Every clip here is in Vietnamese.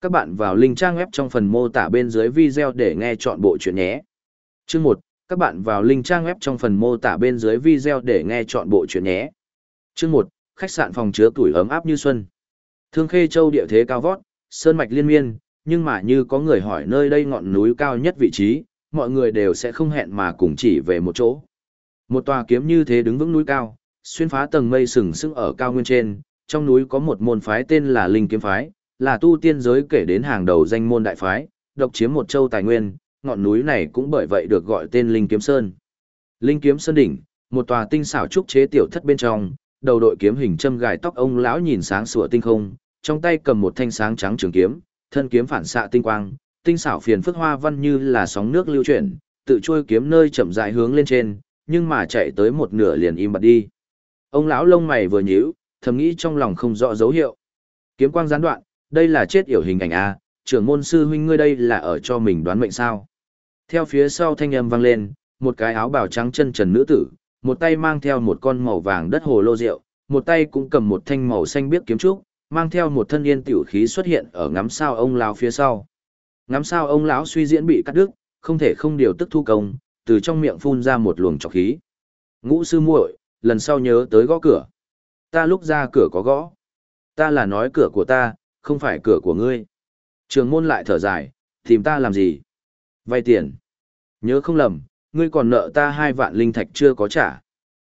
Các bạn vào link trang web trong phần mô tả bên dưới video để nghe chọn bộ chuyện nhé. Chương 1, các bạn vào link trang web trong phần mô tả bên dưới video để nghe chọn bộ chuyện nhé. Chương 1, khách sạn phòng chứa tuổi ấm áp như xuân. Thương Khê Châu địa thế cao vót, sơn mạch liên miên, nhưng mà như có người hỏi nơi đây ngọn núi cao nhất vị trí, mọi người đều sẽ không hẹn mà cùng chỉ về một chỗ. Một tòa kiếm như thế đứng vững núi cao, xuyên phá tầng mây sừng sững ở cao nguyên trên, trong núi có một môn phái tên là Linh Kiếm Phái, là tu tiên giới kể đến hàng đầu danh môn đại phái, độc chiếm một châu tài nguyên, ngọn núi này cũng bởi vậy được gọi tên Linh Kiếm Sơn. Linh Kiếm Sơn đỉnh, một tòa tinh xảo trúc chế tiểu thất bên trong, đầu đội kiếm hình châm gài tóc ông lão nhìn sáng sủa tinh không, trong tay cầm một thanh sáng trắng trường kiếm, thân kiếm phản xạ tinh quang, tinh xảo phiền phức hoa văn như là sóng nước lưu chuyển, tự trôi kiếm nơi chậm rãi hướng lên trên, nhưng mà chạy tới một nửa liền im bặt đi. Ông lão lông mày vừa nhíu, thầm nghĩ trong lòng không rõ dấu hiệu. Kiếm quang gián đoạn, đây là chết yểu hình ảnh a, trưởng môn sư huynh ngươi đây là ở cho mình đoán mệnh sao? Theo phía sau thanh âm vang lên, một cái áo bào trắng chân trần nữ tử, một tay mang theo một con màu vàng đất hồ lô rượu, một tay cũng cầm một thanh màu xanh biếc kiếm trúc, mang theo một thân yên tiểu khí xuất hiện ở ngắm sao ông lão phía sau. Ngắm sao ông lão suy diễn bị cắt đứt, không thể không điều tức thu công, từ trong miệng phun ra một luồng trọc khí. Ngũ sư muội, lần sau nhớ tới gõ cửa. Ta lúc ra cửa có gõ. Ta là nói cửa của ta, không phải cửa của ngươi. Trường môn lại thở dài, tìm ta làm gì? Vay tiền. Nhớ không lầm, ngươi còn nợ ta hai vạn linh thạch chưa có trả.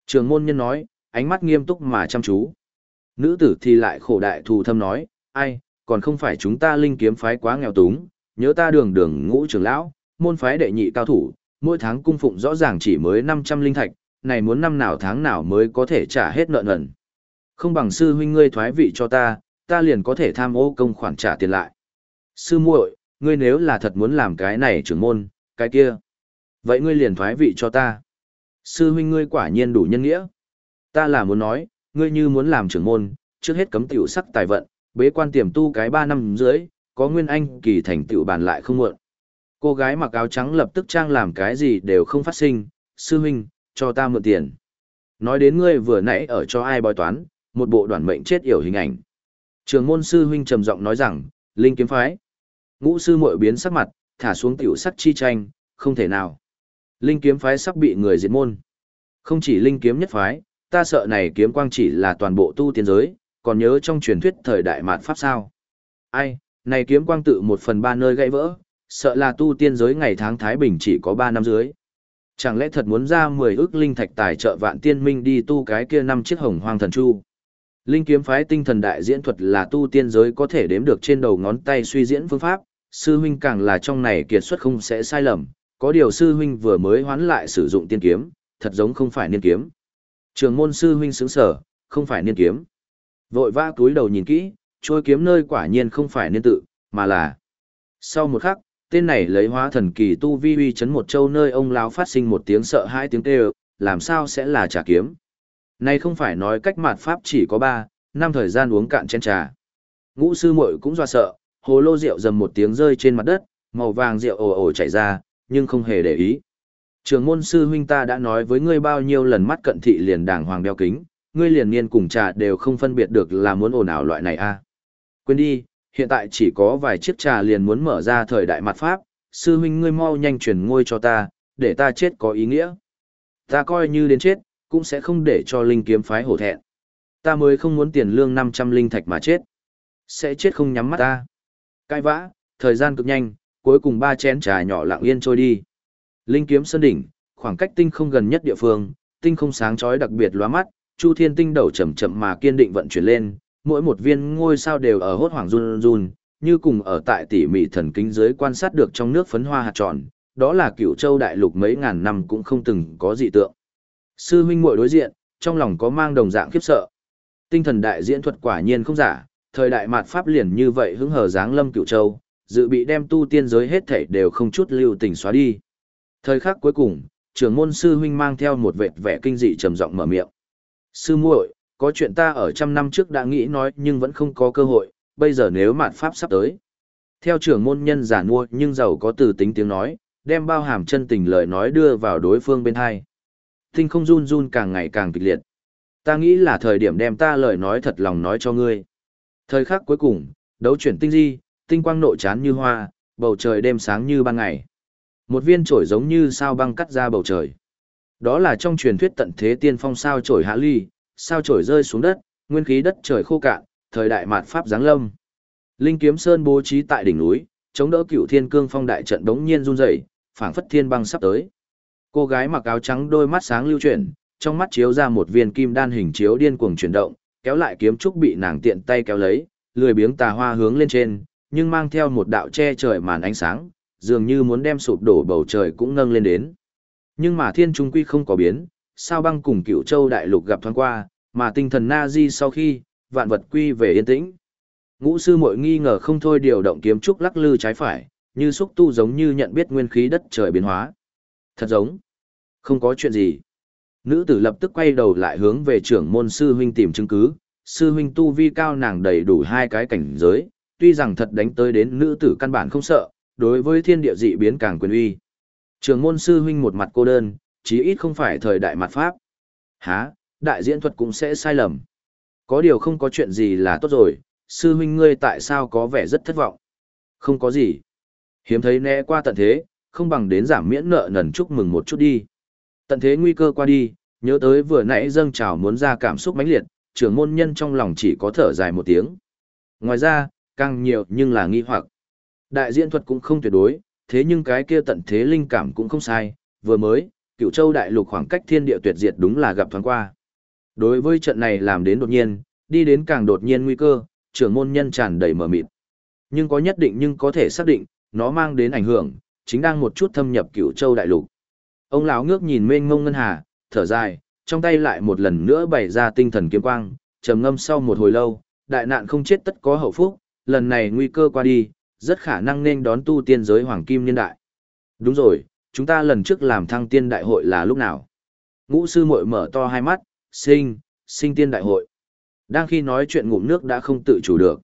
Trường môn nhân nói, ánh mắt nghiêm túc mà chăm chú. Nữ tử thì lại khổ đại thù thâm nói, ai, còn không phải chúng ta linh kiếm phái quá nghèo túng, nhớ ta đường đường ngũ trưởng lão, môn phái đệ nhị cao thủ, mỗi tháng cung phụng rõ ràng chỉ mới 500 linh thạch, này muốn năm nào tháng nào mới có thể trả hết nợ nần. Không bằng sư huynh ngươi thoái vị cho ta, ta liền có thể tham ô công khoản trả tiền lại. Sư muội, ngươi nếu là thật muốn làm cái này trưởng môn, cái kia. Vậy ngươi liền thoái vị cho ta. Sư huynh ngươi quả nhiên đủ nhân nghĩa. Ta là muốn nói, ngươi như muốn làm trưởng môn, trước hết cấm tiểu sắc tài vận, bế quan tiềm tu cái 3 năm dưới, có nguyên anh kỳ thành tựu bàn lại không muộn. Cô gái mặc áo trắng lập tức trang làm cái gì đều không phát sinh, sư huynh, cho ta mượn tiền. Nói đến ngươi vừa nãy ở cho ai bói toán, một bộ đoàn mệnh chết yểu hình ảnh. Trường môn sư huynh trầm giọng nói rằng, linh kiếm phái. Ngũ sư muội biến sắc mặt, thả xuống tiểu sắc chi tranh, không thể nào. Linh kiếm phái sắp bị người diệt môn. Không chỉ linh kiếm nhất phái, ta sợ này kiếm quang chỉ là toàn bộ tu tiên giới, còn nhớ trong truyền thuyết thời đại mạt pháp sao. Ai, này kiếm quang tự một phần ba nơi gãy vỡ, sợ là tu tiên giới ngày tháng Thái Bình chỉ có ba năm dưới. Chẳng lẽ thật muốn ra mười ước linh thạch tài trợ vạn tiên minh đi tu cái kia năm chiếc hồng hoang thần chu. Linh kiếm phái tinh thần đại diễn thuật là tu tiên giới có thể đếm được trên đầu ngón tay suy diễn phương pháp, sư huynh càng là trong này kiệt xuất không sẽ sai lầm, có điều sư huynh vừa mới hoán lại sử dụng tiên kiếm, thật giống không phải niên kiếm. Trường môn sư huynh sướng sở, không phải niên kiếm. Vội vã túi đầu nhìn kỹ, trôi kiếm nơi quả nhiên không phải niên tự, mà là. Sau một khắc, tên này lấy hóa thần kỳ tu vi uy chấn một châu nơi ông lão phát sinh một tiếng sợ hãi tiếng kêu, làm sao sẽ là trả kiếm nay không phải nói cách mạt pháp chỉ có ba, năm thời gian uống cạn chén trà. Ngũ sư muội cũng do sợ, hồ lô rượu dầm một tiếng rơi trên mặt đất, màu vàng rượu ồ ồ chảy ra, nhưng không hề để ý. Trường môn sư huynh ta đã nói với ngươi bao nhiêu lần mắt cận thị liền đàng hoàng đeo kính, ngươi liền niên cùng trà đều không phân biệt được là muốn ồn ào loại này a. À. Quên đi, hiện tại chỉ có vài chiếc trà liền muốn mở ra thời đại mặt pháp, sư huynh ngươi mau nhanh chuyển ngôi cho ta, để ta chết có ý nghĩa. Ta coi như đến chết, cũng sẽ không để cho linh kiếm phái hổ thẹn. Ta mới không muốn tiền lương 500 linh thạch mà chết. Sẽ chết không nhắm mắt ta. cãi vã, thời gian cực nhanh, cuối cùng ba chén trà nhỏ lặng yên trôi đi. Linh kiếm sơn đỉnh, khoảng cách tinh không gần nhất địa phương, tinh không sáng chói đặc biệt lóa mắt, Chu Thiên tinh đầu chậm chậm mà kiên định vận chuyển lên, mỗi một viên ngôi sao đều ở hốt hoảng run run, như cùng ở tại tỉ mỉ thần kính dưới quan sát được trong nước phấn hoa hạt tròn, đó là cửu châu đại lục mấy ngàn năm cũng không từng có dị tượng. Sư huynh muội đối diện, trong lòng có mang đồng dạng khiếp sợ. Tinh thần đại diễn thuật quả nhiên không giả, thời đại mạt pháp liền như vậy hứng hờ dáng lâm cửu châu, dự bị đem tu tiên giới hết thảy đều không chút lưu tình xóa đi. Thời khắc cuối cùng, trưởng môn sư huynh mang theo một vệt vẻ kinh dị trầm giọng mở miệng. Sư muội, có chuyện ta ở trăm năm trước đã nghĩ nói nhưng vẫn không có cơ hội, bây giờ nếu mạt pháp sắp tới. Theo trưởng môn nhân giả mua nhưng giàu có từ tính tiếng nói, đem bao hàm chân tình lời nói đưa vào đối phương bên hai. Tinh không run run càng ngày càng kịch liệt. Ta nghĩ là thời điểm đem ta lời nói thật lòng nói cho ngươi. Thời khắc cuối cùng, đấu chuyển tinh di, tinh quang nội chán như hoa, bầu trời đêm sáng như ban ngày. Một viên trổi giống như sao băng cắt ra bầu trời. Đó là trong truyền thuyết tận thế tiên phong sao trổi hạ ly, sao trổi rơi xuống đất, nguyên khí đất trời khô cạn, thời đại mạt pháp giáng lâm. Linh kiếm sơn bố trí tại đỉnh núi, chống đỡ cửu thiên cương phong đại trận đống nhiên run rẩy, phảng phất thiên băng sắp tới. Cô gái mặc áo trắng đôi mắt sáng lưu chuyển, trong mắt chiếu ra một viên kim đan hình chiếu điên cuồng chuyển động, kéo lại kiếm trúc bị nàng tiện tay kéo lấy, lười biếng tà hoa hướng lên trên, nhưng mang theo một đạo che trời màn ánh sáng, dường như muốn đem sụp đổ bầu trời cũng nâng lên đến. Nhưng mà thiên trung quy không có biến, sao băng cùng cựu châu đại lục gặp thoáng qua, mà tinh thần na di sau khi, vạn vật quy về yên tĩnh. Ngũ sư muội nghi ngờ không thôi điều động kiếm trúc lắc lư trái phải, như xúc tu giống như nhận biết nguyên khí đất trời biến hóa. Thật giống. Không có chuyện gì. Nữ tử lập tức quay đầu lại hướng về trưởng môn sư huynh tìm chứng cứ, sư huynh tu vi cao nàng đầy đủ hai cái cảnh giới, tuy rằng thật đánh tới đến nữ tử căn bản không sợ, đối với thiên địa dị biến càng quyền uy. Trưởng môn sư huynh một mặt cô đơn, chí ít không phải thời đại mặt pháp. há đại diễn thuật cũng sẽ sai lầm. Có điều không có chuyện gì là tốt rồi, sư huynh ngươi tại sao có vẻ rất thất vọng. Không có gì. Hiếm thấy né qua tận thế, không bằng đến giảm miễn nợ nần chúc mừng một chút đi. Tận thế nguy cơ qua đi, nhớ tới vừa nãy dâng trào muốn ra cảm xúc mãnh liệt, trưởng môn nhân trong lòng chỉ có thở dài một tiếng. Ngoài ra, càng nhiều nhưng là nghi hoặc. Đại diễn thuật cũng không tuyệt đối, thế nhưng cái kia tận thế linh cảm cũng không sai, vừa mới, cựu châu đại lục khoảng cách thiên địa tuyệt diệt đúng là gặp thoáng qua. Đối với trận này làm đến đột nhiên, đi đến càng đột nhiên nguy cơ, trưởng môn nhân tràn đầy mở mịt. Nhưng có nhất định nhưng có thể xác định, nó mang đến ảnh hưởng, chính đang một chút thâm nhập cựu châu đại lục. Ông lão ngước nhìn mênh mông ngân hà, thở dài, trong tay lại một lần nữa bày ra tinh thần kiếm quang, trầm ngâm sau một hồi lâu, đại nạn không chết tất có hậu phúc, lần này nguy cơ qua đi, rất khả năng nên đón tu tiên giới hoàng kim niên đại. Đúng rồi, chúng ta lần trước làm thăng tiên đại hội là lúc nào? Ngũ sư muội mở to hai mắt, sinh, sinh tiên đại hội. Đang khi nói chuyện ngụm nước đã không tự chủ được.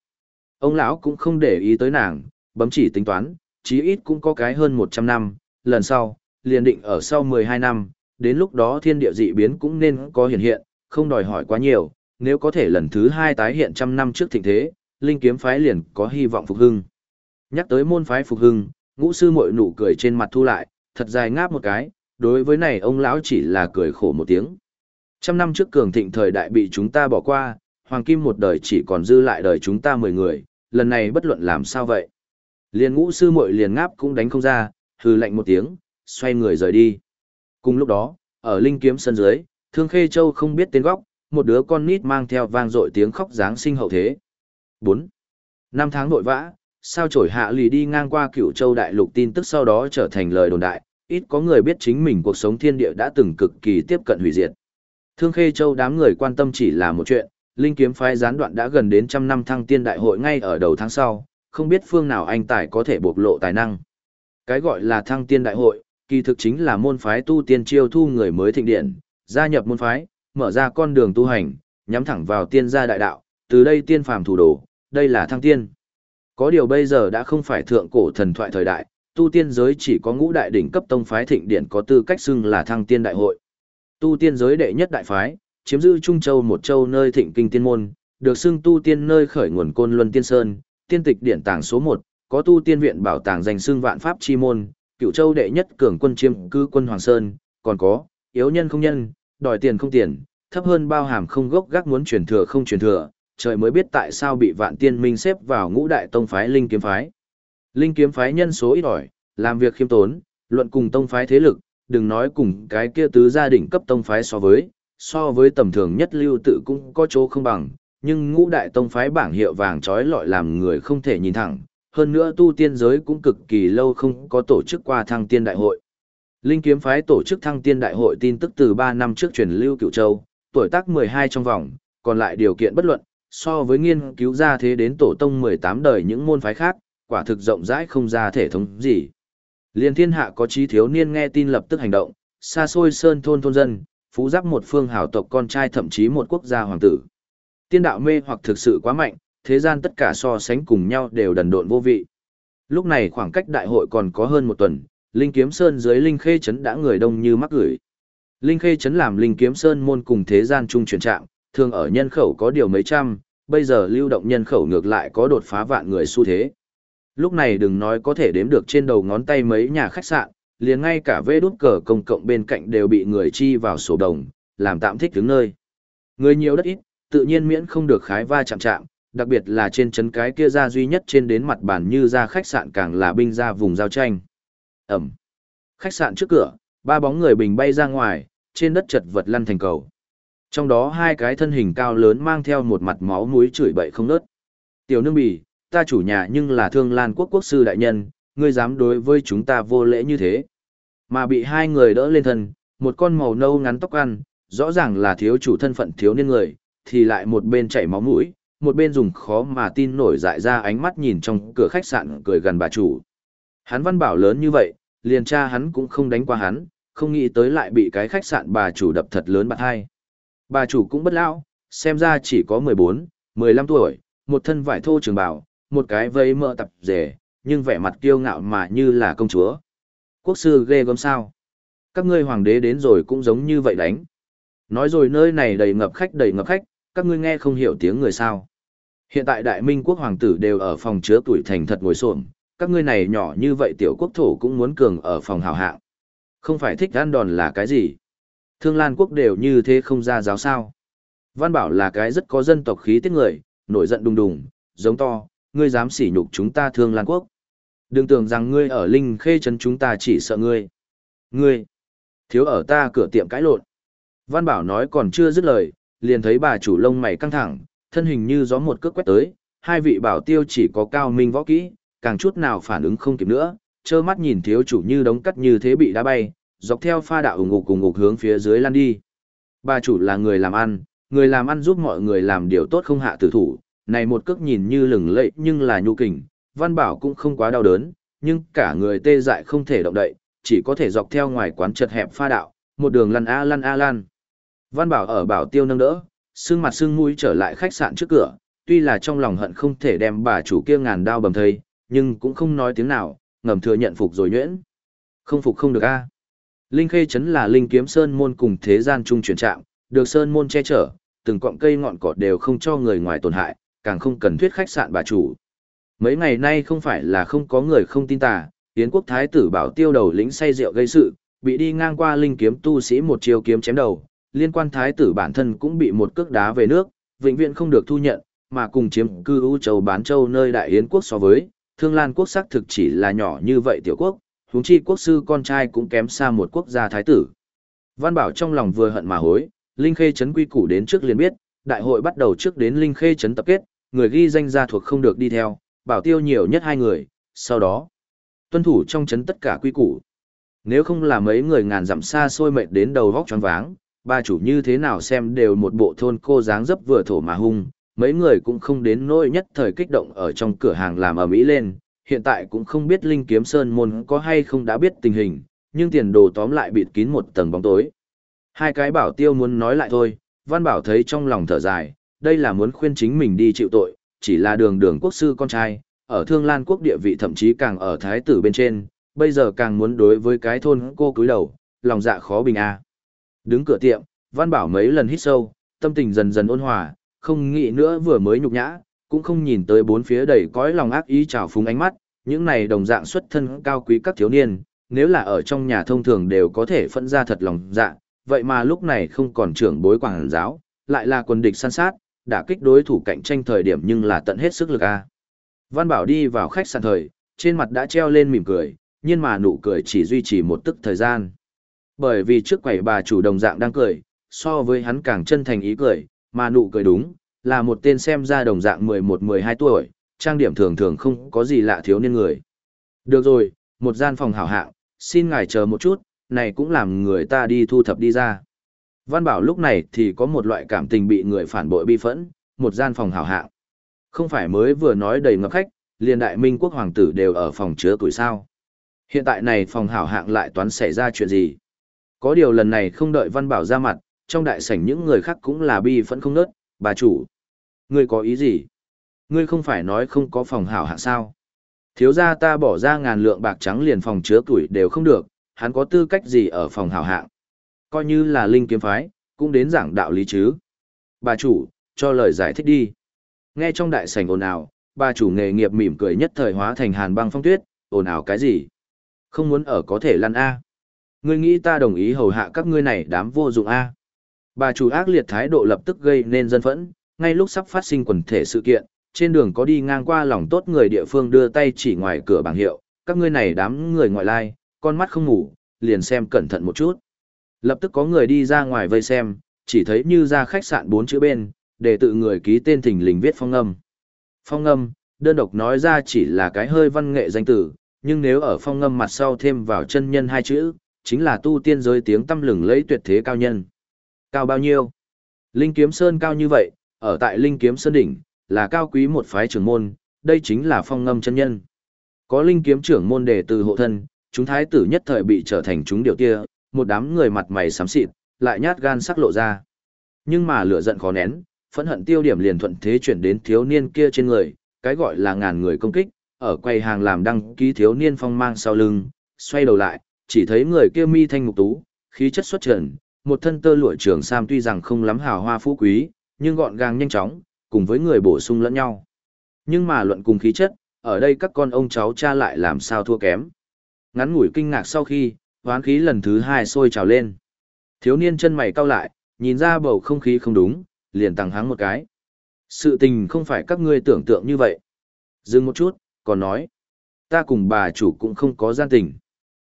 Ông lão cũng không để ý tới nàng, bấm chỉ tính toán, chí ít cũng có cái hơn 100 năm, lần sau, liền định ở sau 12 năm, đến lúc đó thiên địa dị biến cũng nên có hiện hiện, không đòi hỏi quá nhiều, nếu có thể lần thứ hai tái hiện trăm năm trước thịnh thế, linh kiếm phái liền có hy vọng phục hưng. Nhắc tới môn phái phục hưng, ngũ sư muội nụ cười trên mặt thu lại, thật dài ngáp một cái, đối với này ông lão chỉ là cười khổ một tiếng. Trăm năm trước cường thịnh thời đại bị chúng ta bỏ qua, hoàng kim một đời chỉ còn dư lại đời chúng ta mười người, lần này bất luận làm sao vậy. Liền ngũ sư muội liền ngáp cũng đánh không ra, hừ lạnh một tiếng, xoay người rời đi. Cùng lúc đó, ở linh kiếm sân dưới, thương khê châu không biết tên góc, một đứa con nít mang theo vang dội tiếng khóc giáng sinh hậu thế. 4. Năm tháng nội vã, sao trổi hạ lì đi ngang qua cựu châu đại lục tin tức sau đó trở thành lời đồn đại, ít có người biết chính mình cuộc sống thiên địa đã từng cực kỳ tiếp cận hủy diệt. Thương Khê Châu đám người quan tâm chỉ là một chuyện, Linh kiếm phái gián đoạn đã gần đến trăm năm thăng tiên đại hội ngay ở đầu tháng sau, không biết phương nào anh tài có thể bộc lộ tài năng. Cái gọi là thăng tiên đại hội, kỳ thực chính là môn phái tu tiên chiêu thu người mới thịnh điện, gia nhập môn phái, mở ra con đường tu hành, nhắm thẳng vào tiên gia đại đạo, từ đây tiên phàm thủ đồ, đây là thăng tiên. Có điều bây giờ đã không phải thượng cổ thần thoại thời đại, tu tiên giới chỉ có ngũ đại đỉnh cấp tông phái thịnh điện có tư cách xưng là thăng tiên đại hội. Tu tiên giới đệ nhất đại phái, chiếm giữ Trung Châu một châu nơi thịnh kinh tiên môn, được xưng tu tiên nơi khởi nguồn côn luân tiên sơn, tiên tịch điển tàng số 1, có tu tiên viện bảo tàng danh xưng vạn pháp chi môn, cựu châu đệ nhất cường quân chiêm cư quân Hoàng Sơn, còn có, yếu nhân không nhân, đòi tiền không tiền, thấp hơn bao hàm không gốc gác muốn truyền thừa không truyền thừa, trời mới biết tại sao bị vạn tiên minh xếp vào ngũ đại tông phái linh kiếm phái. Linh kiếm phái nhân số ít ỏi, làm việc khiêm tốn, luận cùng tông phái thế lực, đừng nói cùng cái kia tứ gia đình cấp tông phái so với, so với tầm thường nhất lưu tự cũng có chỗ không bằng, nhưng ngũ đại tông phái bảng hiệu vàng trói lọi làm người không thể nhìn thẳng, hơn nữa tu tiên giới cũng cực kỳ lâu không có tổ chức qua thăng tiên đại hội. Linh kiếm phái tổ chức thăng tiên đại hội tin tức từ 3 năm trước truyền lưu cựu châu, tuổi tác 12 trong vòng, còn lại điều kiện bất luận, so với nghiên cứu ra thế đến tổ tông 18 đời những môn phái khác, quả thực rộng rãi không ra thể thống gì. Liên thiên hạ có trí thiếu niên nghe tin lập tức hành động, xa xôi sơn thôn thôn dân, phú giáp một phương hào tộc con trai thậm chí một quốc gia hoàng tử. Tiên đạo mê hoặc thực sự quá mạnh, thế gian tất cả so sánh cùng nhau đều đần độn vô vị. Lúc này khoảng cách đại hội còn có hơn một tuần, Linh Kiếm Sơn dưới Linh Khê Trấn đã người đông như mắc gửi. Linh Khê Trấn làm Linh Kiếm Sơn môn cùng thế gian chung chuyển trạng, thường ở nhân khẩu có điều mấy trăm, bây giờ lưu động nhân khẩu ngược lại có đột phá vạn người xu thế. Lúc này đừng nói có thể đếm được trên đầu ngón tay mấy nhà khách sạn, liền ngay cả vê đút cờ công cộng bên cạnh đều bị người chi vào sổ đồng, làm tạm thích đứng nơi. Người nhiều đất ít, tự nhiên miễn không được khái va chạm chạm, đặc biệt là trên chấn cái kia ra duy nhất trên đến mặt bàn như ra khách sạn càng là binh ra vùng giao tranh. Ẩm. Khách sạn trước cửa, ba bóng người bình bay ra ngoài, trên đất chật vật lăn thành cầu. Trong đó hai cái thân hình cao lớn mang theo một mặt máu mũi chửi bậy không nớt. Tiểu nương bì, ta chủ nhà nhưng là thương lan quốc quốc sư đại nhân, ngươi dám đối với chúng ta vô lễ như thế. Mà bị hai người đỡ lên thân, một con màu nâu ngắn tóc ăn, rõ ràng là thiếu chủ thân phận thiếu niên người, thì lại một bên chảy máu mũi, một bên dùng khó mà tin nổi dại ra ánh mắt nhìn trong cửa khách sạn cười gần bà chủ. Hắn văn bảo lớn như vậy, liền cha hắn cũng không đánh qua hắn, không nghĩ tới lại bị cái khách sạn bà chủ đập thật lớn bạc hai. Bà chủ cũng bất lão, xem ra chỉ có 14, 15 tuổi, một thân vải thô trường bào, một cái vây mỡ tập rể, nhưng vẻ mặt kiêu ngạo mà như là công chúa. Quốc sư ghê gớm sao? Các ngươi hoàng đế đến rồi cũng giống như vậy đánh. Nói rồi nơi này đầy ngập khách đầy ngập khách, các ngươi nghe không hiểu tiếng người sao. Hiện tại đại minh quốc hoàng tử đều ở phòng chứa tuổi thành thật ngồi xổm các ngươi này nhỏ như vậy tiểu quốc thổ cũng muốn cường ở phòng hào hạng. Không phải thích ăn đòn là cái gì? Thương Lan quốc đều như thế không ra giáo sao. Văn bảo là cái rất có dân tộc khí tiết người, nổi giận đùng đùng, giống to, ngươi dám sỉ nhục chúng ta Thương Lan quốc. Đừng tưởng rằng ngươi ở Linh Khê Trấn chúng ta chỉ sợ ngươi. Ngươi, thiếu ở ta cửa tiệm cãi lộn. Văn Bảo nói còn chưa dứt lời, liền thấy bà chủ lông mày căng thẳng, thân hình như gió một cước quét tới, hai vị bảo tiêu chỉ có cao minh võ kỹ, càng chút nào phản ứng không kịp nữa, trơ mắt nhìn thiếu chủ như đống cắt như thế bị đá bay, dọc theo pha đạo ủng ngục cùng ngục hướng phía dưới lăn đi. Bà chủ là người làm ăn, người làm ăn giúp mọi người làm điều tốt không hạ tử thủ, này một cước nhìn như lừng lẫy nhưng là nhu kình, Văn Bảo cũng không quá đau đớn, nhưng cả người tê dại không thể động đậy, chỉ có thể dọc theo ngoài quán chật hẹp pha đạo, một đường lăn a lăn a lăn. Văn Bảo ở bảo tiêu nâng đỡ, xương mặt xương mũi trở lại khách sạn trước cửa, tuy là trong lòng hận không thể đem bà chủ kia ngàn đao bầm thây, nhưng cũng không nói tiếng nào, ngầm thừa nhận phục rồi nhuyễn. Không phục không được a. Linh Khê Trấn là Linh Kiếm Sơn môn cùng thế gian trung chuyển trạng, được Sơn môn che chở, từng cọng cây ngọn cỏ đều không cho người ngoài tổn hại, càng không cần thuyết khách sạn bà chủ. Mấy ngày nay không phải là không có người không tin tà, Yến quốc thái tử bảo tiêu đầu lĩnh say rượu gây sự, bị đi ngang qua linh kiếm tu sĩ một chiêu kiếm chém đầu, liên quan thái tử bản thân cũng bị một cước đá về nước, vĩnh viễn không được thu nhận, mà cùng chiếm cư ưu châu bán châu nơi đại Yến quốc so với, Thương Lan quốc xác thực chỉ là nhỏ như vậy tiểu quốc, huống chi quốc sư con trai cũng kém xa một quốc gia thái tử. Văn Bảo trong lòng vừa hận mà hối, Linh Khê trấn quy củ đến trước liền biết, đại hội bắt đầu trước đến Linh Khê trấn tập kết, người ghi danh gia thuộc không được đi theo, bảo tiêu nhiều nhất hai người, sau đó tuân thủ trong chấn tất cả quy củ. Nếu không là mấy người ngàn dặm xa xôi mệt đến đầu vóc choáng váng, ba chủ như thế nào xem đều một bộ thôn cô dáng dấp vừa thổ mà hung, mấy người cũng không đến nỗi nhất thời kích động ở trong cửa hàng làm ở mỹ lên, hiện tại cũng không biết Linh Kiếm Sơn môn có hay không đã biết tình hình, nhưng tiền đồ tóm lại bịt kín một tầng bóng tối. Hai cái bảo tiêu muốn nói lại thôi, Văn Bảo thấy trong lòng thở dài, đây là muốn khuyên chính mình đi chịu tội, chỉ là đường đường quốc sư con trai, ở Thương Lan quốc địa vị thậm chí càng ở thái tử bên trên, bây giờ càng muốn đối với cái thôn cô cúi đầu, lòng dạ khó bình a. Đứng cửa tiệm, Văn Bảo mấy lần hít sâu, tâm tình dần dần ôn hòa, không nghĩ nữa vừa mới nhục nhã, cũng không nhìn tới bốn phía đầy cõi lòng ác ý trào phúng ánh mắt, những này đồng dạng xuất thân cao quý các thiếu niên, nếu là ở trong nhà thông thường đều có thể phân ra thật lòng dạ, vậy mà lúc này không còn trưởng bối quảng giáo, lại là quân địch săn sát, đã kích đối thủ cạnh tranh thời điểm nhưng là tận hết sức lực a. Văn Bảo đi vào khách sạn thời, trên mặt đã treo lên mỉm cười, nhưng mà nụ cười chỉ duy trì một tức thời gian. Bởi vì trước quầy bà chủ đồng dạng đang cười, so với hắn càng chân thành ý cười, mà nụ cười đúng, là một tên xem ra đồng dạng 11-12 tuổi, trang điểm thường thường không có gì lạ thiếu niên người. Được rồi, một gian phòng hảo hạng, xin ngài chờ một chút, này cũng làm người ta đi thu thập đi ra. Văn Bảo lúc này thì có một loại cảm tình bị người phản bội bi phẫn, một gian phòng hảo hạng. Không phải mới vừa nói đầy ngập khách, liền đại minh quốc hoàng tử đều ở phòng chứa tuổi sao. Hiện tại này phòng hảo hạng lại toán xảy ra chuyện gì. Có điều lần này không đợi Văn Bảo ra mặt, trong đại sảnh những người khác cũng là bi phẫn không nớt, bà chủ. Ngươi có ý gì? Ngươi không phải nói không có phòng hảo hạng sao? Thiếu gia ta bỏ ra ngàn lượng bạc trắng liền phòng chứa tuổi đều không được, hắn có tư cách gì ở phòng hảo hạng? Coi như là linh kiếm phái, cũng đến giảng đạo lý chứ. Bà chủ, cho lời giải thích đi. Nghe trong đại sảnh ồn ào, bà chủ nghề nghiệp mỉm cười nhất thời hóa thành hàn băng phong tuyết, ồn ào cái gì? Không muốn ở có thể lăn A. Ngươi nghĩ ta đồng ý hầu hạ các ngươi này đám vô dụng A. Bà chủ ác liệt thái độ lập tức gây nên dân phẫn, ngay lúc sắp phát sinh quần thể sự kiện, trên đường có đi ngang qua lòng tốt người địa phương đưa tay chỉ ngoài cửa bảng hiệu, các ngươi này đám người ngoại lai, con mắt không ngủ, liền xem cẩn thận một chút. Lập tức có người đi ra ngoài vây xem, chỉ thấy như ra khách sạn bốn chữ bên, để tự người ký tên thỉnh lình viết phong âm. Phong âm, đơn độc nói ra chỉ là cái hơi văn nghệ danh từ, nhưng nếu ở phong âm mặt sau thêm vào chân nhân hai chữ, chính là tu tiên giới tiếng tâm lừng lấy tuyệt thế cao nhân. Cao bao nhiêu? Linh kiếm sơn cao như vậy, ở tại Linh kiếm sơn đỉnh, là cao quý một phái trưởng môn, đây chính là phong ngâm chân nhân. Có linh kiếm trưởng môn đề từ hộ thân, chúng thái tử nhất thời bị trở thành chúng điều kia, một đám người mặt mày xám xịt, lại nhát gan sắc lộ ra. Nhưng mà lửa giận khó nén, phẫn hận tiêu điểm liền thuận thế chuyển đến thiếu niên kia trên người, cái gọi là ngàn người công kích, ở quầy hàng làm đăng ký thiếu niên phong mang sau lưng, xoay đầu lại, chỉ thấy người kia mi thanh mục tú, khí chất xuất trần, một thân tơ lụa trường sam tuy rằng không lắm hào hoa phú quý, nhưng gọn gàng nhanh chóng, cùng với người bổ sung lẫn nhau. Nhưng mà luận cùng khí chất, ở đây các con ông cháu cha lại làm sao thua kém. Ngắn ngủi kinh ngạc sau khi, hoán khí lần thứ hai sôi trào lên. Thiếu niên chân mày cau lại, nhìn ra bầu không khí không đúng, liền tăng hắng một cái. Sự tình không phải các ngươi tưởng tượng như vậy. Dừng một chút, còn nói. Ta cùng bà chủ cũng không có gian tình.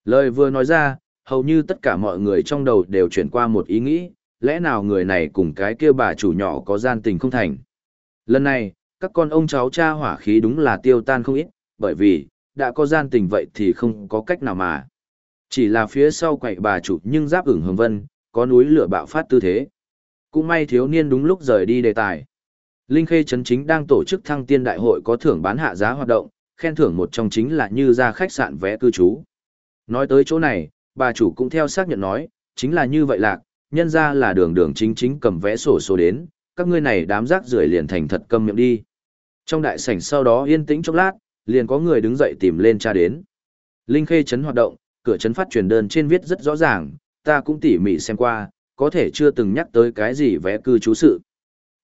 Lời vừa nói ra, hầu như tất cả mọi người trong đầu đều chuyển qua một ý nghĩ, lẽ nào người này cùng cái kia bà chủ nhỏ có gian tình không thành. Lần này, các con ông cháu cha hỏa khí đúng là tiêu tan không ít, bởi vì, đã có gian tình vậy thì không có cách nào mà. Chỉ là phía sau quậy bà chủ nhưng giáp ửng hồng vân, có núi lửa bạo phát tư thế. Cũng may thiếu niên đúng lúc rời đi đề tài. Linh Khê Trấn Chính đang tổ chức thăng tiên đại hội có thưởng bán hạ giá hoạt động, khen thưởng một trong chính là như ra khách sạn vé cư trú. Nói tới chỗ này, bà chủ cũng theo xác nhận nói, chính là như vậy lạc, nhân ra là đường đường chính chính cầm vé sổ số đến, các ngươi này đám rác rưởi liền thành thật câm miệng đi. Trong đại sảnh sau đó yên tĩnh chốc lát, liền có người đứng dậy tìm lên cha đến. Linh Khê chấn hoạt động, cửa chấn phát truyền đơn trên viết rất rõ ràng, ta cũng tỉ mỉ xem qua, có thể chưa từng nhắc tới cái gì vẽ cư trú sự.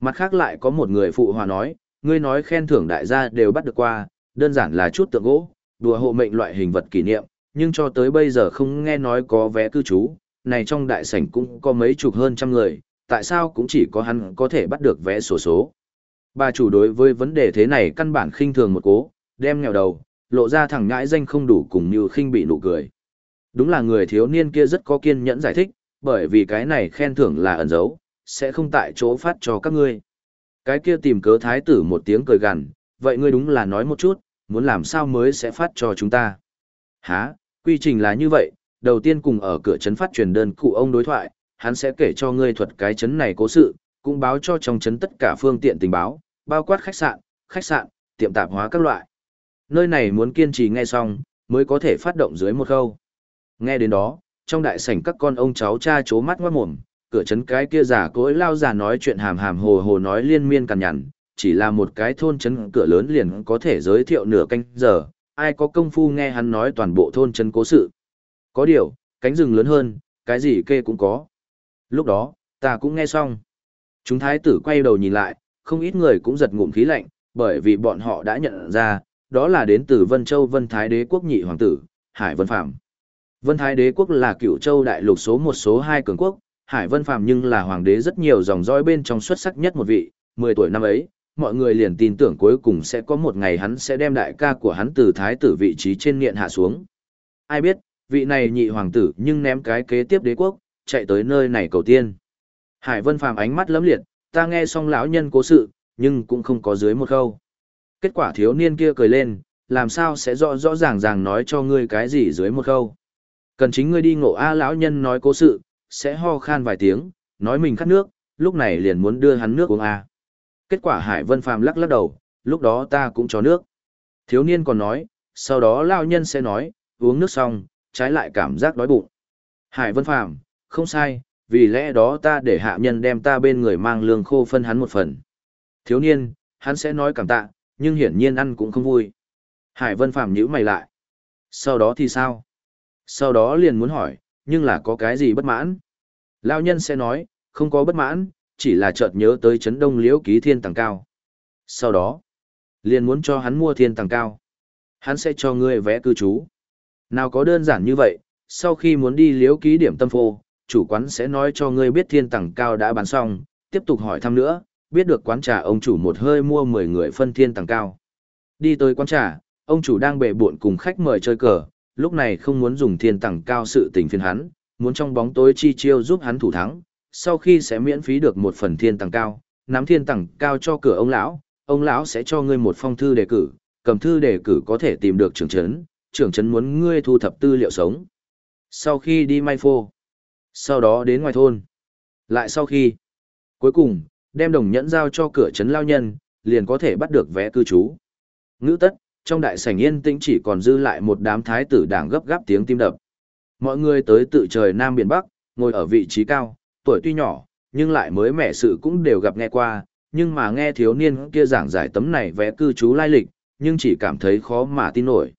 Mặt khác lại có một người phụ hòa nói, ngươi nói khen thưởng đại gia đều bắt được qua, đơn giản là chút tượng gỗ, đùa hộ mệnh loại hình vật kỷ niệm, nhưng cho tới bây giờ không nghe nói có vé cư trú, này trong đại sảnh cũng có mấy chục hơn trăm người, tại sao cũng chỉ có hắn có thể bắt được vé sổ số. Bà chủ đối với vấn đề thế này căn bản khinh thường một cố, đem nghèo đầu, lộ ra thẳng ngãi danh không đủ cùng như khinh bị nụ cười. Đúng là người thiếu niên kia rất có kiên nhẫn giải thích, bởi vì cái này khen thưởng là ẩn dấu, sẽ không tại chỗ phát cho các ngươi. Cái kia tìm cớ thái tử một tiếng cười gằn, vậy ngươi đúng là nói một chút, muốn làm sao mới sẽ phát cho chúng ta. Hả, quy trình là như vậy, đầu tiên cùng ở cửa trấn phát truyền đơn cụ ông đối thoại, hắn sẽ kể cho ngươi thuật cái trấn này cố sự, cũng báo cho trong trấn tất cả phương tiện tình báo, bao quát khách sạn, khách sạn, tiệm tạp hóa các loại. Nơi này muốn kiên trì nghe xong, mới có thể phát động dưới một khâu. Nghe đến đó, trong đại sảnh các con ông cháu cha chố mắt ngoát mồm, cửa trấn cái kia giả cỗi lao giả nói chuyện hàm hàm hồ hồ nói liên miên cằn nhằn, chỉ là một cái thôn trấn cửa lớn liền có thể giới thiệu nửa canh giờ, ai có công phu nghe hắn nói toàn bộ thôn trấn cố sự. Có điều, cánh rừng lớn hơn, cái gì kê cũng có. Lúc đó, ta cũng nghe xong. Chúng thái tử quay đầu nhìn lại, không ít người cũng giật ngụm khí lạnh, bởi vì bọn họ đã nhận ra, đó là đến từ Vân Châu Vân Thái Đế quốc nhị hoàng tử, Hải Vân Phạm. Vân Thái Đế quốc là cựu châu đại lục số một số hai cường quốc, Hải Vân Phạm nhưng là hoàng đế rất nhiều dòng dõi bên trong xuất sắc nhất một vị, 10 tuổi năm ấy, mọi người liền tin tưởng cuối cùng sẽ có một ngày hắn sẽ đem đại ca của hắn từ thái tử vị trí trên nghiện hạ xuống. Ai biết, vị này nhị hoàng tử nhưng ném cái kế tiếp đế quốc, chạy tới nơi này cầu tiên. Hải Vân Phàm ánh mắt lấm liệt, ta nghe xong lão nhân cố sự, nhưng cũng không có dưới một câu. Kết quả thiếu niên kia cười lên, làm sao sẽ rõ rõ ràng ràng nói cho ngươi cái gì dưới một câu. Cần chính ngươi đi ngộ A lão nhân nói cố sự, sẽ ho khan vài tiếng, nói mình khát nước, lúc này liền muốn đưa hắn nước uống A. Kết quả Hải Vân Phàm lắc lắc đầu, lúc đó ta cũng cho nước. Thiếu niên còn nói, sau đó lão nhân sẽ nói, uống nước xong, trái lại cảm giác đói bụng. Hải Vân Phàm, không sai, vì lẽ đó ta để hạ nhân đem ta bên người mang lương khô phân hắn một phần. Thiếu niên, hắn sẽ nói cảm tạ, nhưng hiển nhiên ăn cũng không vui. Hải Vân Phàm nhíu mày lại. Sau đó thì sao? Sau đó liền muốn hỏi, nhưng là có cái gì bất mãn? Lão nhân sẽ nói, không có bất mãn, chỉ là chợt nhớ tới chấn đông liễu ký thiên tầng cao. Sau đó, liền muốn cho hắn mua thiên tàng cao. Hắn sẽ cho ngươi vé cư trú. Nào có đơn giản như vậy, sau khi muốn đi liễu ký điểm tâm phô, chủ quán sẽ nói cho ngươi biết thiên tàng cao đã bán xong, tiếp tục hỏi thăm nữa, biết được quán trà ông chủ một hơi mua 10 người phân thiên tàng cao. Đi tới quán trà, ông chủ đang bệ buộn cùng khách mời chơi cờ, lúc này không muốn dùng thiên tàng cao sự tình phiền hắn, muốn trong bóng tối chi chiêu giúp hắn thủ thắng, sau khi sẽ miễn phí được một phần thiên tàng cao, nắm thiên tàng cao cho cửa ông lão, ông lão sẽ cho ngươi một phong thư đề cử, cầm thư đề cử có thể tìm được trưởng trấn, trưởng trấn muốn ngươi thu thập tư liệu sống. Sau khi đi may phô, sau đó đến ngoài thôn, lại sau khi, cuối cùng, đem đồng nhẫn giao cho cửa trấn lao nhân, liền có thể bắt được vé cư trú. Ngữ tất, trong đại sảnh yên tĩnh chỉ còn dư lại một đám thái tử đảng gấp gáp tiếng tim đập. Mọi người tới tự trời Nam Biển Bắc, ngồi ở vị trí cao, tuổi tuy nhỏ, nhưng lại mới mẻ sự cũng đều gặp nghe qua, nhưng mà nghe thiếu niên kia giảng giải tấm này vẽ cư trú lai lịch, nhưng chỉ cảm thấy khó mà tin nổi.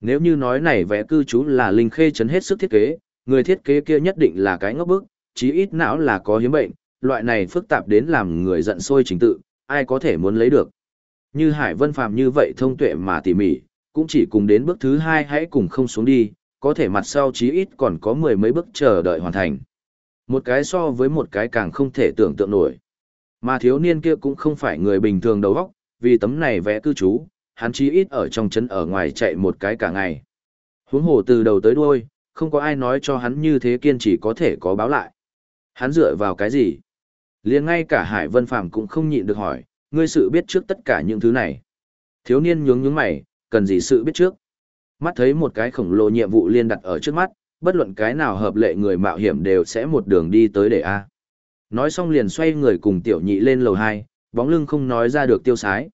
Nếu như nói này vẽ cư trú là linh khê chấn hết sức thiết kế, người thiết kế kia nhất định là cái ngốc bức, chí ít não là có hiếm bệnh, loại này phức tạp đến làm người giận sôi chính tự, ai có thể muốn lấy được. Như Hải Vân Phàm như vậy thông tuệ mà tỉ mỉ, cũng chỉ cùng đến bước thứ hai hãy cùng không xuống đi, có thể mặt sau chí ít còn có mười mấy bước chờ đợi hoàn thành. Một cái so với một cái càng không thể tưởng tượng nổi. Mà thiếu niên kia cũng không phải người bình thường đầu óc, vì tấm này vẽ cư trú, hắn chí ít ở trong chân ở ngoài chạy một cái cả ngày. Huống hồ từ đầu tới đuôi, không có ai nói cho hắn như thế kiên trì có thể có báo lại. Hắn dựa vào cái gì? liền ngay cả Hải Vân Phàm cũng không nhịn được hỏi, ngươi sự biết trước tất cả những thứ này. Thiếu niên nhướng nhướng mày, cần gì sự biết trước? Mắt thấy một cái khổng lồ nhiệm vụ liên đặt ở trước mắt, bất luận cái nào hợp lệ người mạo hiểm đều sẽ một đường đi tới để A. Nói xong liền xoay người cùng tiểu nhị lên lầu 2, bóng lưng không nói ra được tiêu sái.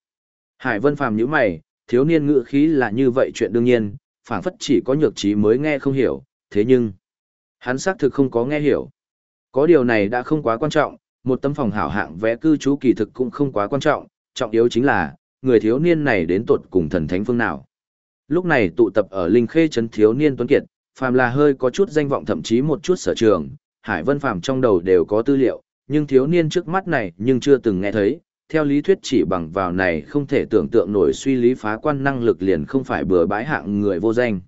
Hải Vân Phàm nhíu mày, thiếu niên ngữ khí là như vậy chuyện đương nhiên, phảng phất chỉ có nhược trí mới nghe không hiểu, thế nhưng, hắn xác thực không có nghe hiểu. Có điều này đã không quá quan trọng, một tấm phòng hảo hạng vẽ cư trú kỳ thực cũng không quá quan trọng, trọng yếu chính là, người thiếu niên này đến tột cùng thần thánh phương nào. Lúc này tụ tập ở Linh Khê trấn thiếu niên tuấn kiệt, phàm là hơi có chút danh vọng thậm chí một chút sở trường, Hải Vân phàm trong đầu đều có tư liệu, nhưng thiếu niên trước mắt này nhưng chưa từng nghe thấy, theo lý thuyết chỉ bằng vào này không thể tưởng tượng nổi suy lý phá quan năng lực liền không phải bừa bãi hạng người vô danh.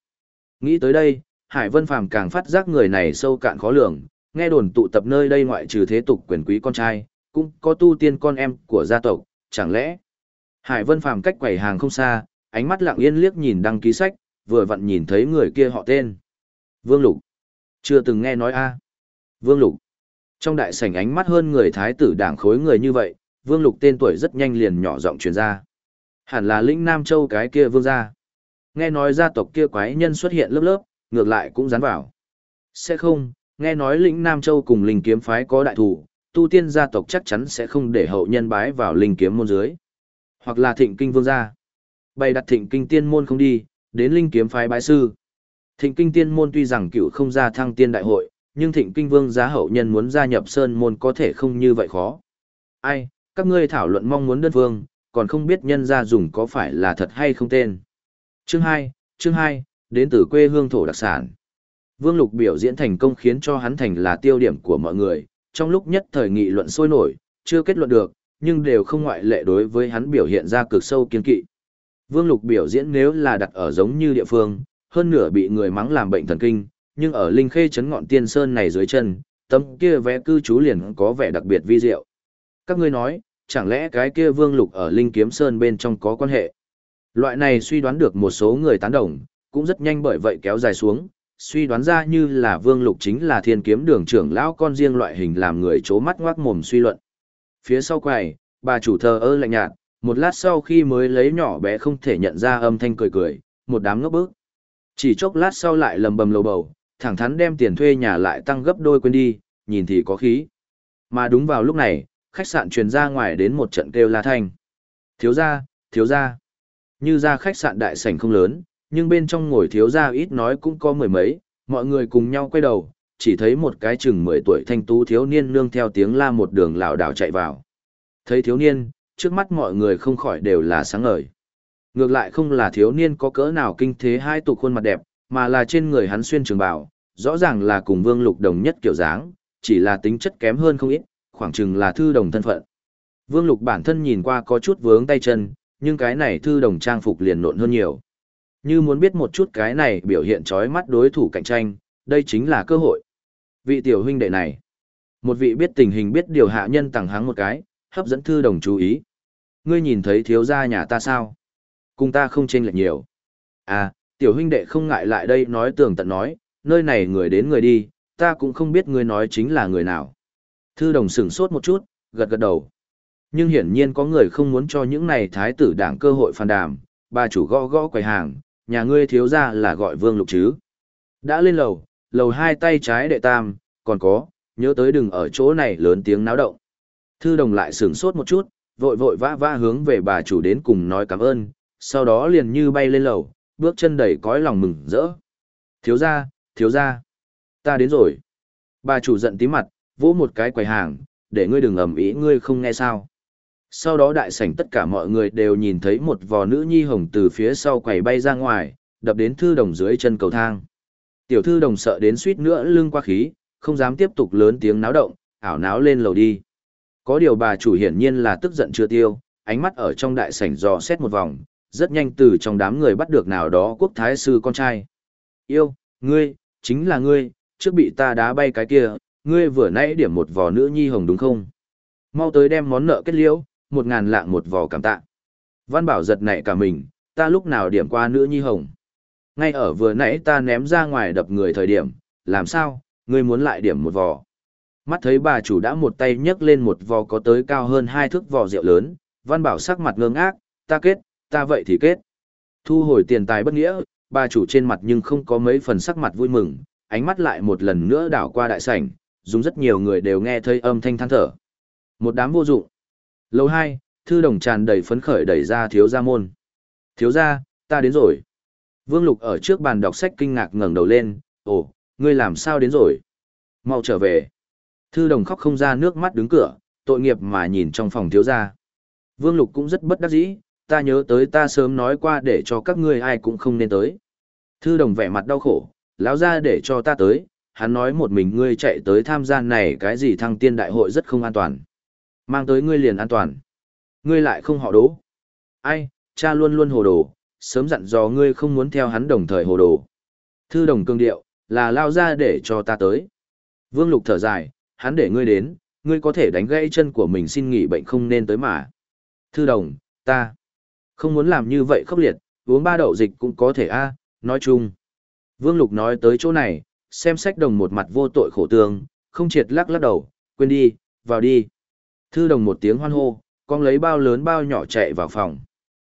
Nghĩ tới đây, Hải Vân Phàm càng phát giác người này sâu cạn khó lường, nghe đồn tụ tập nơi đây ngoại trừ thế tục quyền quý con trai, cũng có tu tiên con em của gia tộc, chẳng lẽ? Hải Vân Phàm cách quầy hàng không xa, ánh mắt lặng yên liếc nhìn đăng ký sách, vừa vặn nhìn thấy người kia họ tên. Vương Lục. Chưa từng nghe nói a. Vương Lục. Trong đại sảnh ánh mắt hơn người thái tử đảng khối người như vậy, Vương Lục tên tuổi rất nhanh liền nhỏ giọng truyền ra. Hẳn là lĩnh Nam Châu cái kia vương gia. Nghe nói gia tộc kia quái nhân xuất hiện lớp lớp, ngược lại cũng dán vào. Sẽ không, nghe nói lĩnh Nam Châu cùng linh kiếm phái có đại thủ, tu tiên gia tộc chắc chắn sẽ không để hậu nhân bái vào linh kiếm môn dưới. Hoặc là thịnh kinh vương gia. Bày đặt thịnh kinh tiên môn không đi, đến linh kiếm phái bái sư. Thịnh kinh tiên môn tuy rằng cựu không ra thăng tiên đại hội, nhưng thịnh kinh vương giá hậu nhân muốn gia nhập sơn môn có thể không như vậy khó. Ai, các ngươi thảo luận mong muốn đơn vương, còn không biết nhân gia dùng có phải là thật hay không tên. Chương 2, chương 2, đến từ quê hương thổ đặc sản. Vương Lục biểu diễn thành công khiến cho hắn thành là tiêu điểm của mọi người, trong lúc nhất thời nghị luận sôi nổi, chưa kết luận được, nhưng đều không ngoại lệ đối với hắn biểu hiện ra cực sâu kiên kỵ. Vương Lục biểu diễn nếu là đặt ở giống như địa phương, hơn nửa bị người mắng làm bệnh thần kinh, nhưng ở Linh Khê chấn ngọn tiên sơn này dưới chân, tấm kia vẽ cư trú liền có vẻ đặc biệt vi diệu. Các ngươi nói, chẳng lẽ cái kia Vương Lục ở Linh Kiếm Sơn bên trong có quan hệ? Loại này suy đoán được một số người tán đồng, cũng rất nhanh bởi vậy kéo dài xuống, suy đoán ra như là Vương Lục chính là thiên kiếm đường trưởng lão con riêng loại hình làm người chố mắt ngoác mồm suy luận. Phía sau quầy, bà chủ thờ ơ lạnh nhạt, một lát sau khi mới lấy nhỏ bé không thể nhận ra âm thanh cười cười, một đám ngốc bước. Chỉ chốc lát sau lại lầm bầm lầu bầu, thẳng thắn đem tiền thuê nhà lại tăng gấp đôi quên đi, nhìn thì có khí. Mà đúng vào lúc này, khách sạn truyền ra ngoài đến một trận kêu la thanh. Thiếu gia, thiếu gia. Như ra khách sạn đại sảnh không lớn, nhưng bên trong ngồi thiếu gia ít nói cũng có mười mấy, mọi người cùng nhau quay đầu, chỉ thấy một cái chừng mười tuổi thanh tú thiếu niên nương theo tiếng la một đường lảo đảo chạy vào. Thấy thiếu niên, trước mắt mọi người không khỏi đều là sáng ngời. Ngược lại không là thiếu niên có cỡ nào kinh thế hai tục khuôn mặt đẹp, mà là trên người hắn xuyên trường bào, rõ ràng là cùng Vương Lục đồng nhất kiểu dáng, chỉ là tính chất kém hơn không ít, khoảng chừng là thư đồng thân phận. Vương Lục bản thân nhìn qua có chút vướng tay chân, nhưng cái này thư đồng trang phục liền nộn hơn nhiều. Như muốn biết một chút cái này biểu hiện trói mắt đối thủ cạnh tranh, đây chính là cơ hội. Vị tiểu huynh đệ này, một vị biết tình hình biết điều hạ nhân tặng hắn một cái, hấp dẫn thư đồng chú ý. Ngươi nhìn thấy thiếu gia nhà ta sao? Cùng ta không chênh lệch nhiều. À, tiểu huynh đệ không ngại lại đây nói tường tận nói, nơi này người đến người đi, ta cũng không biết người nói chính là người nào. Thư đồng sửng sốt một chút, gật gật đầu. Nhưng hiển nhiên có người không muốn cho những này thái tử đảng cơ hội phàn đàm, bà chủ gõ gõ quầy hàng, nhà ngươi thiếu ra là gọi vương lục chứ. Đã lên lầu, lầu hai tay trái đệ tam, còn có, nhớ tới đừng ở chỗ này lớn tiếng náo động. Thư đồng lại sửng sốt một chút, vội vội vã vã hướng về bà chủ đến cùng nói cảm ơn, sau đó liền như bay lên lầu, bước chân đầy cõi lòng mừng rỡ. Thiếu ra, thiếu ra, ta đến rồi. Bà chủ giận tí mặt, vỗ một cái quầy hàng, để ngươi đừng ầm ĩ ngươi không nghe sao. Sau đó đại sảnh tất cả mọi người đều nhìn thấy một vò nữ nhi hồng từ phía sau quầy bay ra ngoài, đập đến thư đồng dưới chân cầu thang. Tiểu thư đồng sợ đến suýt nữa lưng qua khí, không dám tiếp tục lớn tiếng náo động, ảo náo lên lầu đi. Có điều bà chủ hiển nhiên là tức giận chưa tiêu, ánh mắt ở trong đại sảnh dò xét một vòng, rất nhanh từ trong đám người bắt được nào đó quốc thái sư con trai. Yêu, ngươi, chính là ngươi, trước bị ta đá bay cái kia, ngươi vừa nãy điểm một vò nữ nhi hồng đúng không? Mau tới đem món nợ kết liễu, một ngàn lạng một vò cảm tạ. Văn bảo giật nảy cả mình, ta lúc nào điểm qua nữ nhi hồng. Ngay ở vừa nãy ta ném ra ngoài đập người thời điểm, làm sao, ngươi muốn lại điểm một vò. Mắt thấy bà chủ đã một tay nhấc lên một vò có tới cao hơn hai thước vò rượu lớn, văn bảo sắc mặt ngơ ngác, ta kết, ta vậy thì kết. Thu hồi tiền tài bất nghĩa, bà chủ trên mặt nhưng không có mấy phần sắc mặt vui mừng, ánh mắt lại một lần nữa đảo qua đại sảnh, dùng rất nhiều người đều nghe thấy âm thanh than thở. Một đám vô dụng. Lầu hai, thư đồng tràn đầy phấn khởi đẩy ra thiếu gia môn. Thiếu gia, ta đến rồi. Vương Lục ở trước bàn đọc sách kinh ngạc ngẩng đầu lên, ồ, ngươi làm sao đến rồi? Mau trở về. Thư đồng khóc không ra nước mắt đứng cửa, tội nghiệp mà nhìn trong phòng thiếu gia. Vương Lục cũng rất bất đắc dĩ, ta nhớ tới ta sớm nói qua để cho các ngươi ai cũng không nên tới. Thư đồng vẻ mặt đau khổ, lão ra để cho ta tới, hắn nói một mình ngươi chạy tới tham gia này cái gì thăng tiên đại hội rất không an toàn. Mang tới ngươi liền an toàn. Ngươi lại không họ đố. Ai, cha luôn luôn hồ đồ, sớm dặn dò ngươi không muốn theo hắn đồng thời hồ đồ. Thư đồng cương điệu, là lao ra để cho ta tới. Vương Lục thở dài, hắn để ngươi đến, ngươi có thể đánh gãy chân của mình xin nghỉ bệnh không nên tới mà. Thư đồng, ta không muốn làm như vậy khốc liệt, uống ba đậu dịch cũng có thể a nói chung. Vương Lục nói tới chỗ này, xem sách đồng một mặt vô tội khổ tương, không triệt lắc lắc đầu, quên đi, vào đi. Thư đồng một tiếng hoan hô, con lấy bao lớn bao nhỏ chạy vào phòng.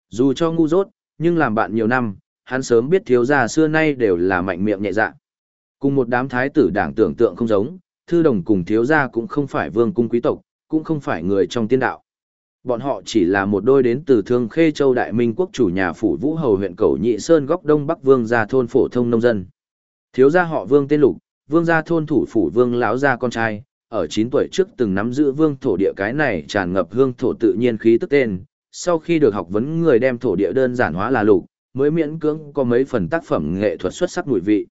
Dù cho ngu dốt, nhưng làm bạn nhiều năm, hắn sớm biết thiếu gia xưa nay đều là mạnh miệng nhẹ dạ. Cùng một đám thái tử đảng tưởng tượng không giống, thư đồng cùng thiếu gia cũng không phải vương cung quý tộc, cũng không phải người trong tiên đạo. Bọn họ chỉ là một đôi đến từ Thương Khê Châu Đại Minh quốc chủ nhà phủ Vũ Hầu huyện Cầu Nhị Sơn góc Đông Bắc Vương gia thôn phổ thông nông dân. Thiếu gia họ Vương tên Lục, Vương gia thôn thủ phủ Vương lão gia con trai, ở 9 tuổi trước từng nắm giữ vương thổ địa cái này tràn ngập hương thổ tự nhiên khí tức tên, sau khi được học vấn người đem thổ địa đơn giản hóa là lục, mới miễn cưỡng có mấy phần tác phẩm nghệ thuật xuất sắc mùi vị.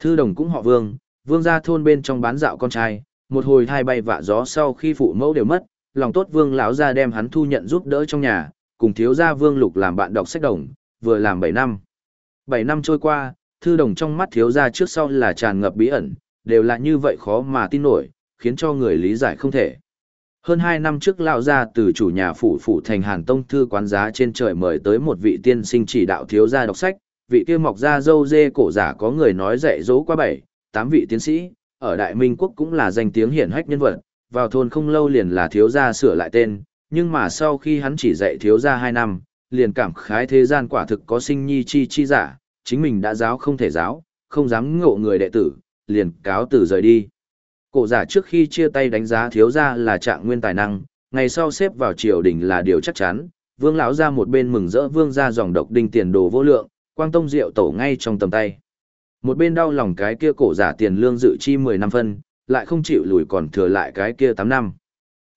Thư đồng cũng họ Vương, Vương gia thôn bên trong bán dạo con trai, một hồi hai bay vạ gió sau khi phụ mẫu đều mất, lòng tốt Vương lão gia đem hắn thu nhận giúp đỡ trong nhà, cùng thiếu gia Vương Lục làm bạn đọc sách đồng, vừa làm bảy năm. Bảy năm trôi qua, thư đồng trong mắt thiếu gia trước sau là tràn ngập bí ẩn, đều là như vậy khó mà tin nổi, khiến cho người lý giải không thể. Hơn hai năm trước lão gia từ chủ nhà phủ phủ thành Hàn Tông thư quán giá trên trời mời tới một vị tiên sinh chỉ đạo thiếu gia đọc sách, vị kia mọc ra dâu dê cổ giả có người nói dạy dỗ qua bảy, tám vị tiến sĩ, ở Đại Minh quốc cũng là danh tiếng hiển hách nhân vật, vào thôn không lâu liền là thiếu gia sửa lại tên, nhưng mà sau khi hắn chỉ dạy thiếu gia 2 năm, liền cảm khái thế gian quả thực có sinh nhi chi chi giả, chính mình đã giáo không thể giáo, không dám ngộ người đệ tử, liền cáo từ rời đi. Cổ giả trước khi chia tay đánh giá thiếu gia là trạng nguyên tài năng, ngày sau xếp vào triều đình là điều chắc chắn. Vương lão ra một bên mừng rỡ vương ra dòng độc đinh tiền đồ vô lượng, quang tông rượu tổ ngay trong tầm tay. Một bên đau lòng cái kia cổ giả tiền lương dự chi 10 năm phân, lại không chịu lùi còn thừa lại cái kia 8 năm.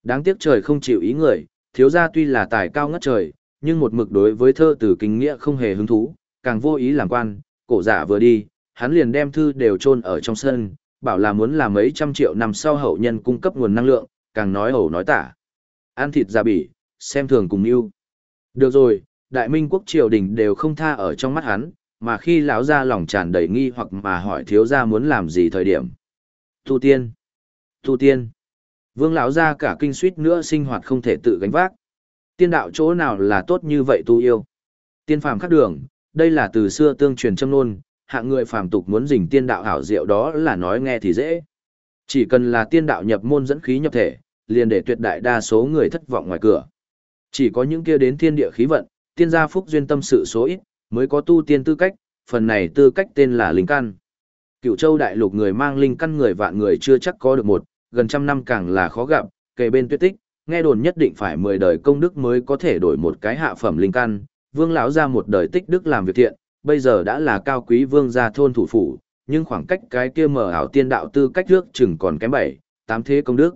Đáng tiếc trời không chịu ý người, thiếu gia tuy là tài cao ngất trời, nhưng một mực đối với thơ từ kinh nghĩa không hề hứng thú, càng vô ý làm quan, cổ giả vừa đi, hắn liền đem thư đều chôn ở trong sân, bảo là muốn làm mấy trăm triệu năm sau hậu nhân cung cấp nguồn năng lượng, càng nói ẩu nói tả. Ăn thịt giả bỉ, xem thường cùng yêu. Được rồi, đại minh quốc triều đình đều không tha ở trong mắt hắn, mà khi lão gia lòng tràn đầy nghi hoặc mà hỏi thiếu gia muốn làm gì thời điểm. Tu tiên. Tu tiên. Vương lão gia cả kinh suýt nữa sinh hoạt không thể tự gánh vác. Tiên đạo chỗ nào là tốt như vậy tu yêu. Tiên phàm khắc đường, đây là từ xưa tương truyền châm nôn, hạng người phàm tục muốn dình tiên đạo hảo diệu đó là nói nghe thì dễ. Chỉ cần là tiên đạo nhập môn dẫn khí nhập thể, liền để tuyệt đại đa số người thất vọng ngoài cửa. Chỉ có những kia đến thiên địa khí vận, tiên gia phúc duyên tâm sự số ít, mới có tu tiên tư cách, phần này tư cách tên là linh căn. Cựu châu đại lục người mang linh căn người vạn người chưa chắc có được một, gần trăm năm càng là khó gặp, kề bên tuyết tích, nghe đồn nhất định phải mười đời công đức mới có thể đổi một cái hạ phẩm linh căn. Vương lão ra một đời tích đức làm việc thiện, bây giờ đã là cao quý vương gia thôn thủ phủ, nhưng khoảng cách cái kia mở ảo tiên đạo tư cách trước chừng còn kém bảy, tám thế công đức.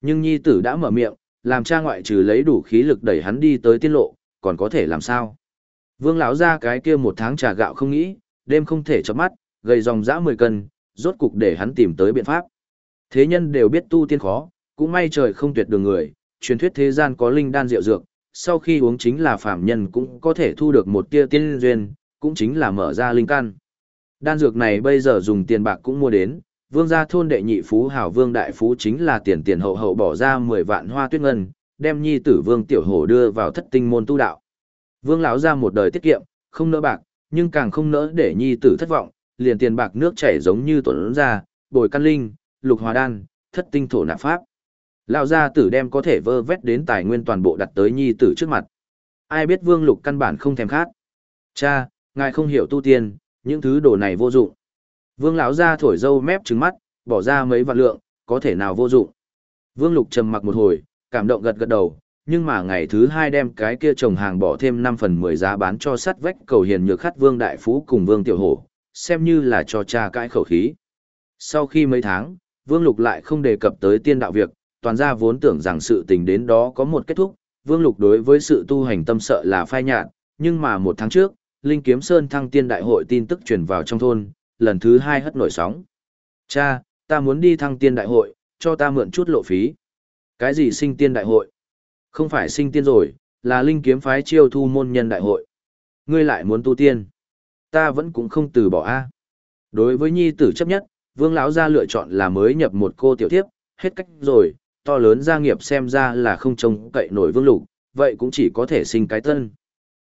Nhưng nhi tử đã mở miệng, làm cha ngoại trừ lấy đủ khí lực đẩy hắn đi tới tiên lộ, còn có thể làm sao? Vương lão ra cái kia một tháng trà gạo không nghĩ, đêm không thể chớp mắt, gầy dòng dã 10 cân, rốt cục để hắn tìm tới biện pháp. Thế nhân đều biết tu tiên khó, cũng may trời không tuyệt đường người, truyền thuyết thế gian có linh đan rượu dược, sau khi uống chính là phàm nhân cũng có thể thu được một tia tiên duyên, cũng chính là mở ra linh căn. Đan dược này bây giờ dùng tiền bạc cũng mua đến, vương gia thôn đệ nhị phú hảo vương đại phú chính là tiền tiền hậu hậu bỏ ra 10 vạn hoa tuyết ngân, đem nhi tử vương tiểu hổ đưa vào thất tinh môn tu đạo. Vương lão ra một đời tiết kiệm, không nỡ bạc, nhưng càng không nỡ để nhi tử thất vọng, liền tiền bạc nước chảy giống như tuần ra, bồi căn linh, lục hòa đan, thất tinh thổ nạp pháp. Lão gia tử đem có thể vơ vét đến tài nguyên toàn bộ đặt tới nhi tử trước mặt. Ai biết vương lục căn bản không thèm khát. Cha, ngài không hiểu tu tiên, những thứ đồ này vô dụng. Vương lão gia thổi dâu mép trừng mắt, bỏ ra mấy vạn lượng, có thể nào vô dụng. Vương lục trầm mặc một hồi, cảm động gật gật đầu, nhưng mà ngày thứ hai đem cái kia trồng hàng bỏ thêm 5 phần 10 giá bán cho sắt vách cầu hiền nhược khát vương đại phú cùng vương tiểu hổ, xem như là cho cha cãi khẩu khí. Sau khi mấy tháng, vương lục lại không đề cập tới tiên đạo việc, toàn gia vốn tưởng rằng sự tình đến đó có một kết thúc, vương lục đối với sự tu hành tâm sợ là phai nhạt, nhưng mà một tháng trước, Linh Kiếm Sơn thăng tiên đại hội tin tức truyền vào trong thôn, lần thứ hai hất nổi sóng. Cha, ta muốn đi thăng tiên đại hội, cho ta mượn chút lộ phí. Cái gì sinh tiên đại hội? Không phải sinh tiên rồi, là linh kiếm phái chiêu thu môn nhân đại hội. Ngươi lại muốn tu tiên. Ta vẫn cũng không từ bỏ a. Đối với nhi tử chấp nhất, vương lão gia lựa chọn là mới nhập một cô tiểu thiếp, hết cách rồi, to lớn gia nghiệp xem ra là không trông cậy nổi vương lục, vậy cũng chỉ có thể sinh cái tân.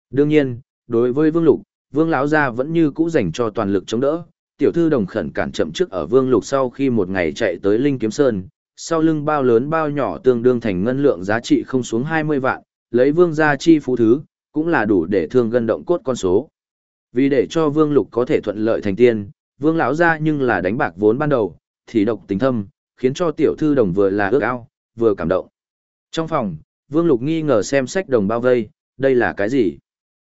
Đương nhiên, đối với vương lục, vương lão gia vẫn như cũ dành cho toàn lực chống đỡ. Tiểu thư đồng khẩn cản chậm trước ở vương lục sau khi một ngày chạy tới Linh Kiếm Sơn, sau lưng bao lớn bao nhỏ tương đương thành ngân lượng giá trị không xuống 20 vạn, lấy vương gia chi phú thứ, cũng là đủ để thương gân động cốt con số. Vì để cho vương lục có thể thuận lợi thành tiên, vương lão gia nhưng là đánh bạc vốn ban đầu, thì độc tình thâm, khiến cho tiểu thư đồng vừa là ước ao, vừa cảm động. Trong phòng, vương lục nghi ngờ xem sách đồng bao vây, đây là cái gì?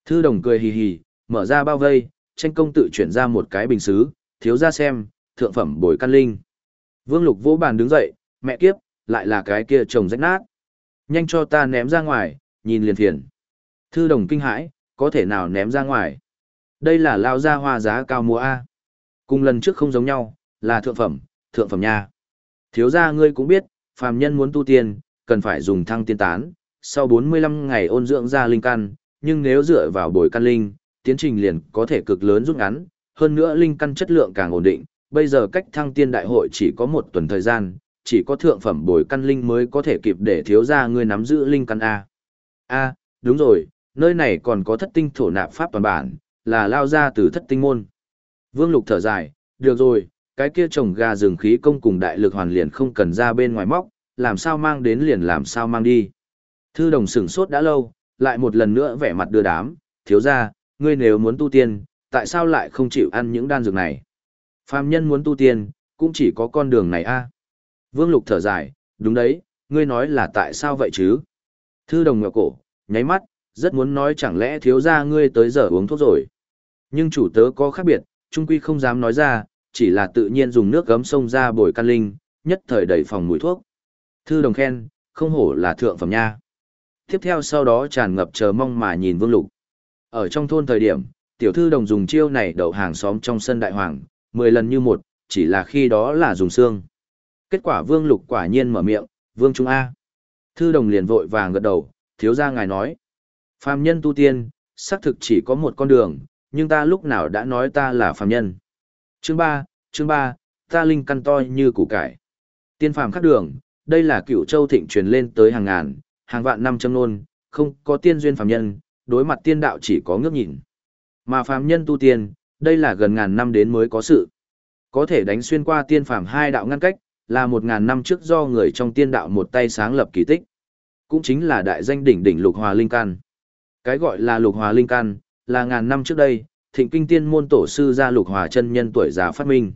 Thư đồng cười hì hì, mở ra bao vây, tranh công tự chuyển ra một cái bình xứ, thiếu ra xem, thượng phẩm bồi căn linh. Vương lục vỗ bàn đứng dậy, mẹ kiếp, lại là cái kia trồng rách nát. Nhanh cho ta ném ra ngoài, nhìn liền thiền. Thư đồng kinh hãi, có thể nào ném ra ngoài. Đây là lao ra hoa giá cao mua A. Cùng lần trước không giống nhau, là thượng phẩm, thượng phẩm nha. Thiếu gia ngươi cũng biết, phàm nhân muốn tu tiên, cần phải dùng thăng tiên tán, sau 45 ngày ôn dưỡng ra linh căn, nhưng nếu dựa vào bồi căn linh, tiến trình liền có thể cực lớn rút ngắn, hơn nữa linh căn chất lượng càng ổn định, bây giờ cách thăng tiên đại hội chỉ có một tuần thời gian, chỉ có thượng phẩm bồi căn linh mới có thể kịp để thiếu gia ngươi nắm giữ linh căn A. A, đúng rồi, nơi này còn có thất tinh thổ nạp pháp toàn bản, là lao ra từ thất tinh môn. Vương Lục thở dài, được rồi, cái kia trồng gà rừng khí công cùng đại lực hoàn liền không cần ra bên ngoài móc, làm sao mang đến liền làm sao mang đi. Thư đồng sửng sốt đã lâu, lại một lần nữa vẻ mặt đưa đám, thiếu ra, ngươi nếu muốn tu tiên, tại sao lại không chịu ăn những đan dược này? Phàm nhân muốn tu tiên, cũng chỉ có con đường này a. Vương Lục thở dài, đúng đấy, ngươi nói là tại sao vậy chứ? Thư đồng ngọc cổ, nháy mắt, rất muốn nói chẳng lẽ thiếu ra ngươi tới giờ uống thuốc rồi. Nhưng chủ tớ có khác biệt, trung quy không dám nói ra, chỉ là tự nhiên dùng nước gấm sông ra bồi can linh, nhất thời đẩy phòng mùi thuốc. Thư đồng khen, không hổ là thượng phẩm nha. Tiếp theo sau đó tràn ngập chờ mong mà nhìn Vương Lục. Ở trong thôn thời điểm, tiểu thư đồng dùng chiêu này đậu hàng xóm trong sân đại hoàng, 10 lần như một, chỉ là khi đó là dùng xương. Kết quả Vương Lục quả nhiên mở miệng, Vương Trung A. Thư đồng liền vội vàng gật đầu, thiếu ra ngài nói. Phàm nhân tu tiên, xác thực chỉ có một con đường, nhưng ta lúc nào đã nói ta là phàm nhân. Chương 3, chương 3, ta linh căn to như củ cải. Tiên phàm khắc đường, đây là cựu châu thịnh truyền lên tới hàng ngàn, hàng vạn năm châm nôn, không có tiên duyên phàm nhân, đối mặt tiên đạo chỉ có ngước nhìn. Mà phàm nhân tu tiên, đây là gần ngàn năm đến mới có sự. Có thể đánh xuyên qua tiên phàm hai đạo ngăn cách, là một ngàn năm trước do người trong tiên đạo một tay sáng lập kỳ tích. Cũng chính là đại danh đỉnh đỉnh lục hòa linh căn. Cái gọi là lục hòa linh căn, là ngàn năm trước đây, thịnh kinh tiên môn tổ sư ra lục hòa chân nhân tuổi già phát minh.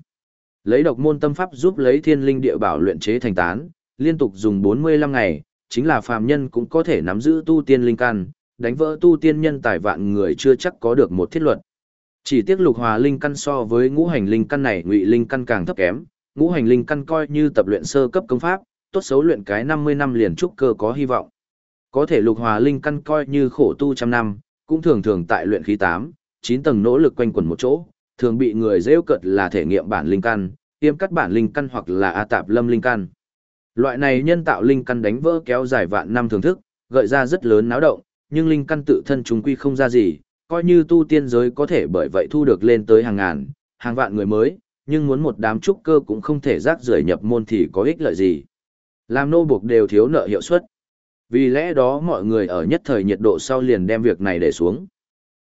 Lấy độc môn tâm pháp giúp lấy thiên linh địa bảo luyện chế thành tán, liên tục dùng 45 ngày, chính là phàm nhân cũng có thể nắm giữ tu tiên linh căn, đánh vỡ tu tiên nhân tài vạn người chưa chắc có được một thiết luật. Chỉ tiếc lục hòa linh căn so với ngũ hành linh căn này ngụy linh căn càng thấp kém, ngũ hành linh căn coi như tập luyện sơ cấp công pháp, tốt xấu luyện cái 50 năm liền trúc cơ có hy vọng. Có thể lục hòa linh căn coi như khổ tu trăm năm, cũng thường thường tại luyện khí 8, 9 tầng nỗ lực quanh quẩn một chỗ, thường bị người rêu cợt là thể nghiệm bản linh căn, tiêm cắt bản linh căn hoặc là a tạp lâm linh căn. Loại này nhân tạo linh căn đánh vỡ kéo dài vạn năm thưởng thức, gợi ra rất lớn náo động, nhưng linh căn tự thân chúng quy không ra gì, coi như tu tiên giới có thể bởi vậy thu được lên tới hàng ngàn, hàng vạn người mới, nhưng muốn một đám trúc cơ cũng không thể rác rưởi nhập môn thì có ích lợi gì. Làm nô buộc đều thiếu nợ hiệu suất. Vì lẽ đó mọi người ở nhất thời nhiệt độ sau liền đem việc này để xuống.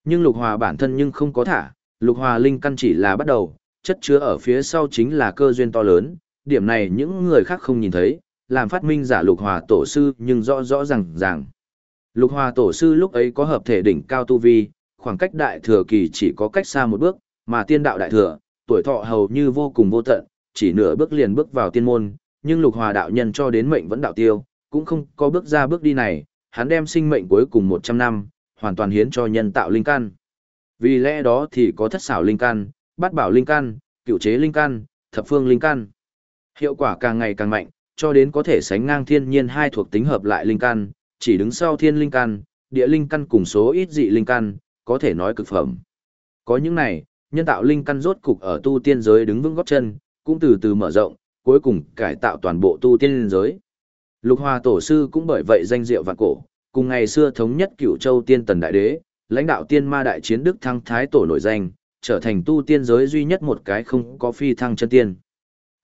Nhưng lục hòa bản thân nhưng không có thả, lục hòa linh căn chỉ là bắt đầu, chất chứa ở phía sau chính là cơ duyên to lớn, điểm này những người khác không nhìn thấy, làm phát minh giả lục hòa tổ sư nhưng rõ rõ ràng ràng. Lục hòa tổ sư lúc ấy có hợp thể đỉnh cao tu vi, khoảng cách đại thừa kỳ chỉ có cách xa một bước, mà tiên đạo đại thừa, tuổi thọ hầu như vô cùng vô tận, chỉ nửa bước liền bước vào tiên môn, nhưng lục hòa đạo nhân cho đến mệnh vẫn đạo tiêu, cũng không có bước ra bước đi này, hắn đem sinh mệnh cuối cùng 100 năm, hoàn toàn hiến cho nhân tạo linh căn. Vì lẽ đó thì có thất xảo linh căn, bát bảo linh căn, cựu chế linh căn, thập phương linh căn. Hiệu quả càng ngày càng mạnh, cho đến có thể sánh ngang thiên nhiên hai thuộc tính hợp lại linh căn, chỉ đứng sau thiên linh căn, địa linh căn cùng số ít dị linh căn, có thể nói cực phẩm. Có những này, nhân tạo linh căn rốt cục ở tu tiên giới đứng vững góp chân, cũng từ từ mở rộng, cuối cùng cải tạo toàn bộ tu tiên giới. Lục Hoa tổ sư cũng bởi vậy danh diệu vạn cổ, cùng ngày xưa thống nhất Cửu Châu Tiên Tần đại đế, lãnh đạo tiên ma đại chiến đức thăng thái tổ nổi danh, trở thành tu tiên giới duy nhất một cái không có phi thăng chân tiên.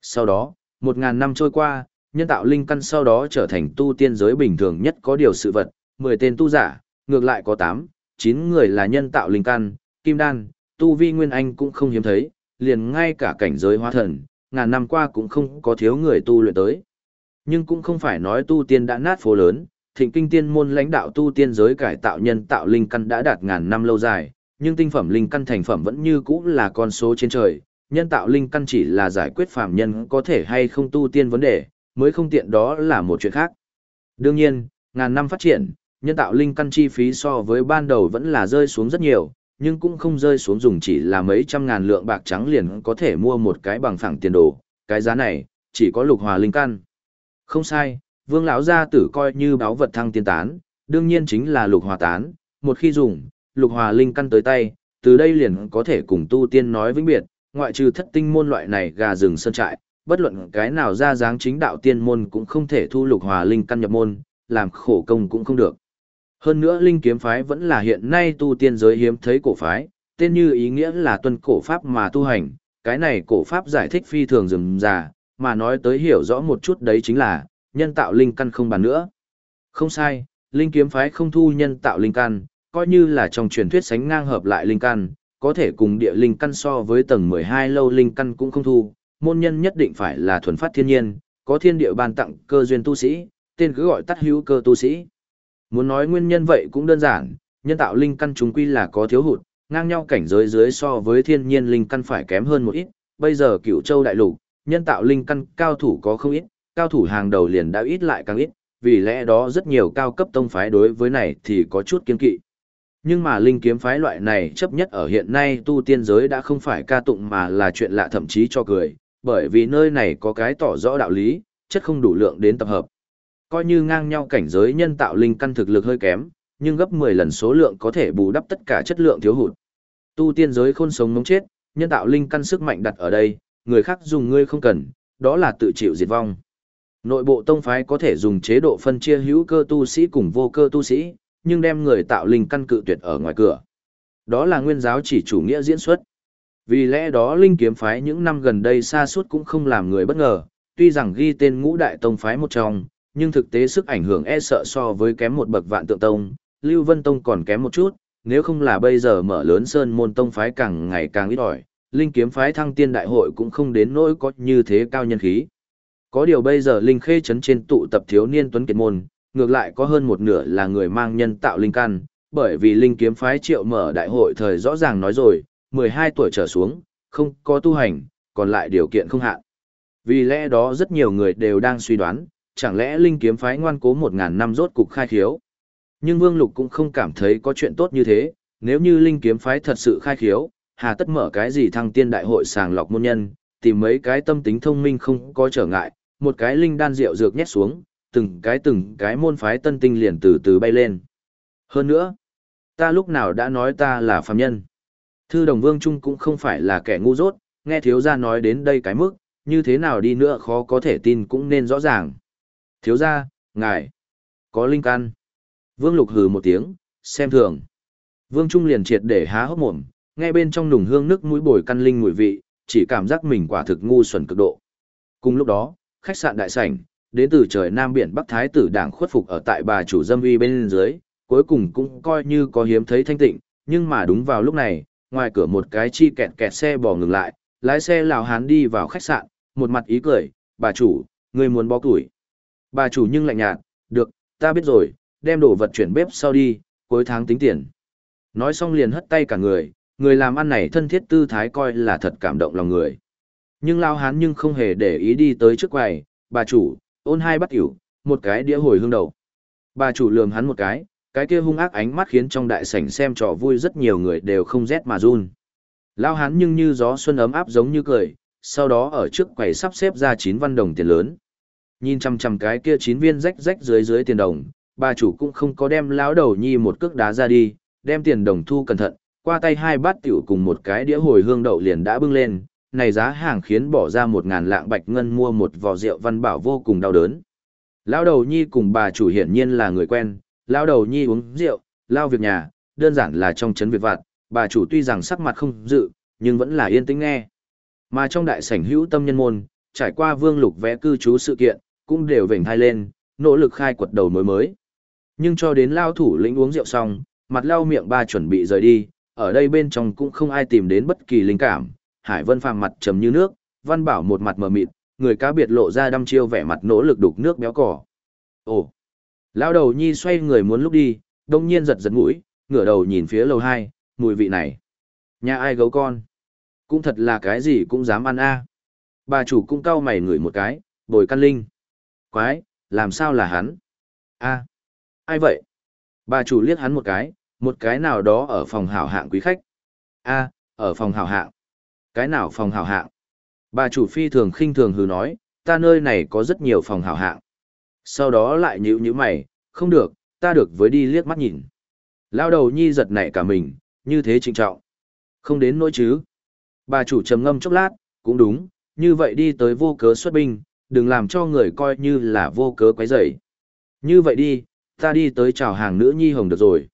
Sau đó, một ngàn năm trôi qua, nhân tạo linh căn sau đó trở thành tu tiên giới bình thường nhất có điều sự vật, mười tên tu giả, ngược lại có tám, chín người là nhân tạo linh căn, kim đan, tu vi nguyên anh cũng không hiếm thấy, liền ngay cả cảnh giới hóa thần, ngàn năm qua cũng không có thiếu người tu luyện tới. Nhưng cũng không phải nói tu tiên đã nát phố lớn, thịnh kinh tiên môn lãnh đạo tu tiên giới cải tạo nhân tạo linh căn đã đạt ngàn năm lâu dài, nhưng tinh phẩm linh căn thành phẩm vẫn như cũ là con số trên trời, nhân tạo linh căn chỉ là giải quyết phàm nhân có thể hay không tu tiên vấn đề, mới không tiện đó là một chuyện khác. Đương nhiên, ngàn năm phát triển, nhân tạo linh căn chi phí so với ban đầu vẫn là rơi xuống rất nhiều, nhưng cũng không rơi xuống dùng chỉ là mấy trăm ngàn lượng bạc trắng liền có thể mua một cái bằng phẳng tiền đồ, cái giá này, chỉ có lục hòa linh căn. Không sai, vương lão gia tử coi như báo vật thăng tiên tán, đương nhiên chính là lục hòa tán, một khi dùng, lục hòa linh căn tới tay, từ đây liền có thể cùng tu tiên nói vĩnh biệt, ngoại trừ thất tinh môn loại này gà rừng sơn trại, bất luận cái nào ra dáng chính đạo tiên môn cũng không thể thu lục hòa linh căn nhập môn, làm khổ công cũng không được. Hơn nữa linh kiếm phái vẫn là hiện nay tu tiên giới hiếm thấy cổ phái, tên như ý nghĩa là tuân cổ pháp mà tu hành, cái này cổ pháp giải thích phi thường rườm rà, mà nói tới hiểu rõ một chút đấy chính là, nhân tạo linh căn không bàn nữa. Không sai, linh kiếm phái không thu nhân tạo linh căn, coi như là trong truyền thuyết sánh ngang hợp lại linh căn, có thể cùng địa linh căn so với tầng 12 lâu linh căn cũng không thu, môn nhân nhất định phải là thuần phát thiên nhiên, có thiên địa ban tặng cơ duyên tu sĩ, tên cứ gọi tắt hữu cơ tu sĩ. Muốn nói nguyên nhân vậy cũng đơn giản, nhân tạo linh căn chúng quy là có thiếu hụt, ngang nhau cảnh giới dưới so với thiên nhiên linh căn phải kém hơn một ít, bây giờ cửu châu đại lục, nhân tạo linh căn cao thủ có không ít, cao thủ hàng đầu liền đã ít lại càng ít, vì lẽ đó rất nhiều cao cấp tông phái đối với này thì có chút kiên kỵ. Nhưng mà linh kiếm phái loại này chấp nhất ở hiện nay tu tiên giới đã không phải ca tụng mà là chuyện lạ thậm chí cho cười, bởi vì nơi này có cái tỏ rõ đạo lý, chất không đủ lượng đến tập hợp. Coi như ngang nhau cảnh giới nhân tạo linh căn thực lực hơi kém, nhưng gấp 10 lần số lượng có thể bù đắp tất cả chất lượng thiếu hụt. Tu tiên giới khôn sống mống chết, nhân tạo linh căn sức mạnh đặt ở đây, người khác dùng ngươi không cần, đó là tự chịu diệt vong. Nội bộ tông phái có thể dùng chế độ phân chia hữu cơ tu sĩ cùng vô cơ tu sĩ, nhưng đem người tạo linh căn cự tuyệt ở ngoài cửa. Đó là nguyên giáo chỉ chủ nghĩa diễn xuất. Vì lẽ đó linh kiếm phái những năm gần đây xa suốt cũng không làm người bất ngờ, tuy rằng ghi tên ngũ đại tông phái một trong, nhưng thực tế sức ảnh hưởng e sợ so với kém một bậc vạn tượng tông, Lưu Vân Tông còn kém một chút, nếu không là bây giờ mở lớn sơn môn tông phái càng ngày càng ít ỏi, linh kiếm phái thăng tiên đại hội cũng không đến nỗi có như thế cao nhân khí. Có điều bây giờ linh khê chấn trên tụ tập thiếu niên tuấn kiệt môn, ngược lại có hơn một nửa là người mang nhân tạo linh căn, bởi vì linh kiếm phái triệu mở đại hội thời rõ ràng nói rồi, 12 tuổi trở xuống, không có tu hành, còn lại điều kiện không hạn. Vì lẽ đó rất nhiều người đều đang suy đoán, chẳng lẽ linh kiếm phái ngoan cố một ngàn năm rốt cục khai khiếu. Nhưng Vương Lục cũng không cảm thấy có chuyện tốt như thế, nếu như linh kiếm phái thật sự khai khiếu, hà tất mở cái gì thăng tiên đại hội sàng lọc môn nhân, tìm mấy cái tâm tính thông minh không có trở ngại, một cái linh đan rượu dược nhét xuống, từng cái từng cái môn phái tân tinh liền từ từ bay lên. Hơn nữa, ta lúc nào đã nói ta là phàm nhân. Thư đồng vương trung cũng không phải là kẻ ngu dốt, nghe thiếu gia nói đến đây cái mức, như thế nào đi nữa khó có thể tin cũng nên rõ ràng. Thiếu gia, ngài, có linh căn. Vương lục hừ một tiếng, xem thường. Vương Trung liền triệt để há hốc mồm, nghe bên trong nùng hương nước mũi bồi căn linh mùi vị, chỉ cảm giác mình quả thực ngu xuẩn cực độ. Cùng lúc đó, khách sạn đại sảnh, đến từ trời Nam Biển Bắc Thái tử đảng khuất phục ở tại bà chủ dâm uy bên dưới, cuối cùng cũng coi như có hiếm thấy thanh tịnh, nhưng mà đúng vào lúc này, ngoài cửa một cái chi kẹt kẹt xe bò ngừng lại, lái xe lào hán đi vào khách sạn, một mặt ý cười, bà chủ, người muốn bó tuổi. Bà chủ nhưng lạnh nhạt, được, ta biết rồi, đem đồ vật chuyển bếp sau đi, cuối tháng tính tiền. Nói xong liền hất tay cả người, người làm ăn này thân thiết tư thái coi là thật cảm động lòng người. Nhưng lao hán nhưng không hề để ý đi tới trước quầy, bà chủ, ôn hai bắt hiểu, một cái đĩa hồi hương đầu. Bà chủ lườm hắn một cái, cái kia hung ác ánh mắt khiến trong đại sảnh xem trò vui rất nhiều người đều không rét mà run. Lao hán nhưng như gió xuân ấm áp giống như cười, sau đó ở trước quầy sắp xếp ra chín văn đồng tiền lớn. Nhìn chằm chằm cái kia chín viên rách rách dưới dưới tiền đồng, bà chủ cũng không có đem lão đầu nhi một cước đá ra đi, đem tiền đồng thu cẩn thận, qua tay hai bát tiểu cùng một cái đĩa hồi hương đậu liền đã bưng lên, này giá hàng khiến bỏ ra một ngàn lạng bạch ngân mua một vò rượu văn bảo vô cùng đau đớn. Lão đầu nhi cùng bà chủ hiển nhiên là người quen, lão đầu nhi uống rượu, lao việc nhà, đơn giản là trong chấn việc vặt, bà chủ tuy rằng sắc mặt không dự, nhưng vẫn là yên tĩnh nghe. Mà trong đại sảnh hữu tâm nhân môn, trải qua vương lục vẽ cư trú sự kiện, cũng đều vểnh thai lên, nỗ lực khai quật đầu mới mới. Nhưng cho đến lao thủ lĩnh uống rượu xong, mặt lao miệng ba chuẩn bị rời đi, ở đây bên trong cũng không ai tìm đến bất kỳ linh cảm, Hải Vân phàm mặt trầm như nước, Văn Bảo một mặt mờ mịt, người cá biệt lộ ra đăm chiêu vẻ mặt nỗ lực đục nước béo cỏ. Ồ! Lão đầu nhi xoay người muốn lúc đi, đông nhiên giật giật mũi, ngửa đầu nhìn phía lầu hai, mùi vị này. Nhà ai gấu con? Cũng thật là cái gì cũng dám ăn a. Bà chủ cũng cau mày ngửi một cái, bồi căn linh. Quái, làm sao là hắn? a ai vậy? Bà chủ liếc hắn một cái, một cái nào đó ở phòng hảo hạng quý khách. a ở phòng hảo hạng. Cái nào phòng hảo hạng? Bà chủ phi thường khinh thường hừ nói, ta nơi này có rất nhiều phòng hảo hạng. Sau đó lại nhíu nhíu mày, không được, ta được với đi liếc mắt nhìn. Lao đầu nhi giật nảy cả mình, như thế trịnh trọng. Không đến nỗi chứ. Bà chủ trầm ngâm chốc lát, cũng đúng, như vậy đi tới vô cớ xuất binh, đừng làm cho người coi như là vô cớ quấy rầy. Như vậy đi, ta đi tới chào hàng nữ nhi hồng được rồi.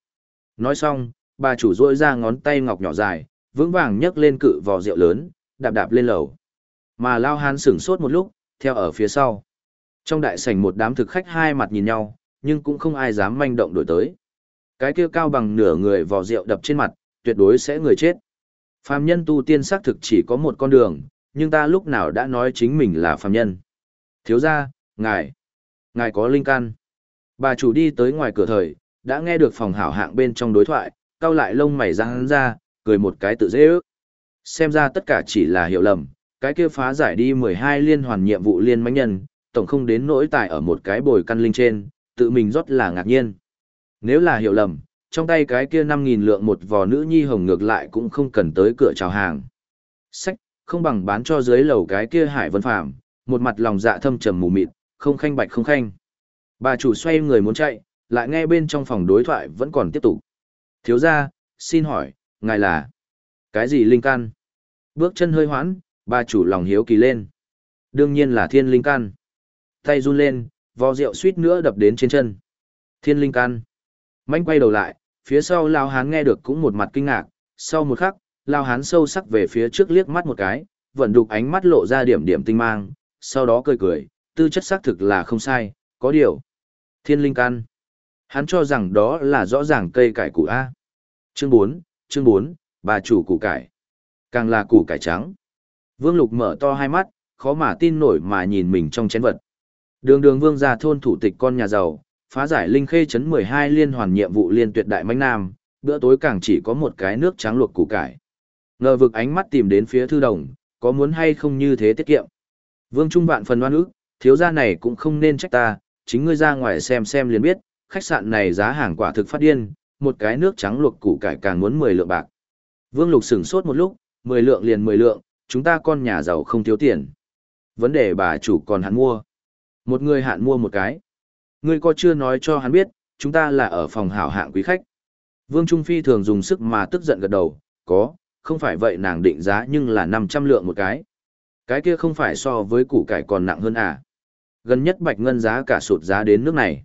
Nói xong, bà chủ rôi ra ngón tay ngọc nhỏ dài, vững vàng nhấc lên cự vò rượu lớn, đạp đạp lên lầu. Mà Lao Hán sửng sốt một lúc, theo ở phía sau. Trong đại sảnh một đám thực khách hai mặt nhìn nhau, nhưng cũng không ai dám manh động đổi tới. Cái kia cao bằng nửa người vò rượu đập trên mặt, tuyệt đối sẽ người chết. Phàm nhân tu tiên xác thực chỉ có một con đường, nhưng ta lúc nào đã nói chính mình là phàm nhân. Thiếu gia, ngài, ngài có linh căn. Bà chủ đi tới ngoài cửa thời, đã nghe được phòng hảo hạng bên trong đối thoại, cao lại lông mày răng ra, cười một cái tự dễ ước. Xem ra tất cả chỉ là hiểu lầm, cái kia phá giải đi 12 liên hoàn nhiệm vụ liên mãnh nhân, tổng không đến nỗi tài ở một cái bồi căn linh trên, tự mình rót là ngạc nhiên. Nếu là hiểu lầm, trong tay cái kia 5.000 lượng một vò nữ nhi hồng ngược lại cũng không cần tới cửa chào hàng. Sách, không bằng bán cho dưới lầu cái kia hải vân phạm, một mặt lòng dạ thâm trầm mù mịt, không khanh bạch không khanh. Bà chủ xoay người muốn chạy, lại nghe bên trong phòng đối thoại vẫn còn tiếp tục. Thiếu gia xin hỏi, ngài là cái gì linh căn? Bước chân hơi hoãn, bà chủ lòng hiếu kỳ lên. Đương nhiên là thiên linh căn. Tay run lên, vò rượu suýt nữa đập đến trên chân. Thiên linh căn. Manh quay đầu lại, phía sau Lao Hán nghe được cũng một mặt kinh ngạc, sau một khắc, Lao Hán sâu sắc về phía trước liếc mắt một cái, vẫn đục ánh mắt lộ ra điểm điểm tinh mang, sau đó cười cười, tư chất xác thực là không sai, có điều. Thiên linh căn. Hắn cho rằng đó là rõ ràng cây cải củ A. Chương 4, chương 4, bà chủ củ cải. Càng là củ cải trắng. Vương Lục mở to hai mắt, khó mà tin nổi mà nhìn mình trong chén vật. Đường đường vương gia thôn thủ tịch con nhà giàu, phá giải linh khê chấn 12 liên hoàn nhiệm vụ liên tuyệt đại mãnh nam, bữa tối càng chỉ có một cái nước trắng luộc củ cải. Ngờ vực ánh mắt tìm đến phía thư đồng, có muốn hay không như thế tiết kiệm. Vương Trung vạn phần oan ức, thiếu gia này cũng không nên trách ta, chính ngươi ra ngoài xem xem liền biết, khách sạn này giá hàng quả thực phát điên, một cái nước trắng luộc củ cải càng muốn 10 lượng bạc. Vương Lục sửng sốt một lúc, 10 lượng liền 10 lượng, chúng ta con nhà giàu không thiếu tiền. Vấn đề bà chủ còn hắn mua. Một người hạn mua một cái. Ngươi có chưa nói cho hắn biết, chúng ta là ở phòng hảo hạng quý khách. Vương Trung Phi thường dùng sức mà tức giận gật đầu, có, không phải vậy nàng định giá nhưng là 500 lượng một cái. Cái kia không phải so với củ cải còn nặng hơn à. Gần nhất bạch ngân giá cả sụt giá đến nước này.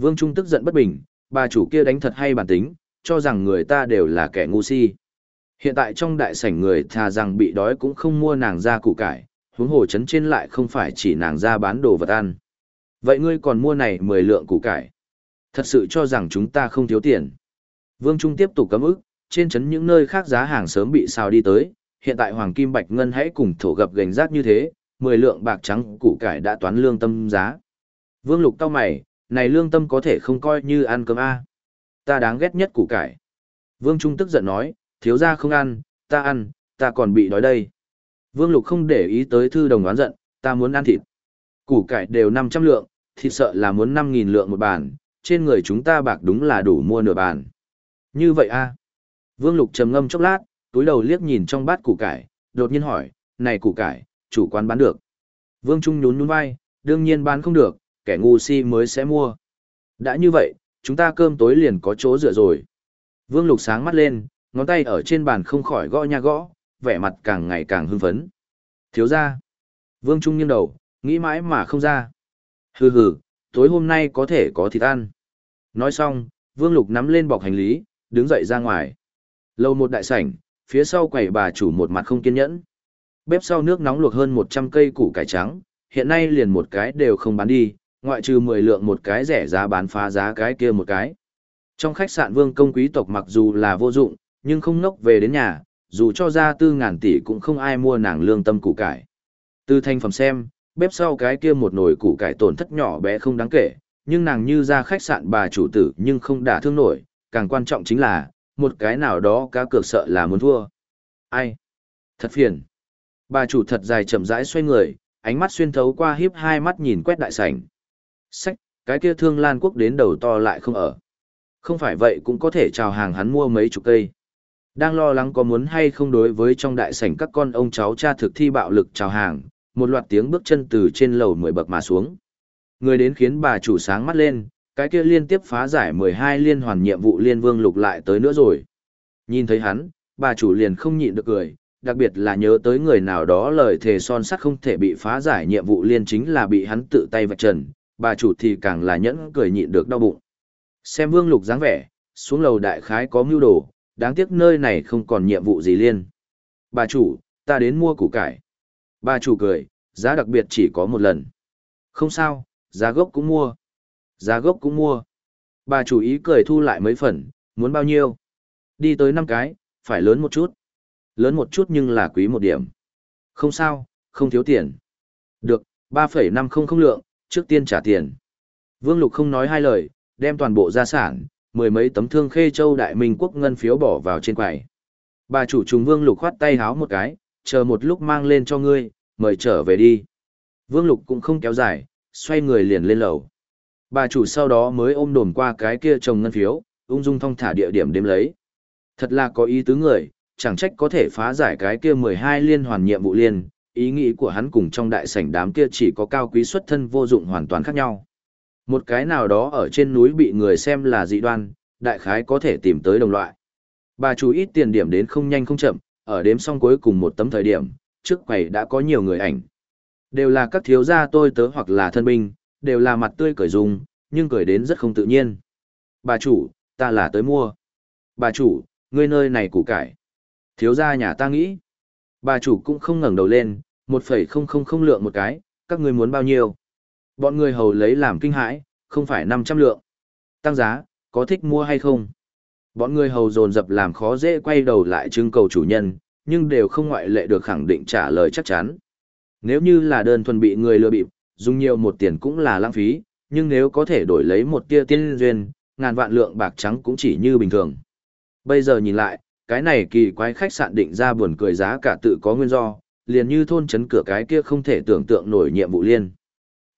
Vương Trung tức giận bất bình, bà chủ kia đánh thật hay bản tính, cho rằng người ta đều là kẻ ngu si. Hiện tại trong đại sảnh người thà rằng bị đói cũng không mua nàng ra củ cải, huống hồ chấn trên lại không phải chỉ nàng ra bán đồ vật ăn. Vậy ngươi còn mua này 10 lượng củ cải. Thật sự cho rằng chúng ta không thiếu tiền. Vương Trung tiếp tục cấm ức, trên chấn những nơi khác giá hàng sớm bị sao đi tới, hiện tại Hoàng Kim Bạch Ngân hãy cùng thổ gập gành rác như thế, 10 lượng bạc trắng củ cải đã toán lương tâm giá. Vương Lục cao mày, này lương tâm có thể không coi như ăn cơm A. Ta đáng ghét nhất củ cải. Vương Trung tức giận nói, thiếu gia không ăn, ta ăn, ta còn bị đói đây. Vương Lục không để ý tới thư đồng đoán giận, ta muốn ăn thịt. Củ cải đều 500 lượng, thịt sợ là muốn 5.000 lượng một bàn, trên người chúng ta bạc đúng là đủ mua nửa bàn. Như vậy a Vương Lục trầm ngâm chốc lát, túi đầu liếc nhìn trong bát củ cải, đột nhiên hỏi, này củ cải, chủ quán bán được. Vương Trung nhún nhún vai, đương nhiên bán không được, kẻ ngu si mới sẽ mua. Đã như vậy, chúng ta cơm tối liền có chỗ dựa rồi. Vương Lục sáng mắt lên, ngón tay ở trên bàn không khỏi gõ nha gõ, vẻ mặt càng ngày càng hưng phấn. Thiếu ra. Vương Trung nghiêng đầu, nghĩ mãi mà không ra. Hừ hừ, tối hôm nay có thể có thịt ăn. Nói xong, Vương Lục nắm lên bọc hành lý, đứng dậy ra ngoài. Lâu một đại sảnh, phía sau quầy bà chủ một mặt không kiên nhẫn. Bếp sau nước nóng luộc hơn 100 cây củ cải trắng, hiện nay liền một cái đều không bán đi, ngoại trừ 10 lượng một cái rẻ giá bán phá giá cái kia một cái. Trong khách sạn vương công quý tộc mặc dù là vô dụng, nhưng không nốc về đến nhà, dù cho ra tư ngàn tỷ cũng không ai mua nàng lương tâm củ cải. Từ thanh phẩm xem, bếp sau cái kia một nồi củ cải tổn thất nhỏ bé không đáng kể, nhưng nàng như ra khách sạn bà chủ tử nhưng không đả thương nổi, càng quan trọng chính là, một cái nào đó cá cược sợ là muốn thua. Ai? Thật phiền. Bà chủ thật dài chậm rãi xoay người, ánh mắt xuyên thấu qua hiếp hai mắt nhìn quét đại sảnh. Sách, cái kia thương lan quốc đến đầu to lại không ở. Không phải vậy cũng có thể chào hàng hắn mua mấy chục cây. Đang lo lắng có muốn hay không đối với trong đại sảnh các con ông cháu cha thực thi bạo lực chào hàng, một loạt tiếng bước chân từ trên lầu mười bậc mà xuống. Người đến khiến bà chủ sáng mắt lên, cái kia liên tiếp phá giải 12 liên hoàn nhiệm vụ liên vương lục lại tới nữa rồi. Nhìn thấy hắn, bà chủ liền không nhịn được cười, đặc biệt là nhớ tới người nào đó lời thề son sắt không thể bị phá giải nhiệm vụ liên chính là bị hắn tự tay vạch trần, bà chủ thì càng là nhẫn cười nhịn được đau bụng. Xem vương lục dáng vẻ, xuống lầu đại khái có mưu đồ, đáng tiếc nơi này không còn nhiệm vụ gì liên. Bà chủ, ta đến mua củ cải. Bà chủ cười, giá đặc biệt chỉ có một lần. Không sao, giá gốc cũng mua. Giá gốc cũng mua. Bà chủ ý cười thu lại mấy phần, muốn bao nhiêu? Đi tới năm cái, phải lớn một chút. Lớn một chút nhưng là quý một điểm. Không sao, không thiếu tiền. Được, 3,500 lượng, trước tiên trả tiền. Vương Lục không nói hai lời, đem toàn bộ gia sản, mười mấy tấm thương khê châu đại minh quốc ngân phiếu bỏ vào trên quầy. Bà chủ trùng Vương Lục khoát tay háo một cái, chờ một lúc mang lên cho ngươi, mời trở về đi. Vương Lục cũng không kéo dài, xoay người liền lên lầu. Bà chủ sau đó mới ôm đồm qua cái kia trồng ngân phiếu, ung dung thong thả địa điểm đếm lấy. Thật là có ý tứ người, chẳng trách có thể phá giải cái kia 12 liên hoàn nhiệm vụ liên, ý nghĩ của hắn cùng trong đại sảnh đám kia chỉ có cao quý xuất thân vô dụng hoàn toàn khác nhau. Một cái nào đó ở trên núi bị người xem là dị đoan, đại khái có thể tìm tới đồng loại. Bà chủ ít tiền điểm đến không nhanh không chậm, ở đếm xong cuối cùng một tấm thời điểm, trước quầy đã có nhiều người ảnh. Đều là các thiếu gia tôi tớ hoặc là thân binh, đều là mặt tươi cười dùng, nhưng cười đến rất không tự nhiên. Bà chủ, ta là tới mua. Bà chủ, ngươi nơi này củ cải. Thiếu gia nhà ta nghĩ. Bà chủ cũng không ngẩng đầu lên, một phẩy không không không lượng một cái, các ngươi muốn bao nhiêu? Bọn người hầu lấy làm kinh hãi, không phải 500 lượng. Tăng giá, có thích mua hay không? Bọn người hầu dồn dập làm khó dễ quay đầu lại trưng cầu chủ nhân, nhưng đều không ngoại lệ được khẳng định trả lời chắc chắn. Nếu như là đơn thuần bị người lừa bịp, dùng nhiều một tiền cũng là lãng phí, nhưng nếu có thể đổi lấy một tia tiên duyên, ngàn vạn lượng bạc trắng cũng chỉ như bình thường. Bây giờ nhìn lại, cái này kỳ quái khách sạn định ra buồn cười giá cả tự có nguyên do, liền như thôn trấn cửa cái kia không thể tưởng tượng nổi nhiệm vụ liên.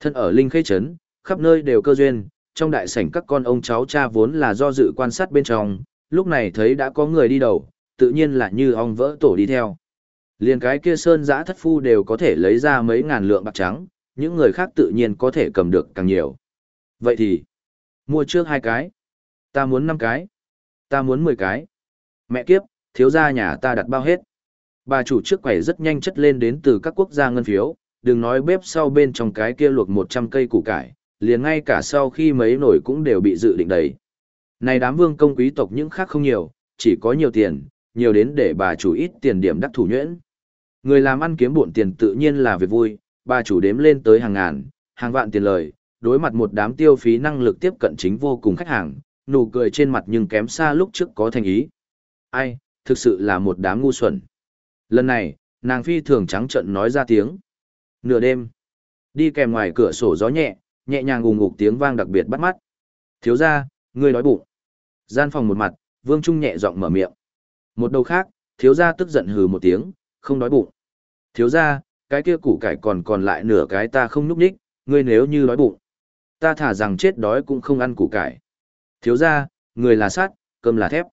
Thân ở Linh Khê Trấn, khắp nơi đều cơ duyên, trong đại sảnh các con ông cháu cha vốn là do dự quan sát bên trong, lúc này thấy đã có người đi đầu, tự nhiên là như ong vỡ tổ đi theo. Liền cái kia sơn giã thất phu đều có thể lấy ra mấy ngàn lượng bạc trắng, những người khác tự nhiên có thể cầm được càng nhiều. Vậy thì, mua trước hai cái. Ta muốn năm cái. Ta muốn mười cái. Mẹ kiếp, thiếu gia nhà ta đặt bao hết. Bà chủ trước quầy rất nhanh chất lên đến từ các quốc gia ngân phiếu, đừng nói bếp sau bên trong cái kia luộc 100 cây củ cải, liền ngay cả sau khi mấy nồi cũng đều bị dự định đầy. Này đám vương công quý tộc những khác không nhiều, chỉ có nhiều tiền, nhiều đến để bà chủ ít tiền điểm đắc thủ nhuyễn. Người làm ăn kiếm bộn tiền tự nhiên là việc vui, bà chủ đếm lên tới hàng ngàn, hàng vạn tiền lời, đối mặt một đám tiêu phí năng lực tiếp cận chính vô cùng khách hàng, nụ cười trên mặt nhưng kém xa lúc trước có thành ý. Ai, thực sự là một đám ngu xuẩn. Lần này, nàng phi thường trắng trận nói ra tiếng. Nửa đêm, đi kèm ngoài cửa sổ gió nhẹ, nhẹ nhàng ùng ục tiếng vang đặc biệt bắt mắt. Thiếu ra, ngươi nói bụng. Gian phòng một mặt, Vương Trung nhẹ giọng mở miệng. Một đầu khác, thiếu gia tức giận hừ một tiếng, không đói bụng. Thiếu gia, cái kia củ cải còn còn lại nửa cái ta không núp đích, ngươi nếu như đói bụng. Ta thả rằng chết đói cũng không ăn củ cải. Thiếu gia, người là sát, cơm là thép.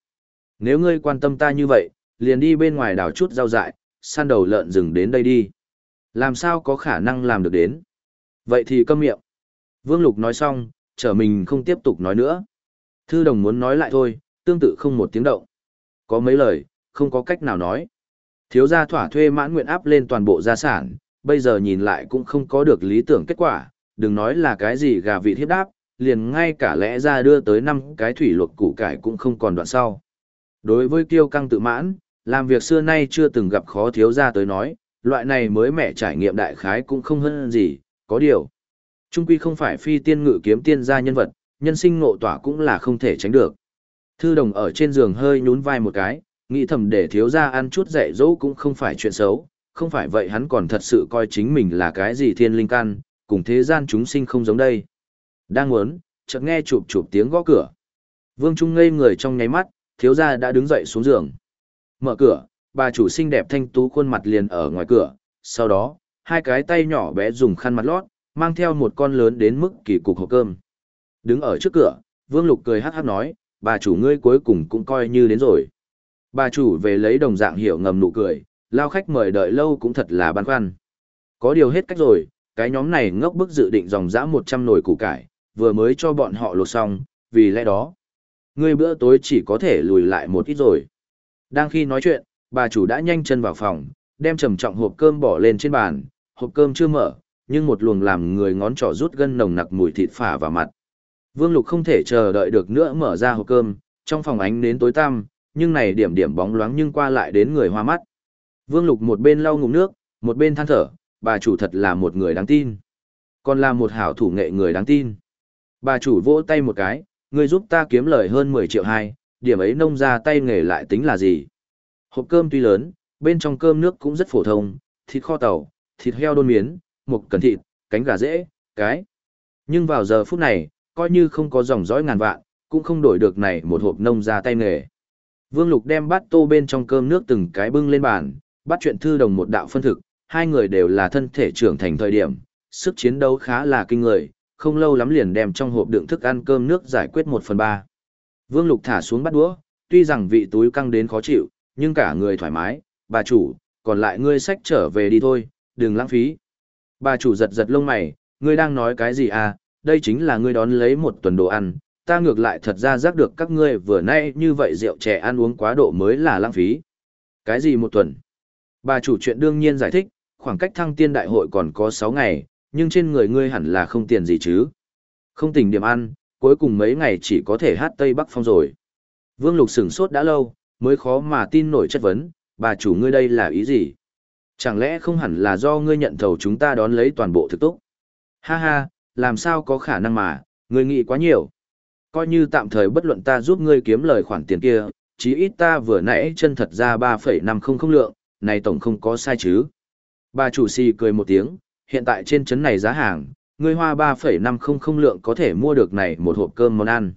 Nếu ngươi quan tâm ta như vậy, liền đi bên ngoài đảo chút rau dại, săn đầu lợn rừng đến đây đi. Làm sao có khả năng làm được đến? Vậy thì câm miệng. Vương Lục nói xong, trở mình không tiếp tục nói nữa. Thư đồng muốn nói lại thôi, tương tự không một tiếng động. Có mấy lời, không có cách nào nói. Thiếu gia thỏa thuê mãn nguyện áp lên toàn bộ gia sản, bây giờ nhìn lại cũng không có được lý tưởng kết quả, đừng nói là cái gì gà vị thiết đáp, liền ngay cả lẽ ra đưa tới năm cái thủy luật củ cải cũng không còn đoạn sau. Đối với kiêu căng tự mãn, làm việc xưa nay chưa từng gặp khó thiếu gia tới nói, loại này mới mẹ trải nghiệm đại khái cũng không hơn gì, có điều. Trung quy không phải phi tiên ngự kiếm tiên gia nhân vật, nhân sinh ngộ tỏa cũng là không thể tránh được. Thư đồng ở trên giường hơi nhún vai một cái, nghĩ thầm để thiếu gia ăn chút dạy dỗ cũng không phải chuyện xấu, không phải vậy hắn còn thật sự coi chính mình là cái gì thiên linh căn, cùng thế gian chúng sinh không giống đây. Đang muốn, chợt nghe chụp chụp tiếng gõ cửa. Vương Trung ngây người trong nháy mắt, thiếu gia đã đứng dậy xuống giường. Mở cửa, bà chủ xinh đẹp thanh tú khuôn mặt liền ở ngoài cửa, sau đó, hai cái tay nhỏ bé dùng khăn mặt lót, mang theo một con lớn đến mức kỳ cục hộp cơm. Đứng ở trước cửa, Vương Lục cười hát hát nói, bà chủ ngươi cuối cùng cũng coi như đến rồi. Bà chủ về lấy đồng dạng hiểu ngầm nụ cười, lao khách mời đợi lâu cũng thật là băn khoăn. Có điều hết cách rồi, cái nhóm này ngốc bức dự định dòng dã 100 nồi củ cải, vừa mới cho bọn họ lột xong, vì lẽ đó, ngươi bữa tối chỉ có thể lùi lại một ít rồi. Đang khi nói chuyện, bà chủ đã nhanh chân vào phòng, đem trầm trọng hộp cơm bỏ lên trên bàn, hộp cơm chưa mở, nhưng một luồng làm người ngón trỏ rút gân nồng nặc mùi thịt phả vào mặt. Vương Lục không thể chờ đợi được nữa mở ra hộp cơm, trong phòng ánh đến tối tăm, nhưng này điểm điểm bóng loáng nhưng qua lại đến người hoa mắt. Vương Lục một bên lau ngụm nước, một bên than thở, bà chủ thật là một người đáng tin. Còn là một hảo thủ nghệ người đáng tin. Bà chủ vỗ tay một cái, người giúp ta kiếm lời hơn 10 triệu hai, điểm ấy nông ra tay nghề lại tính là gì. Hộp cơm tuy lớn, bên trong cơm nước cũng rất phổ thông, thịt kho tàu, thịt heo đôn miến, mục cần thịt, cánh gà rễ, cái. Nhưng vào giờ phút này, coi như không có dòng dõi ngàn vạn, cũng không đổi được này một hộp nông ra tay nghề. Vương Lục đem bát tô bên trong cơm nước từng cái bưng lên bàn, bắt chuyện thư đồng một đạo phân thực, hai người đều là thân thể trưởng thành thời điểm, sức chiến đấu khá là kinh người, không lâu lắm liền đem trong hộp đựng thức ăn cơm nước giải quyết một phần ba. Vương Lục thả xuống bắt đũa, tuy rằng vị túi căng đến khó chịu, nhưng cả người thoải mái, bà chủ, còn lại ngươi sách trở về đi thôi, đừng lãng phí. Bà chủ giật giật lông mày, ngươi đang nói cái gì à, đây chính là ngươi đón lấy một tuần đồ ăn, ta ngược lại thật ra giác được các ngươi vừa nay như vậy rượu trẻ ăn uống quá độ mới là lãng phí. Cái gì một tuần? Bà chủ chuyện đương nhiên giải thích, khoảng cách thăng tiên đại hội còn có 6 ngày, nhưng trên người ngươi hẳn là không tiền gì chứ. Không tỉnh điểm ăn, cuối cùng mấy ngày chỉ có thể hát Tây Bắc Phong rồi. Vương Lục sửng sốt đã lâu, mới khó mà tin nổi chất vấn, bà chủ ngươi đây là ý gì? Chẳng lẽ không hẳn là do ngươi nhận thầu chúng ta đón lấy toàn bộ thực túc? Ha ha, làm sao có khả năng mà, ngươi nghĩ quá nhiều. Coi như tạm thời bất luận ta giúp ngươi kiếm lời khoản tiền kia, chí ít ta vừa nãy chân thật ra 3,500 lượng, này tổng không có sai chứ. Bà chủ si cười một tiếng, hiện tại trên trấn này giá hàng, ngươi hoa 3,500 lượng có thể mua được này một hộp cơm món ăn.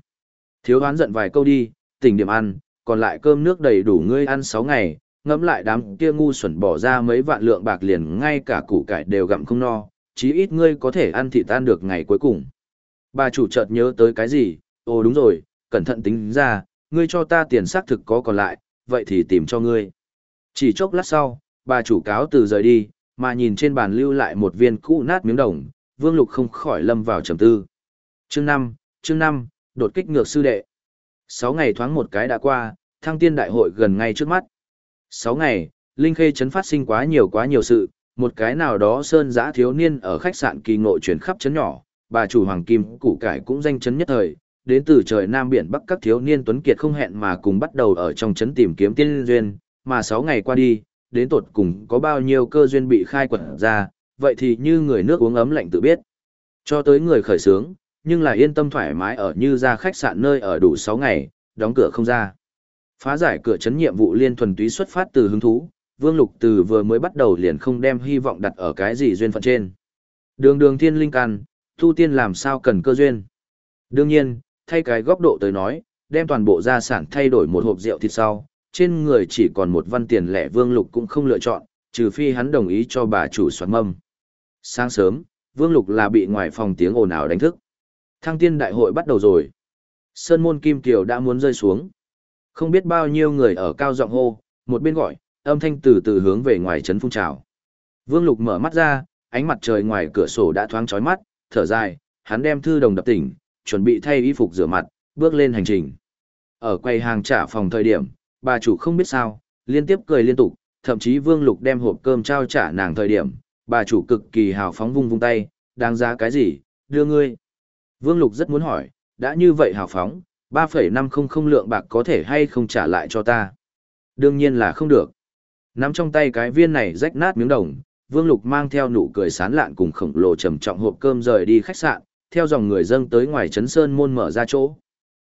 Thiếu đoán giận vài câu đi, tỉnh điểm ăn, còn lại cơm nước đầy đủ ngươi ăn 6 ngày, ngẫm lại đám kia ngu xuẩn bỏ ra mấy vạn lượng bạc liền ngay cả củ cải đều gặm không no, chí ít ngươi có thể ăn thịt tan được ngày cuối cùng. Bà chủ chợt nhớ tới cái gì, ồ đúng rồi, cẩn thận tính ra, ngươi cho ta tiền xác thực có còn lại, vậy thì tìm cho ngươi. Chỉ chốc lát sau, bà chủ cáo từ rời đi, mà nhìn trên bàn lưu lại một viên cũ nát miếng đồng, Vương Lục không khỏi lâm vào trầm tư. Chương 5, chương 5, đột kích ngược sư đệ. 6 ngày thoáng một cái đã qua, thăng tiên đại hội gần ngay trước mắt. 6 ngày, Linh Khê chấn phát sinh quá nhiều quá nhiều sự, một cái nào đó sơn giã thiếu niên ở khách sạn kỳ ngộ chuyển khắp chấn nhỏ, bà chủ Hoàng Kim củ cải cũng danh chấn nhất thời, đến từ trời Nam Biển Bắc các thiếu niên tuấn kiệt không hẹn mà cùng bắt đầu ở trong chấn tìm kiếm tiên duyên, mà 6 ngày qua đi, đến tột cùng có bao nhiêu cơ duyên bị khai quật ra, vậy thì như người nước uống ấm lạnh tự biết. Cho tới người khởi sướng, nhưng lại yên tâm thoải mái ở như ra khách sạn nơi ở đủ 6 ngày, đóng cửa không ra. Phá giải cửa chấn nhiệm vụ liên thuần túy xuất phát từ hứng thú, Vương Lục từ vừa mới bắt đầu liền không đem hy vọng đặt ở cái gì duyên phận trên. Đường đường thiên linh căn, tu tiên làm sao cần cơ duyên. Đương nhiên, thay cái góc độ tới nói, đem toàn bộ gia sản thay đổi một hộp rượu thịt sau, trên người chỉ còn một văn tiền lẻ Vương Lục cũng không lựa chọn, trừ phi hắn đồng ý cho bà chủ soạn mâm. Sáng sớm, Vương Lục là bị ngoài phòng tiếng ồn ào đánh thức. Thăng tiên đại hội bắt đầu rồi. Sơn môn Kim Kiều đã muốn rơi xuống. Không biết bao nhiêu người ở cao giọng hô, một bên gọi, âm thanh từ từ hướng về ngoài trấn phun trào. Vương Lục mở mắt ra, ánh mặt trời ngoài cửa sổ đã thoáng chói mắt, thở dài, hắn đem thư đồng đập tỉnh, chuẩn bị thay y phục rửa mặt, bước lên hành trình. Ở quầy hàng trả phòng thời điểm, bà chủ không biết sao, liên tiếp cười liên tục, thậm chí Vương Lục đem hộp cơm trao trả nàng thời điểm, bà chủ cực kỳ hào phóng vung vung tay, đáng giá cái gì, đưa ngươi. Vương Lục rất muốn hỏi, đã như vậy hào phóng, 3,500 lượng bạc có thể hay không trả lại cho ta? Đương nhiên là không được. Nắm trong tay cái viên này rách nát miếng đồng, Vương Lục mang theo nụ cười sán lạn cùng khổng lồ trầm trọng hộp cơm rời đi khách sạn, theo dòng người dâng tới ngoài trấn sơn môn mở ra chỗ.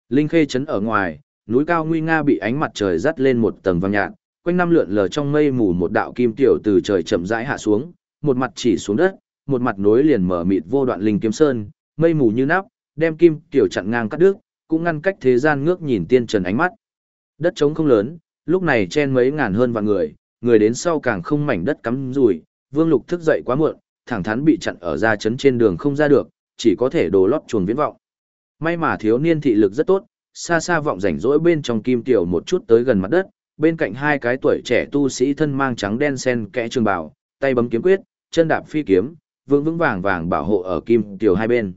Linh khê trấn ở ngoài, núi cao nguy nga bị ánh mặt trời dắt lên một tầng vàng nhạt, quanh năm lượn lờ trong mây mù một đạo kim tiểu từ trời chậm rãi hạ xuống, một mặt chỉ xuống đất, một mặt nối liền mở mịt vô đoạn linh kiếm sơn, mây mù như nắp, đem kim tiểu chặn ngang cắt đứt, cũng ngăn cách thế gian ngước nhìn tiên trần ánh mắt. Đất trống không lớn, lúc này chen mấy ngàn hơn vạn người, người đến sau càng không mảnh đất cắm rủi, Vương Lục thức dậy quá muộn, thẳng thắn bị chặn ở ra chấn trên đường không ra được, chỉ có thể đồ lót chuồng viễn vọng. May mà thiếu niên thị lực rất tốt, xa xa vọng rảnh rỗi bên trong kim tiểu một chút tới gần mặt đất, bên cạnh hai cái tuổi trẻ tu sĩ thân mang trắng đen sen kẽ trường bào, tay bấm kiếm quyết, chân đạp phi kiếm, vững vững vàng vàng bảo hộ ở kim tiểu hai bên.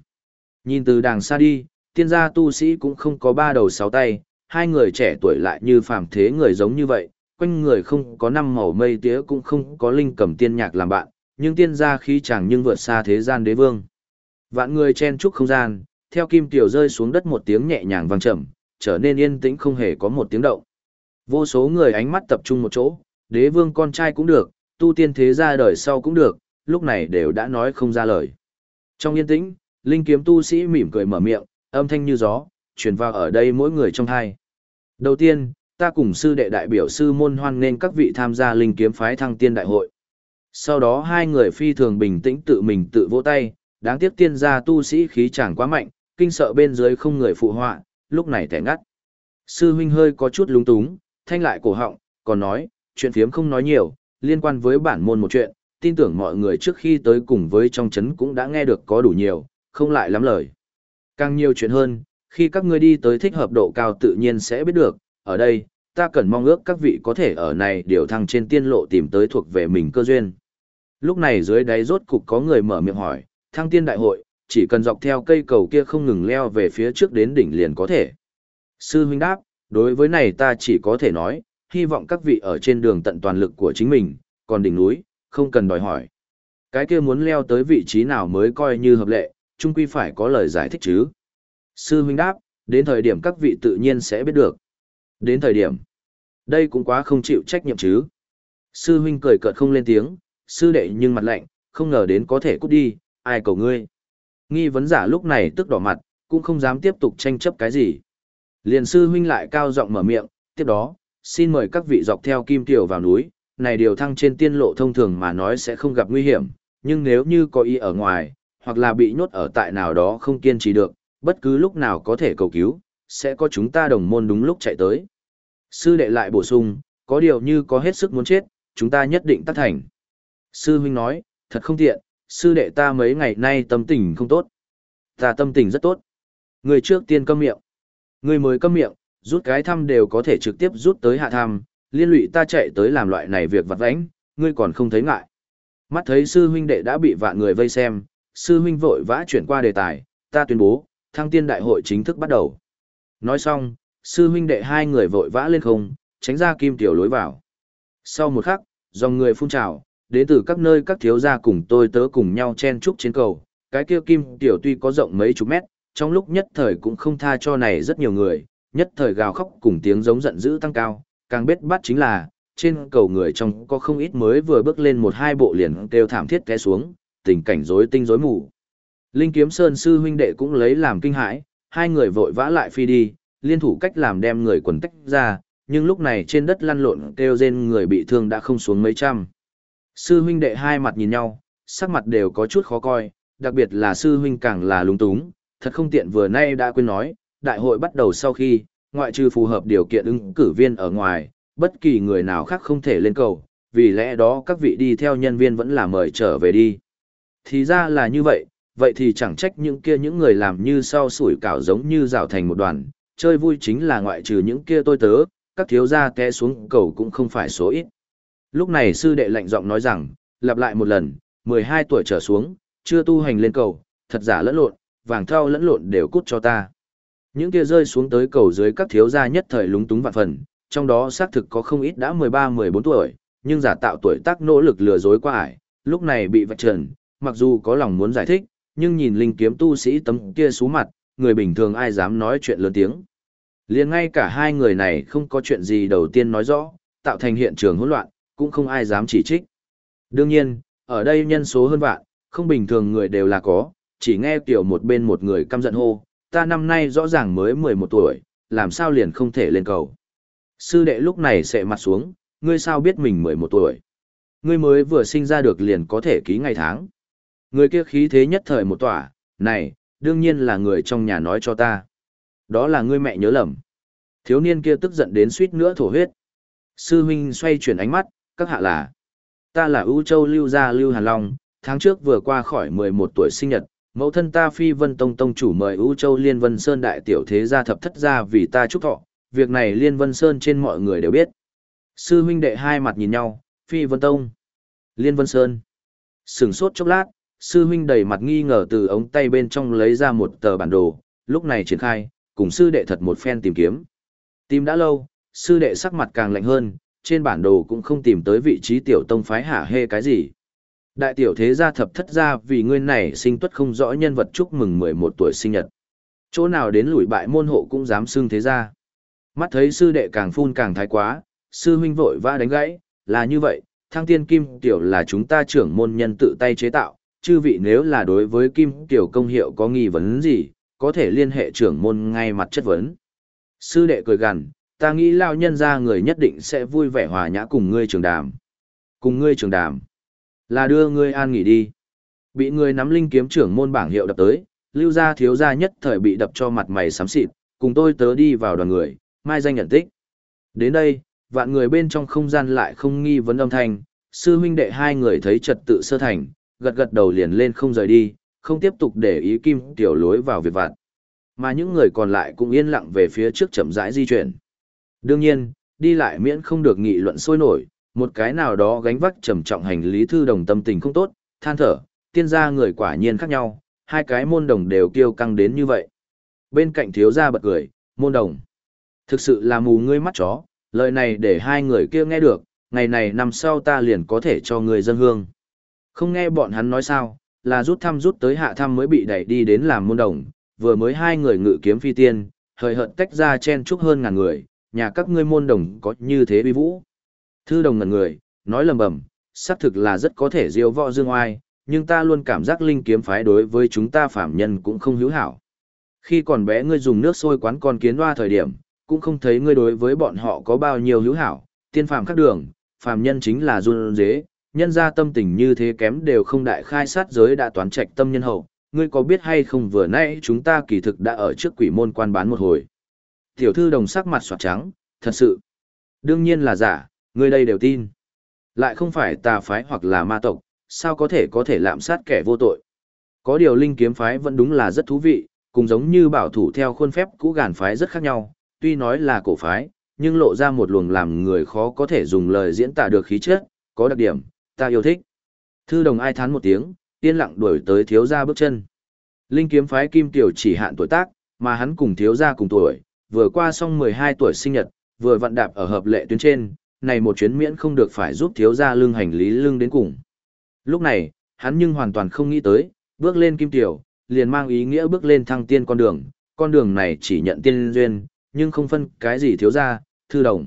Nhìn từ đàng xa đi, tiên gia tu sĩ cũng không có ba đầu sáu tay, hai người trẻ tuổi lại như phàm thế người giống như vậy, quanh người không có năm màu mây tía cũng không có linh cầm tiên nhạc làm bạn, nhưng tiên gia khí chàng nhưng vượt xa thế gian đế vương. Vạn người chen chúc không gian, theo kim tiểu rơi xuống đất một tiếng nhẹ nhàng vang trầm, trở nên yên tĩnh không hề có một tiếng động. Vô số người ánh mắt tập trung một chỗ, đế vương con trai cũng được, tu tiên thế gia đời sau cũng được, lúc này đều đã nói không ra lời. Trong yên tĩnh, linh kiếm tu sĩ mỉm cười mở miệng, âm thanh như gió, truyền vào ở đây mỗi người trong hai. Đầu tiên, ta cùng sư đệ đại biểu sư môn hoan nên các vị tham gia linh kiếm phái thăng tiên đại hội. Sau đó hai người phi thường bình tĩnh tự mình tự vỗ tay, đáng tiếc tiên gia tu sĩ khí chẳng quá mạnh, kinh sợ bên dưới không người phụ họa, lúc này thẻ ngắt. Sư huynh hơi có chút lúng túng, thanh lại cổ họng, còn nói, chuyện phiếm không nói nhiều, liên quan với bản môn một chuyện, tin tưởng mọi người trước khi tới cùng với trong chấn cũng đã nghe được có đủ nhiều, không lại lắm lời. Càng nhiều chuyện hơn, khi các ngươi đi tới thích hợp độ cao tự nhiên sẽ biết được, ở đây, ta cần mong ước các vị có thể ở này điều thăng trên tiên lộ tìm tới thuộc về mình cơ duyên. Lúc này dưới đáy rốt cục có người mở miệng hỏi, thăng tiên đại hội, chỉ cần dọc theo cây cầu kia không ngừng leo về phía trước đến đỉnh liền có thể. Sư huynh đáp, đối với này ta chỉ có thể nói, hy vọng các vị ở trên đường tận toàn lực của chính mình, còn đỉnh núi, không cần đòi hỏi. Cái kia muốn leo tới vị trí nào mới coi như hợp lệ, chung quy phải có lời giải thích chứ. Sư huynh đáp, đến thời điểm các vị tự nhiên sẽ biết được. Đến thời điểm, đây cũng quá không chịu trách nhiệm chứ. Sư huynh cười cợt không lên tiếng, sư đệ nhưng mặt lạnh, không ngờ đến có thể cút đi, ai cầu ngươi. Nghi vấn giả lúc này tức đỏ mặt, cũng không dám tiếp tục tranh chấp cái gì. Liền sư huynh lại cao giọng mở miệng, tiếp đó, xin mời các vị dọc theo kim tiểu vào núi, này điều thăng trên tiên lộ thông thường mà nói sẽ không gặp nguy hiểm, nhưng nếu như có ý ở ngoài, hoặc là bị nhốt ở tại nào đó không kiên trì được, bất cứ lúc nào có thể cầu cứu, sẽ có chúng ta đồng môn đúng lúc chạy tới. Sư đệ lại bổ sung, có điều như có hết sức muốn chết, chúng ta nhất định tác thành. Sư huynh nói, thật không tiện, sư đệ ta mấy ngày nay tâm tình không tốt. Ta tâm tình rất tốt. Người trước tiên câm miệng. Người mới câm miệng, rút cái thăm đều có thể trực tiếp rút tới hạ thăm, liên lụy ta chạy tới làm loại này việc vặt vãnh, ngươi còn không thấy ngại. Mắt thấy sư huynh đệ đã bị vạn người vây xem, sư huynh vội vã chuyển qua đề tài, ta tuyên bố, thăng tiên đại hội chính thức bắt đầu. Nói xong, sư huynh đệ hai người vội vã lên không, tránh ra kim tiểu lối vào. Sau một khắc, dòng người phun trào, đến từ các nơi các thiếu gia cùng tôi tớ cùng nhau chen chúc trên cầu. Cái kia kim tiểu tuy có rộng mấy chục mét, trong lúc nhất thời cũng không tha cho này rất nhiều người, nhất thời gào khóc cùng tiếng giống giận dữ tăng cao, càng biết bắt chính là, trên cầu người trong có không ít mới vừa bước lên một hai bộ liền kêu thảm thiết té xuống, tình cảnh rối tinh rối mù. Linh Kiếm Sơn sư huynh đệ cũng lấy làm kinh hãi, hai người vội vã lại phi đi, liên thủ cách làm đem người quần tách ra, nhưng lúc này trên đất lăn lộn kêu rên người bị thương đã không xuống mấy trăm. Sư huynh đệ hai mặt nhìn nhau, sắc mặt đều có chút khó coi, đặc biệt là sư huynh càng là lúng túng, thật không tiện vừa nay đã quên nói, đại hội bắt đầu sau khi, ngoại trừ phù hợp điều kiện ứng cử viên ở ngoài, bất kỳ người nào khác không thể lên cầu, vì lẽ đó các vị đi theo nhân viên vẫn là mời trở về đi. Thì ra là như vậy, vậy thì chẳng trách những kia những người làm như sau sủi cảo giống như rào thành một đoàn, chơi vui chính là ngoại trừ những kia tôi tớ, các thiếu gia té xuống cầu cũng không phải số ít. Lúc này sư đệ lạnh giọng nói rằng, lặp lại một lần, 12 tuổi trở xuống, chưa tu hành lên cầu, thật giả lẫn lộn, vàng thao lẫn lộn đều cút cho ta. Những kia rơi xuống tới cầu dưới các thiếu gia nhất thời lúng túng vạn phần, trong đó xác thực có không ít đã 13-14 tuổi, nhưng giả tạo tuổi tác nỗ lực lừa dối qua ải, lúc này bị vạch trần, mặc dù có lòng muốn giải thích, nhưng nhìn linh kiếm tu sĩ tấm kia xuống mặt, người bình thường ai dám nói chuyện lớn tiếng. liền ngay cả hai người này không có chuyện gì đầu tiên nói rõ, tạo thành hiện trường hỗn loạn, cũng không ai dám chỉ trích. Đương nhiên, ở đây nhân số hơn vạn, không bình thường người đều là có, chỉ nghe tiểu một bên một người căm giận hô, ta năm nay rõ ràng mới 11 tuổi, làm sao liền không thể lên cầu. Sư đệ lúc này sẽ mặt xuống, ngươi sao biết mình 11 tuổi. Ngươi mới vừa sinh ra được liền có thể ký ngày tháng. Người kia khí thế nhất thời một tỏa, này, đương nhiên là người trong nhà nói cho ta. Đó là ngươi mẹ nhớ lầm. Thiếu niên kia tức giận đến suýt nữa thổ huyết. Sư huynh xoay chuyển ánh mắt, các hạ là. Ta là ưu châu lưu gia lưu hàn long, tháng trước vừa qua khỏi 11 tuổi sinh nhật, mẫu thân ta phi vân tông tông chủ mời ưu châu liên vân sơn đại tiểu thế gia thập thất gia vì ta chúc thọ, việc này liên vân sơn trên mọi người đều biết. Sư huynh đệ hai mặt nhìn nhau, phi vân tông, liên vân sơn. sửng sốt chốc lát, sư huynh đầy mặt nghi ngờ từ ống tay bên trong lấy ra một tờ bản đồ, lúc này triển khai, cùng sư đệ thật một phen tìm kiếm. Tìm đã lâu, sư đệ sắc mặt càng lạnh hơn, trên bản đồ cũng không tìm tới vị trí tiểu tông phái hả hê cái gì. Đại tiểu thế gia thập thất gia vì ngươi này sinh tuất không rõ nhân vật chúc mừng 11 tuổi sinh nhật. Chỗ nào đến lùi bại môn hộ cũng dám xưng thế gia. Mắt thấy sư đệ càng phun càng thái quá, sư huynh vội vã đánh gãy, là như vậy, thăng tiên kim tiểu là chúng ta trưởng môn nhân tự tay chế tạo, chư vị nếu là đối với kim tiểu công hiệu có nghi vấn gì, có thể liên hệ trưởng môn ngay mặt chất vấn. Sư đệ cười gằn, ta nghĩ lao nhân ra người nhất định sẽ vui vẻ hòa nhã cùng ngươi trường đàm. Cùng ngươi trường đàm. Là đưa ngươi an nghỉ đi. Bị người nắm linh kiếm trưởng môn bảng hiệu đập tới, lưu gia thiếu gia nhất thời bị đập cho mặt mày xám xịt, cùng tôi tớ đi vào đoàn người, mai danh nhận tích. Đến đây, vạn người bên trong không gian lại không nghi vấn âm thanh, sư huynh đệ hai người thấy trật tự sơ thành, gật gật đầu liền lên không rời đi, không tiếp tục để ý kim tiểu lối vào việc vặt. Mà những người còn lại cũng yên lặng về phía trước chậm rãi di chuyển. Đương nhiên, đi lại miễn không được nghị luận sôi nổi, một cái nào đó gánh vác trầm trọng hành lý thư đồng tâm tình không tốt, than thở, tiên gia người quả nhiên khác nhau, hai cái môn đồng đều kêu căng đến như vậy. Bên cạnh thiếu gia bật cười, môn đồng. Thực sự là mù ngươi mắt chó, lời này để hai người kia nghe được, ngày này năm sau ta liền có thể cho người dân hương. Không nghe bọn hắn nói sao, là rút thăm rút tới hạ thăm mới bị đẩy đi đến làm môn đồng, vừa mới hai người ngự kiếm phi tiên, hời hợt tách ra chen chúc hơn ngàn người, nhà các ngươi môn đồng có như thế uy vũ. Thư đồng ngẩn người, nói lầm bầm, xác thực là rất có thể diêu võ dương oai, nhưng ta luôn cảm giác linh kiếm phái đối với chúng ta phạm nhân cũng không hữu hảo. Khi còn bé ngươi dùng nước sôi quán con kiến hoa thời điểm, cũng không thấy ngươi đối với bọn họ có bao nhiêu hữu hảo, tiên phạm các đường, phạm nhân chính là run dế, nhân ra tâm tình như thế kém đều không đại khai sát giới đã toán trạch tâm nhân hậu, ngươi có biết hay không vừa nãy chúng ta kỳ thực đã ở trước quỷ môn quan bán một hồi. Tiểu thư đồng sắc mặt soạt trắng, thật sự. Đương nhiên là giả, người đây đều tin. Lại không phải tà phái hoặc là ma tộc, sao có thể có thể lạm sát kẻ vô tội. Có điều linh kiếm phái vẫn đúng là rất thú vị, cùng giống như bảo thủ theo khuôn phép cũ gàn phái rất khác nhau, tuy nói là cổ phái, nhưng lộ ra một luồng làm người khó có thể dùng lời diễn tả được khí chất, có đặc điểm, ta yêu thích. Thư đồng ai thán một tiếng, yên lặng đuổi tới thiếu gia bước chân. Linh kiếm phái kim tiểu chỉ hạn tuổi tác, mà hắn cùng thiếu gia cùng tuổi, vừa qua xong 12 tuổi sinh nhật, vừa vận đạp ở hợp lệ tuyến trên, này một chuyến miễn không được phải giúp thiếu gia lương hành lý lương đến cùng. Lúc này, hắn nhưng hoàn toàn không nghĩ tới, bước lên kim tiểu, liền mang ý nghĩa bước lên thăng tiên con đường, con đường này chỉ nhận tiên duyên, nhưng không phân cái gì thiếu gia, thư đồng.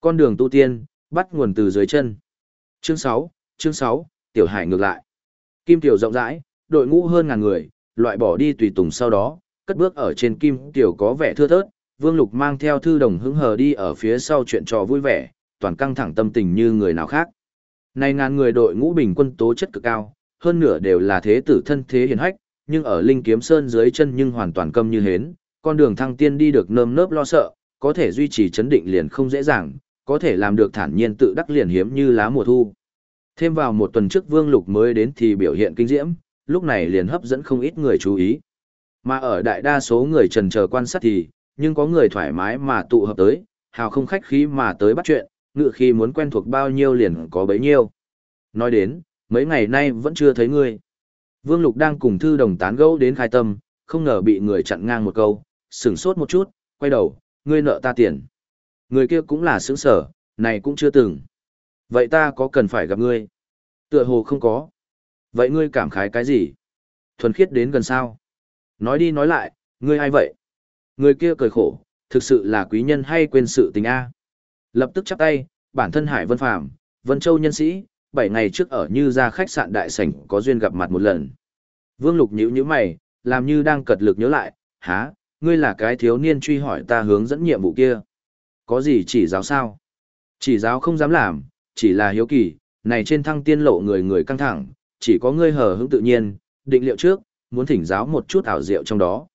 Con đường tu tiên, bắt nguồn từ dưới chân. Chương 6, chương 6, tiểu hải ngược lại. Kim tiểu rộng rãi, đội ngũ hơn ngàn người, loại bỏ đi tùy tùng sau đó, cất bước ở trên kim tiểu có vẻ thưa thớt, Vương Lục mang theo thư đồng hứng hờ đi ở phía sau chuyện trò vui vẻ, toàn căng thẳng tâm tình như người nào khác. Này ngàn người đội ngũ bình quân tố chất cực cao, hơn nửa đều là thế tử thân thế hiền hách, nhưng ở Linh Kiếm Sơn dưới chân nhưng hoàn toàn câm như hến, con đường thăng tiên đi được nơm nớp lo sợ, có thể duy trì chấn định liền không dễ dàng, có thể làm được thản nhiên tự đắc liền hiếm như lá mùa thu. Thêm vào một tuần trước Vương Lục mới đến thì biểu hiện kinh diễm, lúc này liền hấp dẫn không ít người chú ý. Mà ở đại đa số người trần chờ quan sát thì, nhưng có người thoải mái mà tụ hợp tới, hào không khách khí mà tới bắt chuyện, ngựa khi muốn quen thuộc bao nhiêu liền có bấy nhiêu. Nói đến, mấy ngày nay vẫn chưa thấy ngươi. Vương Lục đang cùng thư đồng tán gẫu đến khai tâm, không ngờ bị người chặn ngang một câu, sửng sốt một chút, quay đầu, ngươi nợ ta tiền. Người kia cũng là sướng sở, này cũng chưa từng. Vậy ta có cần phải gặp ngươi? Tựa hồ không có. Vậy ngươi cảm khái cái gì? Thuần khiết đến gần sao? Nói đi nói lại, ngươi ai vậy? Người kia cười khổ, thực sự là quý nhân hay quên sự tình A. Lập tức chắp tay, bản thân Hải Vân Phàm Vân Châu nhân sĩ, bảy ngày trước ở như ra khách sạn đại sảnh có duyên gặp mặt một lần. Vương Lục nhíu nhíu mày, làm như đang cật lực nhớ lại, há, ngươi là cái thiếu niên truy hỏi ta hướng dẫn nhiệm vụ kia. Có gì chỉ giáo sao? Chỉ giáo không dám làm, chỉ là hiếu kỳ, này trên thăng tiên lộ người người căng thẳng, chỉ có ngươi hờ hững tự nhiên, định liệu trước, muốn thỉnh giáo một chút ảo diệu trong đó.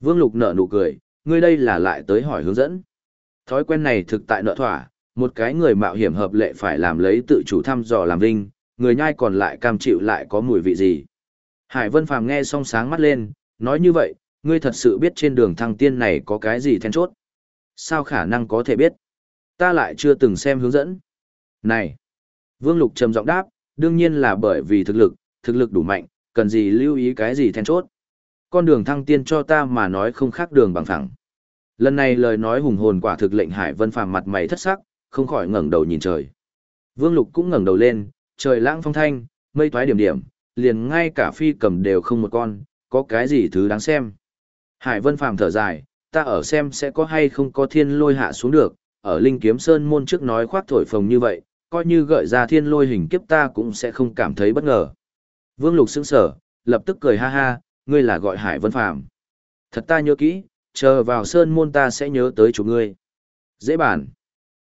Vương Lục nở nụ cười, ngươi đây là lại tới hỏi hướng dẫn. Thói quen này thực tại nợ thỏa, một cái người mạo hiểm hợp lệ phải làm lấy tự chủ thăm dò làm vinh, người nhai còn lại cam chịu lại có mùi vị gì. Hải Vân Phàm nghe xong sáng mắt lên, nói như vậy, ngươi thật sự biết trên đường thăng tiên này có cái gì then chốt. Sao khả năng có thể biết? Ta lại chưa từng xem hướng dẫn. Này! Vương Lục trầm giọng đáp, đương nhiên là bởi vì thực lực, thực lực đủ mạnh, cần gì lưu ý cái gì then chốt. Con đường thăng tiên cho ta mà nói không khác đường bằng phẳng. Lần này lời nói hùng hồn quả thực lệnh Hải Vân Phàm mặt mày thất sắc, không khỏi ngẩng đầu nhìn trời. Vương Lục cũng ngẩng đầu lên, trời lãng phong thanh, mây toái điểm điểm, liền ngay cả phi cầm đều không một con, có cái gì thứ đáng xem. Hải Vân Phàm thở dài, ta ở xem sẽ có hay không có thiên lôi hạ xuống được, ở Linh Kiếm Sơn môn trước nói khoác thổi phồng như vậy, coi như gợi ra thiên lôi hình kiếp ta cũng sẽ không cảm thấy bất ngờ. Vương Lục sững sở, lập tức cười ha ha, ngươi là gọi Hải Vân Phàm. Thật ta nhớ kỹ, chờ vào sơn môn ta sẽ nhớ tới chủ ngươi. Dễ bản.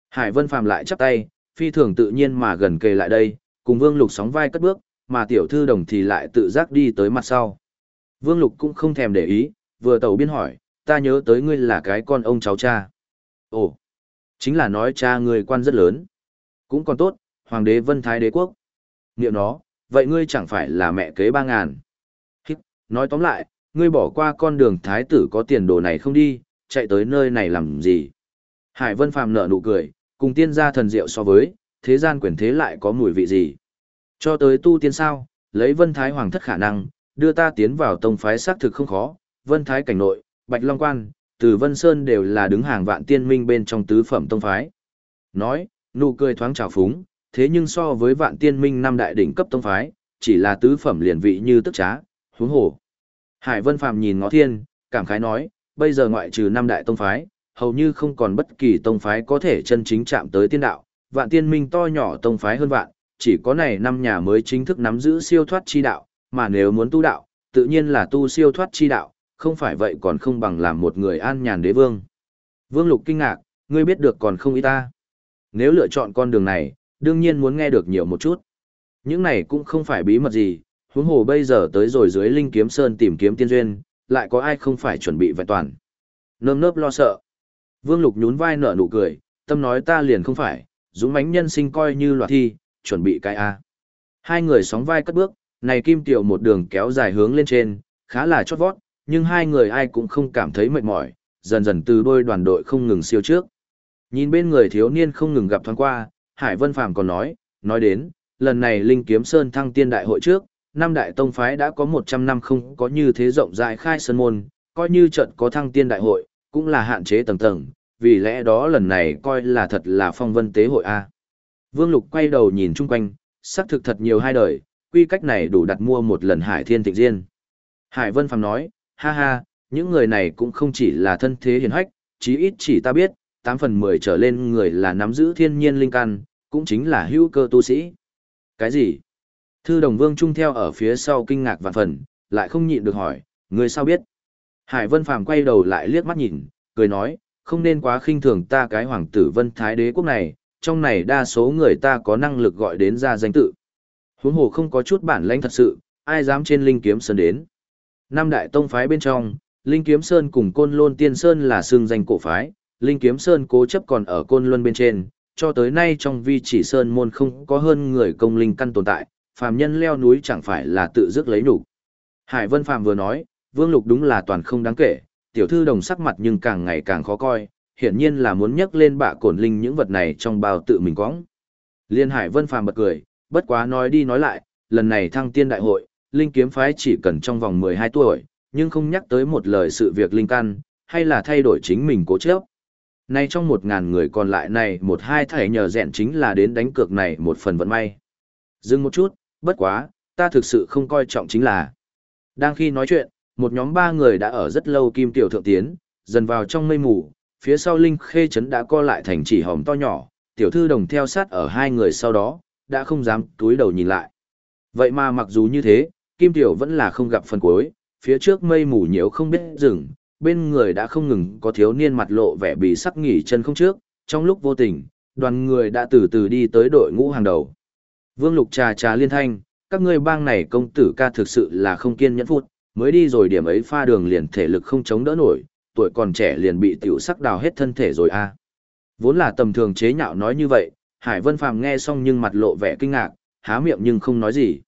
Hải Vân Phàm lại chắp tay, phi thường tự nhiên mà gần kề lại đây, cùng Vương Lục sóng vai cất bước, mà tiểu thư đồng thì lại tự giác đi tới mặt sau. Vương Lục cũng không thèm để ý, vừa tẩu biên hỏi, ta nhớ tới ngươi là cái con ông cháu cha. Ồ, chính là nói cha ngươi quan rất lớn. Cũng còn tốt, Hoàng đế Vân Thái đế quốc. Niệm nó, vậy ngươi chẳng phải là mẹ kế ba ngàn. Nói tóm lại, ngươi bỏ qua con đường thái tử có tiền đồ này không đi, chạy tới nơi này làm gì. Hải Vân Phàm nở nụ cười, cùng tiên gia thần diệu so với, thế gian quyền thế lại có mùi vị gì. Cho tới tu tiên sao, lấy Vân Thái Hoàng thất khả năng, đưa ta tiến vào tông phái xác thực không khó, Vân Thái cảnh nội, Bạch Long Quan, từ Vân Sơn đều là đứng hàng vạn tiên minh bên trong tứ phẩm tông phái. Nói, nụ cười thoáng trào phúng, thế nhưng so với vạn tiên minh năm đại đỉnh cấp tông phái, chỉ là tứ phẩm liền vị như tức trá, huống hồ. Hải Vân Phàm nhìn ngó thiên, cảm khái nói, bây giờ ngoại trừ năm đại tông phái, hầu như không còn bất kỳ tông phái có thể chân chính chạm tới tiên đạo, vạn tiên minh to nhỏ tông phái hơn vạn, chỉ có này năm nhà mới chính thức nắm giữ siêu thoát chi đạo, mà nếu muốn tu đạo, tự nhiên là tu siêu thoát chi đạo, không phải vậy còn không bằng làm một người an nhàn đế vương. Vương Lục kinh ngạc, ngươi biết được còn không ý ta. Nếu lựa chọn con đường này, đương nhiên muốn nghe được nhiều một chút. Những này cũng không phải bí mật gì, huống hồ bây giờ tới rồi dưới Linh Kiếm Sơn tìm kiếm tiên duyên, lại có ai không phải chuẩn bị vẹn toàn. Nơm nớp lo sợ. Vương Lục nhún vai nở nụ cười, tâm nói ta liền không phải, dũng mãnh nhân sinh coi như loạt thi, chuẩn bị cái A. Hai người sóng vai cất bước, này kim tiểu một đường kéo dài hướng lên trên, khá là chót vót, nhưng hai người ai cũng không cảm thấy mệt mỏi, dần dần từ đôi đoàn đội không ngừng siêu trước. Nhìn bên người thiếu niên không ngừng gặp thoáng qua, Hải Vân Phàm còn nói, nói đến, lần này Linh Kiếm Sơn thăng tiên đại hội trước, năm đại tông phái đã có 100 năm không có như thế rộng rãi khai sơn môn, coi như trận có thăng tiên đại hội, cũng là hạn chế tầng tầng, vì lẽ đó lần này coi là thật là phong vân tế hội A. Vương Lục quay đầu nhìn chung quanh, xác thực thật nhiều hai đời, quy cách này đủ đặt mua một lần Hải Thiên Tịnh Diên. Hải Vân Phàm nói, ha ha, những người này cũng không chỉ là thân thế hiền hách, chí ít chỉ ta biết, 8 phần 10 trở lên người là nắm giữ thiên nhiên linh căn, cũng chính là hữu cơ tu sĩ. Cái gì? Thư đồng vương trung theo ở phía sau kinh ngạc vạn phần, lại không nhịn được hỏi, người sao biết? Hải Vân Phàm quay đầu lại liếc mắt nhìn, cười nói, không nên quá khinh thường ta cái hoàng tử vân thái đế quốc này, trong này đa số người ta có năng lực gọi đến ra danh tự. Huống hồ không có chút bản lãnh thật sự, ai dám trên linh kiếm sơn đến. Năm đại tông phái bên trong, linh kiếm sơn cùng côn lôn tiên sơn là xương danh cổ phái, linh kiếm sơn cố chấp còn ở côn luân bên trên, cho tới nay trong vi chỉ sơn môn không có hơn người công linh căn tồn tại, phàm nhân leo núi chẳng phải là tự dứt lấy nhục. Hải Vân Phàm vừa nói, Vương Lục đúng là toàn không đáng kể, tiểu thư đồng sắc mặt nhưng càng ngày càng khó coi, hiển nhiên là muốn nhắc lên bạ cổn linh những vật này trong bao tự mình quõng. Liên Hải Vân Phàm bật cười, bất quá nói đi nói lại, lần này thăng tiên đại hội, linh kiếm phái chỉ cần trong vòng 12 tuổi, nhưng không nhắc tới một lời sự việc linh căn, hay là thay đổi chính mình cố chấp. Nay trong một ngàn người còn lại này một hai thể nhờ rèn chính là đến đánh cược này một phần vận may. Dừng một chút, bất quá, ta thực sự không coi trọng chính là. Đang khi nói chuyện, một nhóm ba người đã ở rất lâu kim tiểu thượng tiến, dần vào trong mây mù, phía sau Linh Khê Trấn đã co lại thành chỉ hòm to nhỏ, tiểu thư đồng theo sát ở hai người sau đó, đã không dám túi đầu nhìn lại. Vậy mà mặc dù như thế, Kim Tiểu vẫn là không gặp phần cuối, phía trước mây mù nhiễu không biết dừng, bên người đã không ngừng có thiếu niên mặt lộ vẻ bị sắc nghỉ chân không trước, trong lúc vô tình, đoàn người đã từ từ đi tới đội ngũ hàng đầu. Vương Lục trà trà liên thanh, các ngươi bang này công tử ca thực sự là không kiên nhẫn phút, mới đi rồi điểm ấy pha đường liền thể lực không chống đỡ nổi, tuổi còn trẻ liền bị tiểu sắc đào hết thân thể rồi a. À. Vốn là tầm thường chế nhạo nói như vậy, Hải Vân Phàm nghe xong nhưng mặt lộ vẻ kinh ngạc, há miệng nhưng không nói gì.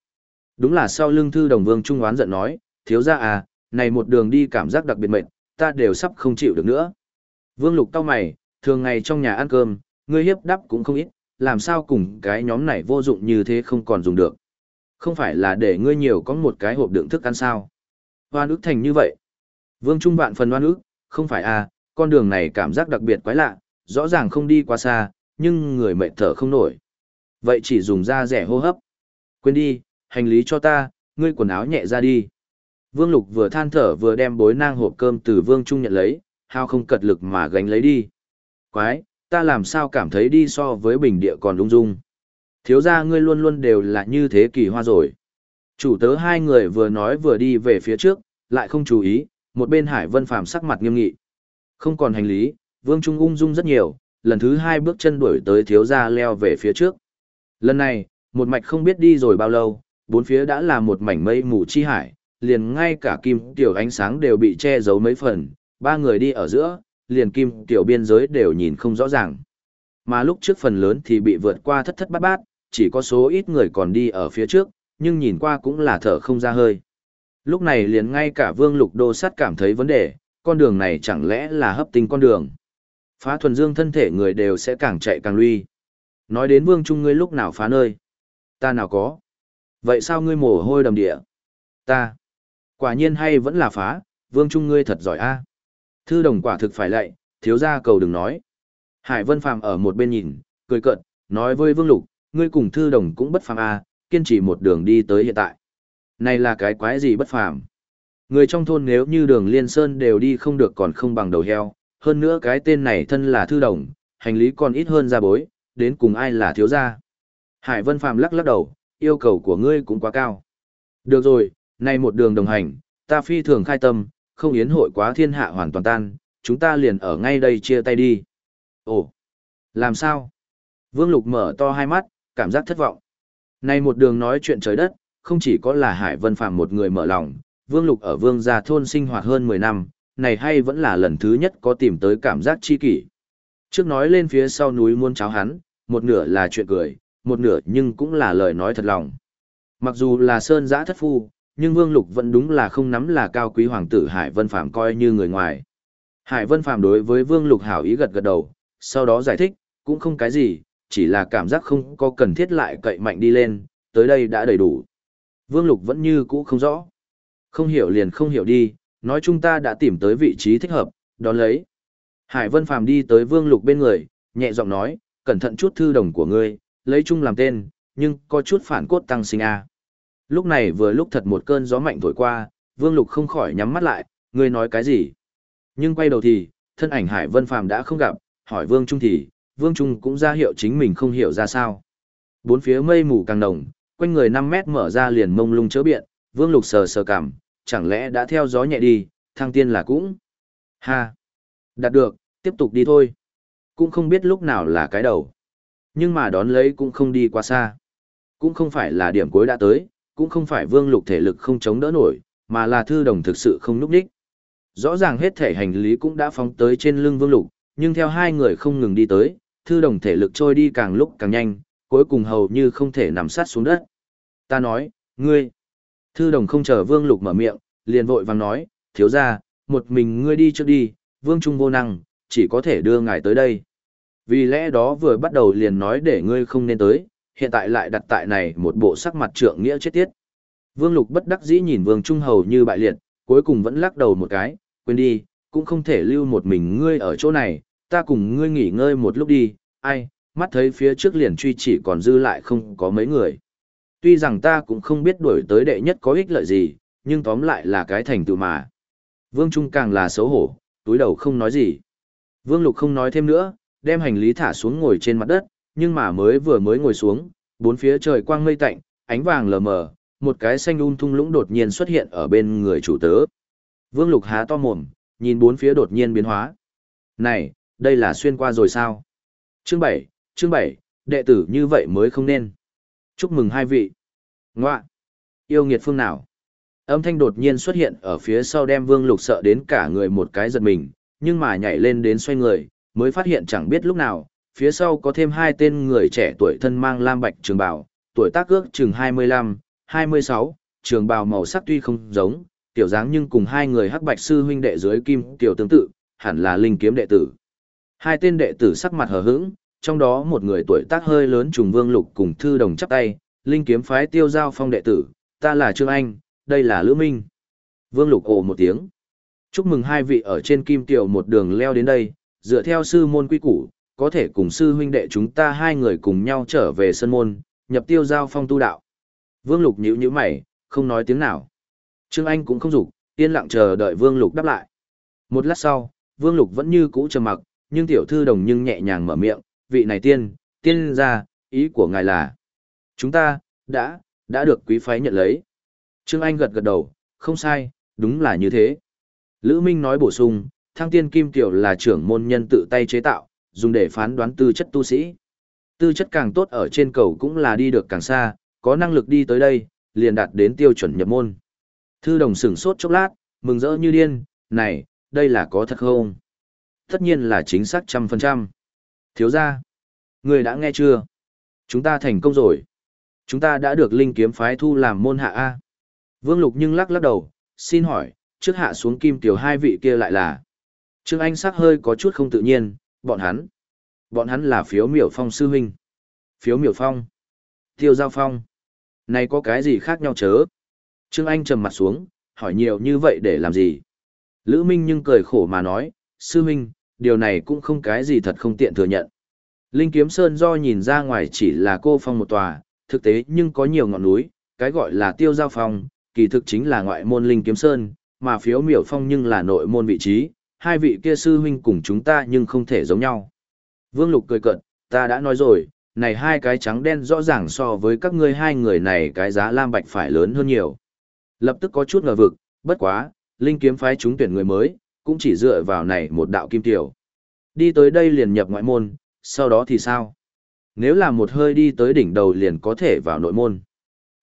Đúng là sau lưng thư đồng vương trung oán giận nói, thiếu gia à, này một đường đi cảm giác đặc biệt mệt, ta đều sắp không chịu được nữa. Vương lục cau mày, thường ngày trong nhà ăn cơm, ngươi hiếp đắp cũng không ít, làm sao cùng cái nhóm này vô dụng như thế không còn dùng được. Không phải là để ngươi nhiều có một cái hộp đựng thức ăn sao. Hoan ức thành như vậy. Vương Trung vạn phần hoan ức, không phải à, con đường này cảm giác đặc biệt quái lạ, rõ ràng không đi quá xa, nhưng người mệt thở không nổi. Vậy chỉ dùng da rẻ hô hấp. Quên đi, hành lý cho ta, ngươi quần áo nhẹ ra đi. Vương Lục vừa than thở vừa đem bối nang hộp cơm từ Vương Trung nhận lấy, hao không cật lực mà gánh lấy đi. Quái, ta làm sao cảm thấy đi so với bình địa còn lung dung. Thiếu ra ngươi luôn luôn đều là như thế kỳ hoa rồi. Chủ tớ hai người vừa nói vừa đi về phía trước, lại không chú ý, một bên Hải Vân Phàm sắc mặt nghiêm nghị. Không còn hành lý, Vương Trung ung dung rất nhiều, lần thứ hai bước chân đuổi tới thiếu gia leo về phía trước. Lần này, một mạch không biết đi rồi bao lâu, bốn phía đã là một mảnh mây mù chi hải, liền ngay cả kim tiểu ánh sáng đều bị che giấu mấy phần, ba người đi ở giữa, liền kim tiểu biên giới đều nhìn không rõ ràng. Mà lúc trước phần lớn thì bị vượt qua thất thất bát bát, chỉ có số ít người còn đi ở phía trước, nhưng nhìn qua cũng là thở không ra hơi. Lúc này liền ngay cả vương lục đô sát cảm thấy vấn đề, con đường này chẳng lẽ là hấp tinh con đường. Phá thuần dương thân thể người đều sẽ càng chạy càng lui. Nói đến vương trung ngươi lúc nào phá nơi. Ta nào có. Vậy sao ngươi mồ hôi đầm địa? Ta. Quả nhiên hay vẫn là phá, vương trung ngươi thật giỏi a. Thư đồng quả thực phải lạy, thiếu gia cầu đừng nói. Hải Vân Phàm ở một bên nhìn, cười cợt, nói với Vương Lục, ngươi cùng thư đồng cũng bất phàm a, kiên trì một đường đi tới hiện tại. Này là cái quái gì bất phàm? Người trong thôn nếu như đường liên sơn đều đi không được còn không bằng đầu heo, hơn nữa cái tên này thân là thư đồng, hành lý còn ít hơn ra bối, đến cùng ai là thiếu gia. Hải Vân Phàm lắc lắc đầu, yêu cầu của ngươi cũng quá cao. Được rồi, nay một đường đồng hành, ta phi thường khai tâm, không yến hội quá thiên hạ hoàn toàn tan, chúng ta liền ở ngay đây chia tay đi. Ồ, làm sao? Vương Lục mở to hai mắt, cảm giác thất vọng. Nay một đường nói chuyện trời đất, không chỉ có là Hải Vân Phàm một người mở lòng, Vương Lục ở Vương gia thôn sinh hoạt hơn 10 năm, này hay vẫn là lần thứ nhất có tìm tới cảm giác chi kỷ. Trước nói lên phía sau núi muôn cháo hắn, một nửa là chuyện cười, một nửa nhưng cũng là lời nói thật lòng. Mặc dù là sơn giã thất phu, nhưng Vương Lục vẫn đúng là không nắm là cao quý hoàng tử Hải Vân Phàm coi như người ngoài. Hải Vân Phàm đối với Vương Lục hảo ý gật gật đầu, sau đó giải thích, cũng không cái gì, chỉ là cảm giác không có cần thiết lại cậy mạnh đi lên, tới đây đã đầy đủ. Vương Lục vẫn như cũ không rõ. Không hiểu liền không hiểu đi, nói chúng ta đã tìm tới vị trí thích hợp, đón lấy. Hải Vân Phàm đi tới Vương Lục bên người, nhẹ giọng nói, cẩn thận chút thư đồng của ngươi, lấy chung làm tên, nhưng có chút phản cốt tăng sinh a. Lúc này vừa lúc thật một cơn gió mạnh thổi qua, Vương Lục không khỏi nhắm mắt lại, ngươi nói cái gì? Nhưng quay đầu thì, thân ảnh Hải Vân Phàm đã không gặp, hỏi Vương Trung thì, Vương Trung cũng ra hiệu chính mình không hiểu ra sao. Bốn phía mây mù càng nồng, quanh người 5 mét mở ra liền mông lung chớ biện, Vương Lục sờ sờ cảm, chẳng lẽ đã theo gió nhẹ đi, thăng tiên là cũng. Ha! Đạt được, tiếp tục đi thôi. Cũng không biết lúc nào là cái đầu. Nhưng mà đón lấy cũng không đi quá xa. Cũng không phải là điểm cuối đã tới, cũng không phải vương lục thể lực không chống đỡ nổi, mà là thư đồng thực sự không núp đích. Rõ ràng hết thể hành lý cũng đã phóng tới trên lưng vương lục, nhưng theo hai người không ngừng đi tới, thư đồng thể lực trôi đi càng lúc càng nhanh, cuối cùng hầu như không thể nằm sát xuống đất. Ta nói, ngươi, thư đồng không chờ vương lục mở miệng, liền vội vàng nói, thiếu ra, một mình ngươi đi trước đi, vương trung vô năng, chỉ có thể đưa ngài tới đây. Vì lẽ đó vừa bắt đầu liền nói để ngươi không nên tới, hiện tại lại đặt tại này một bộ sắc mặt trượng nghĩa chết tiết. Vương Lục bất đắc dĩ nhìn Vương Trung hầu như bại liệt, cuối cùng vẫn lắc đầu một cái, quên đi, cũng không thể lưu một mình ngươi ở chỗ này, ta cùng ngươi nghỉ ngơi một lúc đi, ai, mắt thấy phía trước liền truy chỉ còn dư lại không có mấy người. Tuy rằng ta cũng không biết đuổi tới đệ nhất có ích lợi gì, nhưng tóm lại là cái thành tựu mà. Vương Trung càng là xấu hổ, túi đầu không nói gì. Vương Lục không nói thêm nữa, đem hành lý thả xuống ngồi trên mặt đất, nhưng mà mới vừa mới ngồi xuống, bốn phía trời quang mây tạnh, ánh vàng lờ mờ, một cái xanh un thung lũng đột nhiên xuất hiện ở bên người chủ tớ. Vương Lục há to mồm, nhìn bốn phía đột nhiên biến hóa. Này, đây là xuyên qua rồi sao? Chương 7, chương 7, đệ tử như vậy mới không nên. Chúc mừng hai vị. Ngoạ. Yêu nghiệt phương nào? Âm thanh đột nhiên xuất hiện ở phía sau đem Vương Lục sợ đến cả người một cái giật mình, nhưng mà nhảy lên đến xoay người, mới phát hiện chẳng biết lúc nào, phía sau có thêm hai tên người trẻ tuổi thân mang lam bạch trường bào, tuổi tác ước chừng 25, 26, trường bào màu sắc tuy không giống, tiểu dáng nhưng cùng hai người hắc bạch sư huynh đệ dưới kim tiểu tương tự, hẳn là linh kiếm đệ tử. Hai tên đệ tử sắc mặt hờ hững, trong đó một người tuổi tác hơi lớn trùng vương lục cùng thư đồng chắp tay, linh kiếm phái tiêu giao phong đệ tử, ta là Trương Anh, đây là Lữ Minh. Vương lục ồ một tiếng. Chúc mừng hai vị ở trên kim tiểu một đường leo đến đây, dựa theo sư môn quy củ, có thể cùng sư huynh đệ chúng ta hai người cùng nhau trở về sân môn, nhập tiêu giao phong tu đạo. Vương Lục nhíu nhíu mày, không nói tiếng nào. Trương Anh cũng không dục, yên lặng chờ đợi Vương Lục đáp lại. Một lát sau, Vương Lục vẫn như cũ trầm mặc, nhưng tiểu thư đồng nhưng nhẹ nhàng mở miệng, vị này tiên, tiên ra, ý của ngài là. Chúng ta, đã, đã được quý phái nhận lấy. Trương Anh gật gật đầu, không sai, đúng là như thế. Lữ Minh nói bổ sung, thăng tiên kim tiểu là trưởng môn nhân tự tay chế tạo, dùng để phán đoán tư chất tu sĩ. Tư chất càng tốt ở trên cầu cũng là đi được càng xa, có năng lực đi tới đây, liền đạt đến tiêu chuẩn nhập môn. Thư đồng sửng sốt chốc lát, mừng rỡ như điên, này, đây là có thật không? Tất nhiên là chính xác trăm phần trăm. Thiếu ra, người đã nghe chưa? Chúng ta thành công rồi. Chúng ta đã được linh kiếm phái thu làm môn hạ A. Vương Lục nhưng lắc lắc đầu, xin hỏi, trước hạ xuống kim tiểu hai vị kia lại là. Trương Anh sắc hơi có chút không tự nhiên, bọn hắn. Bọn hắn là phiếu miểu phong sư huynh. Phiếu miểu phong. Tiêu giao phong. Này có cái gì khác nhau chớ? Trương Anh trầm mặt xuống, hỏi nhiều như vậy để làm gì? Lữ Minh nhưng cười khổ mà nói, sư huynh, điều này cũng không cái gì thật không tiện thừa nhận. Linh Kiếm Sơn do nhìn ra ngoài chỉ là cô phong một tòa, thực tế nhưng có nhiều ngọn núi, cái gọi là tiêu giao phong, kỳ thực chính là ngoại môn Linh Kiếm Sơn, mà phiếu miểu phong nhưng là nội môn vị trí, hai vị kia sư huynh cùng chúng ta nhưng không thể giống nhau. Vương Lục cười cợt, ta đã nói rồi, này hai cái trắng đen rõ ràng so với các ngươi hai người này cái giá lam bạch phải lớn hơn nhiều. Lập tức có chút ngờ vực, bất quá, linh kiếm phái chúng tuyển người mới, cũng chỉ dựa vào này một đạo kim tiểu. Đi tới đây liền nhập ngoại môn, sau đó thì sao? Nếu là một hơi đi tới đỉnh đầu liền có thể vào nội môn.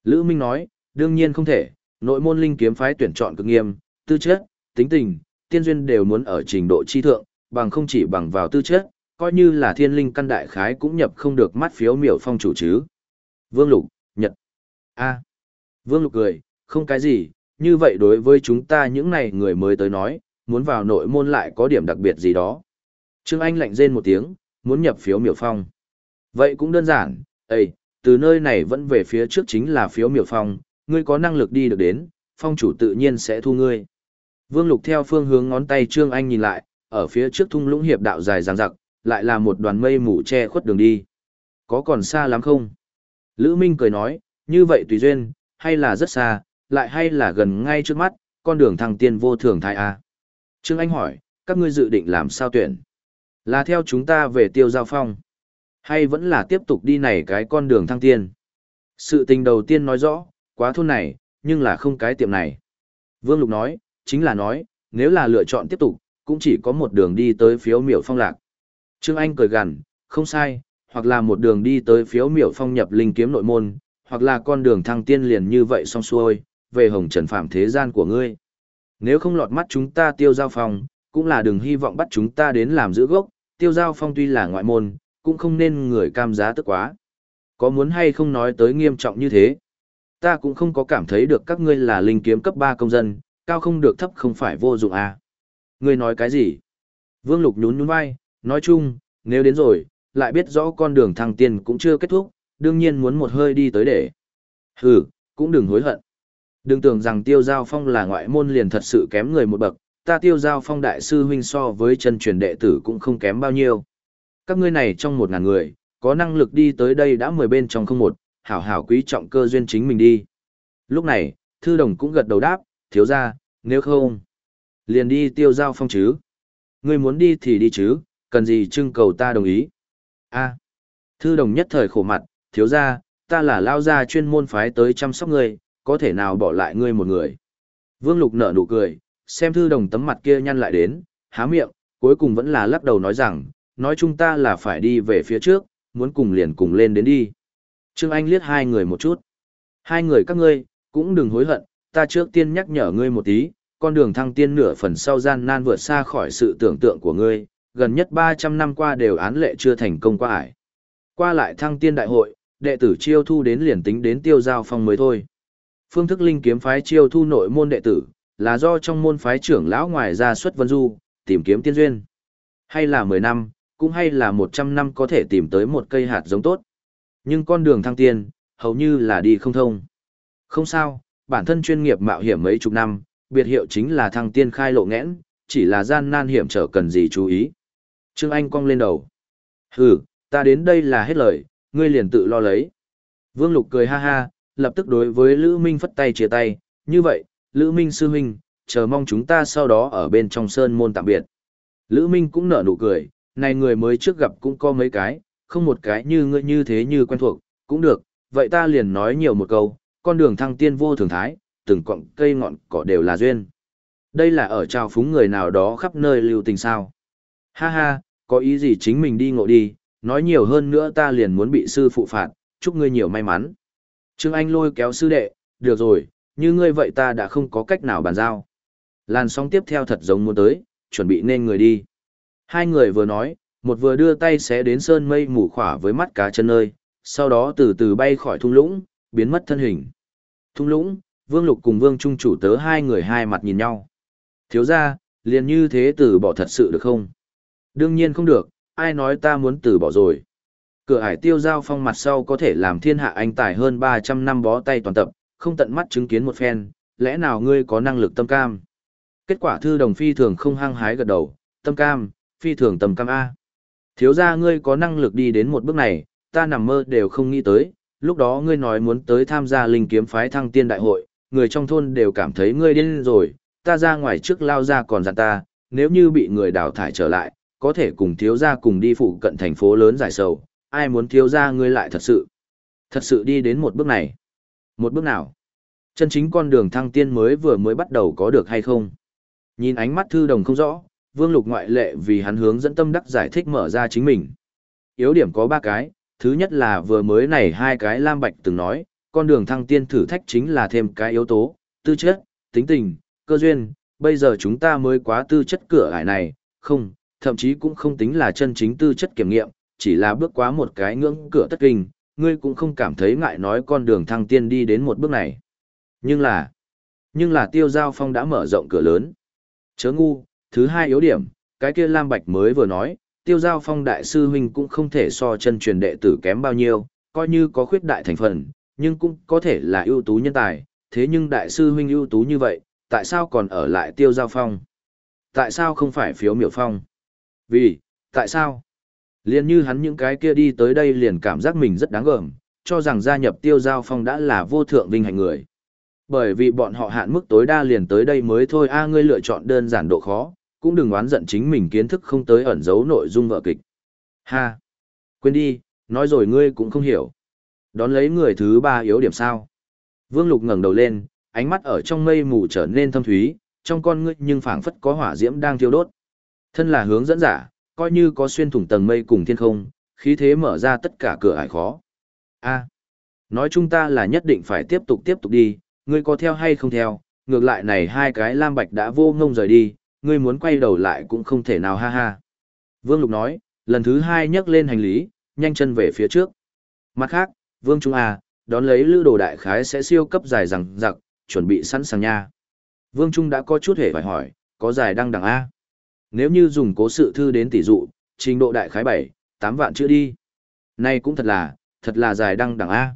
Lữ Minh nói, đương nhiên không thể, nội môn linh kiếm phái tuyển chọn cực nghiêm, tư chất, tính tình, tiên duyên đều muốn ở trình độ chi thượng, bằng không chỉ bằng vào tư chất, coi như là thiên linh căn đại khái cũng nhập không được mắt phiếu miểu phong chủ chứ. Vương Lục, Nhật. a Vương Lục cười, không cái gì, như vậy đối với chúng ta những này người mới tới nói, muốn vào nội môn lại có điểm đặc biệt gì đó. Trương Anh lạnh rên một tiếng, muốn nhập phiếu miểu phong. Vậy cũng đơn giản, Ê, từ nơi này vẫn về phía trước chính là phiếu miểu phong, ngươi có năng lực đi được đến, phong chủ tự nhiên sẽ thu ngươi. Vương Lục theo phương hướng ngón tay Trương Anh nhìn lại, ở phía trước thung lũng hiệp đạo dài dằng dặc, lại là một đoàn mây mù che khuất đường đi. Có còn xa lắm không? Lữ Minh cười nói, như vậy tùy duyên, hay là rất xa, lại hay là gần ngay trước mắt, con đường thăng tiên vô thường thai a. Trương Anh hỏi, các ngươi dự định làm sao tuyển? Là theo chúng ta về tiêu giao phong? Hay vẫn là tiếp tục đi này cái con đường thăng tiên? Sự tình đầu tiên nói rõ, quá thôn này, nhưng là không cái tiệm này. Vương Lục nói, chính là nói, nếu là lựa chọn tiếp tục, cũng chỉ có một đường đi tới phiếu miểu phong lạc. Trương Anh cười gằn, không sai, hoặc là một đường đi tới phiếu miểu phong nhập linh kiếm nội môn, hoặc là con đường thăng tiên liền như vậy xong xuôi, về hồng trần phạm thế gian của ngươi. Nếu không lọt mắt chúng ta tiêu giao phong, cũng là đừng hy vọng bắt chúng ta đến làm giữ gốc, tiêu giao phong tuy là ngoại môn, cũng không nên người cam giá tức quá. Có muốn hay không nói tới nghiêm trọng như thế? Ta cũng không có cảm thấy được các ngươi là linh kiếm cấp 3 công dân, cao không được thấp không phải vô dụng à. Ngươi nói cái gì? Vương Lục nhún nhún vai, nói chung, nếu đến rồi, lại biết rõ con đường thăng tiên cũng chưa kết thúc, đương nhiên muốn một hơi đi tới để. Hừ, cũng đừng hối hận. Đừng tưởng rằng tiêu giao phong là ngoại môn liền thật sự kém người một bậc, ta tiêu giao phong đại sư huynh so với chân truyền đệ tử cũng không kém bao nhiêu. Các ngươi này trong một ngàn người, có năng lực đi tới đây đã mười bên trong không một, hảo hảo quý trọng cơ duyên chính mình đi. Lúc này, thư đồng cũng gật đầu đáp, thiếu ra, nếu không, liền đi tiêu giao phong chứ. Ngươi muốn đi thì đi chứ, cần gì trưng cầu ta đồng ý. a thư đồng nhất thời khổ mặt, thiếu ra, ta là lao gia chuyên môn phái tới chăm sóc ngươi, có thể nào bỏ lại ngươi một người. Vương Lục nở nụ cười, xem thư đồng tấm mặt kia nhăn lại đến, há miệng, cuối cùng vẫn là lắc đầu nói rằng, nói chúng ta là phải đi về phía trước, muốn cùng liền cùng lên đến đi. Trương Anh liếc hai người một chút. Hai người các ngươi, cũng đừng hối hận, ta trước tiên nhắc nhở ngươi một tí, con đường thăng tiên nửa phần sau gian nan vượt xa khỏi sự tưởng tượng của ngươi, gần nhất 300 năm qua đều án lệ chưa thành công qua ải. Qua lại thăng tiên đại hội, đệ tử chiêu thu đến liền tính đến tiêu giao phong mới thôi. Phương thức linh kiếm phái chiêu thu nội môn đệ tử, là do trong môn phái trưởng lão ngoài ra xuất vân du, tìm kiếm tiên duyên. Hay là 10 năm, cũng hay là 100 năm có thể tìm tới một cây hạt giống tốt. Nhưng con đường thăng tiên, hầu như là đi không thông. Không sao, bản thân chuyên nghiệp mạo hiểm mấy chục năm, biệt hiệu chính là thăng tiên khai lộ nghẽn, chỉ là gian nan hiểm trở cần gì chú ý. Trương Anh cong lên đầu. Hừ, ta đến đây là hết lời, ngươi liền tự lo lấy. Vương Lục cười ha ha, lập tức đối với Lữ Minh phất tay chia tay, như vậy, Lữ Minh sư huynh, chờ mong chúng ta sau đó ở bên trong sơn môn tạm biệt. Lữ Minh cũng nở nụ cười, này người mới trước gặp cũng có mấy cái, không một cái như ngươi như thế như quen thuộc, cũng được, vậy ta liền nói nhiều một câu, con đường thăng tiên vô thường thái, từng cọng cây ngọn cỏ đều là duyên. Đây là ở trào phúng người nào đó khắp nơi lưu tình sao. Ha ha, có ý gì chính mình đi ngộ đi, nói nhiều hơn nữa ta liền muốn bị sư phụ phạt, chúc ngươi nhiều may mắn. Trương Anh lôi kéo sư đệ, được rồi, như ngươi vậy ta đã không có cách nào bàn giao. Làn sóng tiếp theo thật giống muốn tới, chuẩn bị nên người đi. Hai người vừa nói, một vừa đưa tay xé đến sơn mây mù khỏa với mắt cá chân nơi, sau đó từ từ bay khỏi thung lũng, biến mất thân hình. Thung lũng, Vương Lục cùng Vương Trung chủ tớ hai người hai mặt nhìn nhau. Thiếu ra, liền như thế từ bỏ thật sự được không? Đương nhiên không được, ai nói ta muốn từ bỏ rồi. Cửa hải tiêu giao phong mặt sau có thể làm thiên hạ anh tài hơn 300 năm bó tay toàn tập, không tận mắt chứng kiến một phen, lẽ nào ngươi có năng lực tâm cam? Kết quả thư đồng phi thường không hăng hái gật đầu, tâm cam, phi thường tâm cam A. Thiếu ra ngươi có năng lực đi đến một bước này, ta nằm mơ đều không nghĩ tới, lúc đó ngươi nói muốn tới tham gia linh kiếm phái thăng tiên đại hội, người trong thôn đều cảm thấy ngươi điên rồi, ta ra ngoài trước lao ra còn dặn ta, nếu như bị người đào thải trở lại, có thể cùng thiếu gia cùng đi phụ cận thành phố lớn giải sầu, ai muốn thiếu gia ngươi lại thật sự. Thật sự đi đến một bước này. Một bước nào? Chân chính con đường thăng tiên mới vừa mới bắt đầu có được hay không? Nhìn ánh mắt thư đồng không rõ, Vương Lục ngoại lệ vì hắn hướng dẫn tâm đắc giải thích mở ra chính mình. Yếu điểm có ba cái, thứ nhất là vừa mới này hai cái Lam Bạch từng nói, con đường thăng tiên thử thách chính là thêm cái yếu tố, tư chất, tính tình, cơ duyên, bây giờ chúng ta mới quá tư chất cửa ải này, không, thậm chí cũng không tính là chân chính tư chất kiểm nghiệm, chỉ là bước quá một cái ngưỡng cửa tất kinh, ngươi cũng không cảm thấy ngại nói con đường thăng tiên đi đến một bước này. Nhưng là, nhưng là tiêu giao phong đã mở rộng cửa lớn. Chớ ngu, thứ hai yếu điểm, cái kia Lam Bạch mới vừa nói, tiêu giao phong đại sư huynh cũng không thể so chân truyền đệ tử kém bao nhiêu, coi như có khuyết đại thành phần, nhưng cũng có thể là ưu tú nhân tài, thế nhưng đại sư huynh ưu tú như vậy, tại sao còn ở lại tiêu giao phong? Tại sao không phải phiếu miểu phong? Vì, tại sao? Liên như hắn những cái kia đi tới đây liền cảm giác mình rất đáng gờm, cho rằng gia nhập tiêu giao phong đã là vô thượng vinh hạnh người. Bởi vì bọn họ hạn mức tối đa liền tới đây mới thôi a ngươi lựa chọn đơn giản độ khó, cũng đừng oán giận chính mình kiến thức không tới ẩn giấu nội dung vợ kịch. Ha! Quên đi, nói rồi ngươi cũng không hiểu. Đón lấy người thứ ba yếu điểm sao. Vương Lục ngẩng đầu lên, ánh mắt ở trong mây mù trở nên thâm thúy, trong con ngươi nhưng phảng phất có hỏa diễm đang thiêu đốt. Thân là hướng dẫn giả, coi như có xuyên thủng tầng mây cùng thiên không, khí thế mở ra tất cả cửa ải khó. A, nói chúng ta là nhất định phải tiếp tục tiếp tục đi, ngươi có theo hay không theo, ngược lại này hai cái lam bạch đã vô ngông rời đi, ngươi muốn quay đầu lại cũng không thể nào ha ha. Vương Lục nói, lần thứ hai nhấc lên hành lý, nhanh chân về phía trước. Mặt khác, Vương Trung A, đón lấy lữ đồ đại khái sẽ siêu cấp dài rằng giặc, chuẩn bị sẵn sàng nha. Vương Trung đã có chút hề phải hỏi, có dài đăng đẳng A. Nếu như dùng cố sự thư đến tỷ dụ, trình độ đại khái 7, 8 vạn chữ đi. Này cũng thật là, thật là dài đăng đẳng A.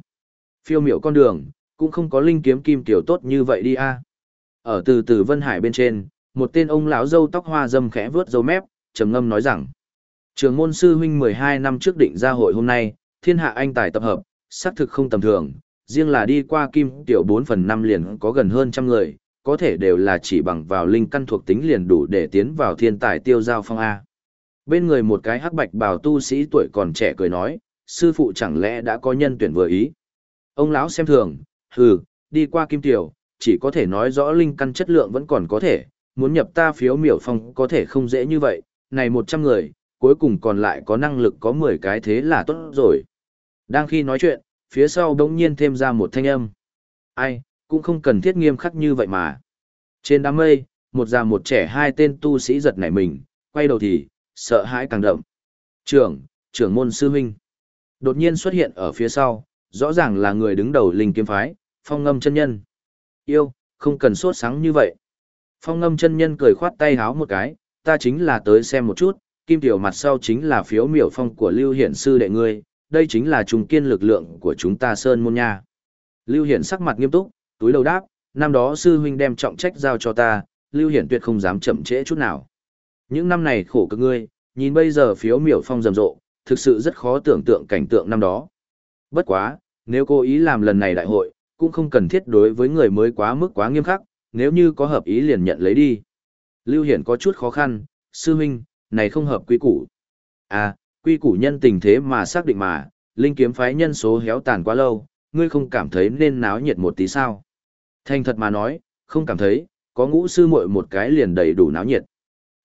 Phiêu miểu con đường, cũng không có linh kiếm kim tiểu tốt như vậy đi A. Ở từ từ Vân Hải bên trên, một tên ông lão râu tóc hoa dâm khẽ vớt râu mép, trầm ngâm nói rằng, trường môn sư huynh 12 năm trước định ra hội hôm nay, thiên hạ anh tài tập hợp, xác thực không tầm thường, riêng là đi qua kim tiểu 4 phần 5 liền có gần hơn trăm người, có thể đều là chỉ bằng vào linh căn thuộc tính liền đủ để tiến vào thiên tài tiêu giao phong A. Bên người một cái hắc bạch bào tu sĩ tuổi còn trẻ cười nói, sư phụ chẳng lẽ đã có nhân tuyển vừa ý. Ông lão xem thường, hừ, đi qua kim tiểu, chỉ có thể nói rõ linh căn chất lượng vẫn còn có thể, muốn nhập ta phiếu miểu phong có thể không dễ như vậy, này 100 người, cuối cùng còn lại có năng lực có 10 cái thế là tốt rồi. Đang khi nói chuyện, phía sau đống nhiên thêm ra một thanh âm. Ai, cũng không cần thiết nghiêm khắc như vậy mà. Trên đám mây, một già một trẻ hai tên tu sĩ giật nảy mình, quay đầu thì, sợ hãi càng đậm. Trưởng, trưởng môn sư huynh. Đột nhiên xuất hiện ở phía sau, rõ ràng là người đứng đầu linh kiếm phái, phong ngâm chân nhân. Yêu, không cần sốt sáng như vậy. Phong ngâm chân nhân cười khoát tay háo một cái, ta chính là tới xem một chút, kim tiểu mặt sau chính là phiếu miểu phong của lưu hiển sư đệ ngươi, đây chính là trùng kiên lực lượng của chúng ta sơn môn nha. Lưu hiển sắc mặt nghiêm túc, túi đầu đáp, năm đó sư huynh đem trọng trách giao cho ta, lưu hiển tuyệt không dám chậm trễ chút nào. Những năm này khổ cực ngươi, nhìn bây giờ phiếu miểu phong rầm rộ, thực sự rất khó tưởng tượng cảnh tượng năm đó. Bất quá, nếu cố ý làm lần này đại hội, cũng không cần thiết đối với người mới quá mức quá nghiêm khắc, nếu như có hợp ý liền nhận lấy đi. Lưu Hiển có chút khó khăn, sư huynh, này không hợp quy củ. À, quy củ nhân tình thế mà xác định mà, linh kiếm phái nhân số héo tàn quá lâu, ngươi không cảm thấy nên náo nhiệt một tí sao. Thành thật mà nói, không cảm thấy, có ngũ sư muội một cái liền đầy đủ náo nhiệt.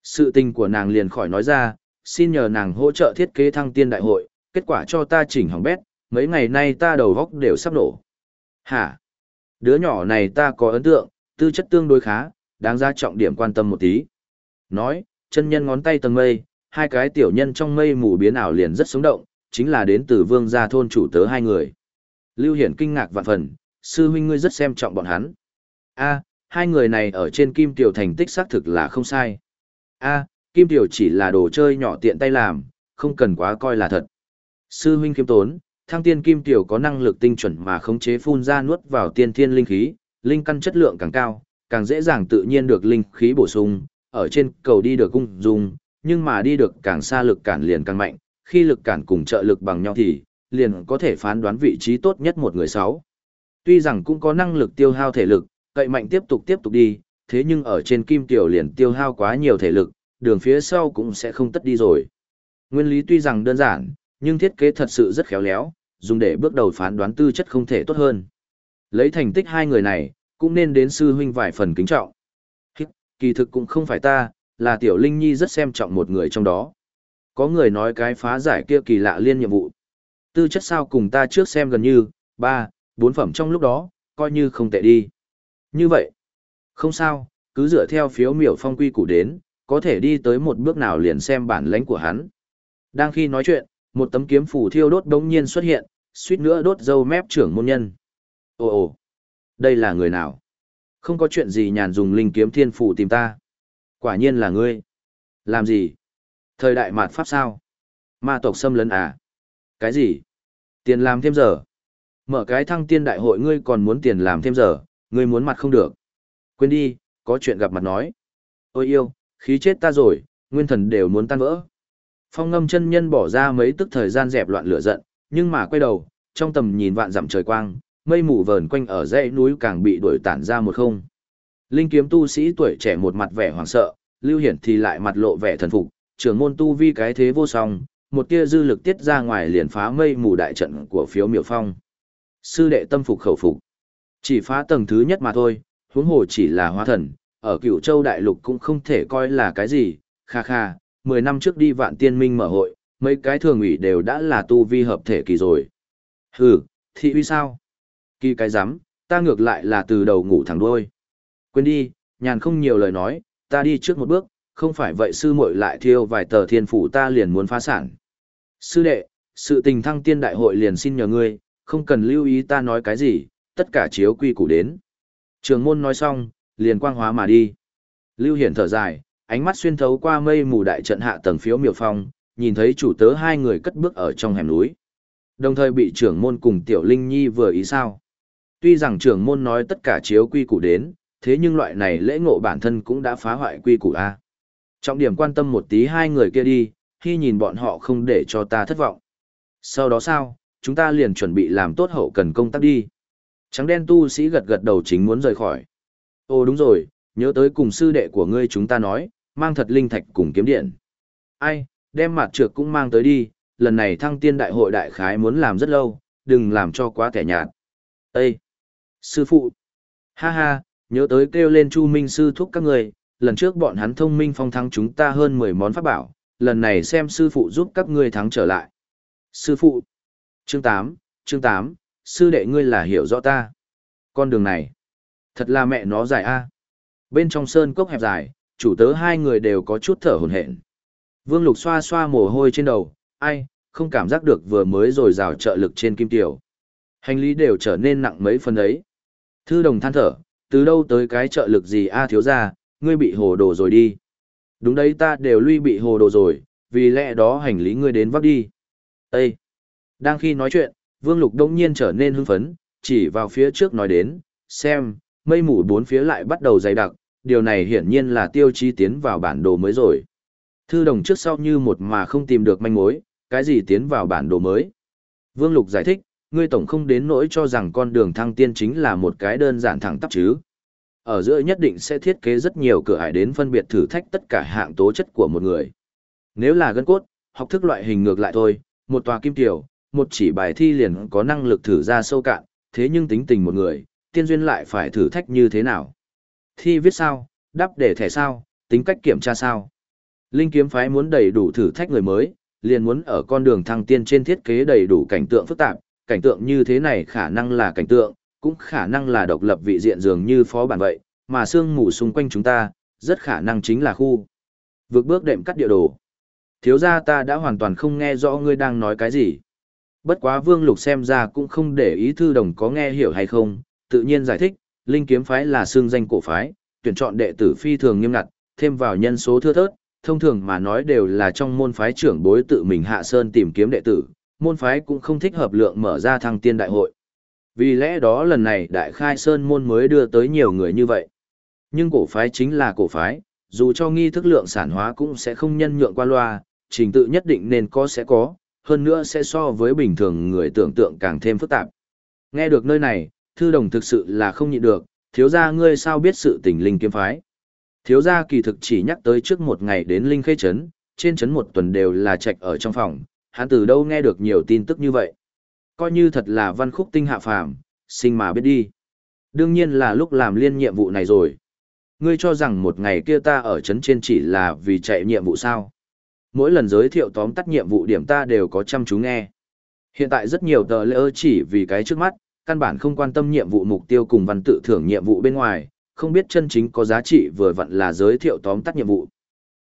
Sự tình của nàng liền khỏi nói ra, xin nhờ nàng hỗ trợ thiết kế thăng tiên đại hội, kết quả cho ta chỉnh hỏng bét, mấy ngày nay ta đầu góc đều sắp nổ. Hả? Đứa nhỏ này ta có ấn tượng, tư chất tương đối khá, đáng ra trọng điểm quan tâm một tí. Nói, chân nhân ngón tay tầng mây, hai cái tiểu nhân trong mây mù biến ảo liền rất sống động, chính là đến từ vương gia thôn chủ tớ hai người. Lưu Hiển kinh ngạc vạn phần, sư huynh ngươi rất xem trọng bọn hắn. A, hai người này ở trên Kim Tiểu thành tích xác thực là không sai. A, Kim Tiểu chỉ là đồ chơi nhỏ tiện tay làm, không cần quá coi là thật. Sư huynh kiêm tốn, thăng tiên Kim Tiểu có năng lực tinh chuẩn mà khống chế phun ra nuốt vào tiên thiên linh khí, linh căn chất lượng càng cao, càng dễ dàng tự nhiên được linh khí bổ sung, ở trên cầu đi được cung dung, nhưng mà đi được càng xa lực cản liền càng mạnh, khi lực cản cùng trợ lực bằng nhau thì, liền có thể phán đoán vị trí tốt nhất một người sáu. Tuy rằng cũng có năng lực tiêu hao thể lực, cậy mạnh tiếp tục tiếp tục đi, thế nhưng ở trên kim tiểu liền tiêu hao quá nhiều thể lực, đường phía sau cũng sẽ không tất đi rồi. Nguyên lý tuy rằng đơn giản, nhưng thiết kế thật sự rất khéo léo, dùng để bước đầu phán đoán tư chất không thể tốt hơn. Lấy thành tích hai người này, cũng nên đến sư huynh vài phần kính trọng. Kỳ thực cũng không phải ta, là Tiểu Linh Nhi rất xem trọng một người trong đó. Có người nói cái phá giải kia kỳ lạ liên nhiệm vụ. Tư chất sao cùng ta trước xem gần như, ba, bốn phẩm trong lúc đó, coi như không tệ đi. Như vậy, không sao, cứ dựa theo phiếu miểu phong quy củ đến, có thể đi tới một bước nào liền xem bản lãnh của hắn. Đang khi nói chuyện, một tấm kiếm phủ thiêu đốt đống nhiên xuất hiện, suýt nữa đốt dâu mép trưởng môn nhân. Ồ ồ, đây là người nào? Không có chuyện gì nhàn dùng linh kiếm thiên phủ tìm ta. Quả nhiên là ngươi. Làm gì? Thời đại mạt pháp sao? Ma tộc xâm lấn à? Cái gì? Tiền làm thêm giờ. Mở cái thăng tiên đại hội ngươi còn muốn tiền làm thêm giờ, ngươi muốn mặt không được. Quên đi, có chuyện gặp mặt nói. Ôi yêu, khí chết ta rồi, nguyên thần đều muốn tan vỡ. Phong ngâm chân nhân bỏ ra mấy tức thời gian dẹp loạn lửa giận, nhưng mà quay đầu, trong tầm nhìn vạn dặm trời quang, mây mù vờn quanh ở dãy núi càng bị đuổi tản ra một không. Linh kiếm tu sĩ tuổi trẻ một mặt vẻ hoảng sợ, Lưu Hiển thì lại mặt lộ vẻ thần phục, trưởng môn tu vi cái thế vô song, một tia dư lực tiết ra ngoài liền phá mây mù đại trận của phiếu miểu phong. Sư đệ tâm phục khẩu phục. Chỉ phá tầng thứ nhất mà thôi, huống hồ chỉ là hóa thần, ở Cửu châu đại lục cũng không thể coi là cái gì, kha kha, 10 năm trước đi vạn tiên minh mở hội, mấy cái thường ủy đều đã là tu vi hợp thể kỳ rồi. Hừ, thị uy sao? Kỳ cái rắm ta ngược lại là từ đầu ngủ thẳng đuôi. Quên đi, nhàn không nhiều lời nói, ta đi trước một bước, không phải vậy sư muội lại thiêu vài tờ thiên phủ ta liền muốn phá sản. Sư đệ, sự tình thăng tiên đại hội liền xin nhờ ngươi, không cần lưu ý ta nói cái gì, tất cả chiếu quy củ đến. Trường môn nói xong, liền quang hóa mà đi. Lưu Hiển thở dài, ánh mắt xuyên thấu qua mây mù đại trận hạ tầng phiếu miểu phong, nhìn thấy chủ tớ hai người cất bước ở trong hẻm núi. Đồng thời bị trưởng môn cùng Tiểu Linh Nhi vừa ý sao. Tuy rằng trưởng môn nói tất cả chiếu quy củ đến, thế nhưng loại này lễ ngộ bản thân cũng đã phá hoại quy củ A. Trọng điểm quan tâm một tí hai người kia đi, khi nhìn bọn họ không để cho ta thất vọng. Sau đó sao, chúng ta liền chuẩn bị làm tốt hậu cần công tác đi. Trắng đen tu sĩ gật gật đầu chính muốn rời khỏi. Ồ đúng rồi, nhớ tới cùng sư đệ của ngươi chúng ta nói, mang thật linh thạch cùng kiếm điện. Ai, đem mặt trược cũng mang tới đi, lần này thăng tiên đại hội đại khái muốn làm rất lâu, đừng làm cho quá kẻ nhạt. Ê! Sư phụ! Ha ha, nhớ tới kêu lên Chu Minh sư thúc các người, lần trước bọn hắn thông minh phong thắng chúng ta hơn 10 món pháp bảo, lần này xem sư phụ giúp các ngươi thắng trở lại. Sư phụ! Chương 8, chương 8, sư đệ ngươi là hiểu rõ ta. Con đường này, thật là mẹ nó dài a. Bên trong sơn cốc hẹp dài, chủ tớ hai người đều có chút thở hổn hển. Vương Lục xoa xoa mồ hôi trên đầu, ai, không cảm giác được vừa mới rồi rào trợ lực trên kim tiểu. Hành lý đều trở nên nặng mấy phần ấy. Thư đồng than thở, từ đâu tới cái trợ lực gì a thiếu ra, ngươi bị hồ đồ rồi đi. Đúng đấy ta đều lui bị hồ đồ rồi, vì lẽ đó hành lý ngươi đến vác đi. Ê! Đang khi nói chuyện, Vương Lục đông nhiên trở nên hưng phấn, chỉ vào phía trước nói đến, xem, mây mù bốn phía lại bắt đầu dày đặc, điều này hiển nhiên là tiêu chí tiến vào bản đồ mới rồi. Thư đồng trước sau như một mà không tìm được manh mối, cái gì tiến vào bản đồ mới. Vương Lục giải thích, ngươi tổng không đến nỗi cho rằng con đường thăng tiên chính là một cái đơn giản thẳng tắp chứ. Ở giữa nhất định sẽ thiết kế rất nhiều cửa ải đến phân biệt thử thách tất cả hạng tố chất của một người. Nếu là gân cốt, học thức loại hình ngược lại thôi, một tòa kim tiểu, một chỉ bài thi liền có năng lực thử ra sâu cạn, thế nhưng tính tình một người, tiên duyên lại phải thử thách như thế nào. Thi viết sao, đáp để thẻ sao, tính cách kiểm tra sao. Linh kiếm phái muốn đầy đủ thử thách người mới, liền muốn ở con đường thăng tiên trên thiết kế đầy đủ cảnh tượng phức tạp, cảnh tượng như thế này khả năng là cảnh tượng, cũng khả năng là độc lập vị diện dường như phó bản vậy, mà sương mù xung quanh chúng ta, rất khả năng chính là khu. Vượt bước đệm cắt địa đồ. Thiếu gia ta đã hoàn toàn không nghe rõ ngươi đang nói cái gì. Bất quá Vương Lục xem ra cũng không để ý thư đồng có nghe hiểu hay không, tự nhiên giải thích, Linh kiếm phái là xương danh cổ phái, tuyển chọn đệ tử phi thường nghiêm ngặt, thêm vào nhân số thưa thớt, thông thường mà nói đều là trong môn phái trưởng bối tự mình hạ sơn tìm kiếm đệ tử, môn phái cũng không thích hợp lượng mở ra thăng tiên đại hội. Vì lẽ đó lần này đại khai sơn môn mới đưa tới nhiều người như vậy. Nhưng cổ phái chính là cổ phái, dù cho nghi thức lượng sản hóa cũng sẽ không nhân nhượng qua loa, trình tự nhất định nên có sẽ có, hơn nữa sẽ so với bình thường người tưởng tượng càng thêm phức tạp. Nghe được nơi này, thư đồng thực sự là không nhịn được, thiếu gia ngươi sao biết sự tình linh kiếm phái. Thiếu gia kỳ thực chỉ nhắc tới trước một ngày đến Linh Khê chấn, trên chấn một tuần đều là trạch ở trong phòng, hắn từ đâu nghe được nhiều tin tức như vậy. Coi như thật là văn khúc tinh hạ phàm, sinh mà biết đi. Đương nhiên là lúc làm liên nhiệm vụ này rồi. Ngươi cho rằng một ngày kia ta ở trấn trên chỉ là vì chạy nhiệm vụ sao. Mỗi lần giới thiệu tóm tắt nhiệm vụ điểm ta đều có chăm chú nghe. Hiện tại rất nhiều tờ lỡ chỉ vì cái trước mắt, căn bản không quan tâm nhiệm vụ mục tiêu cùng văn tự thưởng nhiệm vụ bên ngoài, không biết chân chính có giá trị vừa vặn là giới thiệu tóm tắt nhiệm vụ.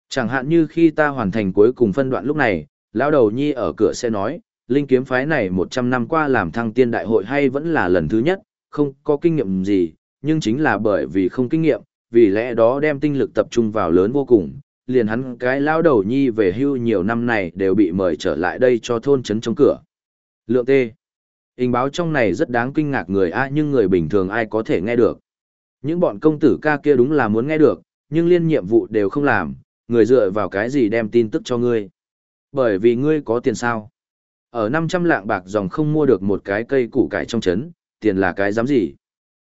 Chẳng hạn như khi ta hoàn thành cuối cùng phân đoạn lúc này, lão đầu nhi ở cửa sẽ nói, linh kiếm phái này 100 năm qua làm thăng tiên đại hội hay vẫn là lần thứ nhất, không có kinh nghiệm gì, nhưng chính là bởi vì không kinh nghiệm, vì lẽ đó đem tinh lực tập trung vào lớn vô cùng, liền hắn cái lão đầu nhi về hưu nhiều năm này đều bị mời trở lại đây cho thôn trấn trong cửa. Lượng T. Hình báo trong này rất đáng kinh ngạc người A nhưng người bình thường ai có thể nghe được. Những bọn công tử ca kia đúng là muốn nghe được, nhưng liên nhiệm vụ đều không làm, người dựa vào cái gì đem tin tức cho ngươi. Bởi vì ngươi có tiền sao. Ở 500 lạng bạc dòng không mua được một cái cây củ cải trong trấn, tiền là cái dám gì.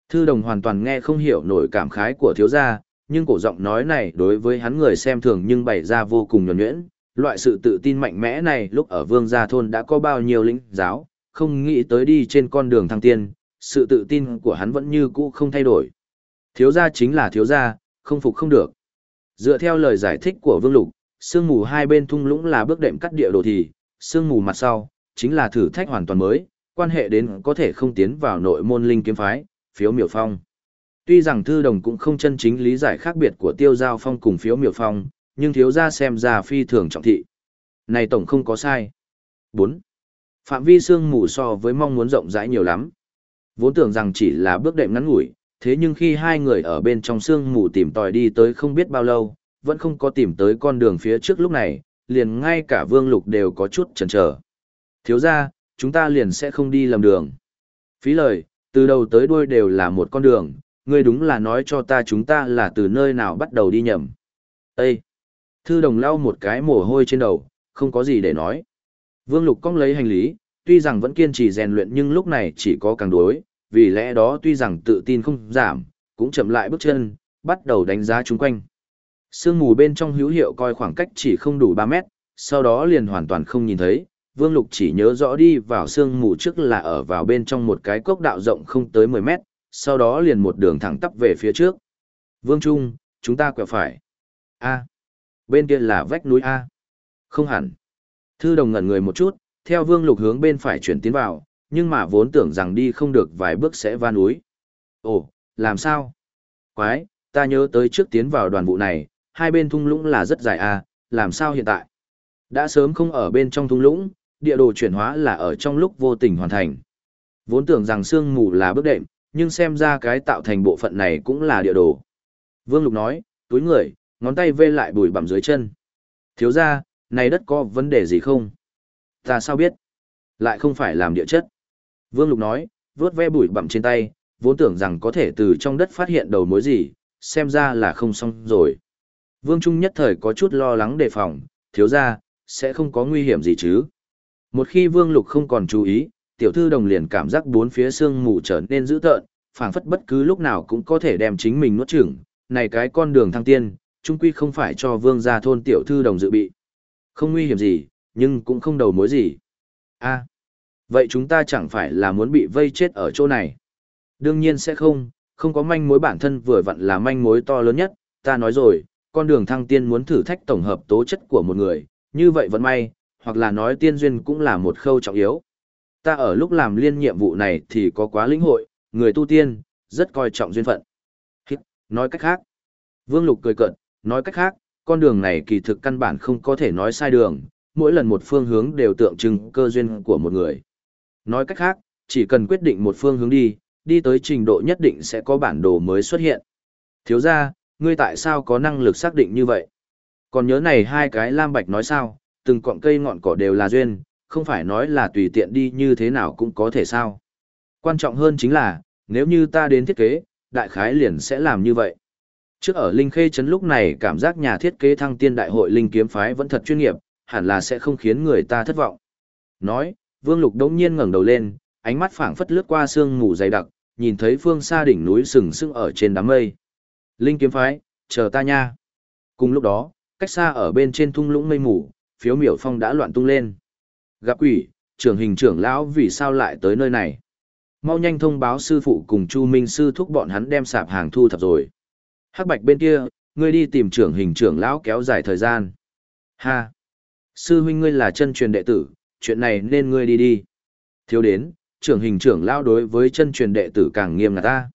Thư đồng hoàn toàn nghe không hiểu nổi cảm khái của thiếu gia, nhưng cổ giọng nói này đối với hắn người xem thường nhưng bày ra vô cùng nhuẩn nhuyễn. Loại sự tự tin mạnh mẽ này lúc ở vương gia thôn đã có bao nhiêu lĩnh giáo, không nghĩ tới đi trên con đường thăng tiên, sự tự tin của hắn vẫn như cũ không thay đổi. Thiếu gia chính là thiếu gia, không phục không được. Dựa theo lời giải thích của Vương Lục, sương mù hai bên thung lũng là bước đệm cắt địa đồ thì, sương mù mặt sau, chính là thử thách hoàn toàn mới, quan hệ đến có thể không tiến vào nội môn linh kiếm phái, phiếu miểu phong. Tuy rằng thư đồng cũng không chân chính lý giải khác biệt của tiêu giao phong cùng phiếu miểu phong, nhưng thiếu gia xem ra phi thường trọng thị. Này tổng không có sai. 4. Phạm vi sương mù so với mong muốn rộng rãi nhiều lắm. Vốn tưởng rằng chỉ là bước đệm ngắn ngủi, thế nhưng khi hai người ở bên trong sương mù tìm tòi đi tới không biết bao lâu, vẫn không có tìm tới con đường phía trước lúc này, liền ngay cả vương lục đều có chút chần chờ. Thiếu ra, chúng ta liền sẽ không đi lầm đường. Phí lời, từ đầu tới đuôi đều là một con đường, ngươi đúng là nói cho ta chúng ta là từ nơi nào bắt đầu đi nhầm. Ê! Thư đồng lau một cái mồ hôi trên đầu, không có gì để nói. Vương lục cong lấy hành lý, tuy rằng vẫn kiên trì rèn luyện nhưng lúc này chỉ có càng đối, vì lẽ đó tuy rằng tự tin không giảm, cũng chậm lại bước chân, bắt đầu đánh giá chung quanh. Sương mù bên trong hữu hiệu coi khoảng cách chỉ không đủ 3 mét, sau đó liền hoàn toàn không nhìn thấy. Vương Lục chỉ nhớ rõ đi vào sương mù trước là ở vào bên trong một cái cốc đạo rộng không tới 10 mét, sau đó liền một đường thẳng tắp về phía trước. Vương Trung, chúng ta quẹo phải. A. Bên kia là vách núi A. Không hẳn. Thư đồng ngẩn người một chút, theo Vương Lục hướng bên phải chuyển tiến vào, nhưng mà vốn tưởng rằng đi không được vài bước sẽ va núi. Ồ, làm sao? Quái, ta nhớ tới trước tiến vào đoàn vụ này, hai bên thung lũng là rất dài à, làm sao hiện tại? Đã sớm không ở bên trong thung lũng, địa đồ chuyển hóa là ở trong lúc vô tình hoàn thành. Vốn tưởng rằng sương mù là bước đệm, nhưng xem ra cái tạo thành bộ phận này cũng là địa đồ. Vương Lục nói, túi người, ngón tay vê lại bùi bằm dưới chân. Thiếu ra, này đất có vấn đề gì không? Ta sao biết? Lại không phải làm địa chất. Vương Lục nói, vướt ve bụi bặm trên tay, vốn tưởng rằng có thể từ trong đất phát hiện đầu mối gì, xem ra là không xong rồi. Vương Trung nhất thời có chút lo lắng đề phòng, thiếu ra, sẽ không có nguy hiểm gì chứ. Một khi Vương Lục không còn chú ý, tiểu thư đồng liền cảm giác bốn phía xương mù trở nên dữ tợn, phảng phất bất cứ lúc nào cũng có thể đem chính mình nuốt chửng. Này cái con đường thăng tiên, chung quy không phải cho Vương gia thôn tiểu thư đồng dự bị. Không nguy hiểm gì, nhưng cũng không đầu mối gì. A. Vậy chúng ta chẳng phải là muốn bị vây chết ở chỗ này? Đương nhiên sẽ không, không có manh mối bản thân vừa vặn là manh mối to lớn nhất, ta nói rồi, con đường thăng tiên muốn thử thách tổng hợp tố chất của một người, như vậy vẫn may, hoặc là nói tiên duyên cũng là một khâu trọng yếu. Ta ở lúc làm liên nhiệm vụ này thì có quá lĩnh hội, người tu tiên, rất coi trọng duyên phận. Hít, nói cách khác. Vương Lục cười cợt, nói cách khác, con đường này kỳ thực căn bản không có thể nói sai đường, mỗi lần một phương hướng đều tượng trưng cơ duyên của một người. Nói cách khác, chỉ cần quyết định một phương hướng đi, đi tới trình độ nhất định sẽ có bản đồ mới xuất hiện. Thiếu ra, ngươi tại sao có năng lực xác định như vậy? Còn nhớ này hai cái lam bạch nói sao, từng cọng cây ngọn cỏ đều là duyên, không phải nói là tùy tiện đi như thế nào cũng có thể sao. Quan trọng hơn chính là, nếu như ta đến thiết kế, đại khái liền sẽ làm như vậy. Trước ở Linh Khê Trấn lúc này cảm giác nhà thiết kế thăng tiên đại hội Linh Kiếm Phái vẫn thật chuyên nghiệp, hẳn là sẽ không khiến người ta thất vọng. Nói, Vương Lục đống nhiên ngẩng đầu lên, ánh mắt phảng phất lướt qua sương mù dày đặc, nhìn thấy phương xa đỉnh núi sừng sững ở trên đám mây. Linh kiếm phái, chờ ta nha. Cùng lúc đó, cách xa ở bên trên thung lũng mây mù, phiếu miểu phong đã loạn tung lên. Gặp quỷ, trưởng hình trưởng lão vì sao lại tới nơi này? Mau nhanh thông báo sư phụ cùng Chu Minh sư thúc bọn hắn đem sạp hàng thu thập rồi. Hắc Bạch bên kia, ngươi đi tìm trưởng hình trưởng lão kéo dài thời gian. Ha! Sư huynh ngươi là chân truyền đệ tử, chuyện này nên ngươi đi đi. Thiếu đến, trưởng hình trưởng lão đối với chân truyền đệ tử càng nghiêm ngặt ta.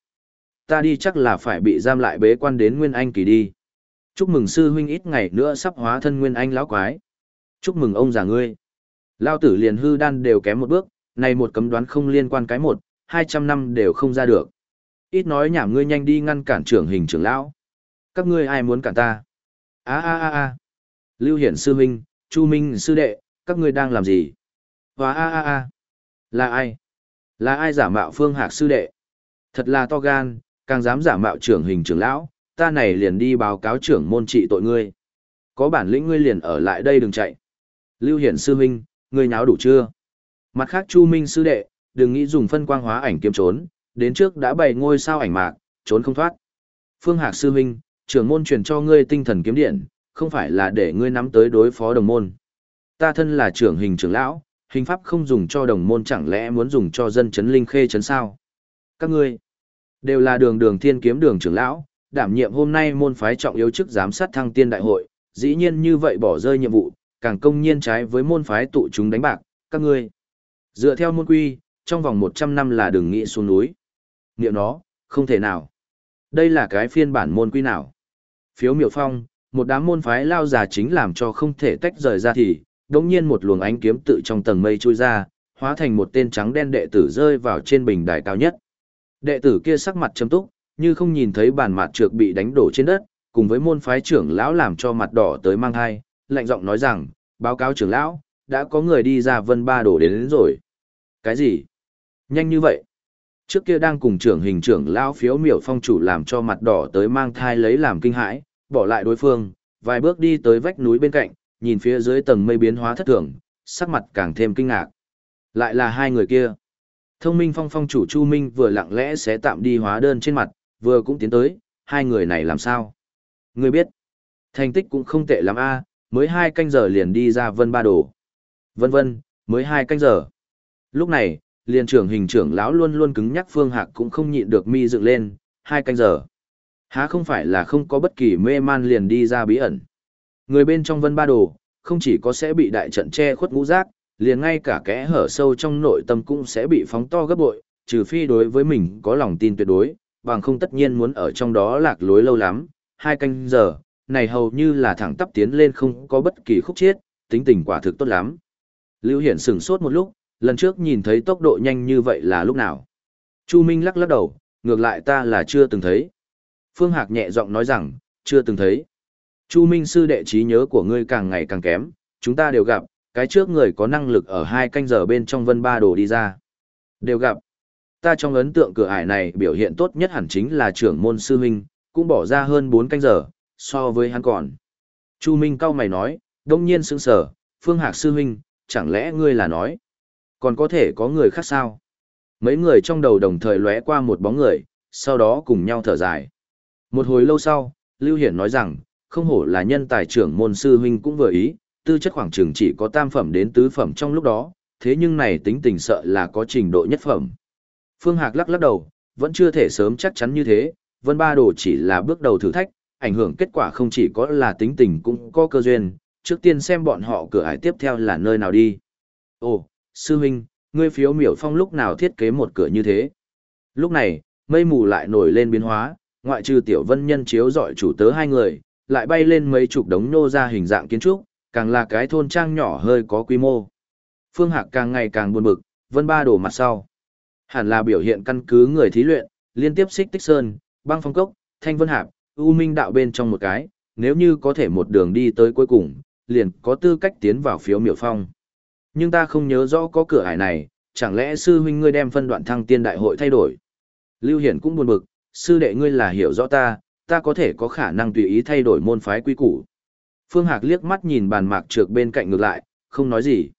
Ta đi chắc là phải bị giam lại bế quan đến Nguyên Anh kỳ đi. Chúc mừng sư huynh ít ngày nữa sắp hóa thân Nguyên Anh lão quái. Chúc mừng ông già ngươi. Lao tử liền hư đan đều kém một bước, này một cấm đoán không liên quan cái một, hai trăm năm đều không ra được. Ít nói nhảm ngươi nhanh đi ngăn cản trưởng hình trưởng lão. Các ngươi ai muốn cản ta? A a a a. Lưu Hiển sư huynh, Chu Minh sư đệ, các ngươi đang làm gì? Và a a a. Là ai? Là ai giả mạo Phương Hạc sư đệ? Thật là to gan, càng dám giả mạo trưởng hình trưởng lão, ta này liền đi báo cáo trưởng môn trị tội ngươi. Có bản lĩnh ngươi liền ở lại đây đừng chạy. Lưu Hiển sư huynh, ngươi nháo đủ chưa? Mặt khác Chu Minh sư đệ, đừng nghĩ dùng phân quang hóa ảnh kiếm trốn, đến trước đã bày ngôi sao ảnh mạc, trốn không thoát. Phương Hạc sư huynh, trưởng môn truyền cho ngươi tinh thần kiếm điện, không phải là để ngươi nắm tới đối phó đồng môn. Ta thân là trưởng hình trưởng lão, hình pháp không dùng cho đồng môn chẳng lẽ muốn dùng cho dân chấn linh khê chấn sao? Các ngươi đều là đường đường thiên kiếm đường trưởng lão, đảm nhiệm hôm nay môn phái trọng yếu chức giám sát thăng tiên đại hội, dĩ nhiên như vậy bỏ rơi nhiệm vụ, càng công nhiên trái với môn phái tụ chúng đánh bạc, các ngươi. Dựa theo môn quy, trong vòng 100 năm là đừng nghĩ xuống núi. Niệm nó, không thể nào. Đây là cái phiên bản môn quy nào. Phiếu miểu phong, một đám môn phái lao già chính làm cho không thể tách rời ra thì, đống nhiên một luồng ánh kiếm tự trong tầng mây trôi ra, hóa thành một tên trắng đen đệ tử rơi vào trên bình đài cao nhất. Đệ tử kia sắc mặt chấm túc, như không nhìn thấy bàn mặt trược bị đánh đổ trên đất, cùng với môn phái trưởng lão làm cho mặt đỏ tới mang hai, lạnh giọng nói rằng, báo cáo trưởng lão, đã có người đi ra vân ba đổ đến, đến rồi. Cái gì? Nhanh như vậy? Trước kia đang cùng trưởng hình trưởng lão phiếu miểu phong chủ làm cho mặt đỏ tới mang thai lấy làm kinh hãi, bỏ lại đối phương, vài bước đi tới vách núi bên cạnh, nhìn phía dưới tầng mây biến hóa thất thường, sắc mặt càng thêm kinh ngạc. Lại là hai người kia. Thông minh phong phong chủ Chu Minh vừa lặng lẽ sẽ tạm đi hóa đơn trên mặt, vừa cũng tiến tới, hai người này làm sao? Người biết, thành tích cũng không tệ lắm a, mới hai canh giờ liền đi ra vân ba đồ. Vân vân, mới hai canh giờ. Lúc này, liền trưởng hình trưởng lão luôn luôn cứng nhắc phương hạc cũng không nhịn được mi dựng lên, hai canh giờ. Há không phải là không có bất kỳ mê man liền đi ra bí ẩn. Người bên trong vân ba đồ, không chỉ có sẽ bị đại trận che khuất ngũ giác, liền ngay cả kẽ hở sâu trong nội tâm cũng sẽ bị phóng to gấp bội, trừ phi đối với mình có lòng tin tuyệt đối, bằng không tất nhiên muốn ở trong đó lạc lối lâu lắm, hai canh giờ, này hầu như là thẳng tắp tiến lên không có bất kỳ khúc chiết, tính tình quả thực tốt lắm. Lưu Hiển sửng sốt một lúc, lần trước nhìn thấy tốc độ nhanh như vậy là lúc nào. Chu Minh lắc lắc đầu, ngược lại ta là chưa từng thấy. Phương Hạc nhẹ giọng nói rằng, chưa từng thấy. Chu Minh sư đệ trí nhớ của ngươi càng ngày càng kém, chúng ta đều gặp, cái trước người có năng lực ở hai canh giờ bên trong vân ba đồ đi ra. Đều gặp. Ta trong ấn tượng cửa ải này biểu hiện tốt nhất hẳn chính là trưởng môn sư huynh, cũng bỏ ra hơn 4 canh giờ, so với hắn còn. Chu Minh cao mày nói, đông nhiên sững sở, Phương Hạc sư huynh, chẳng lẽ ngươi là nói, còn có thể có người khác sao? Mấy người trong đầu đồng thời lóe qua một bóng người, sau đó cùng nhau thở dài. Một hồi lâu sau, Lưu Hiển nói rằng, không hổ là nhân tài trưởng môn sư huynh cũng vừa ý, tư chất khoảng trường chỉ có tam phẩm đến tứ phẩm trong lúc đó, thế nhưng này tính tình sợ là có trình độ nhất phẩm. Phương Hạc lắc lắc đầu, vẫn chưa thể sớm chắc chắn như thế, Vân Ba Đồ chỉ là bước đầu thử thách, ảnh hưởng kết quả không chỉ có là tính tình cũng có cơ duyên, trước tiên xem bọn họ cửa ải tiếp theo là nơi nào đi. Ồ, sư huynh, ngươi phiếu miểu phong lúc nào thiết kế một cửa như thế? Lúc này, mây mù lại nổi lên biến hóa, ngoại trừ tiểu vân nhân chiếu dọi chủ tớ hai người, lại bay lên mấy chục đống nô ra hình dạng kiến trúc, càng là cái thôn trang nhỏ hơi có quy mô. Phương Hạc càng ngày càng buồn bực, vân ba đổ mặt sau. Hẳn là biểu hiện căn cứ người thí luyện, liên tiếp xích tích sơn, băng phong cốc, thanh vân hạp, u minh đạo bên trong một cái, nếu như có thể một đường đi tới cuối cùng, liền có tư cách tiến vào phiếu miểu phong. Nhưng ta không nhớ rõ có cửa ải này, chẳng lẽ sư huynh ngươi đem phân đoạn thăng tiên đại hội thay đổi? Lưu Hiển cũng buồn bực, sư đệ ngươi là hiểu rõ ta, ta có thể có khả năng tùy ý thay đổi môn phái quy củ. Phương Hạc liếc mắt nhìn bàn mạc trược bên cạnh ngược lại, không nói gì.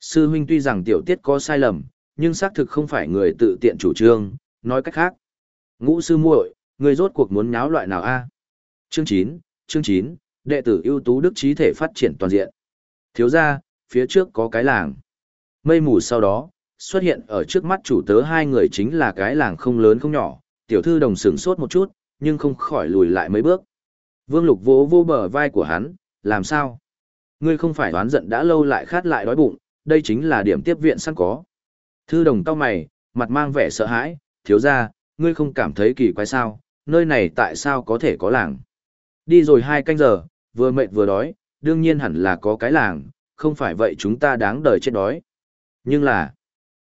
Sư huynh tuy rằng tiểu tiết có sai lầm, nhưng xác thực không phải người tự tiện chủ trương, nói cách khác. Ngũ sư muội, người rốt cuộc muốn nháo loại nào a? Chương 9, chương 9, đệ tử ưu tú đức trí thể phát triển toàn diện. Thiếu gia, phía trước có cái làng. Mây mù sau đó, xuất hiện ở trước mắt chủ tớ hai người chính là cái làng không lớn không nhỏ, tiểu thư đồng sửng sốt một chút, nhưng không khỏi lùi lại mấy bước. Vương Lục vỗ vô bờ vai của hắn, làm sao? Ngươi không phải đoán giận đã lâu lại khát lại đói bụng, đây chính là điểm tiếp viện sẵn có. Thư đồng cao mày, mặt mang vẻ sợ hãi, thiếu ra, ngươi không cảm thấy kỳ quái sao, nơi này tại sao có thể có làng. Đi rồi hai canh giờ, vừa mệt vừa đói, đương nhiên hẳn là có cái làng, không phải vậy chúng ta đáng đời chết đói. Nhưng là,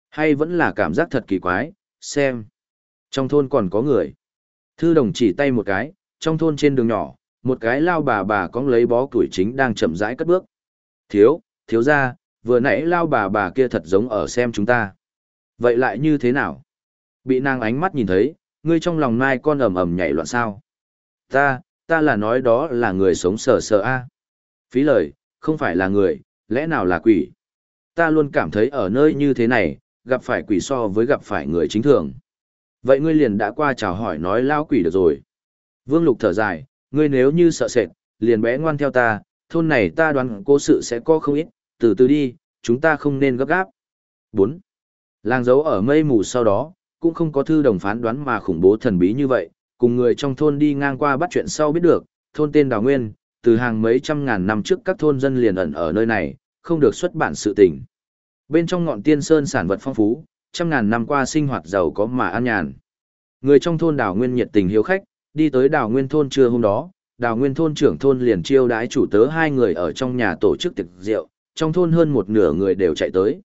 hay vẫn là cảm giác thật kỳ quái, xem. Trong thôn còn có người. Thư đồng chỉ tay một cái, trong thôn trên đường nhỏ, một cái lao bà bà cong lấy bó củi chính đang chậm rãi cất bước. Thiếu, thiếu ra, vừa nãy lao bà bà kia thật giống ở xem chúng ta. Vậy lại như thế nào? Bị nàng ánh mắt nhìn thấy, ngươi trong lòng mai con ầm ầm nhảy loạn sao? Ta, ta là nói đó là người sống sờ sờ a. Phí lời, không phải là người, lẽ nào là quỷ? Ta luôn cảm thấy ở nơi như thế này, gặp phải quỷ so với gặp phải người chính thường. Vậy ngươi liền đã qua chào hỏi nói lao quỷ được rồi. Vương Lục thở dài, ngươi nếu như sợ sệt, liền bé ngoan theo ta, thôn này ta đoán cố sự sẽ có không ít, từ từ đi, chúng ta không nên gấp gáp. 4. Làng giấu ở mây mù sau đó, cũng không có thư đồng phán đoán mà khủng bố thần bí như vậy, cùng người trong thôn đi ngang qua bắt chuyện sau biết được, thôn tên Đào Nguyên, từ hàng mấy trăm ngàn năm trước các thôn dân liền ẩn ở nơi này, không được xuất bản sự tình. Bên trong ngọn tiên sơn sản vật phong phú, trăm ngàn năm qua sinh hoạt giàu có mà an nhàn. Người trong thôn Đào Nguyên nhiệt tình hiếu khách, đi tới Đào Nguyên thôn trưa hôm đó, Đào Nguyên thôn trưởng thôn liền chiêu đái chủ tớ hai người ở trong nhà tổ chức tiệc rượu, trong thôn hơn một nửa người đều chạy tới.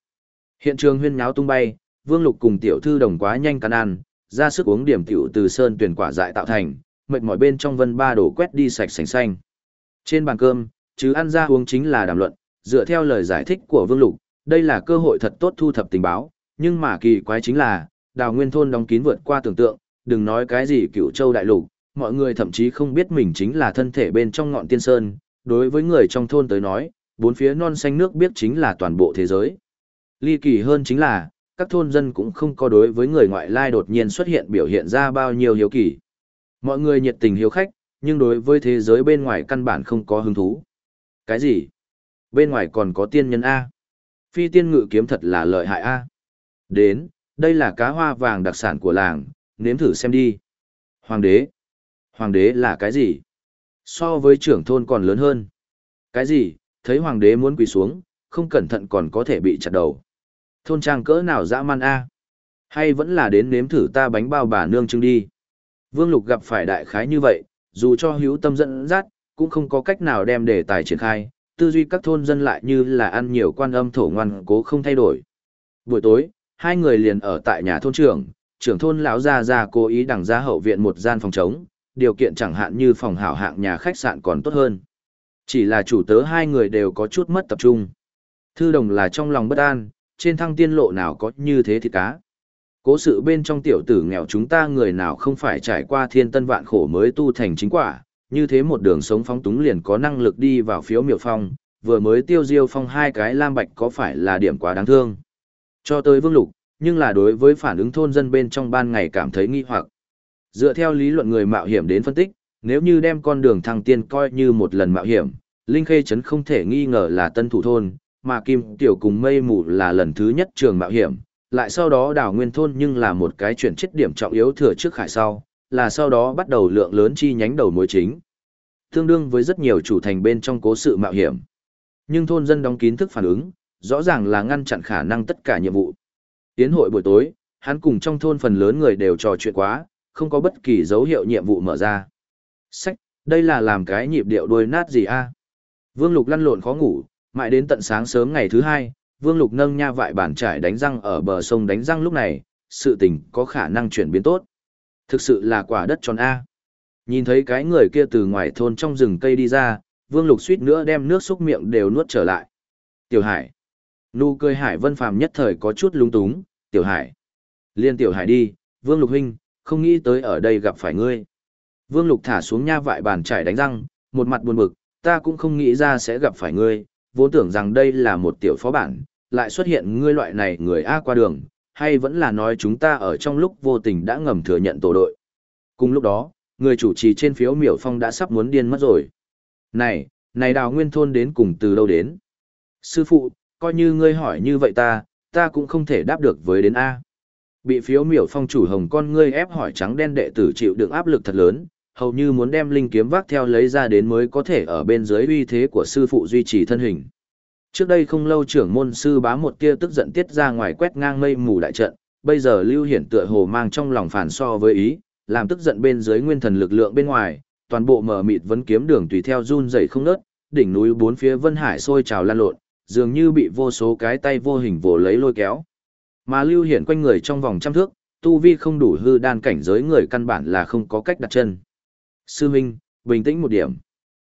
Hiện trường huyên nháo tung bay, Vương Lục cùng tiểu thư đồng quá nhanh can ăn, ra sức uống điểm tiểu từ sơn tuyển quả dại tạo thành, mệt mỏi bên trong vân ba đổ quét đi sạch sành xanh. Trên bàn cơm, chứ ăn ra uống chính là đàm luận, dựa theo lời giải thích của Vương Lục, đây là cơ hội thật tốt thu thập tình báo, nhưng mà kỳ quái chính là, đào nguyên thôn đóng kín vượt qua tưởng tượng, đừng nói cái gì cựu châu đại lục, mọi người thậm chí không biết mình chính là thân thể bên trong ngọn tiên sơn, đối với người trong thôn tới nói, bốn phía non xanh nước biết chính là toàn bộ thế giới. Ly kỳ hơn chính là, các thôn dân cũng không có đối với người ngoại lai đột nhiên xuất hiện biểu hiện ra bao nhiêu hiếu kỳ. Mọi người nhiệt tình hiếu khách, nhưng đối với thế giới bên ngoài căn bản không có hứng thú. Cái gì? Bên ngoài còn có tiên nhân A. Phi tiên ngự kiếm thật là lợi hại A. Đến, đây là cá hoa vàng đặc sản của làng, nếm thử xem đi. Hoàng đế. Hoàng đế là cái gì? So với trưởng thôn còn lớn hơn. Cái gì? Thấy hoàng đế muốn quỳ xuống, không cẩn thận còn có thể bị chặt đầu. Thôn trang cỡ nào dã man a? Hay vẫn là đến nếm thử ta bánh bao bà nương trưng đi? Vương Lục gặp phải đại khái như vậy, dù cho hữu tâm dẫn dắt, cũng không có cách nào đem đề tài triển khai, tư duy các thôn dân lại như là ăn nhiều quan âm thổ ngoan cố không thay đổi. Buổi tối, hai người liền ở tại nhà thôn trưởng, trưởng thôn lão gia gia cố ý đằng ra hậu viện một gian phòng trống, điều kiện chẳng hạn như phòng hảo hạng nhà khách sạn còn tốt hơn. Chỉ là chủ tớ hai người đều có chút mất tập trung. Thư đồng là trong lòng bất an, trên thăng tiên lộ nào có như thế thì cá. Cố sự bên trong tiểu tử nghèo chúng ta người nào không phải trải qua thiên tân vạn khổ mới tu thành chính quả, như thế một đường sống phóng túng liền có năng lực đi vào phiếu miểu phong, vừa mới tiêu diêu phong hai cái lam bạch có phải là điểm quá đáng thương. Cho tới vương lục, nhưng là đối với phản ứng thôn dân bên trong ban ngày cảm thấy nghi hoặc. Dựa theo lý luận người mạo hiểm đến phân tích, nếu như đem con đường thăng tiên coi như một lần mạo hiểm, Linh Khê Trấn không thể nghi ngờ là tân thủ thôn, mà Kim Tiểu cùng mây mù là lần thứ nhất trường mạo hiểm, lại sau đó đảo nguyên thôn nhưng là một cái chuyển chết điểm trọng yếu thừa trước khải sau, là sau đó bắt đầu lượng lớn chi nhánh đầu mối chính. Tương đương với rất nhiều chủ thành bên trong cố sự mạo hiểm. Nhưng thôn dân đóng kín thức phản ứng, rõ ràng là ngăn chặn khả năng tất cả nhiệm vụ. Tiến hội buổi tối, hắn cùng trong thôn phần lớn người đều trò chuyện quá, không có bất kỳ dấu hiệu nhiệm vụ mở ra. Sách, đây là làm cái nhịp điệu đuôi nát gì a? Vương Lục lăn lộn khó ngủ, mãi đến tận sáng sớm ngày thứ hai, Vương Lục nâng nha vại bản trải đánh răng ở bờ sông đánh răng lúc này, sự tình có khả năng chuyển biến tốt. Thực sự là quả đất tròn A. Nhìn thấy cái người kia từ ngoài thôn trong rừng cây đi ra, Vương Lục suýt nữa đem nước xúc miệng đều nuốt trở lại. Tiểu Hải. Nụ cười Hải Vân Phàm nhất thời có chút lúng túng, Tiểu Hải. Liên Tiểu Hải đi, Vương Lục huynh, không nghĩ tới ở đây gặp phải ngươi. Vương Lục thả xuống nha vại bàn trải đánh răng, một mặt buồn bực, ta cũng không nghĩ ra sẽ gặp phải ngươi, vốn tưởng rằng đây là một tiểu phó bản, lại xuất hiện ngươi loại này người A qua đường, hay vẫn là nói chúng ta ở trong lúc vô tình đã ngầm thừa nhận tổ đội. Cùng lúc đó, người chủ trì trên phiếu miểu phong đã sắp muốn điên mất rồi. Này, này đào nguyên thôn đến cùng từ đâu đến? Sư phụ, coi như ngươi hỏi như vậy ta, ta cũng không thể đáp được với đến A. Bị phiếu miểu phong chủ hồng con ngươi ép hỏi trắng đen đệ tử chịu đựng áp lực thật lớn, hầu như muốn đem linh kiếm vác theo lấy ra đến mới có thể ở bên dưới uy thế của sư phụ duy trì thân hình. Trước đây không lâu trưởng môn sư bá một tia tức giận tiết ra ngoài quét ngang mây mù đại trận, bây giờ Lưu Hiển tựa hồ mang trong lòng phản so với ý, làm tức giận bên dưới nguyên thần lực lượng bên ngoài, toàn bộ mở mịt vẫn kiếm đường tùy theo run rẩy không ngớt, đỉnh núi bốn phía vân hải sôi trào lan lộn, dường như bị vô số cái tay vô hình vồ lấy lôi kéo. Mà Lưu Hiển quanh người trong vòng trăm thước, tu vi không đủ hư đan cảnh giới người căn bản là không có cách đặt chân. Sư Minh, bình tĩnh một điểm.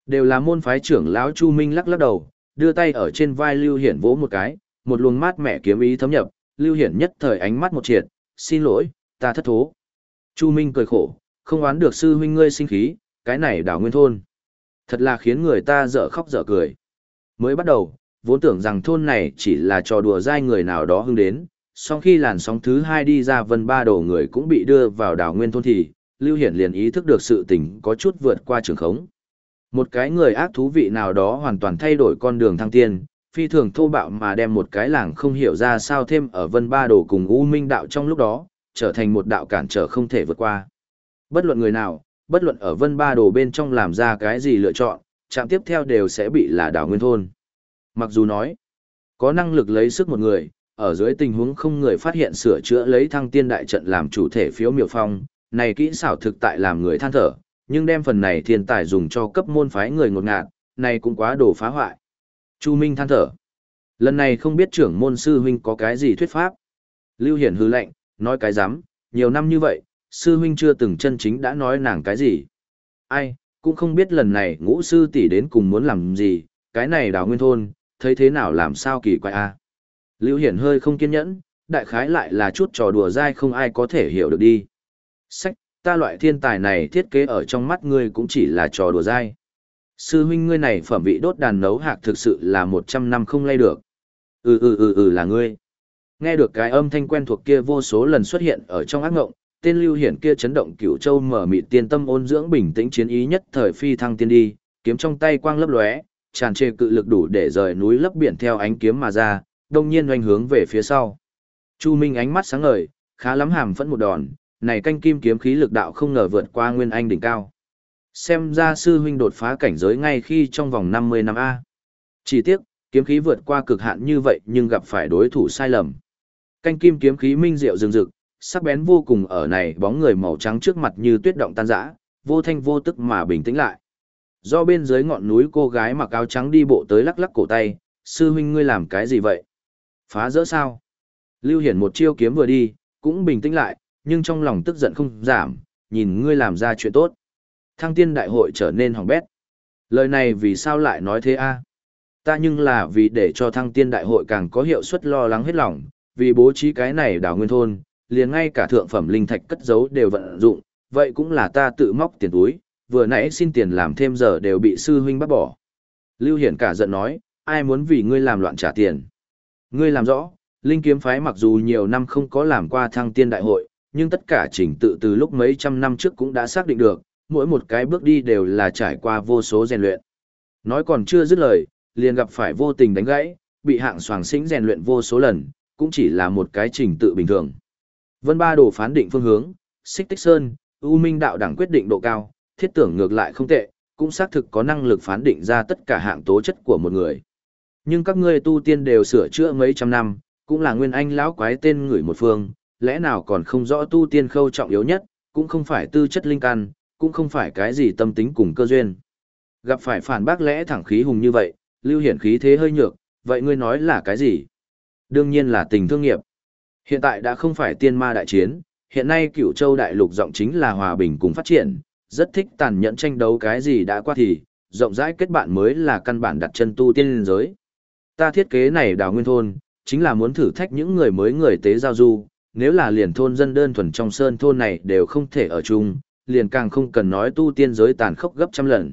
Đều là môn phái trưởng lão Chu Minh lắc lắc đầu, đưa tay ở trên vai Lưu Hiển vỗ một cái, một luồng mát mẻ kiếm ý thấm nhập, Lưu Hiển nhất thời ánh mắt một triệt, xin lỗi, ta thất thố. Chu Minh cười khổ, không oán được sư huynh ngươi sinh khí, cái này đảo nguyên thôn. Thật là khiến người ta dở khóc dở cười. Mới bắt đầu, vốn tưởng rằng thôn này chỉ là trò đùa dai người nào đó hưng đến, sau khi làn sóng thứ hai đi ra vân ba Đồ người cũng bị đưa vào đảo nguyên thôn thì, Lưu Hiển liền ý thức được sự tình có chút vượt qua trường khống. Một cái người ác thú vị nào đó hoàn toàn thay đổi con đường thăng tiên, phi thường thô bạo mà đem một cái làng không hiểu ra sao thêm ở vân ba đồ cùng U Minh đạo trong lúc đó, trở thành một đạo cản trở không thể vượt qua. Bất luận người nào, bất luận ở vân ba đồ bên trong làm ra cái gì lựa chọn, chạm tiếp theo đều sẽ bị là đảo nguyên thôn. Mặc dù nói, có năng lực lấy sức một người, ở dưới tình huống không người phát hiện sửa chữa lấy thăng tiên đại trận làm chủ thể phiếu miểu phong, này kỹ xảo thực tại làm người than thở, nhưng đem phần này thiên tài dùng cho cấp môn phái người ngột ngạt, này cũng quá đồ phá hoại. Chu Minh than thở. Lần này không biết trưởng môn sư huynh có cái gì thuyết pháp. Lưu Hiển hư lệnh, nói cái dám, nhiều năm như vậy, sư huynh chưa từng chân chính đã nói nàng cái gì. Ai, cũng không biết lần này ngũ sư tỷ đến cùng muốn làm gì, cái này đào nguyên thôn, thấy thế nào làm sao kỳ quái a. Lưu Hiển hơi không kiên nhẫn, đại khái lại là chút trò đùa dai không ai có thể hiểu được đi. Sách, ta loại thiên tài này thiết kế ở trong mắt ngươi cũng chỉ là trò đùa dai. Sư huynh ngươi này phẩm vị đốt đàn nấu hạc thực sự là một trăm năm không lay được. Ừ ừ ừ ừ là ngươi. Nghe được cái âm thanh quen thuộc kia vô số lần xuất hiện ở trong ác ngộng, tên lưu hiển kia chấn động cửu châu mở mịt tiên tâm ôn dưỡng bình tĩnh chiến ý nhất thời phi thăng tiên đi, kiếm trong tay quang lấp lóe, tràn trề cự lực đủ để rời núi lấp biển theo ánh kiếm mà ra, đông nhiên oanh hướng về phía sau. Chu Minh ánh mắt sáng ngời, khá lắm hàm phẫn một đòn, này canh kim kiếm khí lực đạo không ngờ vượt qua nguyên anh đỉnh cao. Xem ra sư huynh đột phá cảnh giới ngay khi trong vòng 50 năm A. Chỉ tiếc, kiếm khí vượt qua cực hạn như vậy nhưng gặp phải đối thủ sai lầm. Canh kim kiếm khí minh diệu rừng rực, sắc bén vô cùng ở này bóng người màu trắng trước mặt như tuyết động tan rã, vô thanh vô tức mà bình tĩnh lại. Do bên dưới ngọn núi cô gái mặc áo trắng đi bộ tới lắc lắc cổ tay, sư huynh ngươi làm cái gì vậy? Phá rỡ sao? Lưu Hiển một chiêu kiếm vừa đi, cũng bình tĩnh lại, nhưng trong lòng tức giận không giảm, nhìn ngươi làm ra chuyện tốt. Thăng tiên đại hội trở nên hỏng bét. Lời này vì sao lại nói thế a? Ta nhưng là vì để cho thăng tiên đại hội càng có hiệu suất lo lắng hết lòng, vì bố trí cái này đảo nguyên thôn, liền ngay cả thượng phẩm linh thạch cất giấu đều vận dụng, vậy cũng là ta tự móc tiền túi, vừa nãy xin tiền làm thêm giờ đều bị sư huynh bắt bỏ. Lưu Hiển cả giận nói, ai muốn vì ngươi làm loạn trả tiền. Ngươi làm rõ, Linh kiếm phái mặc dù nhiều năm không có làm qua thăng tiên đại hội, nhưng tất cả trình tự từ lúc mấy trăm năm trước cũng đã xác định được, mỗi một cái bước đi đều là trải qua vô số rèn luyện. Nói còn chưa dứt lời, liền gặp phải vô tình đánh gãy, bị hạng soàng xĩnh rèn luyện vô số lần, cũng chỉ là một cái trình tự bình thường. Vân Ba đồ phán định phương hướng, Xích Tích Sơn, U Minh đạo đẳng quyết định độ cao, thiết tưởng ngược lại không tệ, cũng xác thực có năng lực phán định ra tất cả hạng tố chất của một người. Nhưng các ngươi tu tiên đều sửa chữa mấy trăm năm, cũng là nguyên anh lão quái tên người một phương, lẽ nào còn không rõ tu tiên khâu trọng yếu nhất, cũng không phải tư chất linh căn, cũng không phải cái gì tâm tính cùng cơ duyên. Gặp phải phản bác lẽ thẳng khí hùng như vậy, lưu hiển khí thế hơi nhược, vậy ngươi nói là cái gì? Đương nhiên là tình thương nghiệp. Hiện tại đã không phải tiên ma đại chiến, hiện nay cửu châu đại lục rộng chính là hòa bình cùng phát triển, rất thích tàn nhẫn tranh đấu cái gì đã qua thì, rộng rãi kết bạn mới là căn bản đặt chân tu tiên giới. Ta thiết kế này đào nguyên thôn, chính là muốn thử thách những người mới người tế giao du, nếu là liền thôn dân đơn thuần trong sơn thôn này đều không thể ở chung, liền càng không cần nói tu tiên giới tàn khốc gấp trăm lần.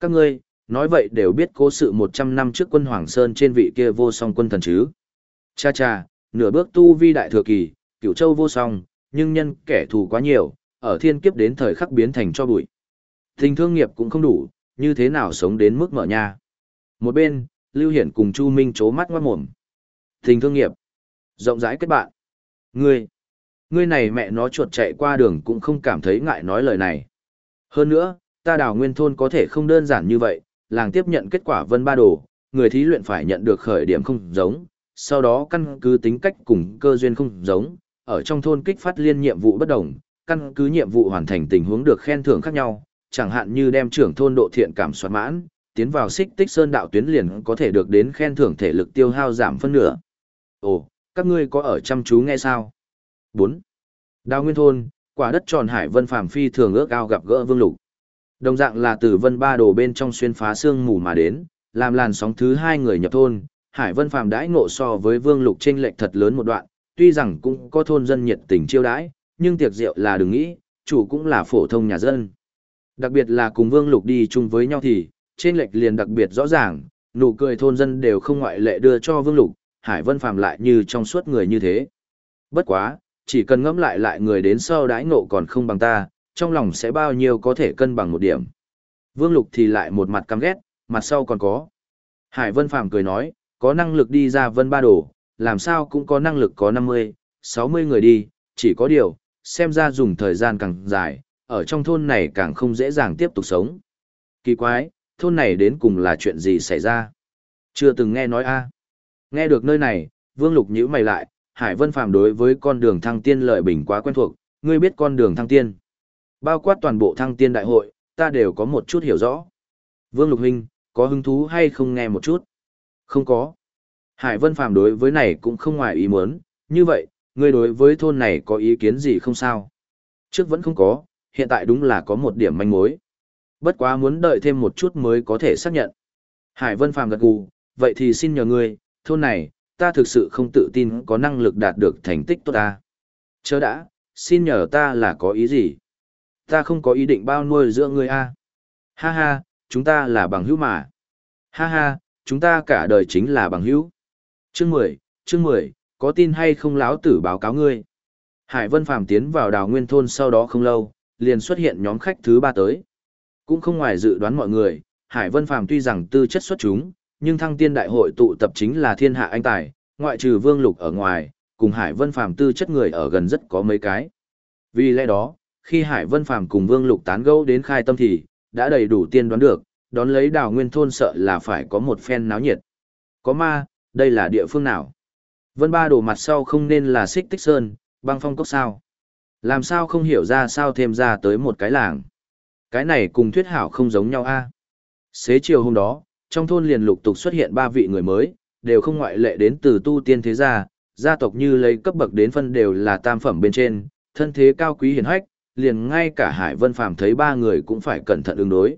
Các ngươi, nói vậy đều biết cố sự 100 năm trước quân Hoàng Sơn trên vị kia vô song quân thần chứ. Cha cha, nửa bước tu vi đại thừa kỳ, cửu châu vô song, nhưng nhân kẻ thù quá nhiều, ở thiên kiếp đến thời khắc biến thành cho bụi. Tình thương nghiệp cũng không đủ, như thế nào sống đến mức mở nha. Một bên, Lưu Hiển cùng Chu Minh chố mắt ngoát mồm. Tình thương nghiệp. Rộng rãi kết bạn. Ngươi. Ngươi này mẹ nó chuột chạy qua đường cũng không cảm thấy ngại nói lời này. Hơn nữa, ta đào nguyên thôn có thể không đơn giản như vậy, làng tiếp nhận kết quả vân ba đồ, người thí luyện phải nhận được khởi điểm không giống, sau đó căn cứ tính cách cùng cơ duyên không giống, ở trong thôn kích phát liên nhiệm vụ bất đồng, căn cứ nhiệm vụ hoàn thành tình huống được khen thưởng khác nhau, chẳng hạn như đem trưởng thôn độ thiện cảm soát mãn, tiến vào xích tích sơn đạo tuyến liền có thể được đến khen thưởng thể lực tiêu hao giảm phân nửa. Ồ, các ngươi có ở chăm chú nghe sao? 4. Đào Nguyên Thôn, quả đất tròn hải vân phàm phi thường ước ao gặp gỡ vương lục. Đồng dạng là từ vân ba đồ bên trong xuyên phá xương mù mà đến, làm làn sóng thứ hai người nhập thôn, hải vân phàm đãi ngộ so với vương lục trên lệch thật lớn một đoạn, tuy rằng cũng có thôn dân nhiệt tình chiêu đãi, nhưng tiệc rượu là đừng nghĩ, chủ cũng là phổ thông nhà dân. Đặc biệt là cùng vương lục đi chung với nhau thì, trên lệch liền đặc biệt rõ ràng, nụ cười thôn dân đều không ngoại lệ đưa cho vương lục, hải vân phàm lại như trong suốt người như thế. Bất quá, chỉ cần ngẫm lại lại người đến sau đãi ngộ còn không bằng ta, trong lòng sẽ bao nhiêu có thể cân bằng một điểm. Vương Lục thì lại một mặt căm ghét, mặt sau còn có. Hải Vân Phàm cười nói, có năng lực đi ra Vân Ba Đồ, làm sao cũng có năng lực có 50, 60 người đi, chỉ có điều, xem ra dùng thời gian càng dài, ở trong thôn này càng không dễ dàng tiếp tục sống. Kỳ quái, thôn này đến cùng là chuyện gì xảy ra? Chưa từng nghe nói a. Nghe được nơi này, Vương Lục nhíu mày lại, Hải Vân Phàm đối với con đường thăng tiên lợi bình quá quen thuộc, ngươi biết con đường thăng tiên. Bao quát toàn bộ thăng tiên đại hội, ta đều có một chút hiểu rõ. Vương Lục Huynh, có hứng thú hay không nghe một chút? Không có. Hải Vân Phàm đối với này cũng không ngoài ý muốn, như vậy, ngươi đối với thôn này có ý kiến gì không sao? Trước vẫn không có, hiện tại đúng là có một điểm manh mối. Bất quá muốn đợi thêm một chút mới có thể xác nhận. Hải Vân Phàm gật gù, vậy thì xin nhờ ngươi, thôn này, ta thực sự không tự tin có năng lực đạt được thành tích tốt ta. Chớ đã, xin nhờ ta là có ý gì? Ta không có ý định bao nuôi giữa ngươi a. Ha ha, chúng ta là bằng hữu mà. Ha ha, chúng ta cả đời chính là bằng hữu. Chương 10, chương 10, có tin hay không láo tử báo cáo ngươi. Hải Vân Phàm tiến vào đào nguyên thôn sau đó không lâu, liền xuất hiện nhóm khách thứ ba tới. Cũng không ngoài dự đoán mọi người, Hải Vân Phàm tuy rằng tư chất xuất chúng, nhưng thăng tiên đại hội tụ tập chính là thiên hạ anh tài, ngoại trừ Vương Lục ở ngoài, cùng Hải Vân Phàm tư chất người ở gần rất có mấy cái. Vì lẽ đó, khi Hải Vân Phàm cùng Vương Lục tán gẫu đến khai tâm thì, đã đầy đủ tiên đoán được, đón lấy đào nguyên thôn sợ là phải có một phen náo nhiệt. Có ma, đây là địa phương nào? Vân Ba đổ mặt sau không nên là xích tích sơn, băng phong cốc sao? Làm sao không hiểu ra sao thêm ra tới một cái làng? Cái này cùng thuyết hảo không giống nhau a. Xế chiều hôm đó, trong thôn liền lục tục xuất hiện ba vị người mới, đều không ngoại lệ đến từ tu tiên thế gia, gia tộc như lấy cấp bậc đến phân đều là tam phẩm bên trên, thân thế cao quý hiển hách, liền ngay cả Hải Vân Phàm thấy ba người cũng phải cẩn thận ứng đối.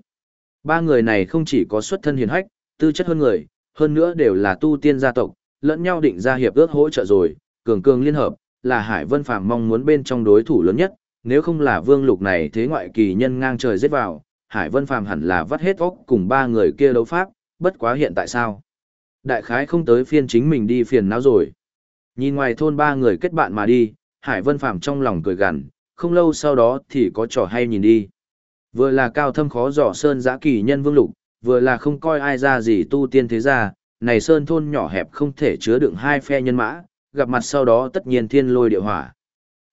Ba người này không chỉ có xuất thân hiền hách, tư chất hơn người, hơn nữa đều là tu tiên gia tộc, lẫn nhau định ra hiệp ước hỗ trợ rồi, cường cường liên hợp, là Hải Vân Phàm mong muốn bên trong đối thủ lớn nhất, nếu không là Vương Lục này thế ngoại kỳ nhân ngang trời giết vào, Hải Vân Phàm hẳn là vắt hết óc cùng ba người kia đấu pháp, bất quá hiện tại sao? Đại khái không tới phiên chính mình đi phiền não rồi. Nhìn ngoài thôn ba người kết bạn mà đi, Hải Vân Phàm trong lòng cười gằn, không lâu sau đó thì có trò hay nhìn đi. Vừa là cao thâm khó dò sơn giã kỳ nhân vương lục, vừa là không coi ai ra gì tu tiên thế gia, này sơn thôn nhỏ hẹp không thể chứa đựng hai phe nhân mã, gặp mặt sau đó tất nhiên thiên lôi địa hỏa.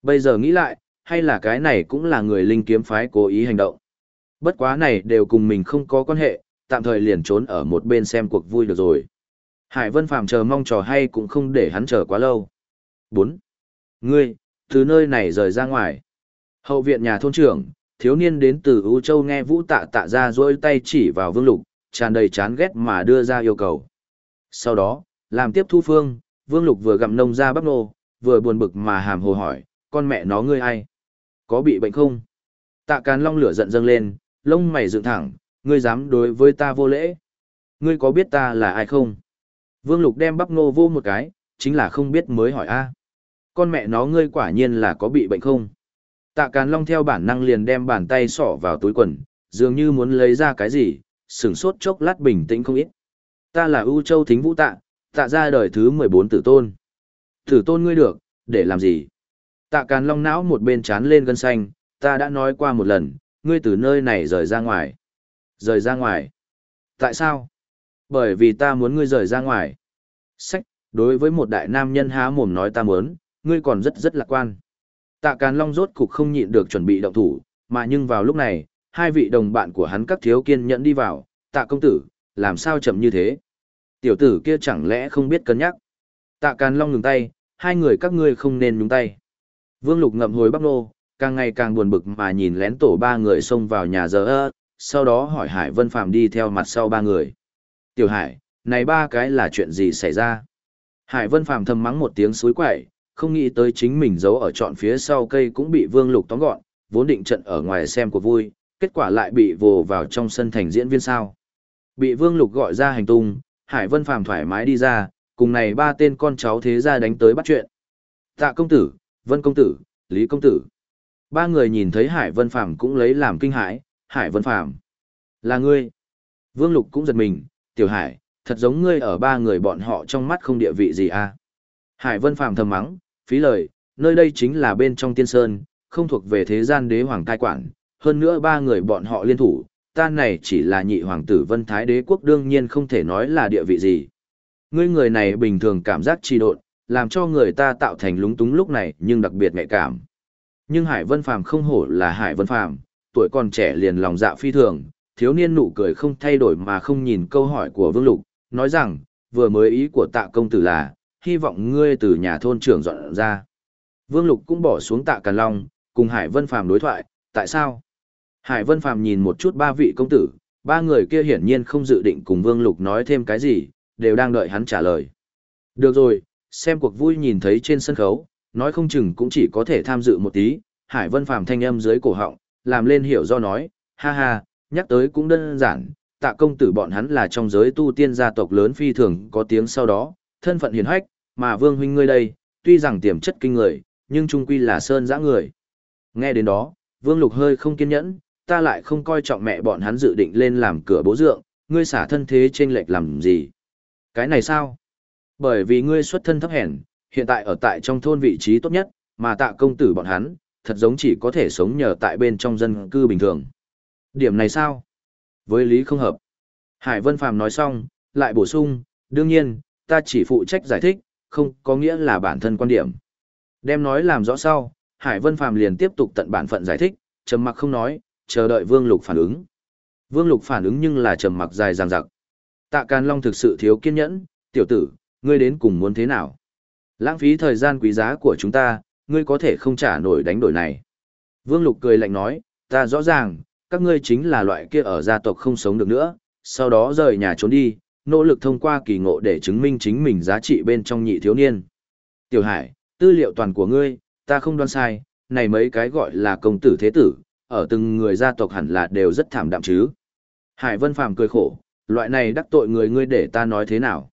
Bây giờ nghĩ lại, hay là cái này cũng là người linh kiếm phái cố ý hành động. Bất quá này đều cùng mình không có quan hệ, tạm thời liền trốn ở một bên xem cuộc vui được rồi. Hải Vân Phàm chờ mong trò hay cũng không để hắn chờ quá lâu. 4. Ngươi, từ nơi này rời ra ngoài. Hậu viện nhà thôn trưởng, thiếu niên đến từ U Châu nghe Vũ Tạ tạ ra dỗi tay chỉ vào Vương Lục, tràn đầy chán ghét mà đưa ra yêu cầu. Sau đó, làm tiếp thu phương, Vương Lục vừa gặm nông ra bắp nô, vừa buồn bực mà hàm hồ hỏi, con mẹ nó ngươi ai? Có bị bệnh không? Tạ Càn Long lửa giận dâng lên, lông mày dựng thẳng, ngươi dám đối với ta vô lễ? Ngươi có biết ta là ai không? Vương Lục đem bắp nô vô một cái, chính là không biết mới hỏi a. À. Con mẹ nó ngươi quả nhiên là có bị bệnh không? Tạ Càn Long theo bản năng liền đem bàn tay sỏ vào túi quần, dường như muốn lấy ra cái gì, sửng sốt chốc lát bình tĩnh không ít. Ta là U Châu Thính Vũ Tạ, tạ ra đời thứ 14 tử tôn. Tử tôn ngươi được, để làm gì? Tạ Càn Long não một bên chán lên gân xanh, ta đã nói qua một lần, ngươi từ nơi này rời ra ngoài. Rời ra ngoài. Tại sao? Bởi vì ta muốn ngươi rời ra ngoài. Sách, đối với một đại nam nhân há mồm nói ta muốn, ngươi còn rất rất lạc quan. Tạ Càn Long rốt cục không nhịn được chuẩn bị động thủ, mà nhưng vào lúc này, hai vị đồng bạn của hắn các thiếu kiên nhẫn đi vào, tạ công tử, làm sao chậm như thế? Tiểu tử kia chẳng lẽ không biết cân nhắc? Tạ Càn Long ngừng tay, hai người các ngươi không nên nhúng tay. Vương Lục ngậm hồi bắp nô, càng ngày càng buồn bực mà nhìn lén tổ ba người xông vào nhà giờ ơ, sau đó hỏi Hải Vân Phạm đi theo mặt sau ba người. Tiểu Hải, này ba cái là chuyện gì xảy ra? Hải Vân Phạm thầm mắng một tiếng suối quậy, không nghĩ tới chính mình giấu ở trọn phía sau cây cũng bị Vương Lục tóm gọn, vốn định trận ở ngoài xem của vui, kết quả lại bị vồ vào trong sân thành diễn viên sao. Bị Vương Lục gọi ra hành tung, Hải Vân Phàm thoải mái đi ra, cùng này ba tên con cháu thế gia đánh tới bắt chuyện. Tạ công tử, Vân công tử, Lý công tử. Ba người nhìn thấy Hải Vân Phàm cũng lấy làm kinh hãi, Hải Vân Phàm là ngươi. Vương Lục cũng giật mình, tiểu Hải, thật giống ngươi ở ba người bọn họ trong mắt không địa vị gì à. Hải Vân Phàm thầm mắng, phí lời, nơi đây chính là bên trong tiên sơn, không thuộc về thế gian đế hoàng cai quản, hơn nữa ba người bọn họ liên thủ, ta này chỉ là nhị hoàng tử vân thái đế quốc đương nhiên không thể nói là địa vị gì. Ngươi người này bình thường cảm giác trì độn, làm cho người ta tạo thành lúng túng lúc này nhưng đặc biệt nhạy cảm. Nhưng Hải Vân Phàm không hổ là Hải Vân Phàm, tuổi còn trẻ liền lòng dạ phi thường, thiếu niên nụ cười không thay đổi mà không nhìn câu hỏi của Vương Lục, nói rằng, vừa mới ý của tạ công tử là, hy vọng ngươi từ nhà thôn trưởng dọn ra. Vương Lục cũng bỏ xuống tạ Càn Long, cùng Hải Vân Phàm đối thoại, tại sao? Hải Vân Phàm nhìn một chút ba vị công tử, ba người kia hiển nhiên không dự định cùng Vương Lục nói thêm cái gì, đều đang đợi hắn trả lời. Được rồi, xem cuộc vui nhìn thấy trên sân khấu, nói không chừng cũng chỉ có thể tham dự một tí, Hải Vân Phàm thanh âm dưới cổ họng, làm lên hiểu do nói, ha ha, nhắc tới cũng đơn giản, tạ công tử bọn hắn là trong giới tu tiên gia tộc lớn phi thường có tiếng sau đó, thân phận hiền hách, mà Vương huynh ngươi đây, tuy rằng tiềm chất kinh người, nhưng trung quy là sơn dã người. Nghe đến đó, Vương Lục hơi không kiên nhẫn, ta lại không coi trọng mẹ bọn hắn dự định lên làm cửa bố dượng, ngươi xả thân thế trên lệch làm gì? Cái này sao? Bởi vì ngươi xuất thân thấp hèn, hiện tại ở tại trong thôn vị trí tốt nhất, mà tạ công tử bọn hắn, thật giống chỉ có thể sống nhờ tại bên trong dân cư bình thường. Điểm này sao? Với lý không hợp. Hải Vân Phàm nói xong, lại bổ sung, đương nhiên, ta chỉ phụ trách giải thích, không có nghĩa là bản thân quan điểm. Đem nói làm rõ sau, Hải Vân Phàm liền tiếp tục tận bản phận giải thích, trầm mặc không nói, chờ đợi Vương Lục phản ứng. Vương Lục phản ứng nhưng là trầm mặc dài dằng dặc. Tạ Càn Long thực sự thiếu kiên nhẫn, tiểu tử, ngươi đến cùng muốn thế nào? Lãng phí thời gian quý giá của chúng ta, ngươi có thể không trả nổi đánh đổi này. Vương Lục cười lạnh nói, ta rõ ràng, các ngươi chính là loại kia ở gia tộc không sống được nữa, sau đó rời nhà trốn đi, nỗ lực thông qua kỳ ngộ để chứng minh chính mình giá trị bên trong nhị thiếu niên. Tiểu Hải, tư liệu toàn của ngươi, ta không đoán sai, này mấy cái gọi là công tử thế tử, ở từng người gia tộc hẳn là đều rất thảm đạm chứ. Hải Vân Phàm cười khổ, loại này đắc tội người ngươi để ta nói thế nào.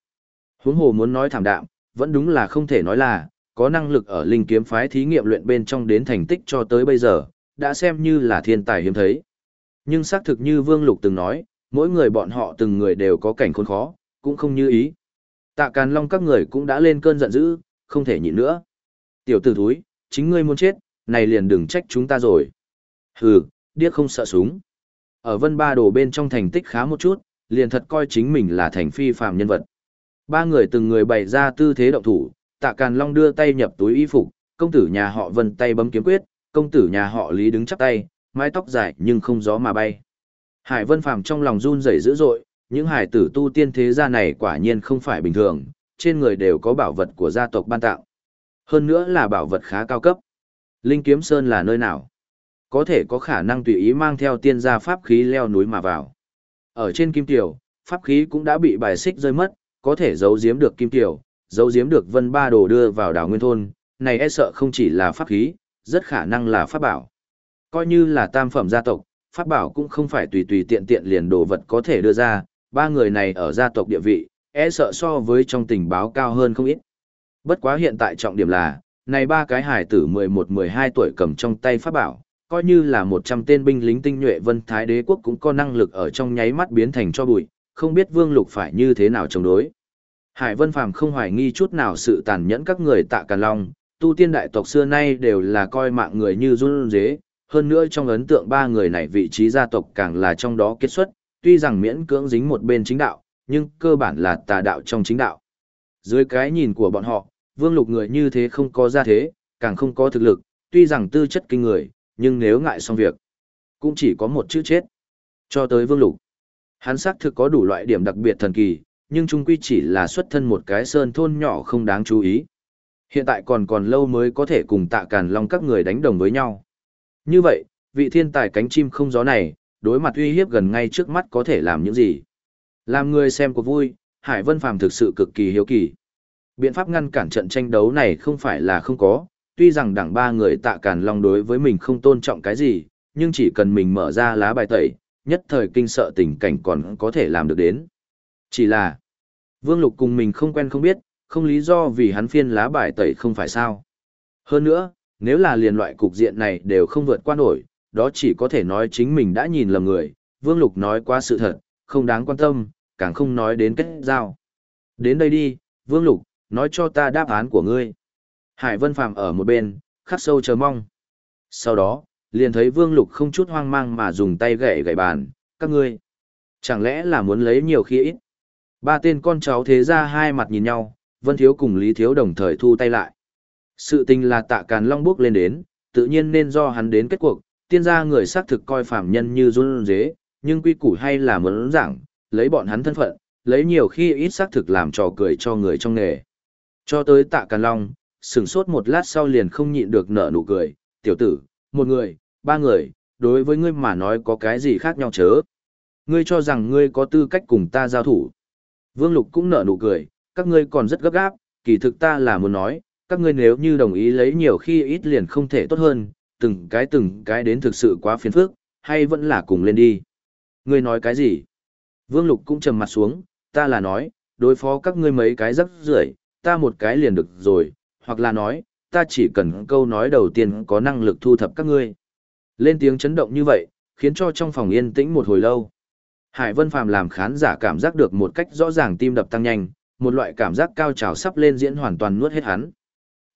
Huống hồ muốn nói thảm đạm, vẫn đúng là không thể nói là, có năng lực ở linh kiếm phái thí nghiệm luyện bên trong đến thành tích cho tới bây giờ, đã xem như là thiên tài hiếm thấy. Nhưng xác thực như Vương Lục từng nói, mỗi người bọn họ từng người đều có cảnh khốn khó, cũng không như ý. Tạ Càn Long các người cũng đã lên cơn giận dữ, không thể nhịn nữa. Tiểu tử thúi, chính ngươi muốn chết, này liền đừng trách chúng ta rồi. Hừ, điếc không sợ súng. Ở vân ba đồ bên trong thành tích khá một chút, liền thật coi chính mình là thành phi phàm nhân vật. Ba người từng người bày ra tư thế động thủ, tạ càn long đưa tay nhập túi y phục, công tử nhà họ vân tay bấm kiếm quyết, công tử nhà họ lý đứng chắp tay, mái tóc dài nhưng không gió mà bay. Hải vân phàm trong lòng run rẩy dữ dội, những hải tử tu tiên thế gia này quả nhiên không phải bình thường, trên người đều có bảo vật của gia tộc ban tạo. Hơn nữa là bảo vật khá cao cấp. Linh Kiếm Sơn là nơi nào? Có thể có khả năng tùy ý mang theo tiên gia pháp khí leo núi mà vào. Ở trên Kim Tiểu, pháp khí cũng đã bị bài xích rơi mất, có thể giấu giếm được Kim Tiểu, giấu giếm được Vân Ba Đồ đưa vào đảo Nguyên Thôn, này e sợ không chỉ là pháp khí, rất khả năng là pháp bảo. Coi như là tam phẩm gia tộc, pháp bảo cũng không phải tùy tùy tiện tiện liền đồ vật có thể đưa ra, ba người này ở gia tộc địa vị, e sợ so với trong tình báo cao hơn không ít. Bất quá hiện tại trọng điểm là, này ba cái hải tử 11-12 tuổi cầm trong tay pháp bảo, coi như là 100 tên binh lính tinh nhuệ vân thái đế quốc cũng có năng lực ở trong nháy mắt biến thành cho bụi, không biết vương lục phải như thế nào chống đối. Hải vân phàm không hoài nghi chút nào sự tàn nhẫn các người tạ càn long, tu tiên đại tộc xưa nay đều là coi mạng người như run dế, hơn nữa trong ấn tượng ba người này vị trí gia tộc càng là trong đó kết xuất, tuy rằng miễn cưỡng dính một bên chính đạo, nhưng cơ bản là tà đạo trong chính đạo. Dưới cái nhìn của bọn họ, vương lục người như thế không có gia thế, càng không có thực lực, tuy rằng tư chất kinh người, nhưng nếu ngại xong việc, cũng chỉ có một chữ chết. Cho tới vương lục, hắn xác thực có đủ loại điểm đặc biệt thần kỳ, nhưng trung quy chỉ là xuất thân một cái sơn thôn nhỏ không đáng chú ý. Hiện tại còn còn lâu mới có thể cùng tạ càn long các người đánh đồng với nhau. Như vậy, vị thiên tài cánh chim không gió này, đối mặt uy hiếp gần ngay trước mắt có thể làm những gì? Làm người xem cuộc vui, Hải Vân Phàm thực sự cực kỳ hiếu kỳ. Biện pháp ngăn cản trận tranh đấu này không phải là không có, tuy rằng đảng ba người tạ càn long đối với mình không tôn trọng cái gì, nhưng chỉ cần mình mở ra lá bài tẩy, nhất thời kinh sợ tình cảnh còn có thể làm được đến. Chỉ là, Vương Lục cùng mình không quen không biết, không lý do vì hắn phiên lá bài tẩy không phải sao. Hơn nữa, nếu là liền loại cục diện này đều không vượt qua nổi, đó chỉ có thể nói chính mình đã nhìn lầm người, Vương Lục nói qua sự thật, không đáng quan tâm, càng không nói đến kết giao. Đến đây đi, Vương Lục, nói cho ta đáp án của ngươi. Hải Vân Phàm ở một bên, khắc sâu chờ mong. Sau đó, liền thấy Vương Lục không chút hoang mang mà dùng tay gậy gậy bàn, các ngươi. Chẳng lẽ là muốn lấy nhiều khi ít? Ba tên con cháu thế ra hai mặt nhìn nhau, Vân Thiếu cùng Lý Thiếu đồng thời thu tay lại. Sự tình là tạ càn long bước lên đến, tự nhiên nên do hắn đến kết cuộc, tiên gia người xác thực coi phạm nhân như run dế, nhưng quy củ hay là muốn giảng, lấy bọn hắn thân phận, lấy nhiều khi ít xác thực làm trò cười cho người trong nghề. Cho tới tạ càn long, sửng sốt một lát sau liền không nhịn được nở nụ cười, tiểu tử, một người, ba người, đối với ngươi mà nói có cái gì khác nhau chớ. Ngươi cho rằng ngươi có tư cách cùng ta giao thủ. Vương Lục cũng nở nụ cười, các ngươi còn rất gấp gáp, kỳ thực ta là muốn nói, các ngươi nếu như đồng ý lấy nhiều khi ít liền không thể tốt hơn, từng cái từng cái đến thực sự quá phiền phức, hay vẫn là cùng lên đi. Ngươi nói cái gì? Vương Lục cũng trầm mặt xuống, ta là nói, đối phó các ngươi mấy cái rất rưởi, ta một cái liền được rồi, hoặc là nói, ta chỉ cần câu nói đầu tiên có năng lực thu thập các ngươi. Lên tiếng chấn động như vậy, khiến cho trong phòng yên tĩnh một hồi lâu. Hải Vân Phàm làm khán giả cảm giác được một cách rõ ràng tim đập tăng nhanh, một loại cảm giác cao trào sắp lên diễn hoàn toàn nuốt hết hắn.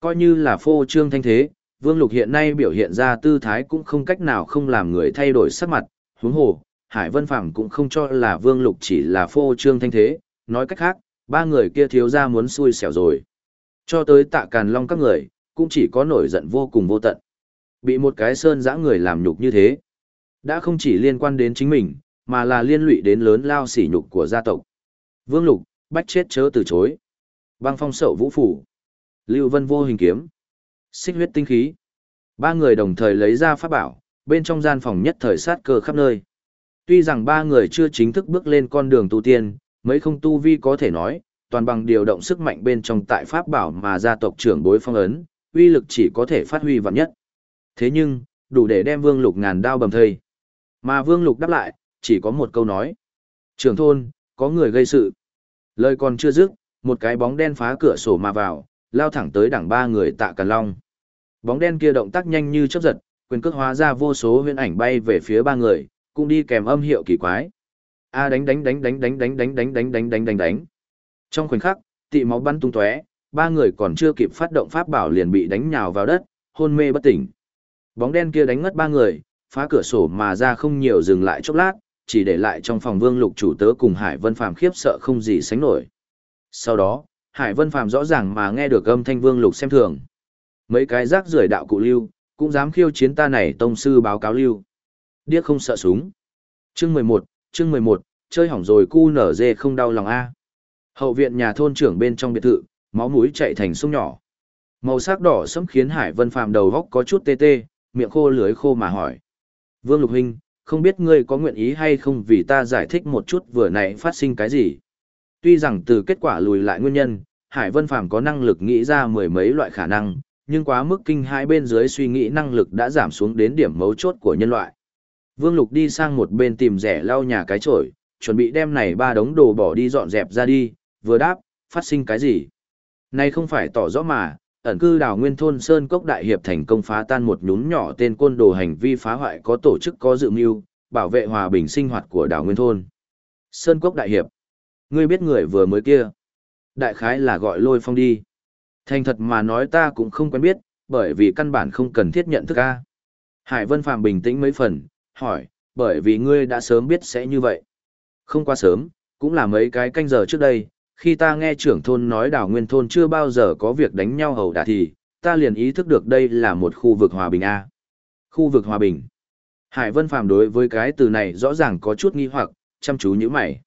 Coi như là phô trương thanh thế, Vương Lục hiện nay biểu hiện ra tư thái cũng không cách nào không làm người thay đổi sắc mặt, huống hồ, Hải Vân Phàm cũng không cho là Vương Lục chỉ là phô trương thanh thế, nói cách khác, ba người kia thiếu ra muốn xui xẻo rồi. Cho tới tạ càn long các người, cũng chỉ có nổi giận vô cùng vô tận. Bị một cái sơn dã người làm nhục như thế, đã không chỉ liên quan đến chính mình, mà là liên lụy đến lớn lao sỉ nhục của gia tộc. Vương Lục, bách chết chớ từ chối. Băng phong sậu vũ phủ. Lưu Vân vô hình kiếm. Xích huyết tinh khí. Ba người đồng thời lấy ra pháp bảo, bên trong gian phòng nhất thời sát cơ khắp nơi. Tuy rằng ba người chưa chính thức bước lên con đường tu tiên, mấy không tu vi có thể nói, toàn bằng điều động sức mạnh bên trong tại pháp bảo mà gia tộc trưởng bối phong ấn, uy lực chỉ có thể phát huy vạn nhất. Thế nhưng, đủ để đem Vương Lục ngàn đao bầm thây. Mà Vương Lục đáp lại, chỉ có một câu nói. Trưởng thôn, có người gây sự. Lời còn chưa dứt, một cái bóng đen phá cửa sổ mà vào, lao thẳng tới đằng ba người tạ càn long. Bóng đen kia động tác nhanh như chớp giật, quyền cước hóa ra vô số huyễn ảnh bay về phía ba người, cũng đi kèm âm hiệu kỳ quái. A đánh đánh đánh đánh đánh đánh đánh đánh đánh đánh đánh đánh đánh. Trong khoảnh khắc, tị máu bắn tung tóe, ba người còn chưa kịp phát động pháp bảo liền bị đánh nhào vào đất, hôn mê bất tỉnh. Bóng đen kia đánh ngất ba người, phá cửa sổ mà ra không nhiều dừng lại chốc lát, chỉ để lại trong phòng Vương Lục chủ tớ cùng Hải Vân Phàm khiếp sợ không gì sánh nổi. Sau đó, Hải Vân Phàm rõ ràng mà nghe được âm thanh Vương Lục xem thường. Mấy cái rác rưởi đạo cụ lưu, cũng dám khiêu chiến ta này tông sư báo cáo lưu. Điếc không sợ súng. Chương mười một, chương mười một, chơi hỏng rồi cu nở dê không đau lòng a. Hậu viện nhà thôn trưởng bên trong biệt thự, máu mũi chạy thành sông nhỏ. Màu sắc đỏ sẫm khiến Hải Vân Phàm đầu góc có chút tê tê, miệng khô lưới khô mà hỏi. Vương Lục Hinh không biết ngươi có nguyện ý hay không vì ta giải thích một chút vừa nãy phát sinh cái gì. Tuy rằng từ kết quả lùi lại nguyên nhân, Hải Vân Phàm có năng lực nghĩ ra mười mấy loại khả năng, nhưng quá mức kinh hai bên dưới suy nghĩ năng lực đã giảm xuống đến điểm mấu chốt của nhân loại. Vương Lục đi sang một bên tìm rẻ lau nhà cái chổi, chuẩn bị đem này ba đống đồ bỏ đi dọn dẹp ra đi, vừa đáp, phát sinh cái gì? Này không phải tỏ rõ mà, ẩn cư đào nguyên thôn Sơn Cốc Đại Hiệp thành công phá tan một nhún nhỏ tên côn đồ hành vi phá hoại có tổ chức có dự mưu, bảo vệ hòa bình sinh hoạt của đào nguyên thôn. Sơn Cốc Đại Hiệp. Ngươi biết người vừa mới kia. Đại khái là gọi lôi phong đi. Thành thật mà nói ta cũng không quen biết, bởi vì căn bản không cần thiết nhận thức a. Hải Vân Phạm bình tĩnh mấy phần, hỏi, bởi vì ngươi đã sớm biết sẽ như vậy. Không quá sớm, cũng là mấy cái canh giờ trước đây, khi ta nghe trưởng thôn nói đảo nguyên thôn chưa bao giờ có việc đánh nhau hầu đả thì, ta liền ý thức được đây là một khu vực hòa bình A. Khu vực hòa bình. Hải Vân Phàm đối với cái từ này rõ ràng có chút nghi hoặc, chăm chú như mày.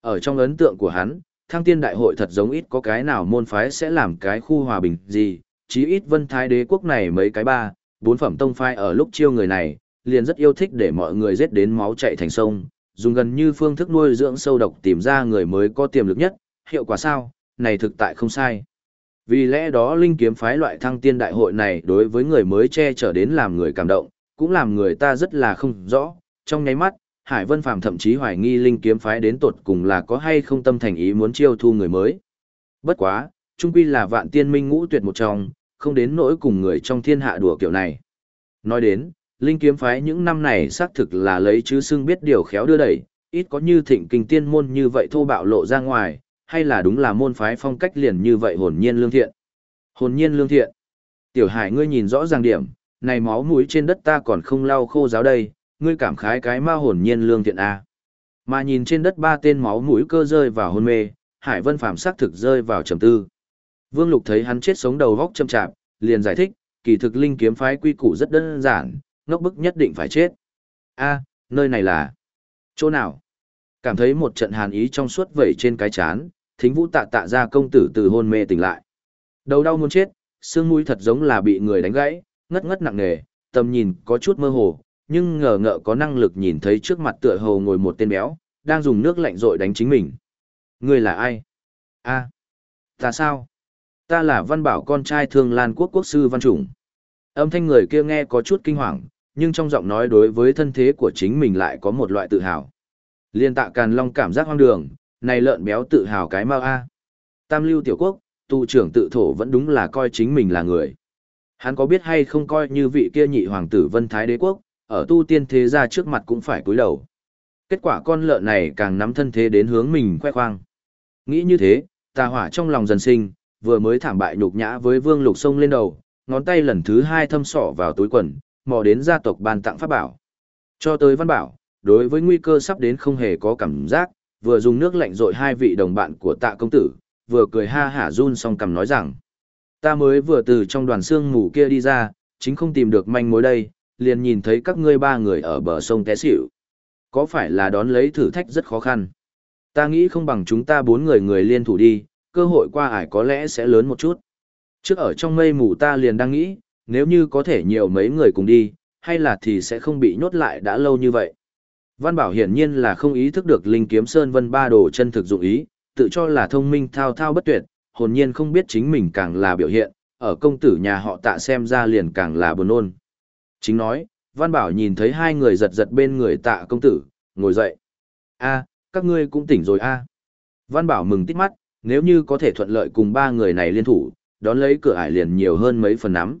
Ở trong ấn tượng của hắn, thăng tiên đại hội thật giống ít có cái nào môn phái sẽ làm cái khu hòa bình gì, chí ít vân thái đế quốc này mấy cái ba, bốn phẩm tông phái ở lúc chiêu người này, liền rất yêu thích để mọi người giết đến máu chạy thành sông, dùng gần như phương thức nuôi dưỡng sâu độc tìm ra người mới có tiềm lực nhất, hiệu quả sao, này thực tại không sai. Vì lẽ đó linh kiếm phái loại thăng tiên đại hội này đối với người mới che chở đến làm người cảm động, cũng làm người ta rất là không rõ, trong nháy mắt, Hải Vân Phàm thậm chí hoài nghi linh kiếm phái đến tột cùng là có hay không tâm thành ý muốn chiêu thu người mới. Bất quá, trung quy là vạn tiên minh ngũ tuyệt một trong, không đến nỗi cùng người trong thiên hạ đùa kiểu này. Nói đến, linh kiếm phái những năm này xác thực là lấy chứ xưng biết điều khéo đưa đẩy, ít có như thịnh kinh tiên môn như vậy thô bạo lộ ra ngoài, hay là đúng là môn phái phong cách liền như vậy hồn nhiên lương thiện. Hồn nhiên lương thiện. Tiểu hải ngươi nhìn rõ ràng điểm, này máu mũi trên đất ta còn không lau khô giáo đây, ngươi cảm khái cái ma hồn nhiên lương thiện a. Mà nhìn trên đất ba tên máu mũi cơ rơi vào hôn mê, Hải Vân Phàm sắc thực rơi vào trầm tư. Vương Lục thấy hắn chết sống đầu góc châm chạm, liền giải thích, kỳ thực linh kiếm phái quy củ rất đơn giản, ngốc bức nhất định phải chết. A, nơi này là chỗ nào? Cảm thấy một trận hàn ý trong suốt vẩy trên cái chán, thính vũ tạ tạ ra công tử từ hôn mê tỉnh lại. Đầu đau muốn chết, xương mũi thật giống là bị người đánh gãy, ngất ngất nặng nề, tầm nhìn có chút mơ hồ, nhưng ngờ ngợ có năng lực nhìn thấy trước mặt tựa hồ ngồi một tên béo, đang dùng nước lạnh rội đánh chính mình. Người là ai? a ta sao? Ta là văn bảo con trai thương lan quốc quốc sư văn trùng. Âm thanh người kia nghe có chút kinh hoàng, nhưng trong giọng nói đối với thân thế của chính mình lại có một loại tự hào. Liên tạ càn long cảm giác hoang đường, này lợn béo tự hào cái mau a. Tam lưu tiểu quốc, tu trưởng tự thổ vẫn đúng là coi chính mình là người. Hắn có biết hay không coi như vị kia nhị hoàng tử vân thái đế quốc, ở tu tiên thế gia trước mặt cũng phải cúi đầu. Kết quả con lợn này càng nắm thân thế đến hướng mình khoe khoang. Nghĩ như thế, tà hỏa trong lòng dần sinh, vừa mới thảm bại nhục nhã với vương lục sông lên đầu, ngón tay lần thứ hai thâm sỏ vào túi quần, mò đến gia tộc ban tặng pháp bảo. Cho tới văn bảo, đối với nguy cơ sắp đến không hề có cảm giác, vừa dùng nước lạnh dội hai vị đồng bạn của tạ công tử, vừa cười ha hả run song cầm nói rằng, ta mới vừa từ trong đoàn xương mù kia đi ra, chính không tìm được manh mối đây, liền nhìn thấy các ngươi ba người ở bờ sông té xỉu. Có phải là đón lấy thử thách rất khó khăn? Ta nghĩ không bằng chúng ta bốn người người liên thủ đi, cơ hội qua ải có lẽ sẽ lớn một chút. Trước ở trong mây mù ta liền đang nghĩ, nếu như có thể nhiều mấy người cùng đi, hay là thì sẽ không bị nhốt lại đã lâu như vậy. Văn Bảo hiển nhiên là không ý thức được Linh Kiếm Sơn Vân Ba Đồ chân thực dụng ý, tự cho là thông minh thao thao bất tuyệt, hồn nhiên không biết chính mình càng là biểu hiện, ở công tử nhà họ tạ xem ra liền càng là buồn ôn. Chính nói, Văn Bảo nhìn thấy hai người giật giật bên người tạ công tử, ngồi dậy. a các ngươi cũng tỉnh rồi a Văn Bảo mừng tít mắt, nếu như có thể thuận lợi cùng ba người này liên thủ, đón lấy cửa ải liền nhiều hơn mấy phần nắm.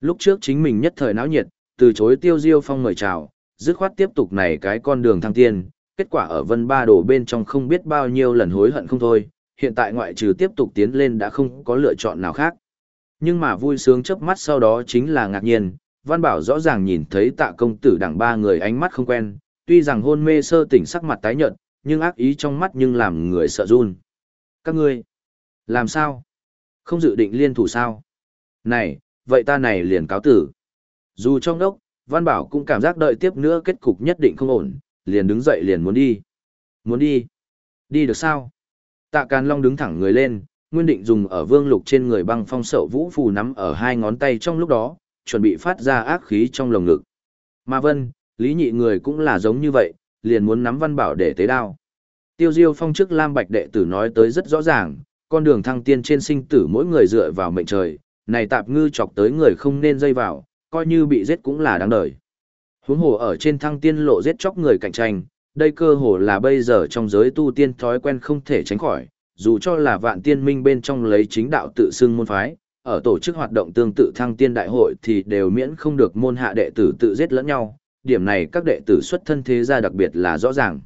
Lúc trước chính mình nhất thời náo nhiệt, từ chối tiêu diêu phong mời chào, dứt khoát tiếp tục này cái con đường thăng tiên, kết quả ở vân ba đổ bên trong không biết bao nhiêu lần hối hận không thôi, hiện tại ngoại trừ tiếp tục tiến lên đã không có lựa chọn nào khác. Nhưng mà vui sướng chớp mắt sau đó chính là ngạc nhiên, Văn Bảo rõ ràng nhìn thấy tạ công tử đằng ba người ánh mắt không quen, tuy rằng hôn mê sơ tỉnh sắc mặt tái nhợt, nhưng ác ý trong mắt nhưng làm người sợ run. Các ngươi, làm sao? Không dự định liên thủ sao? Này, vậy ta này liền cáo tử. Dù trong đốc, Văn Bảo cũng cảm giác đợi tiếp nữa kết cục nhất định không ổn, liền đứng dậy liền muốn đi. Muốn đi? Đi được sao? Tạ Càn Long đứng thẳng người lên, nguyên định dùng ở vương lục trên người băng phong sậu vũ phù nắm ở hai ngón tay trong lúc đó, chuẩn bị phát ra ác khí trong lồng ngực. Mà vân, lý nhị người cũng là giống như vậy, liền muốn nắm văn bảo để tế đao. Tiêu diêu phong trước Lam Bạch đệ tử nói tới rất rõ ràng, con đường thăng tiên trên sinh tử mỗi người dựa vào mệnh trời, này tạp ngư chọc tới người không nên dây vào, coi như bị giết cũng là đáng đời. Huống hồ ở trên thăng tiên lộ giết chóc người cạnh tranh, đây cơ hồ là bây giờ trong giới tu tiên thói quen không thể tránh khỏi, dù cho là vạn tiên minh bên trong lấy chính đạo tự xưng môn phái, ở tổ chức hoạt động tương tự thăng tiên đại hội thì đều miễn không được môn hạ đệ tử tự giết lẫn nhau, điểm này các đệ tử xuất thân thế gia đặc biệt là rõ ràng.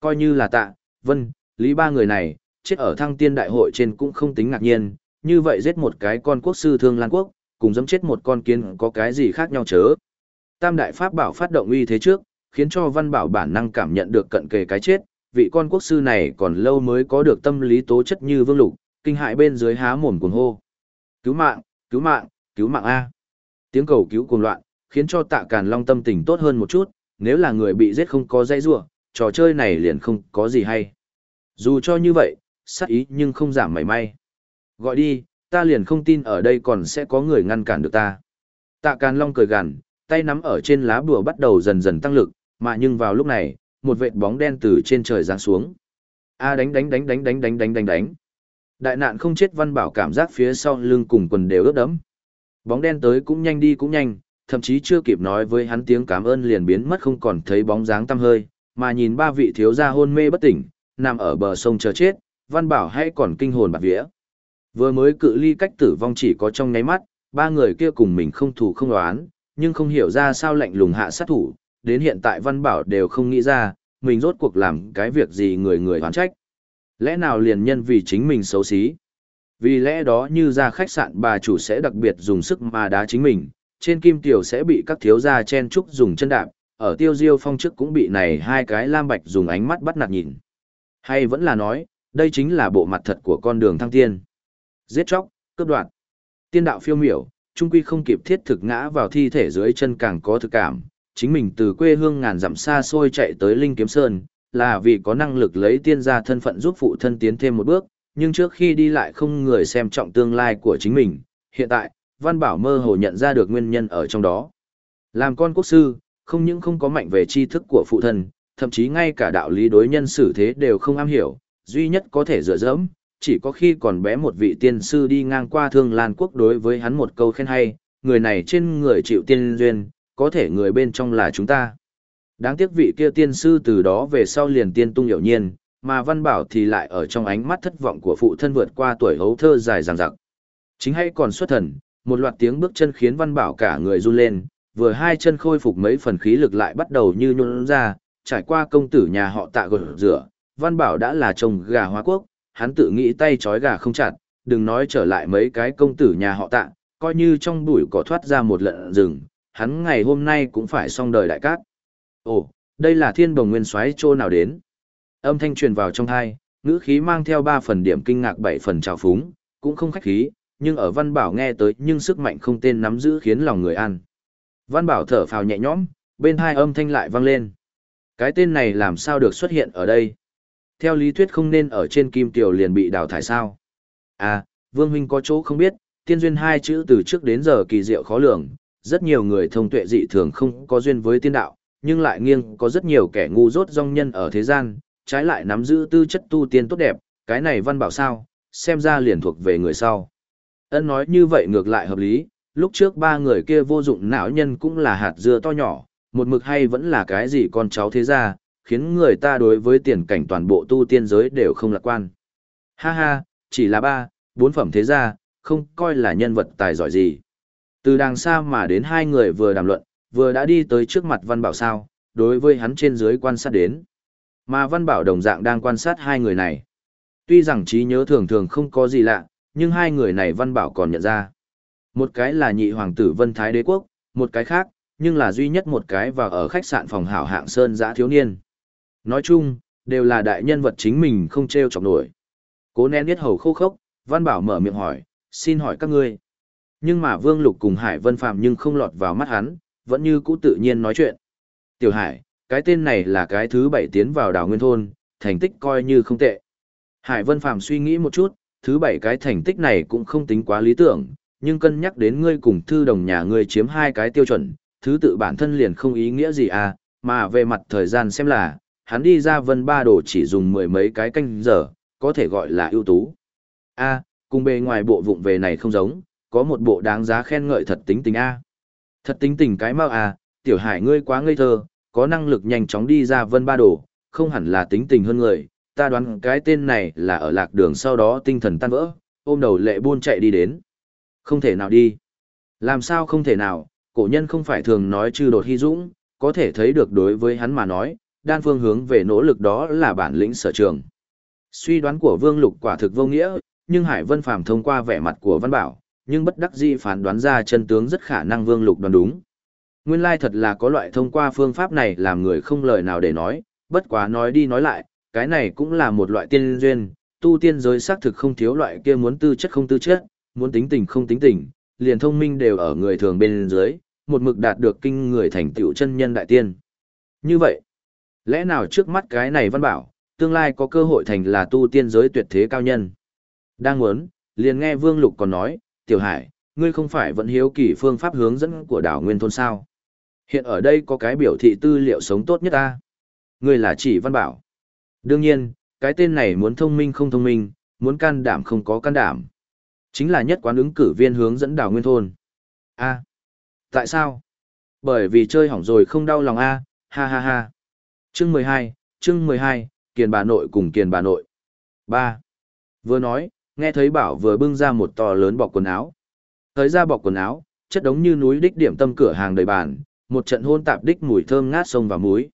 Coi như là tạ, vân, lý ba người này, chết ở thăng tiên đại hội trên cũng không tính ngạc nhiên, như vậy giết một cái con quốc sư thương lan quốc, cùng dẫm chết một con kiến có cái gì khác nhau chớ. Tam đại pháp bảo phát động uy thế trước, khiến cho văn bảo bản năng cảm nhận được cận kề cái chết, vị con quốc sư này còn lâu mới có được tâm lý tố chất như vương lục, kinh hại bên dưới há mồm cuồng hô. Cứu mạng, cứu mạng, cứu mạng A. Tiếng cầu cứu cuồng loạn, khiến cho tạ càn long tâm tình tốt hơn một chút, nếu là người bị giết không có dây rua, trò chơi này liền không có gì hay. Dù cho như vậy, sát ý nhưng không giảm mảy may. Gọi đi, ta liền không tin ở đây còn sẽ có người ngăn cản được ta. Tạ Càn Long cười gằn, tay nắm ở trên lá bùa bắt đầu dần dần tăng lực, mà nhưng vào lúc này, một vệt bóng đen từ trên trời giáng xuống. A đánh đánh đánh đánh đánh đánh đánh đánh đánh. Đại nạn không chết văn bảo cảm giác phía sau lưng cùng quần đều ướt đẫm. Bóng đen tới cũng nhanh đi cũng nhanh, thậm chí chưa kịp nói với hắn tiếng cảm ơn liền biến mất không còn thấy bóng dáng tăm hơi, mà nhìn ba vị thiếu gia hôn mê bất tỉnh, nằm ở bờ sông chờ chết, văn bảo hay còn kinh hồn bạt vía. Vừa mới cự ly cách tử vong chỉ có trong nháy mắt, ba người kia cùng mình không thủ không đoán, nhưng không hiểu ra sao lạnh lùng hạ sát thủ, đến hiện tại văn bảo đều không nghĩ ra, mình rốt cuộc làm cái việc gì người người hoán trách. Lẽ nào liền nhân vì chính mình xấu xí? Vì lẽ đó như ra khách sạn bà chủ sẽ đặc biệt dùng sức mà đá chính mình, trên kim tiểu sẽ bị các thiếu gia chen trúc dùng chân đạp, ở tiêu diêu phong trước cũng bị này hai cái lam bạch dùng ánh mắt bắt nạt nhìn. Hay vẫn là nói, đây chính là bộ mặt thật của con đường thăng tiên. Giết chóc, cướp đoạt. Tiên đạo phiêu miểu, trung quy không kịp thiết thực ngã vào thi thể dưới chân càng có thực cảm. Chính mình từ quê hương ngàn dặm xa xôi chạy tới Linh Kiếm Sơn, là vì có năng lực lấy tiên gia thân phận giúp phụ thân tiến thêm một bước, nhưng trước khi đi lại không người xem trọng tương lai của chính mình. Hiện tại, Văn Bảo mơ hồ nhận ra được nguyên nhân ở trong đó. Làm con quốc sư, không những không có mạnh về tri thức của phụ thân, thậm chí ngay cả đạo lý đối nhân xử thế đều không am hiểu, duy nhất có thể dựa dẫm, chỉ có khi còn bé một vị tiên sư đi ngang qua thương lan quốc đối với hắn một câu khen hay, người này trên người chịu tiên duyên, có thể người bên trong là chúng ta. Đáng tiếc vị kia tiên sư từ đó về sau liền tiên tung hiểu nhiên, mà văn bảo thì lại ở trong ánh mắt thất vọng của phụ thân vượt qua tuổi hấu thơ dài dằng dặc. Chính hay còn xuất thần, một loạt tiếng bước chân khiến văn bảo cả người run lên, vừa hai chân khôi phục mấy phần khí lực lại bắt đầu như nhún ra, trải qua công tử nhà họ tạ gột rửa, văn bảo đã là chồng gà hóa quốc, hắn tự nghĩ tay trói gà không chặt, đừng nói trở lại mấy cái công tử nhà họ tạ, coi như trong bụi cỏ thoát ra một lợn rừng, hắn ngày hôm nay cũng phải xong đời đại cát. Ồ, đây là thiên bồng nguyên xoáy chỗ nào đến? Âm thanh truyền vào trong thai, ngữ khí mang theo ba phần điểm kinh ngạc bảy phần trào phúng, cũng không khách khí, nhưng ở văn bảo nghe tới nhưng sức mạnh không tên nắm giữ khiến lòng người ăn. Văn bảo thở phào nhẹ nhõm, bên hai âm thanh lại vang lên. Cái tên này làm sao được xuất hiện ở đây? Theo lý thuyết không nên ở trên kim tiểu liền bị đào thải sao? À, Vương Huynh có chỗ không biết, tiên duyên hai chữ từ trước đến giờ kỳ diệu khó lường, rất nhiều người thông tuệ dị thường không có duyên với tiên đạo, nhưng lại nghiêng có rất nhiều kẻ ngu dốt rong nhân ở thế gian, trái lại nắm giữ tư chất tu tiên tốt đẹp, cái này văn bảo sao, xem ra liền thuộc về người sau. Ân nói như vậy ngược lại hợp lý, lúc trước ba người kia vô dụng não nhân cũng là hạt dưa to nhỏ, một mực hay vẫn là cái gì con cháu thế ra, khiến người ta đối với tiền cảnh toàn bộ tu tiên giới đều không lạc quan. Ha ha, chỉ là ba, bốn phẩm thế gia, không coi là nhân vật tài giỏi gì. Từ đằng xa mà đến hai người vừa đàm luận, vừa đã đi tới trước mặt Văn Bảo sao, đối với hắn trên dưới quan sát đến. Mà Văn Bảo đồng dạng đang quan sát hai người này. Tuy rằng trí nhớ thường thường không có gì lạ, nhưng hai người này Văn Bảo còn nhận ra. Một cái là nhị hoàng tử Vân Thái Đế Quốc, một cái khác, nhưng là duy nhất một cái và ở khách sạn phòng hảo hạng Sơn giã thiếu niên. Nói chung, đều là đại nhân vật chính mình không treo chọc nổi. Cố nén biết hầu khô khốc, Văn Bảo mở miệng hỏi, xin hỏi các ngươi. Nhưng mà Vương Lục cùng Hải Vân Phạm nhưng không lọt vào mắt hắn, vẫn như cũ tự nhiên nói chuyện. Tiểu Hải, cái tên này là cái thứ bảy tiến vào đảo Nguyên Thôn, thành tích coi như không tệ. Hải Vân Phạm suy nghĩ một chút, thứ bảy cái thành tích này cũng không tính quá lý tưởng, nhưng cân nhắc đến ngươi cùng thư đồng nhà ngươi chiếm hai cái tiêu chuẩn, thứ tự bản thân liền không ý nghĩa gì à, mà về mặt thời gian xem là, hắn đi ra vân ba đồ chỉ dùng mười mấy cái canh giờ, có thể gọi là ưu tú. A, cùng bề ngoài bộ vụng về này không giống, có một bộ đáng giá khen ngợi thật tính tình A. Thật tính tình cái mau A, tiểu hải ngươi quá ngây thơ, có năng lực nhanh chóng đi ra vân ba đồ, không hẳn là tính tình hơn người, ta đoán cái tên này là ở lạc đường sau đó tinh thần tan vỡ, ôm đầu lệ buôn chạy đi đến. Không thể nào đi. Làm sao không thể nào, cổ nhân không phải thường nói chư đột hy dũng, có thể thấy được đối với hắn mà nói, đan phương hướng về nỗ lực đó là bản lĩnh sở trường. Suy đoán của Vương Lục quả thực vô nghĩa, nhưng Hải Vân Phàm thông qua vẻ mặt của Văn Bảo, nhưng bất đắc dĩ phán đoán ra chân tướng rất khả năng Vương Lục đoán đúng. Nguyên lai thật là có loại thông qua phương pháp này làm người không lời nào để nói, bất quá nói đi nói lại, cái này cũng là một loại tiên duyên, tu tiên giới xác thực không thiếu loại kia muốn tư chất không tư chất, muốn tính tình không tính tình, liền thông minh đều ở người thường bên dưới, một mực đạt được kinh người thành tựu chân nhân đại tiên. Như vậy, lẽ nào trước mắt cái này văn bảo, tương lai có cơ hội thành là tu tiên giới tuyệt thế cao nhân? Đang muốn, liền nghe Vương Lục còn nói, Tiểu Hải, ngươi không phải vẫn hiếu kỳ phương pháp hướng dẫn của đảo Nguyên Thôn sao? Hiện ở đây có cái biểu thị tư liệu sống tốt nhất ta. Ngươi là chỉ văn bảo. Đương nhiên, cái tên này muốn thông minh không thông minh, muốn can đảm không có can đảm. Chính là nhất quán ứng cử viên hướng dẫn đảo Nguyên Thôn. A. tại sao? Bởi vì chơi hỏng rồi không đau lòng A, ha ha ha. Chương mười hai, chương mười hai, kiền bà nội cùng kiền bà nội. ba. Vừa nói, nghe thấy bảo vừa bưng ra một to lớn bọc quần áo. Thời ra bọc quần áo, chất đống như núi đích điểm tâm cửa hàng đầy bàn, một trận hôn tạp đích mùi thơm ngát sông và muối.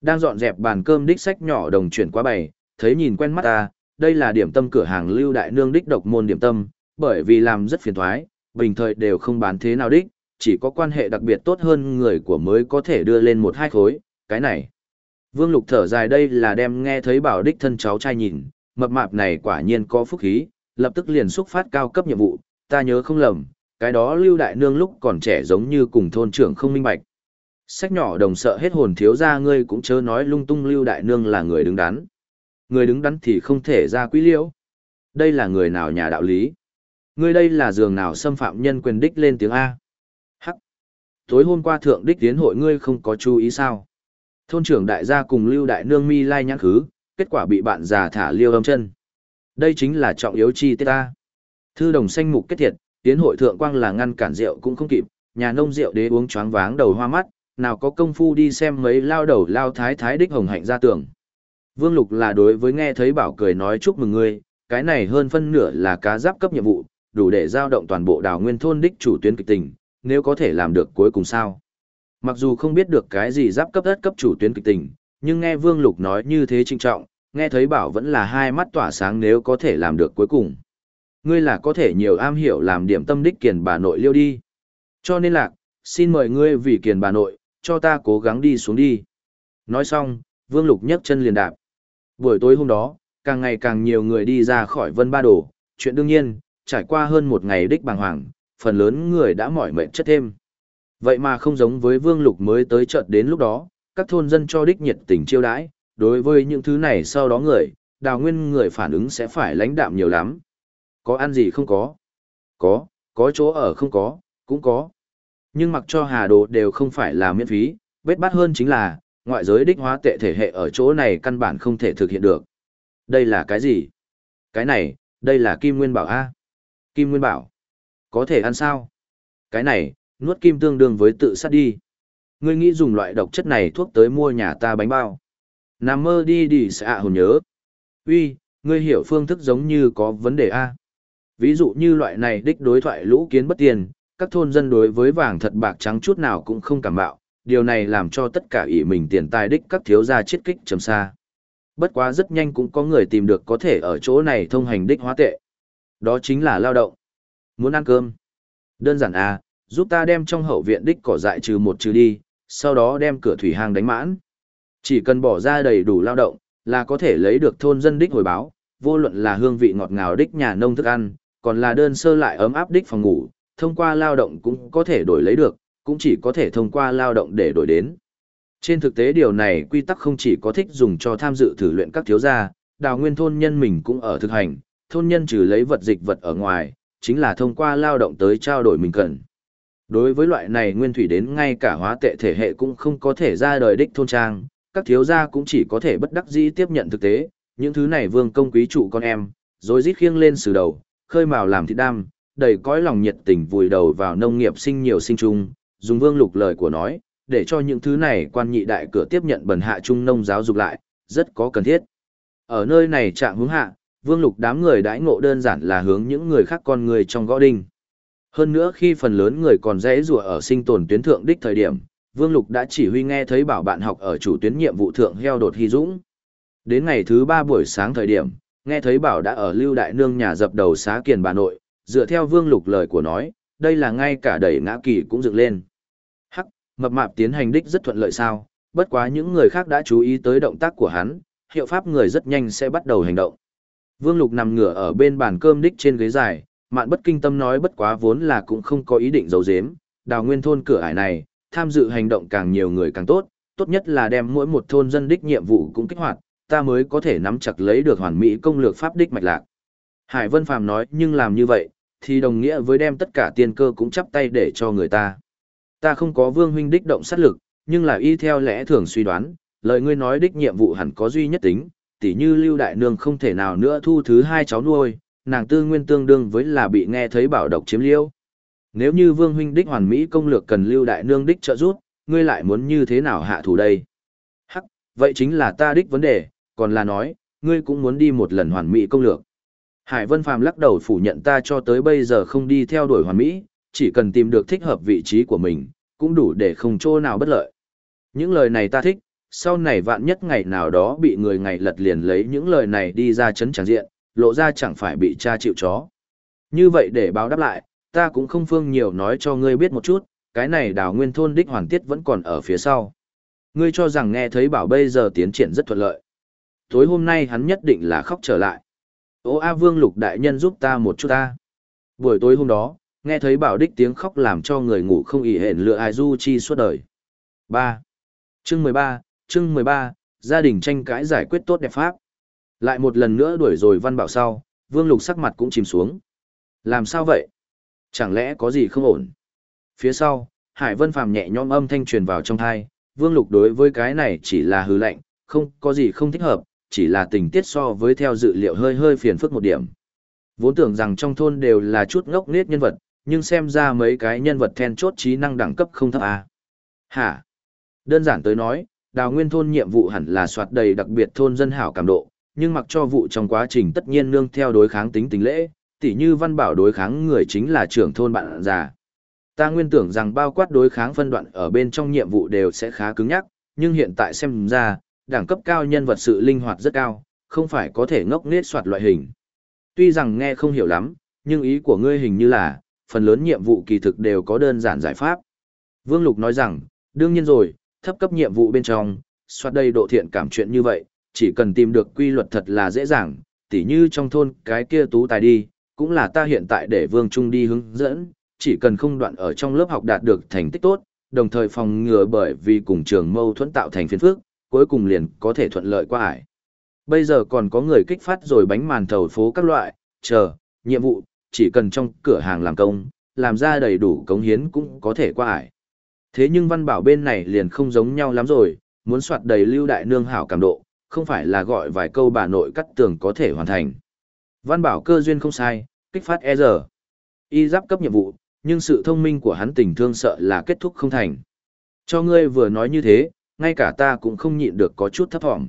Đang dọn dẹp bàn cơm đích sách nhỏ đồng chuyển qua bày, thấy nhìn quen mắt ta, đây là điểm tâm cửa hàng lưu đại nương đích độc môn điểm tâm, bởi vì làm rất phiền thoái, bình thời đều không bán thế nào đích, chỉ có quan hệ đặc biệt tốt hơn người của mới có thể đưa lên một hai khối, cái này. Vương Lục thở dài đây là đem nghe thấy bảo đích thân cháu trai nhìn, mập mạp này quả nhiên có phúc khí, lập tức liền xúc phát cao cấp nhiệm vụ, ta nhớ không lầm, cái đó Lưu Đại Nương lúc còn trẻ giống như cùng thôn trưởng không minh bạch. Sách nhỏ đồng sợ hết hồn thiếu ra ngươi cũng chớ nói lung tung Lưu Đại Nương là người đứng đắn. Người đứng đắn thì không thể ra quý liễu. Đây là người nào nhà đạo lý. Ngươi đây là giường nào xâm phạm nhân quyền đích lên tiếng A. Hắc. Tối hôm qua thượng đích tiến hội ngươi không có chú ý sao. Thôn trưởng đại gia cùng Lưu Đại Nương mi lai nhãn khứ, kết quả bị bạn già thả liêu âm chân. Đây chính là trọng yếu chi tiết ta. Thư đồng xanh mục kết thiệt, tiến hội thượng quang là ngăn cản rượu cũng không kịp, nhà nông rượu đế uống choáng váng đầu hoa mắt, nào có công phu đi xem mấy lao đầu lao thái thái đích hồng hạnh ra tường. Vương Lục là đối với nghe thấy bảo cười nói chúc mừng ngươi, cái này hơn phân nửa là cá giáp cấp nhiệm vụ, đủ để giao động toàn bộ đào nguyên thôn đích chủ tuyến kịch tình, nếu có thể làm được cuối cùng sao. Mặc dù không biết được cái gì giáp cấp đất cấp chủ tuyến kịch tình, nhưng nghe Vương Lục nói như thế trinh trọng, nghe thấy bảo vẫn là hai mắt tỏa sáng nếu có thể làm được cuối cùng. Ngươi là có thể nhiều am hiểu làm điểm tâm đích kiền bà nội liêu đi. Cho nên lạc, xin mời ngươi vì kiền bà nội, cho ta cố gắng đi xuống đi. Nói xong, Vương Lục nhấc chân liền đạp. Buổi tối hôm đó, càng ngày càng nhiều người đi ra khỏi Vân Ba Đồ, chuyện đương nhiên, trải qua hơn một ngày đích bàng hoàng, phần lớn người đã mỏi mệt chất thêm. Vậy mà không giống với Vương Lục mới tới chợt đến lúc đó, các thôn dân cho đích nhiệt tình chiêu đãi, đối với những thứ này sau đó người, đào nguyên người phản ứng sẽ phải lãnh đạm nhiều lắm. Có ăn gì không có? Có, có chỗ ở không có, cũng có. Nhưng mặc cho hà đồ đều không phải là miễn phí, vết bát hơn chính là, ngoại giới đích hóa tệ thể hệ ở chỗ này căn bản không thể thực hiện được. Đây là cái gì? Cái này, đây là kim nguyên bảo A. Kim nguyên bảo. Có thể ăn sao? Cái này, nuốt kim tương đương với tự sát đi. Ngươi nghĩ dùng loại độc chất này thuốc tới mua nhà ta bánh bao. Nằm mơ đi đi sẽ ạ hồn nhớ. Uy, ngươi hiểu phương thức giống như có vấn đề A. Ví dụ như loại này đích đối thoại lũ kiến bất tiền, các thôn dân đối với vàng thật bạc trắng chút nào cũng không cảm bạo, điều này làm cho tất cả ỷ mình tiền tài đích các thiếu gia chết kích trầm xa. Bất quá rất nhanh cũng có người tìm được có thể ở chỗ này thông hành đích hóa tệ. Đó chính là lao động. Muốn ăn cơm. Đơn giản à, giúp ta đem trong hậu viện đích cỏ dại trừ một trừ đi, sau đó đem cửa thủy hang đánh mãn. Chỉ cần bỏ ra đầy đủ lao động, là có thể lấy được thôn dân đích hồi báo, vô luận là hương vị ngọt ngào đích nhà nông thức ăn, còn là đơn sơ lại ấm áp đích phòng ngủ, thông qua lao động cũng có thể đổi lấy được, cũng chỉ có thể thông qua lao động để đổi đến. Trên thực tế điều này quy tắc không chỉ có thích dùng cho tham dự thử luyện các thiếu gia, đào nguyên thôn nhân mình cũng ở thực hành, thôn nhân trừ lấy vật dịch vật ở ngoài, chính là thông qua lao động tới trao đổi mình cần. Đối với loại này nguyên thủy đến ngay cả hóa tệ thể hệ cũng không có thể ra đời đích thôn trang, các thiếu gia cũng chỉ có thể bất đắc dĩ tiếp nhận thực tế, những thứ này vương công quý trụ con em, rồi rít khiêng lên xử đầu, khơi mào làm thịt đam, đầy cõi lòng nhiệt tình vùi đầu vào nông nghiệp sinh nhiều sinh trung, dùng vương lục lời của nói, để cho những thứ này quan nhị đại cửa tiếp nhận bần hạ trung nông giáo dục lại, rất có cần thiết. Ở nơi này trạng hướng hạ, vương lục đám người đãi ngộ đơn giản là hướng những người khác con người trong gõ đinh. Hơn nữa khi phần lớn người còn dễ rùa ở sinh tồn tuyến thượng đích thời điểm, Vương Lục đã chỉ huy nghe thấy bảo bạn học ở chủ tuyến nhiệm vụ thượng heo đột hy dũng. Đến ngày thứ ba buổi sáng thời điểm, nghe thấy bảo đã ở lưu đại nương nhà dập đầu xá kiền bà nội, dựa theo Vương Lục lời của nói, đây là ngay cả đẩy ngã kỳ cũng dựng lên. Hắc, Mập mạp tiến hành đích rất thuận lợi sao, bất quá những người khác đã chú ý tới động tác của hắn, hiệu pháp người rất nhanh sẽ bắt đầu hành động. Vương Lục nằm ngửa ở bên bàn cơm đích trên ghế dài, mạn bất kinh tâm nói bất quá vốn là cũng không có ý định giấu giếm, đào nguyên thôn cửa ải này, tham dự hành động càng nhiều người càng tốt, tốt nhất là đem mỗi một thôn dân đích nhiệm vụ cũng kích hoạt, ta mới có thể nắm chặt lấy được hoàn mỹ công lược pháp đích mạch lạc. Hải Vân Phàm nói nhưng làm như vậy, thì đồng nghĩa với đem tất cả tiền cơ cũng chắp tay để cho người ta. Ta không có vương huynh đích động sát lực, nhưng là y theo lẽ thường suy đoán, lời ngươi nói đích nhiệm vụ hẳn có duy nhất tính, tỉ như Lưu Đại Nương không thể nào nữa thu thứ hai cháu nuôi, nàng tư nguyên tương đương với là bị nghe thấy bảo độc chiếm liêu. Nếu như vương huynh đích hoàn mỹ công lược cần Lưu Đại Nương đích trợ giúp, ngươi lại muốn như thế nào hạ thủ đây? Hắc, vậy chính là ta đích vấn đề, còn là nói, ngươi cũng muốn đi một lần hoàn mỹ công lược. Hải Vân Phàm lắc đầu phủ nhận ta cho tới bây giờ không đi theo đuổi hoàn mỹ, chỉ cần tìm được thích hợp vị trí của mình, cũng đủ để không chỗ nào bất lợi. Những lời này ta thích, sau này vạn nhất ngày nào đó bị người ngày lật liền lấy những lời này đi ra chấn tràng diện, lộ ra chẳng phải bị cha chịu chó. Như vậy để báo đáp lại, ta cũng không phương nhiều nói cho ngươi biết một chút, cái này đào nguyên thôn đích hoàn tiết vẫn còn ở phía sau. Ngươi cho rằng nghe thấy bảo bây giờ tiến triển rất thuận lợi. Tối hôm nay hắn nhất định là khóc trở lại. Ô A Vương Lục Đại Nhân giúp ta một chút ta. Buổi tối hôm đó, nghe thấy bảo đích tiếng khóc làm cho người ngủ không ỉ hển lựa ai du chi suốt đời. 3. Chương 13, chương 13, gia đình tranh cãi giải quyết tốt đẹp pháp. Lại một lần nữa đuổi rồi văn bảo sau, Vương Lục sắc mặt cũng chìm xuống. Làm sao vậy? Chẳng lẽ có gì không ổn? Phía sau, Hải Vân Phàm nhẹ nhõm âm thanh truyền vào trong thai, Vương Lục đối với cái này chỉ là hư lệnh, không có gì không thích hợp, chỉ là tình tiết so với theo dự liệu hơi hơi phiền phức một điểm. Vốn tưởng rằng trong thôn đều là chút ngốc nết nhân vật, nhưng xem ra mấy cái nhân vật then chốt trí năng đẳng cấp không thấp à. Hả? Đơn giản tới nói, đào nguyên thôn nhiệm vụ hẳn là soạt đầy đặc biệt thôn dân hảo cảm độ, nhưng mặc cho vụ trong quá trình tất nhiên nương theo đối kháng tính tình lễ, tỉ như văn bảo đối kháng người chính là trưởng thôn bạn già. Ta nguyên tưởng rằng bao quát đối kháng phân đoạn ở bên trong nhiệm vụ đều sẽ khá cứng nhắc, nhưng hiện tại xem ra, đẳng cấp cao nhân vật sự linh hoạt rất cao, không phải có thể ngốc nghếch soạt loại hình. Tuy rằng nghe không hiểu lắm, nhưng ý của ngươi hình như là, phần lớn nhiệm vụ kỳ thực đều có đơn giản giải pháp. Vương Lục nói rằng, đương nhiên rồi, thấp cấp nhiệm vụ bên trong, soạt đầy độ thiện cảm chuyện như vậy, chỉ cần tìm được quy luật thật là dễ dàng, tỉ như trong thôn cái kia tú tài đi, cũng là ta hiện tại để Vương Trung đi hướng dẫn, chỉ cần không đoạn ở trong lớp học đạt được thành tích tốt, đồng thời phòng ngừa bởi vì cùng trường mâu thuẫn tạo thành phiền phức, cuối cùng liền có thể thuận lợi qua ải. Bây giờ còn có người kích phát rồi bánh màn thầu phố các loại, chờ, nhiệm vụ, chỉ cần trong cửa hàng làm công, làm ra đầy đủ cống hiến cũng có thể qua ải. Thế nhưng văn bảo bên này liền không giống nhau lắm rồi, muốn soạt đầy lưu đại nương hảo cảm độ, không phải là gọi vài câu bà nội cắt tường có thể hoàn thành. Văn bảo cơ duyên không sai, kích phát e giờ. Y giáp cấp nhiệm vụ, nhưng sự thông minh của hắn tình thương sợ là kết thúc không thành. Cho ngươi vừa nói như thế, ngay cả ta cũng không nhịn được có chút thấp thỏm.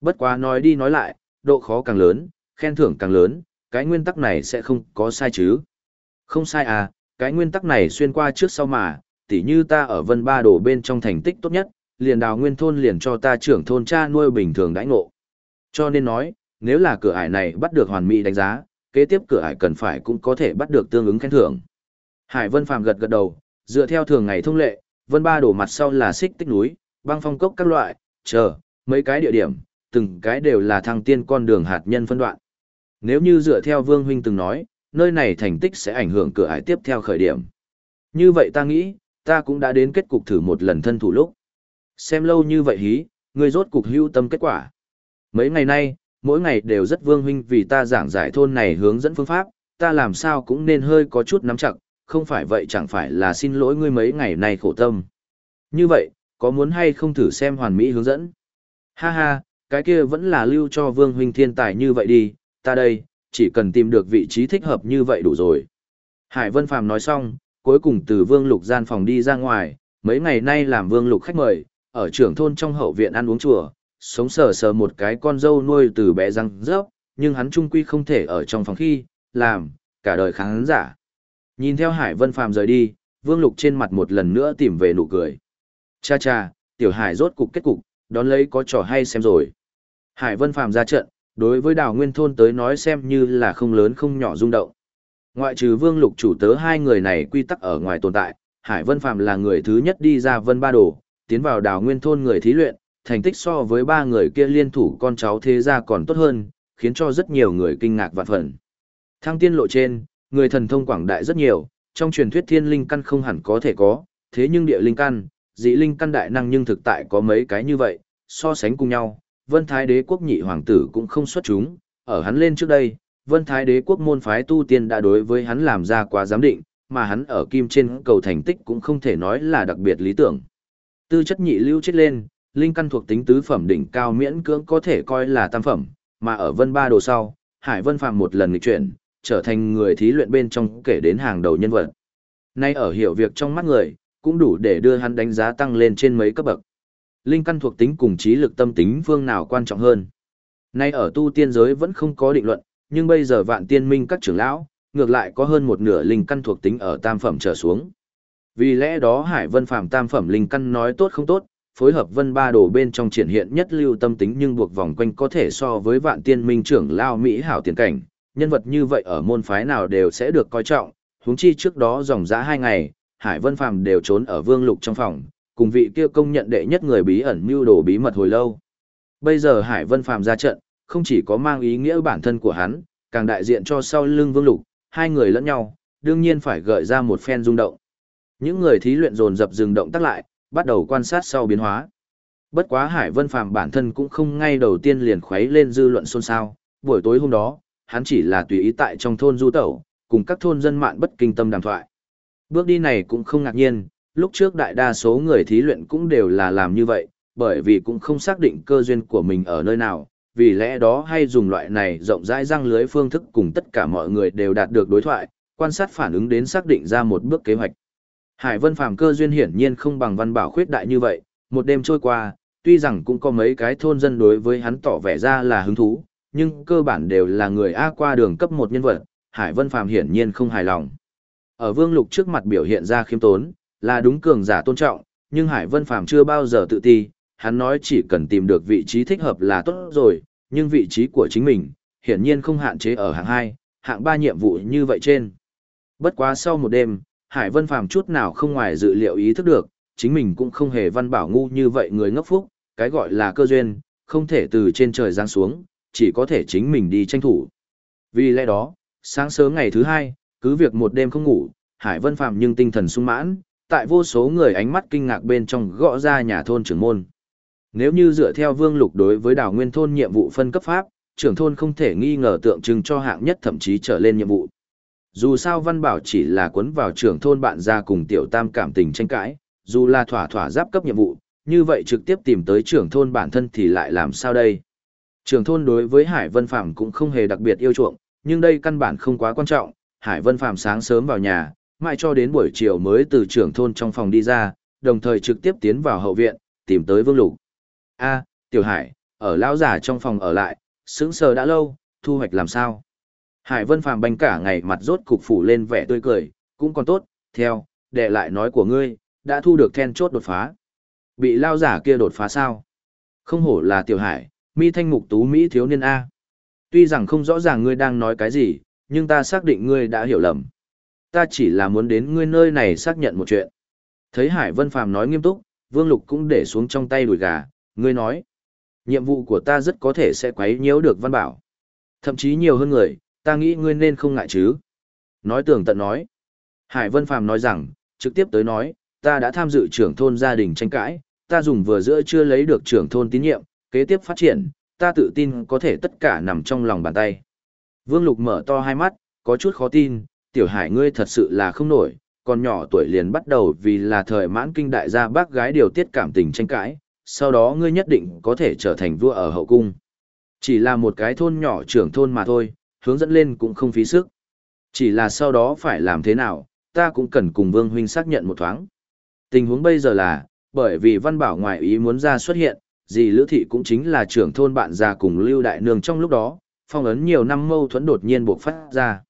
Bất quá nói đi nói lại, độ khó càng lớn, khen thưởng càng lớn, cái nguyên tắc này sẽ không có sai chứ. Không sai à, cái nguyên tắc này xuyên qua trước sau mà, tỉ như ta ở vân ba đồ bên trong thành tích tốt nhất, liền đào nguyên thôn liền cho ta trưởng thôn cha nuôi bình thường đãi ngộ. Cho nên nói, nếu là cửa ải này bắt được hoàn mỹ đánh giá, kế tiếp cửa ải cần phải cũng có thể bắt được tương ứng khen thưởng. Hải Vân Phàm gật gật đầu, dựa theo thường ngày thông lệ, vân ba đổ mặt sau là xích tích núi, băng phong cốc các loại, chờ, mấy cái địa điểm, từng cái đều là thăng tiên con đường hạt nhân phân đoạn. Nếu như dựa theo Vương Huynh từng nói, nơi này thành tích sẽ ảnh hưởng cửa ải tiếp theo khởi điểm. Như vậy ta nghĩ, ta cũng đã đến kết cục thử một lần thân thủ lúc. Xem lâu như vậy hí, người rốt cục hưu tâm kết quả. Mấy ngày nay, mỗi ngày đều rất Vương Huynh vì ta giảng giải thôn này hướng dẫn phương pháp, ta làm sao cũng nên hơi có chút nắm chặt, không phải vậy chẳng phải là xin lỗi ngươi mấy ngày nay khổ tâm. Như vậy, có muốn hay không thử xem hoàn mỹ hướng dẫn? Ha ha, cái kia vẫn là lưu cho Vương Huynh thiên tài như vậy đi, ta đây, chỉ cần tìm được vị trí thích hợp như vậy đủ rồi. Hải Vân Phàm nói xong, cuối cùng từ Vương Lục gian phòng đi ra ngoài, mấy ngày nay làm Vương Lục khách mời, ở trưởng thôn trong hậu viện ăn uống chùa, sống sờ sờ một cái con dâu nuôi từ bé răng rớp, nhưng hắn trung quy không thể ở trong phòng khi, làm, cả đời kháng giả. Nhìn theo Hải Vân Phàm rời đi, Vương Lục trên mặt một lần nữa tìm về nụ cười. Cha cha, tiểu Hải rốt cục kết cục, đón lấy có trò hay xem rồi. Hải Vân Phàm ra trận, đối với đào nguyên thôn tới nói xem như là không lớn không nhỏ rung động. Ngoại trừ Vương Lục chủ tớ hai người này quy tắc ở ngoài tồn tại, Hải Vân Phạm là người thứ nhất đi ra Vân Ba Đồ, tiến vào đào nguyên thôn người thí luyện, thành tích so với ba người kia liên thủ con cháu thế gia còn tốt hơn, khiến cho rất nhiều người kinh ngạc vạn phần. Thăng tiên lộ trên, người thần thông quảng đại rất nhiều, trong truyền thuyết thiên linh căn không hẳn có thể có, thế nhưng địa linh căn, dị linh căn đại năng nhưng thực tại có mấy cái như vậy, so sánh cùng nhau, Vân Thái Đế quốc nhị hoàng tử cũng không xuất chúng, ở hắn lên trước đây, Vân Thái Đế quốc môn phái tu tiên đã đối với hắn làm ra quá giám định, mà hắn ở kim trên cầu thành tích cũng không thể nói là đặc biệt lý tưởng. Tư chất nhị lưu chết lên, linh căn thuộc tính tứ phẩm đỉnh cao miễn cưỡng có thể coi là tam phẩm, mà ở Vân Ba đồ sau, Hải Vân Phạm một lần nghịch chuyển, trở thành người thí luyện bên trong kể đến hàng đầu nhân vật. Nay ở hiểu việc trong mắt người, cũng đủ để đưa hắn đánh giá tăng lên trên mấy cấp bậc. Linh căn thuộc tính cùng trí lực tâm tính phương nào quan trọng hơn. Nay ở tu tiên giới vẫn không có định luận, nhưng bây giờ vạn tiên minh các trưởng lão, ngược lại có hơn một nửa linh căn thuộc tính ở tam phẩm trở xuống. Vì lẽ đó Hải Vân Phàm tam phẩm linh căn nói tốt không tốt, phối hợp vân ba đồ bên trong triển hiện nhất lưu tâm tính nhưng buộc vòng quanh có thể so với vạn tiên minh trưởng lao Mỹ hảo tiền cảnh, nhân vật như vậy ở môn phái nào đều sẽ được coi trọng, huống chi trước đó dòng dã hai ngày, Hải Vân Phàm đều trốn ở vương lục trong phòng, cùng vị kia công nhận đệ nhất người bí ẩn mưu đồ bí mật hồi lâu. Bây giờ Hải Vân Phàm ra trận, không chỉ có mang ý nghĩa bản thân của hắn, càng đại diện cho sau lưng vương lục, hai người lẫn nhau, đương nhiên phải gợi ra một phen rung động. Những người thí luyện dồn dập dừng động tác lại, bắt đầu quan sát sau biến hóa. Bất quá Hải Vân Phàm bản thân cũng không ngay đầu tiên liền khuấy lên dư luận xôn xao, buổi tối hôm đó, hắn chỉ là tùy ý tại trong thôn du tẩu, cùng các thôn dân mạng bất kinh tâm đàm thoại. Bước đi này cũng không ngạc nhiên, lúc trước đại đa số người thí luyện cũng đều là làm như vậy, bởi vì cũng không xác định cơ duyên của mình ở nơi nào, vì lẽ đó hay dùng loại này rộng rãi răng lưới phương thức cùng tất cả mọi người đều đạt được đối thoại, quan sát phản ứng đến xác định ra một bước kế hoạch. Hải Vân Phàm cơ duyên hiển nhiên không bằng Văn Bảo khuyết đại như vậy, một đêm trôi qua, tuy rằng cũng có mấy cái thôn dân đối với hắn tỏ vẻ ra là hứng thú, nhưng cơ bản đều là người A qua đường cấp một nhân vật, Hải Vân Phàm hiển nhiên không hài lòng. Ở Vương Lục trước mặt biểu hiện ra khiêm tốn, là đúng cường giả tôn trọng, nhưng Hải Vân Phàm chưa bao giờ tự ti, hắn nói chỉ cần tìm được vị trí thích hợp là tốt rồi, nhưng vị trí của chính mình, hiển nhiên không hạn chế ở hạng 2, hạng 3 nhiệm vụ như vậy trên. Bất quá sau một đêm, Hải Vân Phàm chút nào không ngoài dự liệu ý thức được, chính mình cũng không hề văn bảo ngu như vậy người ngốc phúc, cái gọi là cơ duyên, không thể từ trên trời giáng xuống, chỉ có thể chính mình đi tranh thủ. Vì lẽ đó, sáng sớm ngày thứ hai, cứ việc một đêm không ngủ, Hải Vân Phàm nhưng tinh thần sung mãn, tại vô số người ánh mắt kinh ngạc bên trong gõ ra nhà thôn trưởng môn. Nếu như dựa theo Vương Lục đối với đảo nguyên thôn nhiệm vụ phân cấp pháp, trưởng thôn không thể nghi ngờ tượng trưng cho hạng nhất thậm chí trở lên nhiệm vụ. Dù sao Văn Bảo chỉ là cuốn vào trưởng thôn bạn ra cùng tiểu tam cảm tình tranh cãi, dù là thỏa thỏa giáp cấp nhiệm vụ, như vậy trực tiếp tìm tới trưởng thôn bản thân thì lại làm sao đây? Trưởng thôn đối với Hải Vân Phạm cũng không hề đặc biệt yêu chuộng, nhưng đây căn bản không quá quan trọng, Hải Vân Phạm sáng sớm vào nhà, mãi cho đến buổi chiều mới từ trưởng thôn trong phòng đi ra, đồng thời trực tiếp tiến vào hậu viện, tìm tới Vương Lục. A, Tiểu Hải, ở lão giả trong phòng ở lại, sững sờ đã lâu, thu hoạch làm sao? Hải Vân Phàm bành cả ngày mặt rốt cục phủ lên vẻ tươi cười, cũng còn tốt, theo, đệ lại nói của ngươi, đã thu được then chốt đột phá. Bị lao giả kia đột phá sao? Không hổ là Tiểu Hải, mi thanh mục tú Mỹ thiếu niên A. Tuy rằng không rõ ràng ngươi đang nói cái gì, nhưng ta xác định ngươi đã hiểu lầm. Ta chỉ là muốn đến ngươi nơi này xác nhận một chuyện. Thấy Hải Vân Phàm nói nghiêm túc, Vương Lục cũng để xuống trong tay đùi gà, ngươi nói. Nhiệm vụ của ta rất có thể sẽ quấy nhiễu được Văn Bảo. Thậm chí nhiều hơn người, ta nghĩ ngươi nên không ngại chứ. Nói tường tận nói. Hải Vân Phàm nói rằng, trực tiếp tới nói, ta đã tham dự trưởng thôn gia đình tranh cãi, ta dùng vừa giữa chưa lấy được trưởng thôn tín nhiệm, kế tiếp phát triển, ta tự tin có thể tất cả nằm trong lòng bàn tay. Vương Lục mở to hai mắt, có chút khó tin, tiểu hải ngươi thật sự là không nổi, còn nhỏ tuổi liền bắt đầu vì là thời mãn kinh đại gia bác gái điều tiết cảm tình tranh cãi, sau đó ngươi nhất định có thể trở thành vua ở hậu cung. Chỉ là một cái thôn nhỏ trưởng thôn mà thôi, hướng dẫn lên cũng không phí sức. Chỉ là sau đó phải làm thế nào, ta cũng cần cùng Vương Huynh xác nhận một thoáng. Tình huống bây giờ là, bởi vì Văn Bảo ngoại ý muốn ra xuất hiện, dì Lữ Thị cũng chính là trưởng thôn bạn già cùng Lưu Đại Nương trong lúc đó, phong ấn nhiều năm mâu thuẫn đột nhiên buộc phát ra.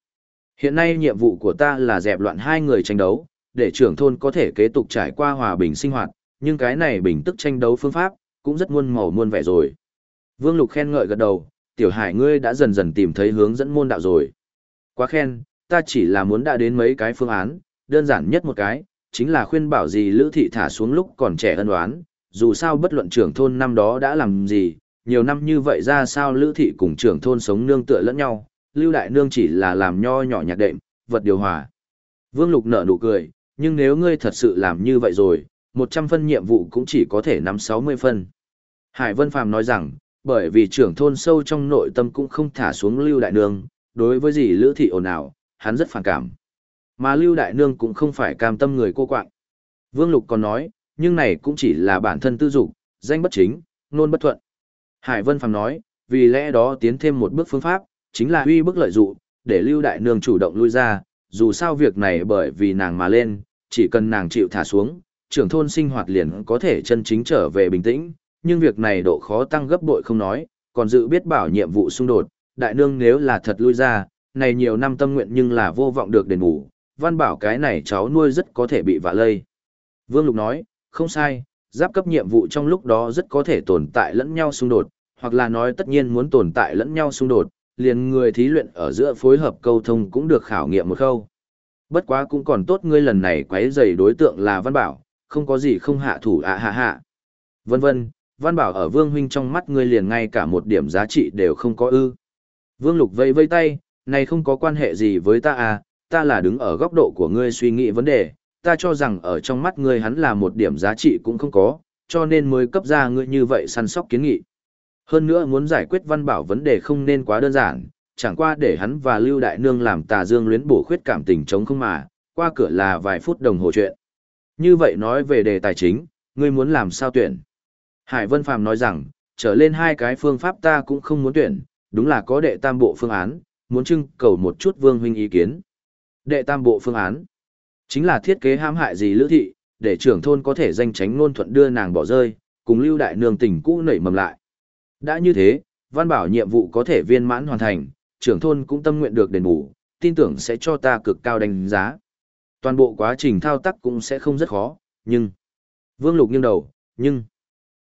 Hiện nay nhiệm vụ của ta là dẹp loạn hai người tranh đấu, để trưởng thôn có thể kế tục trải qua hòa bình sinh hoạt, nhưng cái này bình tức tranh đấu phương pháp, cũng rất muôn màu muôn vẻ rồi. Vương Lục khen ngợi gật đầu, tiểu hải ngươi đã dần dần tìm thấy hướng dẫn môn đạo rồi. Quá khen, ta chỉ là muốn đã đến mấy cái phương án, đơn giản nhất một cái, chính là khuyên bảo gì Lữ Thị thả xuống lúc còn trẻ ân oán, dù sao bất luận trưởng thôn năm đó đã làm gì, nhiều năm như vậy ra sao Lữ Thị cùng trưởng thôn sống nương tựa lẫn nhau, Lưu Đại Nương chỉ là làm nho nhỏ nhạc đệm, vật điều hòa. Vương Lục nở nụ cười, nhưng nếu ngươi thật sự làm như vậy rồi, 100 phân nhiệm vụ cũng chỉ có thể nắm 60 phân. Hải Vân Phàm nói rằng, bởi vì trưởng thôn sâu trong nội tâm cũng không thả xuống Lưu Đại Nương, đối với gì Lữ Thị ồn ào, hắn rất phản cảm. Mà Lưu Đại Nương cũng không phải cam tâm người cô quạng. Vương Lục còn nói, nhưng này cũng chỉ là bản thân tư dục, danh bất chính, nôn bất thuận. Hải Vân Phàm nói, vì lẽ đó tiến thêm một bước phương pháp, chính là huy bức lợi dụ, để Lưu Đại Nương chủ động lui ra, dù sao việc này bởi vì nàng mà lên, chỉ cần nàng chịu thả xuống, trưởng thôn sinh hoạt liền có thể chân chính trở về bình tĩnh, nhưng việc này độ khó tăng gấp bội không nói, còn dự biết bảo nhiệm vụ xung đột, đại nương nếu là thật lui ra, này nhiều năm tâm nguyện nhưng là vô vọng được đền bù, văn bảo cái này cháu nuôi rất có thể bị vạ lây. Vương Lục nói, không sai, giáp cấp nhiệm vụ trong lúc đó rất có thể tồn tại lẫn nhau xung đột, hoặc là nói tất nhiên muốn tồn tại lẫn nhau xung đột, liền người thí luyện ở giữa phối hợp câu thông cũng được khảo nghiệm một khâu. Bất quá cũng còn tốt ngươi lần này quấy rầy đối tượng là Văn Bảo, không có gì không hạ thủ ạ hạ hạ. Vân vân, Văn Bảo ở Vương Huynh trong mắt ngươi liền ngay cả một điểm giá trị đều không có ư. Vương Lục vây vây tay, này không có quan hệ gì với ta à, ta là đứng ở góc độ của ngươi suy nghĩ vấn đề, ta cho rằng ở trong mắt ngươi hắn là một điểm giá trị cũng không có, cho nên mới cấp ra ngươi như vậy săn sóc kiến nghị. Hơn nữa muốn giải quyết văn bảo vấn đề không nên quá đơn giản, chẳng qua để hắn và Lưu Đại Nương làm tà dương luyến bổ khuyết cảm tình chống không mà, qua cửa là vài phút đồng hồ chuyện. Như vậy nói về đề tài chính, ngươi muốn làm sao tuyển? Hải Vân Phàm nói rằng, trở lên hai cái phương pháp ta cũng không muốn tuyển, đúng là có đệ tam bộ phương án, muốn trưng cầu một chút vương huynh ý kiến. Đệ tam bộ phương án, chính là thiết kế hãm hại gì lữ thị, để trưởng thôn có thể danh tránh ngôn thuận đưa nàng bỏ rơi, cùng lưu đại nương tình cũ nảy mầm lại. Đã như thế, văn bảo nhiệm vụ có thể viên mãn hoàn thành, trưởng thôn cũng tâm nguyện được đền bù, tin tưởng sẽ cho ta cực cao đánh giá. Toàn bộ quá trình thao tác cũng sẽ không rất khó, nhưng... Vương Lục nghiêng đầu, nhưng...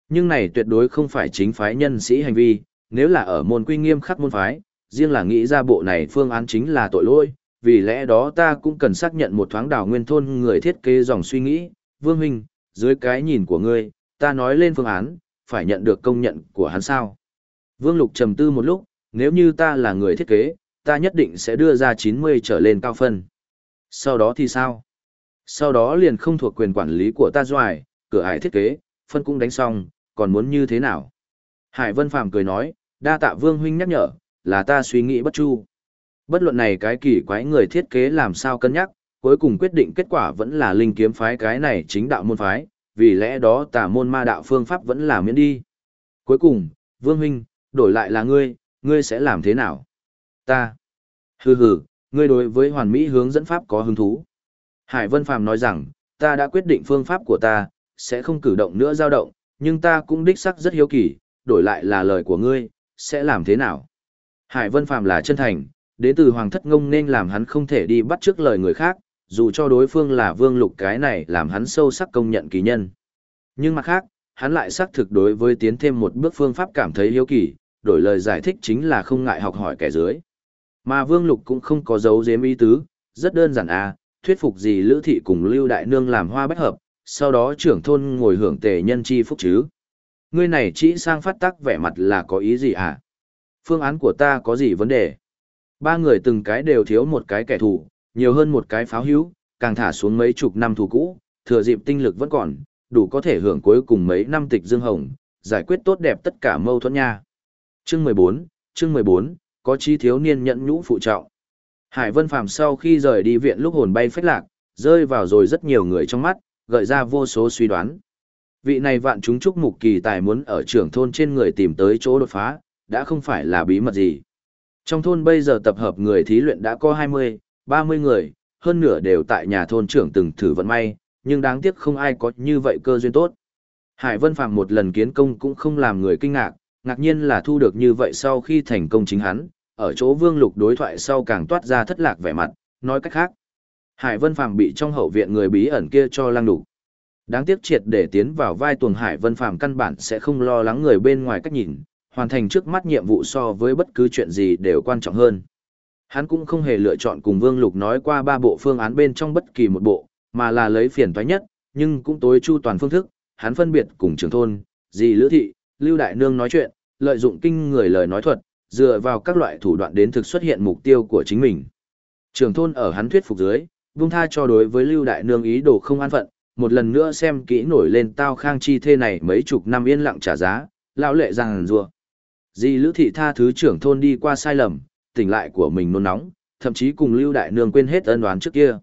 Nhưng này tuyệt đối không phải chính phái nhân sĩ hành vi, nếu là ở môn quy nghiêm khắc môn phái, riêng là nghĩ ra bộ này phương án chính là tội lỗi, vì lẽ đó ta cũng cần xác nhận một thoáng đảo nguyên thôn người thiết kế dòng suy nghĩ, Vương Huynh, dưới cái nhìn của ngươi, ta nói lên phương án, phải nhận được công nhận của hắn sao. Vương Lục trầm tư một lúc, nếu như ta là người thiết kế, ta nhất định sẽ đưa ra 90 trở lên cao phân. Sau đó thì sao? Sau đó liền không thuộc quyền quản lý của ta doài, cửa hải thiết kế, phân cũng đánh xong, còn muốn như thế nào? Hải Vân Phàm cười nói, đa tạ Vương Huynh nhắc nhở, là ta suy nghĩ bất chu. Bất luận này cái kỳ quái người thiết kế làm sao cân nhắc, cuối cùng quyết định kết quả vẫn là linh kiếm phái cái này chính đạo môn phái, vì lẽ đó tà môn ma đạo phương pháp vẫn là miễn đi. Cuối cùng, Vương Huynh, đổi lại là ngươi, ngươi sẽ làm thế nào? Ta. Hừ hừ, ngươi đối với hoàn mỹ hướng dẫn pháp có hứng thú. Hải Vân Phàm nói rằng, ta đã quyết định phương pháp của ta, sẽ không cử động nữa dao động, nhưng ta cũng đích sắc rất hiếu kỳ, đổi lại là lời của ngươi, sẽ làm thế nào? Hải Vân Phàm là chân thành, đến từ Hoàng thất ngông nên làm hắn không thể đi bắt trước lời người khác, dù cho đối phương là vương lục cái này làm hắn sâu sắc công nhận kỳ nhân. Nhưng mặt khác, hắn lại xác thực đối với tiến thêm một bước phương pháp cảm thấy hiếu kỳ, đổi lời giải thích chính là không ngại học hỏi kẻ dưới. Mà vương lục cũng không có dấu giếm ý tứ, rất đơn giản à, thuyết phục gì lữ thị cùng lưu đại nương làm hoa bách hợp, sau đó trưởng thôn ngồi hưởng tề nhân chi phúc chứ. Ngươi này chỉ sang phát tác vẻ mặt là có ý gì à? Phương án của ta có gì vấn đề? Ba người từng cái đều thiếu một cái kẻ thù, nhiều hơn một cái pháo hữu, càng thả xuống mấy chục năm thù cũ, thừa dịp tinh lực vẫn còn, đủ có thể hưởng cuối cùng mấy năm tịch dương hồng, giải quyết tốt đẹp tất cả mâu thuẫn nha. Chương 14, chương 14, có chi thiếu niên nhận nhũ phụ trọng. Hải Vân Phàm sau khi rời đi viện lúc hồn bay phách lạc, rơi vào rồi rất nhiều người trong mắt, gợi ra vô số suy đoán. Vị này vạn chúng chúc mục kỳ tài muốn ở trưởng thôn trên người tìm tới chỗ đột phá, đã không phải là bí mật gì. Trong thôn bây giờ tập hợp người thí luyện đã có 20, 30 người, hơn nửa đều tại nhà thôn trưởng từng thử vận may, nhưng đáng tiếc không ai có như vậy cơ duyên tốt. Hải Vân phạm một lần kiến công cũng không làm người kinh ngạc, ngạc nhiên là thu được như vậy sau khi thành công chính hắn, ở chỗ Vương Lục đối thoại sau càng toát ra thất lạc vẻ mặt, nói cách khác. Hải Vân Phàm bị trong hậu viện người bí ẩn kia cho lăng đủ. Đáng tiếc triệt để tiến vào vai tuồng Hải Vân Phàm căn bản sẽ không lo lắng người bên ngoài cách nhìn, hoàn thành trước mắt nhiệm vụ so với bất cứ chuyện gì đều quan trọng hơn. Hắn cũng không hề lựa chọn cùng Vương Lục nói qua ba bộ phương án bên trong bất kỳ một bộ, mà là lấy phiền toái nhất, nhưng cũng tối chu toàn phương thức, hắn phân biệt cùng trưởng thôn, dì lữ thị, lưu đại nương nói chuyện, lợi dụng kinh người lời nói thuật, dựa vào các loại thủ đoạn đến thực xuất hiện mục tiêu của chính mình. Trưởng thôn ở hắn thuyết phục dưới, vung tha cho đối với lưu đại nương ý đồ không an phận, một lần nữa xem kỹ nổi lên tao khang chi thê này mấy chục năm yên lặng trả giá, lão lệ rằng rùa. Di lữ thị tha thứ trưởng thôn đi qua sai lầm, tỉnh lại của mình nôn nóng, thậm chí cùng lưu đại nương quên hết ân đoán trước kia.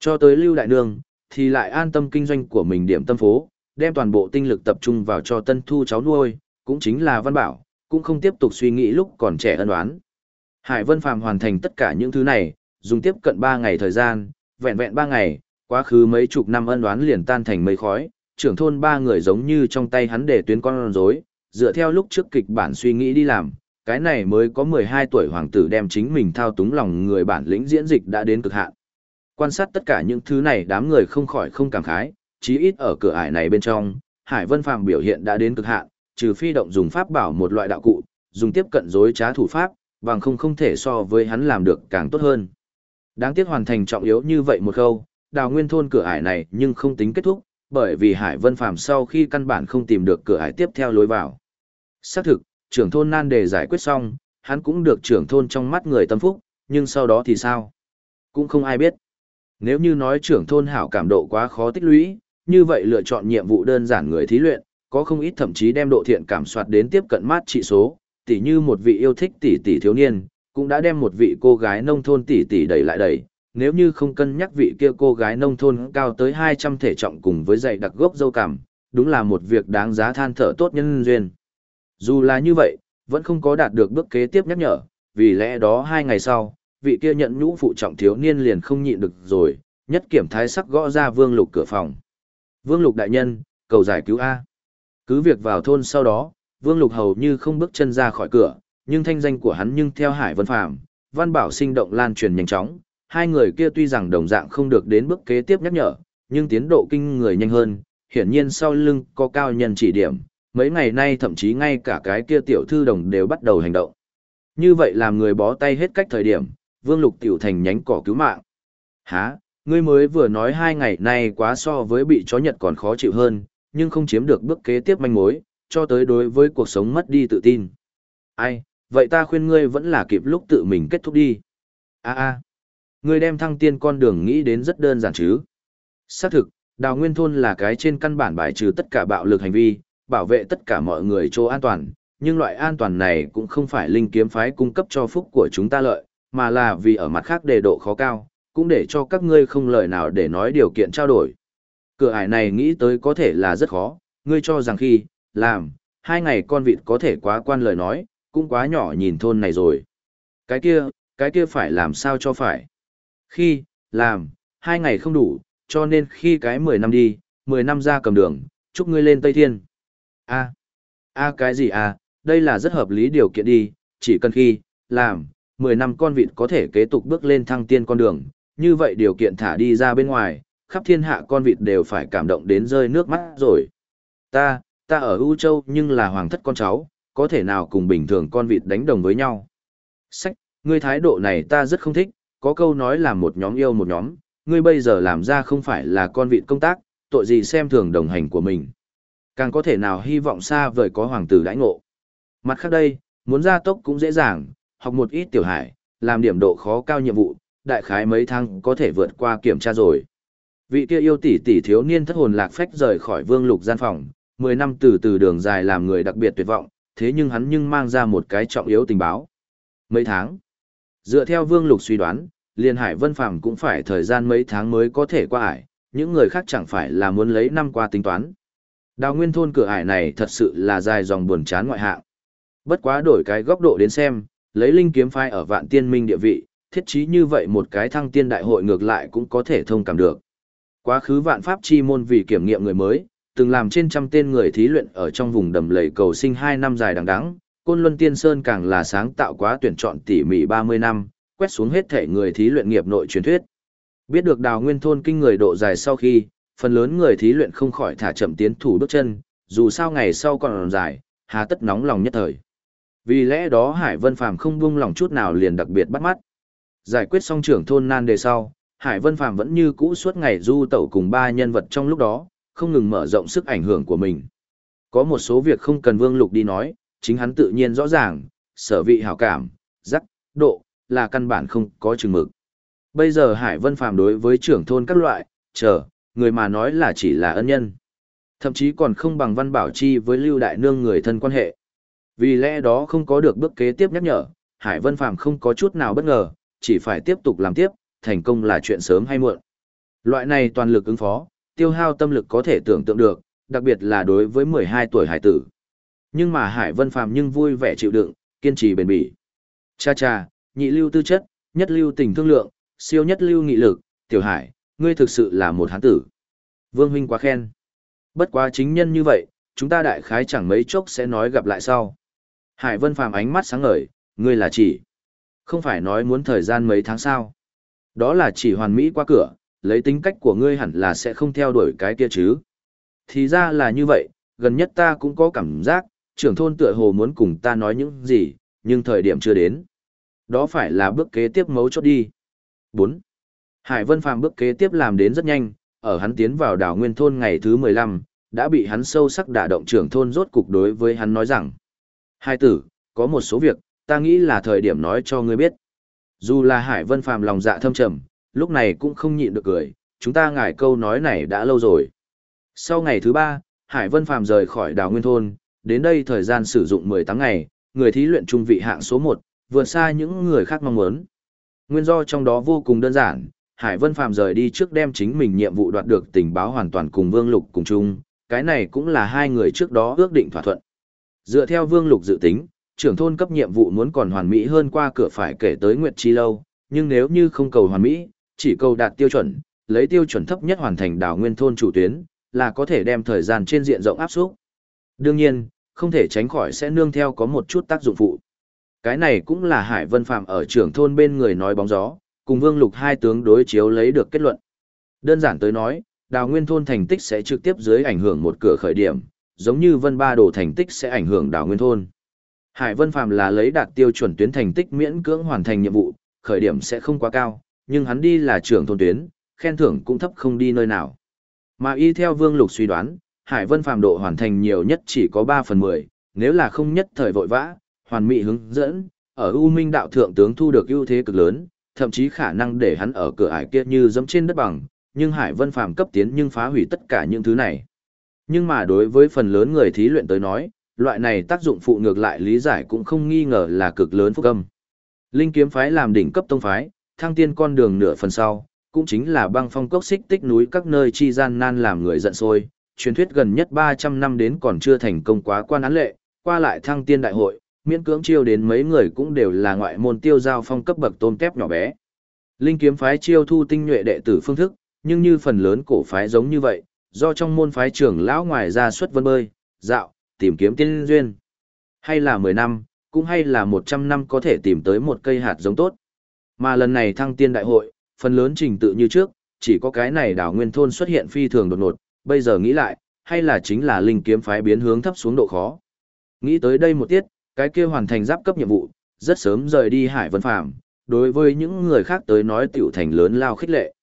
Cho tới lưu đại nương, thì lại an tâm kinh doanh của mình điểm tâm phố, đem toàn bộ tinh lực tập trung vào cho tân thu cháu nuôi, cũng chính là văn bảo, cũng không tiếp tục suy nghĩ lúc còn trẻ ân đoán. Hải Vân Phàm hoàn thành tất cả những thứ này, dùng tiếp cận 3 ngày thời gian, vẹn vẹn ba ngày, quá khứ mấy chục năm ân đoán liền tan thành mây khói, trưởng thôn ba người giống như trong tay hắn để tuyến con rối, dựa theo lúc trước kịch bản suy nghĩ đi làm, cái này mới có 12 tuổi hoàng tử đem chính mình thao túng lòng người bản lĩnh diễn dịch đã đến cực hạn. Quan sát tất cả những thứ này đám người không khỏi không cảm khái, chí ít ở cửa ải này bên trong, Hải Vân Phàm biểu hiện đã đến cực hạn, trừ phi động dùng pháp bảo một loại đạo cụ, dùng tiếp cận dối trá thủ pháp, bằng không không thể so với hắn làm được càng tốt hơn. Đáng tiếc hoàn thành trọng yếu như vậy một câu, đào nguyên thôn cửa ải này nhưng không tính kết thúc, bởi vì Hải Vân Phàm sau khi căn bản không tìm được cửa ải tiếp theo lối vào. Xác thực, trưởng thôn nan đề giải quyết xong, hắn cũng được trưởng thôn trong mắt người tâm phúc, nhưng sau đó thì sao? Cũng không ai biết. Nếu như nói trưởng thôn hảo cảm độ quá khó tích lũy, như vậy lựa chọn nhiệm vụ đơn giản người thí luyện, có không ít thậm chí đem độ thiện cảm soạt đến tiếp cận mát trị số, tỉ như một vị yêu thích tỷ tỷ thiếu niên, cũng đã đem một vị cô gái nông thôn tỷ tỷ đẩy lại đẩy. Nếu như không cân nhắc vị kia cô gái nông thôn cao tới 200 thể trọng cùng với dạy đặc gốc dâu cảm, đúng là một việc đáng giá than thở tốt nhân duyên. Dù là như vậy, vẫn không có đạt được bước kế tiếp nhắc nhở, vì lẽ đó hai ngày sau, vị kia nhận nhũ phụ trọng thiếu niên liền không nhịn được rồi, nhất kiểm thái sắc gõ ra vương lục cửa phòng. Vương lục đại nhân, cầu giải cứu A. Cứ việc vào thôn sau đó, vương lục hầu như không bước chân ra khỏi cửa, nhưng thanh danh của hắn nhưng theo hải vân phạm, văn bảo sinh động lan truyền nhanh chóng, hai người kia tuy rằng đồng dạng không được đến bước kế tiếp nhắc nhở, nhưng tiến độ kinh người nhanh hơn, hiển nhiên sau lưng có cao nhân chỉ điểm, mấy ngày nay thậm chí ngay cả cái kia tiểu thư đồng đều bắt đầu hành động. Như vậy làm người bó tay hết cách thời điểm, Vương Lục tiểu thành nhánh cỏ cứu mạng. Hả, ngươi mới vừa nói hai ngày nay quá so với bị chó nhật còn khó chịu hơn, nhưng không chiếm được bước kế tiếp manh mối, cho tới đối với cuộc sống mất đi tự tin. Ai, vậy ta khuyên ngươi vẫn là kịp lúc tự mình kết thúc đi. a a ngươi đem thăng tiên con đường nghĩ đến rất đơn giản chứ. Xác thực, đào nguyên thôn là cái trên căn bản bài trừ tất cả bạo lực hành vi, bảo vệ tất cả mọi người chỗ an toàn, nhưng loại an toàn này cũng không phải linh kiếm phái cung cấp cho phúc của chúng ta lợi, mà là vì ở mặt khác đề độ khó cao, cũng để cho các ngươi không lời nào để nói điều kiện trao đổi. Cửa ải này nghĩ tới có thể là rất khó, ngươi cho rằng khi, làm, hai ngày con vịt có thể quá quan lời nói, cũng quá nhỏ nhìn thôn này rồi. Cái kia, cái kia phải làm sao cho phải. Khi, làm, hai ngày không đủ, cho nên khi cái 10 năm đi, 10 năm ra cầm đường, chúc ngươi lên Tây Thiên a a cái gì a đây là rất hợp lý điều kiện đi chỉ cần khi làm mười năm con vịt có thể kế tục bước lên thăng tiên con đường như vậy điều kiện thả đi ra bên ngoài khắp thiên hạ con vịt đều phải cảm động đến rơi nước mắt rồi ta ta ở u châu nhưng là hoàng thất con cháu có thể nào cùng bình thường con vịt đánh đồng với nhau sách ngươi thái độ này ta rất không thích có câu nói là một nhóm yêu một nhóm ngươi bây giờ làm ra không phải là con vịt công tác tội gì xem thường đồng hành của mình Càng có thể nào hy vọng xa vời có hoàng tử đãi ngộ. Mặt khác đây, muốn ra tốc cũng dễ dàng, học một ít tiểu hải, làm điểm độ khó cao nhiệm vụ, đại khái mấy tháng có thể vượt qua kiểm tra rồi. Vị kia yêu tỷ tỷ thiếu niên thất hồn lạc phách rời khỏi vương lục gian phòng, 10 năm từ từ đường dài làm người đặc biệt tuyệt vọng, thế nhưng hắn nhưng mang ra một cái trọng yếu tình báo. Mấy tháng. Dựa theo vương lục suy đoán, liên hải vân phàm cũng phải thời gian mấy tháng mới có thể qua ải, những người khác chẳng phải là muốn lấy năm qua tính toán. Đào nguyên thôn cửa ải này thật sự là dài dòng buồn chán ngoại hạng. Bất quá đổi cái góc độ đến xem, lấy linh kiếm phái ở vạn tiên minh địa vị, thiết chí như vậy một cái thăng tiên đại hội ngược lại cũng có thể thông cảm được. Quá khứ vạn pháp chi môn vì kiểm nghiệm người mới, từng làm trên trăm tên người thí luyện ở trong vùng đầm lầy cầu sinh 2 năm dài đằng đẵng, Côn Luân Tiên Sơn càng là sáng tạo quá tuyển chọn tỉ mỉ 30 năm, quét xuống hết thể người thí luyện nghiệp nội truyền thuyết. Biết được đào nguyên thôn kinh người độ dài sau khi, phần lớn người thí luyện không khỏi thả chậm tiến thủ bước chân, dù sao ngày sau còn dài, hà tất nóng lòng nhất thời. Vì lẽ đó Hải Vân Phàm không buông lòng chút nào liền đặc biệt bắt mắt. Giải quyết xong trưởng thôn nan đề sau, Hải Vân Phàm vẫn như cũ suốt ngày du tẩu cùng ba nhân vật trong lúc đó, không ngừng mở rộng sức ảnh hưởng của mình. Có một số việc không cần Vương Lục đi nói, chính hắn tự nhiên rõ ràng, sở vị hảo cảm, giác, độ, là căn bản không có chừng mực. Bây giờ Hải Vân Phàm đối với trưởng thôn các loại, chờ, người mà nói là chỉ là ân nhân. Thậm chí còn không bằng Văn Bảo Chi với Lưu Đại Nương người thân quan hệ. Vì lẽ đó không có được bước kế tiếp nhắc nhở, Hải Vân Phàm không có chút nào bất ngờ, chỉ phải tiếp tục làm tiếp, thành công là chuyện sớm hay muộn. Loại này toàn lực ứng phó, tiêu hao tâm lực có thể tưởng tượng được, đặc biệt là đối với 12 tuổi hải tử. Nhưng mà Hải Vân Phàm nhưng vui vẻ chịu đựng, kiên trì bền bỉ. Cha cha, nhị lưu tư chất, nhất lưu tình thương lượng, siêu nhất lưu nghị lực, tiểu hải, ngươi thực sự là một hán tử. Vương huynh quá khen. Bất quá chính nhân như vậy, chúng ta đại khái chẳng mấy chốc sẽ nói gặp lại sau. Hải Vân Phàm ánh mắt sáng ngời, ngươi là chỉ. Không phải nói muốn thời gian mấy tháng sao. Đó là chỉ hoàn mỹ qua cửa, lấy tính cách của ngươi hẳn là sẽ không theo đuổi cái kia chứ. Thì ra là như vậy, gần nhất ta cũng có cảm giác, trưởng thôn tựa hồ muốn cùng ta nói những gì, nhưng thời điểm chưa đến. Đó phải là bước kế tiếp mấu chốt đi. 4. Hải Vân Phàm bước kế tiếp làm đến rất nhanh, ở hắn tiến vào đảo Nguyên Thôn ngày thứ 15, đã bị hắn sâu sắc đả động trưởng thôn rốt cục đối với hắn nói rằng. Hai tử, có một số việc, ta nghĩ là thời điểm nói cho ngươi biết. Dù là Hải Vân Phàm lòng dạ thâm trầm, lúc này cũng không nhịn được cười, chúng ta ngải câu nói này đã lâu rồi. Sau ngày thứ ba, Hải Vân Phàm rời khỏi đảo Nguyên Thôn, đến đây thời gian sử dụng 18 ngày, người thí luyện trung vị hạng số 1, vượt xa những người khác mong muốn. Nguyên do trong đó vô cùng đơn giản, Hải Vân Phàm rời đi trước đem chính mình nhiệm vụ đoạt được tình báo hoàn toàn cùng Vương Lục cùng chung, cái này cũng là hai người trước đó ước định thỏa thuận. Dựa theo Vương Lục dự tính, trưởng thôn cấp nhiệm vụ muốn còn hoàn mỹ hơn qua cửa phải kể tới Nguyệt Chi Lâu, nhưng nếu như không cầu hoàn mỹ, chỉ cầu đạt tiêu chuẩn, lấy tiêu chuẩn thấp nhất hoàn thành đảo nguyên thôn chủ tuyến, là có thể đem thời gian trên diện rộng áp suất. Đương nhiên, không thể tránh khỏi sẽ nương theo có một chút tác dụng phụ. Cái này cũng là Hải Vân Phạm ở trưởng thôn bên người nói bóng gió, cùng Vương Lục hai tướng đối chiếu lấy được kết luận. Đơn giản tới nói, đào nguyên thôn thành tích sẽ trực tiếp dưới ảnh hưởng một cửa khởi điểm, giống như Vân Ba Đồ thành tích sẽ ảnh hưởng đào nguyên thôn. Hải Vân Phạm là lấy đạt tiêu chuẩn tuyến thành tích miễn cưỡng hoàn thành nhiệm vụ, khởi điểm sẽ không quá cao, nhưng hắn đi là trưởng thôn tuyến, khen thưởng cũng thấp không đi nơi nào. Mà y theo Vương Lục suy đoán, Hải Vân phàm độ hoàn thành nhiều nhất chỉ có 3 phần 10, nếu là không nhất thời vội vã, hoàn mỹ hướng dẫn, ở U Minh đạo thượng tướng thu được ưu thế cực lớn, thậm chí khả năng để hắn ở cửa ải kia như dẫm trên đất bằng, nhưng Hải Vân Phàm cấp tiến nhưng phá hủy tất cả những thứ này. Nhưng mà đối với phần lớn người thí luyện tới nói, loại này tác dụng phụ ngược lại lý giải cũng không nghi ngờ là cực lớn phúc âm. Linh kiếm phái làm đỉnh cấp tông phái, thăng tiên con đường nửa phần sau, cũng chính là băng phong cốc xích tích núi các nơi chi gian nan làm người giận sôi truyền thuyết gần nhất 300 năm đến còn chưa thành công quá quan án lệ, qua lại thăng tiên đại hội, miễn cưỡng chiêu đến mấy người cũng đều là ngoại môn tiêu giao phong cấp bậc tôn kép nhỏ bé. Linh kiếm phái chiêu thu tinh nhuệ đệ tử phương thức, nhưng như phần lớn cổ phái giống như vậy, do trong môn phái trưởng lão ngoài ra xuất vân bơi, dạo, tìm kiếm tiên duyên. Hay là 10 năm, cũng hay là 100 năm có thể tìm tới một cây hạt giống tốt. Mà lần này thăng tiên đại hội, phần lớn trình tự như trước, chỉ có cái này đảo nguyên thôn xuất hiện phi thường đột ngột, bây giờ nghĩ lại, hay là chính là linh kiếm phái biến hướng thấp xuống độ khó. Nghĩ tới đây một tiết, cái kia hoàn thành giáp cấp nhiệm vụ, rất sớm rời đi Hải Vân Phàm, đối với những người khác tới nói tiểu thành lớn lao khích lệ.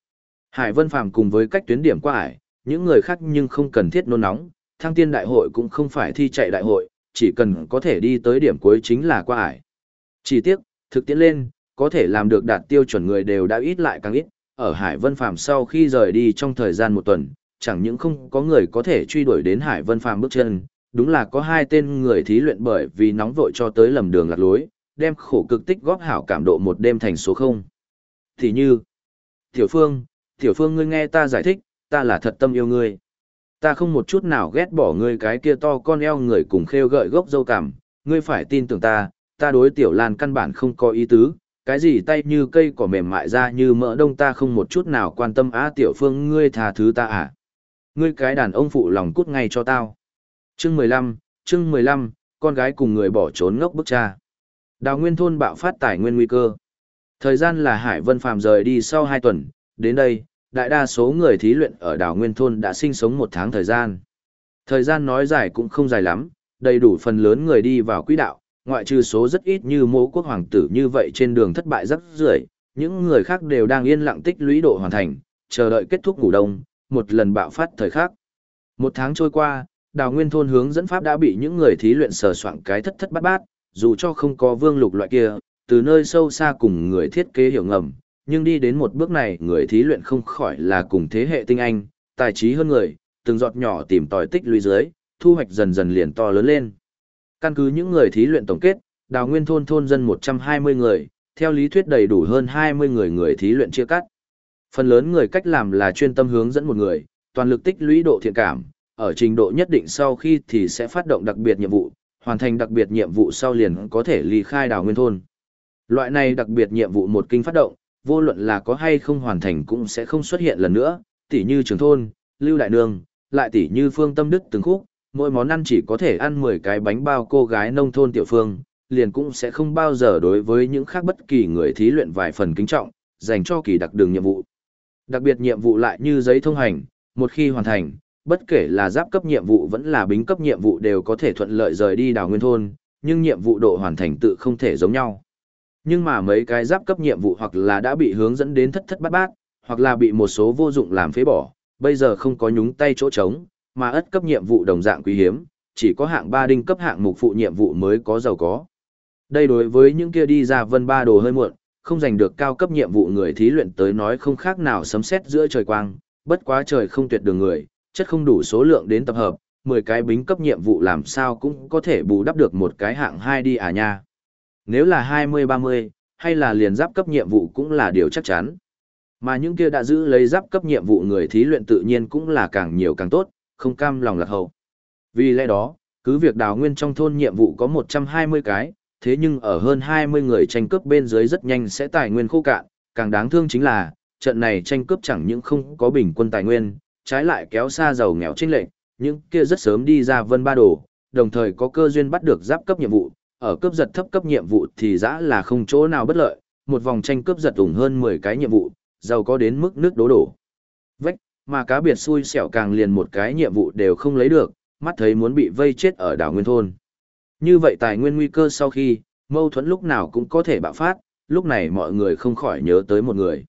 Hải Vân Phàm cùng với cách tuyến điểm qua ải, những người khác nhưng không cần thiết nôn nóng, thăng tiên đại hội cũng không phải thi chạy đại hội, chỉ cần có thể đi tới điểm cuối chính là qua ải. Chỉ tiếc, thực tiễn lên, có thể làm được đạt tiêu chuẩn người đều đã ít lại càng ít, ở Hải Vân Phàm sau khi rời đi trong thời gian một tuần, chẳng những không có người có thể truy đuổi đến Hải Vân Phàm bước chân, đúng là có hai tên người thí luyện bởi vì nóng vội cho tới lầm đường lạc lối, đem khổ cực tích góp hảo cảm độ một đêm thành số không. Thì như, Tiểu Phương, Tiểu Phương ngươi nghe ta giải thích, ta là thật tâm yêu ngươi. Ta không một chút nào ghét bỏ ngươi cái kia to con eo người cùng khêu gợi gốc dâu cảm, ngươi phải tin tưởng ta, ta đối Tiểu Lan căn bản không có ý tứ, cái gì tay như cây cỏ mềm mại ra như mỡ đông ta không một chút nào quan tâm á Tiểu Phương ngươi tha thứ ta à. Ngươi cái đàn ông phụ lòng cút ngay cho tao. Chương 15, chương 15, con gái cùng người bỏ trốn ngốc bức cha. Đào Nguyên thôn bạo phát tài nguyên nguy cơ. Thời gian là Hải Vân Phàm rời đi sau 2 tuần, đến đây, đại đa số người thí luyện ở đảo Nguyên thôn đã sinh sống một tháng thời gian. Thời gian nói dài cũng không dài lắm, đầy đủ phần lớn người đi vào quỹ đạo, ngoại trừ số rất ít như mô quốc hoàng tử như vậy trên đường thất bại rất rưởi, những người khác đều đang yên lặng tích lũy độ hoàn thành, chờ đợi kết thúc ngủ đông, một lần bạo phát thời khắc. Một tháng trôi qua, đào nguyên thôn hướng dẫn pháp đã bị những người thí luyện sờ soạn cái thất thất bát bát, dù cho không có vương lục loại kia, từ nơi sâu xa cùng người thiết kế hiểu ngầm, nhưng đi đến một bước này người thí luyện không khỏi là cùng thế hệ tinh anh, tài trí hơn người, từng giọt nhỏ tìm tòi tích lũy dưới, thu hoạch dần dần liền to lớn lên. Căn cứ những người thí luyện tổng kết, đào nguyên thôn thôn dân 120 người, theo lý thuyết đầy đủ hơn 20 người người thí luyện chia cắt. Phần lớn người cách làm là chuyên tâm hướng dẫn một người, toàn lực tích lũy độ thiện cảm, ở trình độ nhất định sau khi thì sẽ phát động đặc biệt nhiệm vụ, hoàn thành đặc biệt nhiệm vụ sau liền có thể ly khai đào nguyên thôn. Loại này đặc biệt nhiệm vụ một kinh phát động, vô luận là có hay không hoàn thành cũng sẽ không xuất hiện lần nữa, tỉ như trường thôn, lưu đại nương, lại tỉ như phương tâm đức từng khúc, mỗi món ăn chỉ có thể ăn 10 cái bánh bao cô gái nông thôn tiểu phương, liền cũng sẽ không bao giờ đối với những khác bất kỳ người thí luyện vài phần kính trọng, dành cho kỳ đặc đường nhiệm vụ. Đặc biệt nhiệm vụ lại như giấy thông hành, một khi hoàn thành, bất kể là giáp cấp nhiệm vụ vẫn là bính cấp nhiệm vụ đều có thể thuận lợi rời đi đảo nguyên thôn, nhưng nhiệm vụ độ hoàn thành tự không thể giống nhau. Nhưng mà mấy cái giáp cấp nhiệm vụ hoặc là đã bị hướng dẫn đến thất thất bát bát, hoặc là bị một số vô dụng làm phế bỏ, bây giờ không có nhúng tay chỗ trống, mà ất cấp nhiệm vụ đồng dạng quý hiếm, chỉ có hạng ba đinh cấp hạng mục phụ nhiệm vụ mới có giàu có. Đây đối với những kia đi ra vân ba đồ hơi muộn, không giành được cao cấp nhiệm vụ người thí luyện tới nói không khác nào sấm sét giữa trời quang, bất quá trời không tuyệt đường người, chất không đủ số lượng đến tập hợp, 10 cái bính cấp nhiệm vụ làm sao cũng có thể bù đắp được một cái hạng 2 đi à nha. Nếu là 20-30, hay là liền giáp cấp nhiệm vụ cũng là điều chắc chắn. Mà những kia đã giữ lấy giáp cấp nhiệm vụ người thí luyện tự nhiên cũng là càng nhiều càng tốt, không cam lòng lạc hậu. Vì lẽ đó, cứ việc đào nguyên trong thôn nhiệm vụ có 120 cái, thế nhưng ở hơn 20 người tranh cướp bên dưới rất nhanh sẽ tài nguyên khô cạn, càng đáng thương chính là, trận này tranh cướp chẳng những không có bình quân tài nguyên, trái lại kéo xa giàu nghèo chênh lệch, những kia rất sớm đi ra vân ba đồ, đồng thời có cơ duyên bắt được giáp cấp nhiệm vụ, ở cấp giật thấp cấp nhiệm vụ thì dã là không chỗ nào bất lợi, một vòng tranh cướp giật ủng hơn 10 cái nhiệm vụ, giàu có đến mức nước đố đổ. Mà cá biệt xui xẻo càng liền một cái nhiệm vụ đều không lấy được, mắt thấy muốn bị vây chết ở đảo Nguyên Thôn. Như vậy tài nguyên nguy cơ sau khi, mâu thuẫn lúc nào cũng có thể bạo phát, lúc này mọi người không khỏi nhớ tới một người.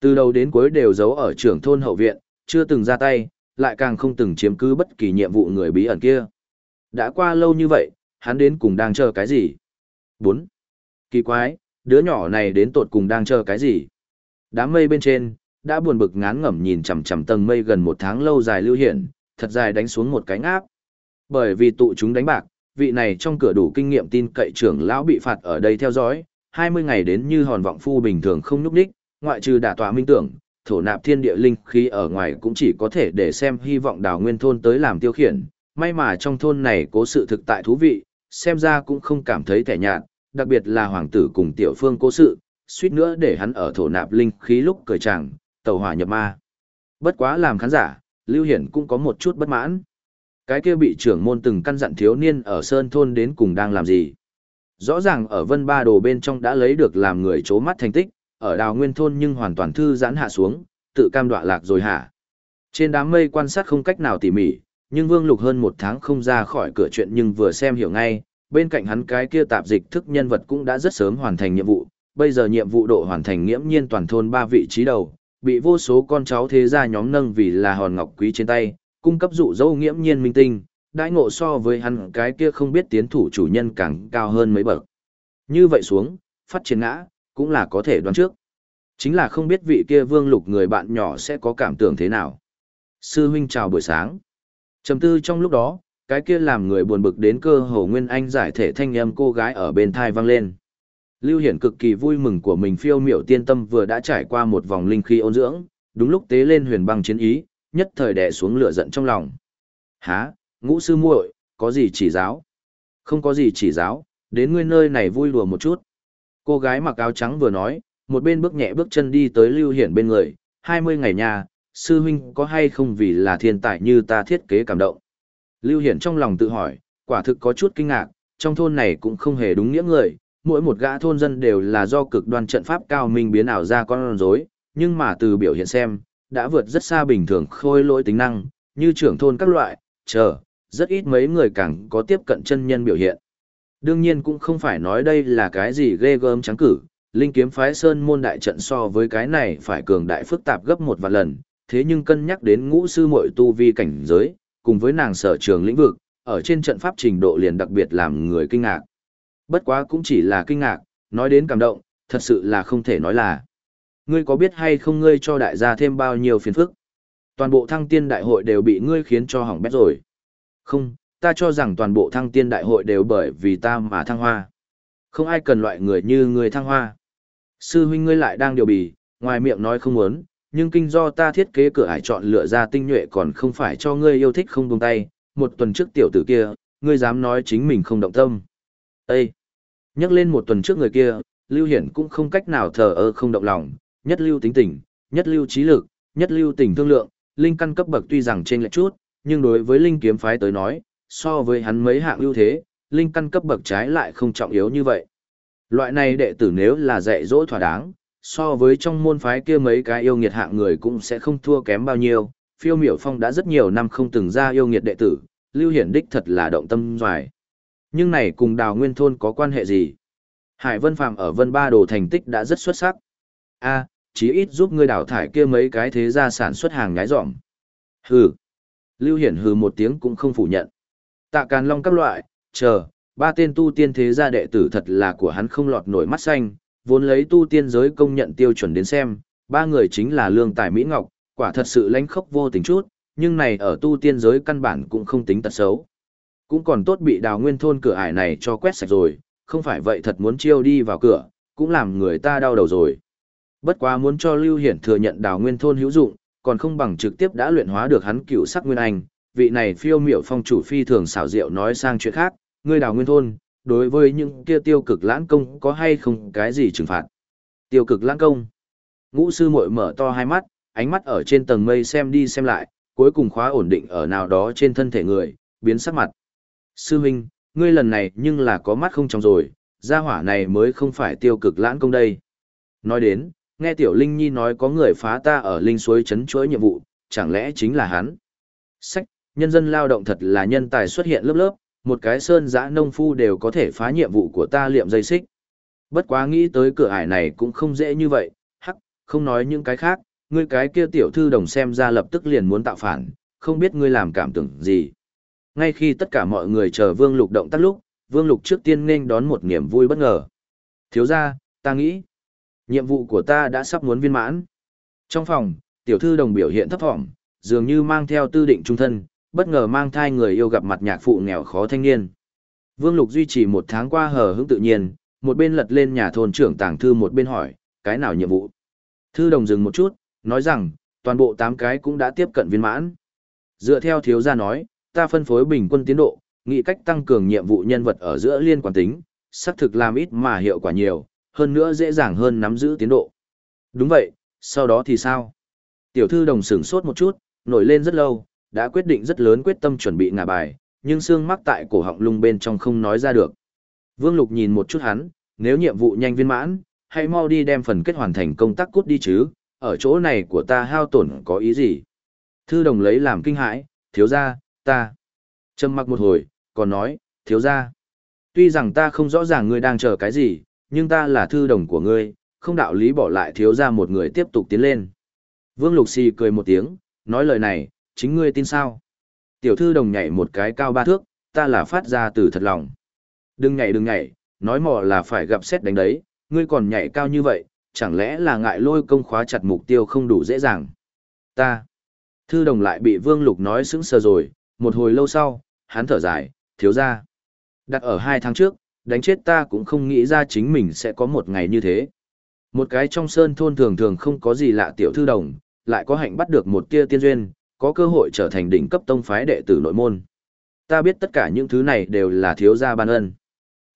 Từ đầu đến cuối đều giấu ở trưởng thôn hậu viện, chưa từng ra tay, lại càng không từng chiếm cứ bất kỳ nhiệm vụ người bí ẩn kia. Đã qua lâu như vậy, hắn đến cùng đang chờ cái gì? 4. Kỳ quái, đứa nhỏ này đến tột cùng đang chờ cái gì? Đám mây bên trên, đã buồn bực ngán ngẩm nhìn chằm chằm tầng mây gần một tháng lâu dài lưu hiển, thật dài đánh xuống một cái áp. Bởi vì tụ chúng đánh bạc, vị này trong cửa đủ kinh nghiệm tin cậy trưởng lão bị phạt ở đây theo dõi, 20 ngày đến như hòn vọng phu bình thường không nhúc đích, ngoại trừ đả tọa minh tưởng, thổ nạp thiên địa linh khí ở ngoài cũng chỉ có thể để xem hy vọng đào nguyên thôn tới làm tiêu khiển. May mà trong thôn này có sự thực tại thú vị, xem ra cũng không cảm thấy thẻ nhạt, đặc biệt là hoàng tử cùng tiểu phương cố sự, suýt nữa để hắn ở thổ nạp linh khí lúc cười chàng, tàu hỏa nhập ma. Bất quá làm khán giả, Lưu Hiển cũng có một chút bất mãn. Cái kia bị trưởng môn từng căn dặn thiếu niên ở Sơn Thôn đến cùng đang làm gì? Rõ ràng ở Vân Ba Đồ bên trong đã lấy được làm người chố mắt thành tích, ở đào nguyên thôn nhưng hoàn toàn thư giãn hạ xuống, tự cam đoạ lạc rồi hả. Trên đám mây quan sát không cách nào tỉ mỉ, nhưng Vương Lục hơn một tháng không ra khỏi cửa chuyện nhưng vừa xem hiểu ngay, bên cạnh hắn cái kia tạp dịch thức nhân vật cũng đã rất sớm hoàn thành nhiệm vụ, bây giờ nhiệm vụ độ hoàn thành nghiễm nhiên toàn thôn ba vị trí đầu, bị vô số con cháu thế gia nhóm nâng vì là hòn ngọc quý trên tay, cung cấp dụ dâu nghiễm nhiên minh tinh, đãi ngộ so với hắn cái kia không biết tiến thủ chủ nhân càng cao hơn mấy bậc. Như vậy xuống, phát triển ngã, cũng là có thể đoán trước. Chính là không biết vị kia vương lục người bạn nhỏ sẽ có cảm tưởng thế nào. Sư huynh chào buổi sáng. Trầm tư trong lúc đó, cái kia làm người buồn bực đến cơ hồ nguyên anh giải thể thanh âm cô gái ở bên thai vang lên. Lưu Hiển cực kỳ vui mừng của mình phiêu miểu tiên tâm vừa đã trải qua một vòng linh khí ôn dưỡng, đúng lúc tế lên huyền băng chiến ý, nhất thời đè xuống lửa giận trong lòng. Hả, ngũ sư muội, có gì chỉ giáo? Không có gì chỉ giáo, đến ngươi nơi này vui đùa một chút. Cô gái mặc áo trắng vừa nói, một bên bước nhẹ bước chân đi tới Lưu Hiển bên người, 20 ngày nhà, sư huynh có hay không vì là thiên tài như ta thiết kế cảm động. Lưu Hiển trong lòng tự hỏi, quả thực có chút kinh ngạc, trong thôn này cũng không hề đúng nghĩa người, mỗi một gã thôn dân đều là do cực đoan trận pháp cao minh biến ảo ra con rối, nhưng mà từ biểu hiện xem, đã vượt rất xa bình thường khôi lỗi tính năng, như trưởng thôn các loại, chờ, rất ít mấy người càng có tiếp cận chân nhân biểu hiện. Đương nhiên cũng không phải nói đây là cái gì ghê gớm trắng cử, linh kiếm phái sơn môn đại trận so với cái này phải cường đại phức tạp gấp một vạn lần, thế nhưng cân nhắc đến ngũ sư muội tu vi cảnh giới, cùng với nàng sở trường lĩnh vực, ở trên trận pháp trình độ liền đặc biệt làm người kinh ngạc. Bất quá cũng chỉ là kinh ngạc, nói đến cảm động, thật sự là không thể nói là. Ngươi có biết hay không ngươi cho đại gia thêm bao nhiêu phiền phức? Toàn bộ thăng tiên đại hội đều bị ngươi khiến cho hỏng bét rồi. Không, ta cho rằng toàn bộ thăng tiên đại hội đều bởi vì ta mà thăng hoa. Không ai cần loại người như ngươi thăng hoa. Sư huynh ngươi lại đang điều bì, ngoài miệng nói không muốn, nhưng kinh do ta thiết kế cửa ải chọn lựa ra tinh nhuệ còn không phải cho ngươi yêu thích không buông tay, một tuần trước tiểu tử kia, ngươi dám nói chính mình không động tâm. Ê! Nhắc lên một tuần trước người kia, Lưu Hiển cũng không cách nào thờ ơ không động lòng, nhất lưu tính tình, nhất lưu trí lực, nhất lưu tình thương lượng, linh căn cấp bậc tuy rằng trên lệch chút, nhưng đối với linh kiếm phái tới nói, so với hắn mấy hạng ưu thế, linh căn cấp bậc trái lại không trọng yếu như vậy. Loại này đệ tử nếu là dạy dỗ thỏa đáng, so với trong môn phái kia mấy cái yêu nghiệt hạng người cũng sẽ không thua kém bao nhiêu. Phiêu miểu phong đã rất nhiều năm không từng ra yêu nghiệt đệ tử, Lưu Hiển Đích thật là động tâm doài. Nhưng này cùng đào nguyên thôn có quan hệ gì? Hải Vân Phạm ở Vân Ba Đồ thành tích đã rất xuất sắc. a chí ít giúp ngươi đào thải kia mấy cái thế gia sản xuất hàng nhái dọm. Hừ. Lưu Hiển hừ một tiếng cũng không phủ nhận. Tạ Càn Long các loại, chờ, ba tên tu tiên thế gia đệ tử thật là của hắn không lọt nổi mắt xanh, vốn lấy tu tiên giới công nhận tiêu chuẩn đến xem, ba người chính là lương tài Mỹ Ngọc, quả thật sự lãnh khốc vô tình chút, nhưng này ở tu tiên giới căn bản cũng không tính tật xấu. Cũng còn tốt bị đào nguyên thôn cửa ải này cho quét sạch rồi, không phải vậy thật muốn chiêu đi vào cửa, cũng làm người ta đau đầu rồi. Bất quá muốn cho Lưu Hiển thừa nhận đào nguyên thôn hữu dụng, còn không bằng trực tiếp đã luyện hóa được hắn cựu sắc nguyên anh, vị này phiêu miểu phong chủ phi thường xảo diệu nói sang chuyện khác, ngươi đào nguyên thôn, đối với những kia tiêu cực lãng công có hay không cái gì trừng phạt. Tiêu cực lãng công. Ngũ sư muội mở to hai mắt, ánh mắt ở trên tầng mây xem đi xem lại, cuối cùng khóa ổn định ở nào đó trên thân thể người, biến sắc mặt. Sư huynh, ngươi lần này nhưng là có mắt không trong rồi, gia hỏa này mới không phải tiêu cực lãng công đây. Nói đến, nghe Tiểu Linh Nhi nói có người phá ta ở linh suối chấn chuỗi nhiệm vụ, chẳng lẽ chính là hắn. Sách, nhân dân lao động thật là nhân tài xuất hiện lớp lớp, một cái sơn giã nông phu đều có thể phá nhiệm vụ của ta liệm dây xích. Bất quá nghĩ tới cửa ải này cũng không dễ như vậy, hắc, không nói những cái khác, ngươi cái kia tiểu thư đồng xem ra lập tức liền muốn tạo phản, không biết ngươi làm cảm tưởng gì. Ngay khi tất cả mọi người chờ Vương Lục động tác lúc, Vương Lục trước tiên nên đón một niềm vui bất ngờ. Thiếu ra, ta nghĩ, nhiệm vụ của ta đã sắp muốn viên mãn. Trong phòng, tiểu thư đồng biểu hiện thấp thỏm, dường như mang theo tư định trung thân, bất ngờ mang thai người yêu gặp mặt nhạc phụ nghèo khó thanh niên. Vương Lục duy trì một tháng qua hờ hững tự nhiên, một bên lật lên nhà thôn trưởng tàng thư một bên hỏi, cái nào nhiệm vụ? Thư đồng dừng một chút, nói rằng, toàn bộ 8 cái cũng đã tiếp cận viên mãn. Dựa theo thiếu gia nói, ta phân phối bình quân tiến độ, nghĩ cách tăng cường nhiệm vụ nhân vật ở giữa liên quan tính, xác thực làm ít mà hiệu quả nhiều, hơn nữa dễ dàng hơn nắm giữ tiến độ. Đúng vậy, sau đó thì sao? Tiểu thư đồng sửng sốt một chút, nổi lên rất lâu, đã quyết định rất lớn quyết tâm chuẩn bị ngả bài, nhưng xương mắc tại cổ họng lung bên trong không nói ra được. Vương Lục nhìn một chút hắn, nếu nhiệm vụ nhanh viên mãn, hãy mau đi đem phần kết hoàn thành công tác cút đi chứ, ở chỗ này của ta hao tổn có ý gì? Thư đồng lấy làm kinh hãi, thiếu ra, ta. Trầm mặc một hồi, còn nói, thiếu ra. Tuy rằng ta không rõ ràng ngươi đang chờ cái gì, nhưng ta là thư đồng của ngươi, không đạo lý bỏ lại thiếu ra một người tiếp tục tiến lên. Vương Lục Xì cười một tiếng, nói lời này, chính ngươi tin sao? Tiểu thư đồng nhảy một cái cao ba thước, ta là phát ra từ thật lòng. Đừng nhảy đừng nhảy, nói mò là phải gặp xét đánh đấy, ngươi còn nhảy cao như vậy, chẳng lẽ là ngại lôi công khóa chặt mục tiêu không đủ dễ dàng. Ta. Thư đồng lại bị Vương Lục nói sững sờ rồi, một hồi lâu sau, hắn thở dài, thiếu ra. Đặt ở hai tháng trước, đánh chết ta cũng không nghĩ ra chính mình sẽ có một ngày như thế. Một cái trong sơn thôn thường thường không có gì lạ tiểu thư đồng, lại có hạnh bắt được một tia tiên duyên, có cơ hội trở thành đỉnh cấp tông phái đệ tử nội môn. Ta biết tất cả những thứ này đều là thiếu gia ban ân.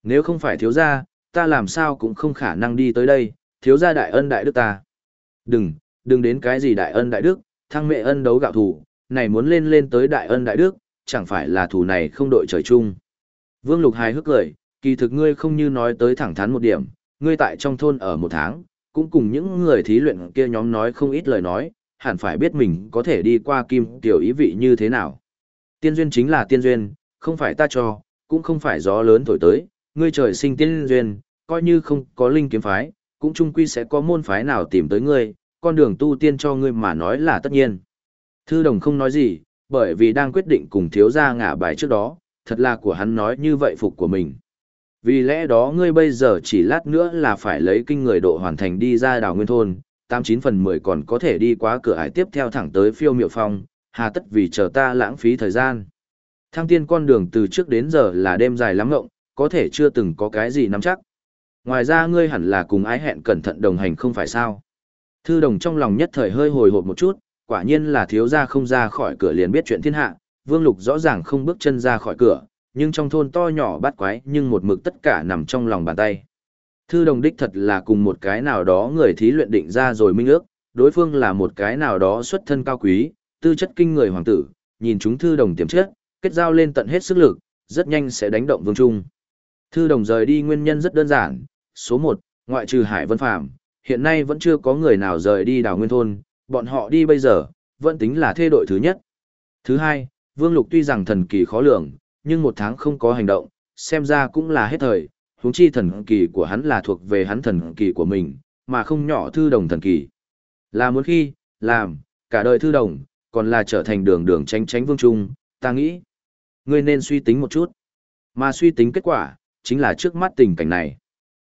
Nếu không phải thiếu gia, ta làm sao cũng không khả năng đi tới đây, thiếu gia đại ân đại đức ta. Đừng, đừng đến cái gì đại ân đại đức, thăng mẹ ân đấu gạo thủ, này muốn lên lên tới đại ân đại đức, chẳng phải là thủ này không đội trời chung. Vương Lục hài hước cười, kỳ thực ngươi không như nói tới thẳng thắn một điểm, ngươi tại trong thôn ở một tháng, cũng cùng những người thí luyện kia nhóm nói không ít lời nói, hẳn phải biết mình có thể đi qua kim tiểu ý vị như thế nào. Tiên duyên chính là tiên duyên, không phải ta cho, cũng không phải gió lớn thổi tới, ngươi trời sinh tiên duyên, coi như không có linh kiếm phái, cũng chung quy sẽ có môn phái nào tìm tới ngươi, con đường tu tiên cho ngươi mà nói là tất nhiên. Thư đồng không nói gì, bởi vì đang quyết định cùng thiếu gia ngả bài trước đó, thật là của hắn nói như vậy phục của mình. Vì lẽ đó ngươi bây giờ chỉ lát nữa là phải lấy kinh người độ hoàn thành đi ra đảo nguyên thôn, 89 phần 10 còn có thể đi qua cửa ải tiếp theo thẳng tới phiêu miệu phong, hà tất vì chờ ta lãng phí thời gian. Thăng tiên con đường từ trước đến giờ là đêm dài lắm ngộng, có thể chưa từng có cái gì nắm chắc. Ngoài ra ngươi hẳn là cùng ái hẹn cẩn thận đồng hành không phải sao. Thư đồng trong lòng nhất thời hơi hồi hộp một chút, quả nhiên là thiếu gia không ra khỏi cửa liền biết chuyện thiên hạ, vương lục rõ ràng không bước chân ra khỏi cửa, nhưng trong thôn to nhỏ bắt quái nhưng một mực tất cả nằm trong lòng bàn tay. Thư đồng đích thật là cùng một cái nào đó người thí luyện định ra rồi minh ước, đối phương là một cái nào đó xuất thân cao quý, tư chất kinh người hoàng tử, nhìn chúng thư đồng tiềm chất, kết giao lên tận hết sức lực, rất nhanh sẽ đánh động vương trung. Thư đồng rời đi nguyên nhân rất đơn giản, số 1, ngoại trừ Hải Vân Phạm, hiện nay vẫn chưa có người nào rời đi đảo nguyên thôn, bọn họ đi bây giờ, vẫn tính là thê đội thứ nhất. Thứ hai, Vương Lục tuy rằng thần kỳ khó lường, nhưng một tháng không có hành động, xem ra cũng là hết thời, huống chi thần kỳ của hắn là thuộc về hắn thần kỳ của mình, mà không nhỏ thư đồng thần kỳ. Là muốn khi, làm, cả đời thư đồng, còn là trở thành đường đường tránh tránh vương trung, ta nghĩ. Ngươi nên suy tính một chút. Mà suy tính kết quả, chính là trước mắt tình cảnh này.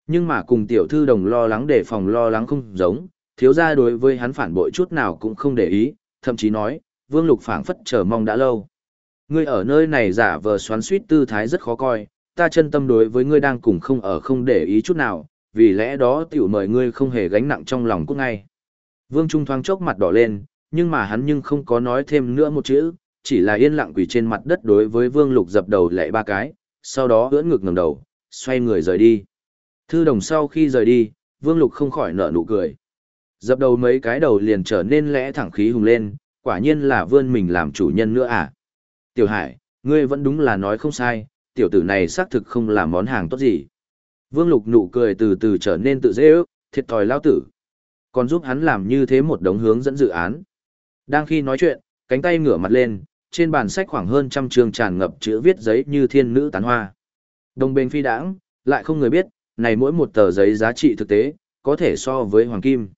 Nhưng mà cùng tiểu thư đồng lo lắng để phòng lo lắng không giống, thiếu gia đối với hắn phản bội chút nào cũng không để ý, thậm chí nói, vương lục phảng phất chờ mong đã lâu. Ngươi ở nơi này giả vờ xoắn suýt tư thái rất khó coi, ta chân tâm đối với ngươi đang cùng không ở không để ý chút nào, vì lẽ đó tiểu mời ngươi không hề gánh nặng trong lòng cút ngay. Vương Trung thoáng chốc mặt đỏ lên, nhưng mà hắn nhưng không có nói thêm nữa một chữ, chỉ là yên lặng quỳ trên mặt đất đối với Vương Lục dập đầu lạy ba cái, sau đó ưỡn ngực ngẩng đầu, xoay người rời đi. Thư đồng sau khi rời đi, Vương Lục không khỏi nở nụ cười. Dập đầu mấy cái đầu liền trở nên lẽ thẳng khí hùng lên, quả nhiên là vươn mình làm chủ nhân nữa à. Tiểu Hải, ngươi vẫn đúng là nói không sai, tiểu tử này xác thực không là món hàng tốt gì. Vương Lục nụ cười từ từ trở nên tự dễ ước, thiệt thòi lao tử. Còn giúp hắn làm như thế một đống hướng dẫn dự án. Đang khi nói chuyện, cánh tay ngửa mặt lên, trên bàn sách khoảng hơn trăm trường tràn ngập chữ viết giấy như thiên nữ tán hoa. Đồng bên phi đãng, lại không người biết, này mỗi một tờ giấy giá trị thực tế, có thể so với hoàng kim.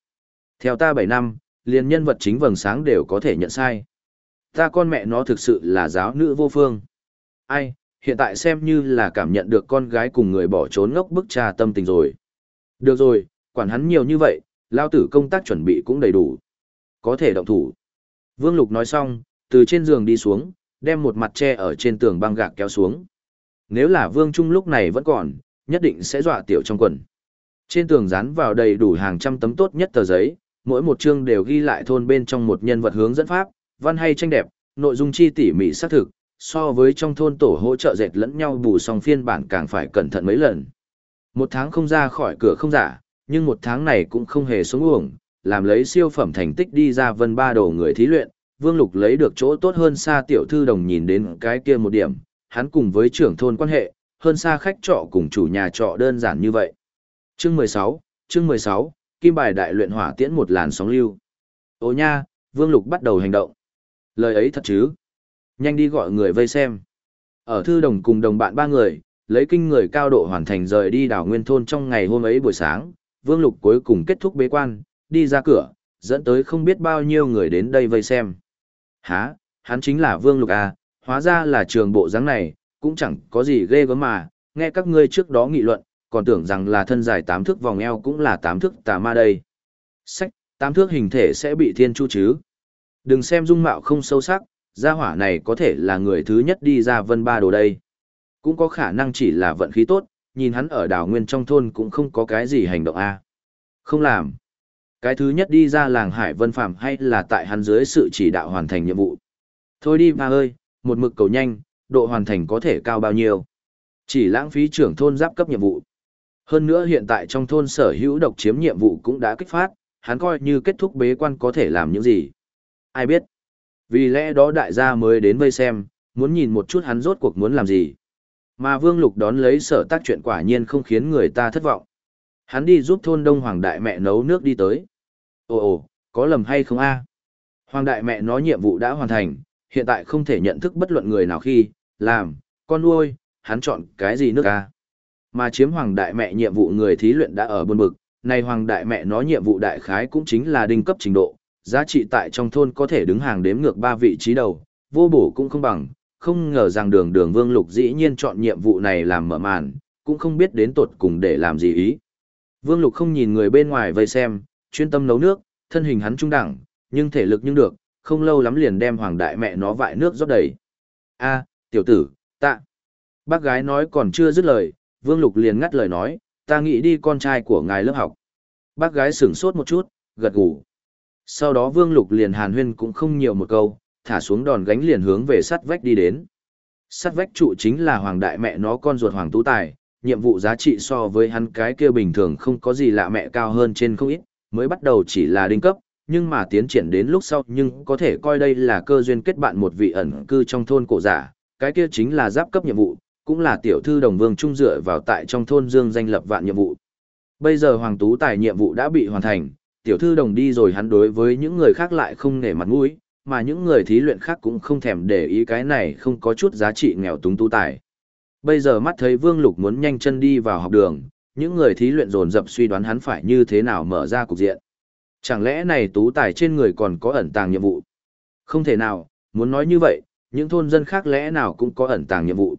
Theo ta 7 năm, liền nhân vật chính vầng sáng đều có thể nhận sai. Ta con mẹ nó thực sự là giáo nữ vô phương. Ai, hiện tại xem như là cảm nhận được con gái cùng người bỏ trốn ngốc bức trà tâm tình rồi. Được rồi, quản hắn nhiều như vậy, lao tử công tác chuẩn bị cũng đầy đủ. Có thể động thủ. Vương Lục nói xong, từ trên giường đi xuống, đem một mặt tre ở trên tường băng gạc kéo xuống. Nếu là Vương Trung lúc này vẫn còn, nhất định sẽ dọa tiểu trong quần. Trên tường dán vào đầy đủ hàng trăm tấm tốt nhất tờ giấy, mỗi một chương đều ghi lại thôn bên trong một nhân vật hướng dẫn pháp, văn hay tranh đẹp, nội dung chi tỉ mỉ xác thực, so với trong thôn tổ hỗ trợ dệt lẫn nhau bù song phiên bản càng phải cẩn thận mấy lần. Một tháng không ra khỏi cửa không giả, nhưng một tháng này cũng không hề xuống uổng, làm lấy siêu phẩm thành tích đi ra vân ba đồ người thí luyện, Vương Lục lấy được chỗ tốt hơn xa tiểu thư đồng nhìn đến cái kia một điểm, hắn cùng với trưởng thôn quan hệ, hơn xa khách trọ cùng chủ nhà trọ đơn giản như vậy. Chương 16, chương 16, Kim bài đại luyện hỏa tiễn một làn sóng lưu. Ô nha, Vương Lục bắt đầu hành động. Lời ấy thật chứ? Nhanh đi gọi người vây xem. Ở thư đồng cùng đồng bạn ba người, lấy kinh người cao độ hoàn thành rời đi đảo Nguyên Thôn trong ngày hôm ấy buổi sáng, Vương Lục cuối cùng kết thúc bế quan, đi ra cửa, dẫn tới không biết bao nhiêu người đến đây vây xem. Hả, hắn chính là Vương Lục à, hóa ra là trường bộ dáng này, cũng chẳng có gì ghê gớm mà, nghe các ngươi trước đó nghị luận, còn tưởng rằng là thân dài tám thước vòng eo cũng là tám thước tà ma đây. Sách, tám thước hình thể sẽ bị thiên chu chứ. Đừng xem dung mạo không sâu sắc, gia hỏa này có thể là người thứ nhất đi ra vân ba đồ đây. Cũng có khả năng chỉ là vận khí tốt, nhìn hắn ở đảo nguyên trong thôn cũng không có cái gì hành động a Không làm. Cái thứ nhất đi ra làng Hải Vân Phạm hay là tại hắn dưới sự chỉ đạo hoàn thành nhiệm vụ. Thôi đi ba ơi, một mực cầu nhanh, độ hoàn thành có thể cao bao nhiêu. Chỉ lãng phí trưởng thôn giáp cấp nhiệm vụ. Hơn nữa hiện tại trong thôn sở hữu độc chiếm nhiệm vụ cũng đã kích phát, hắn coi như kết thúc bế quan có thể làm những gì. Ai biết. Vì lẽ đó đại gia mới đến vây xem, muốn nhìn một chút hắn rốt cuộc muốn làm gì. Mà Vương Lục đón lấy sở tác chuyện quả nhiên không khiến người ta thất vọng. Hắn đi giúp thôn Đông Hoàng Đại mẹ nấu nước đi tới. Ồ ồ, có lầm hay không a? Hoàng Đại mẹ nói nhiệm vụ đã hoàn thành, hiện tại không thể nhận thức bất luận người nào khi, làm, con nuôi, hắn chọn cái gì nước a? Mà chiếm Hoàng Đại mẹ nhiệm vụ người thí luyện đã ở buồn bực, này hoàng đại mẹ nó nhiệm vụ đại khái cũng chính là đinh cấp trình độ, giá trị tại trong thôn có thể đứng hàng đếm ngược ba vị trí đầu, vô bổ cũng không bằng, không ngờ rằng đường đường vương lục dĩ nhiên chọn nhiệm vụ này làm mở màn, cũng không biết đến tột cùng để làm gì ý. Vương lục không nhìn người bên ngoài vây xem, chuyên tâm nấu nước, thân hình hắn trung đẳng, nhưng thể lực nhưng được, không lâu lắm liền đem hoàng đại mẹ nó vại nước rót đầy. a tiểu tử, tạ. Bác gái nói còn chưa dứt lời, vương lục liền ngắt lời nói, ta nghĩ đi con trai của ngài lớp học. Bác gái sửng sốt một chút, gật gù. Sau đó vương lục liền hàn huyên cũng không nhiều một câu, thả xuống đòn gánh liền hướng về sắt vách đi đến. Sắt vách trụ chính là hoàng đại mẹ nó con ruột hoàng tú tài, nhiệm vụ giá trị so với hắn cái kia bình thường không có gì lạ mẹ cao hơn trên không ít, mới bắt đầu chỉ là đinh cấp, nhưng mà tiến triển đến lúc sau nhưng có thể coi đây là cơ duyên kết bạn một vị ẩn cư trong thôn cổ giả, cái kia chính là giáp cấp nhiệm vụ, cũng là tiểu thư đồng vương trung dựa vào tại trong thôn dương danh lập vạn nhiệm vụ. Bây giờ Hoàng Tú Tài nhiệm vụ đã bị hoàn thành, tiểu thư đồng đi rồi hắn đối với những người khác lại không nể mặt mũi, mà những người thí luyện khác cũng không thèm để ý cái này không có chút giá trị nghèo túng tú tài. Bây giờ mắt thấy Vương Lục muốn nhanh chân đi vào học đường, những người thí luyện dồn dập suy đoán hắn phải như thế nào mở ra cục diện. Chẳng lẽ này tú tài trên người còn có ẩn tàng nhiệm vụ? Không thể nào, muốn nói như vậy, những thôn dân khác lẽ nào cũng có ẩn tàng nhiệm vụ.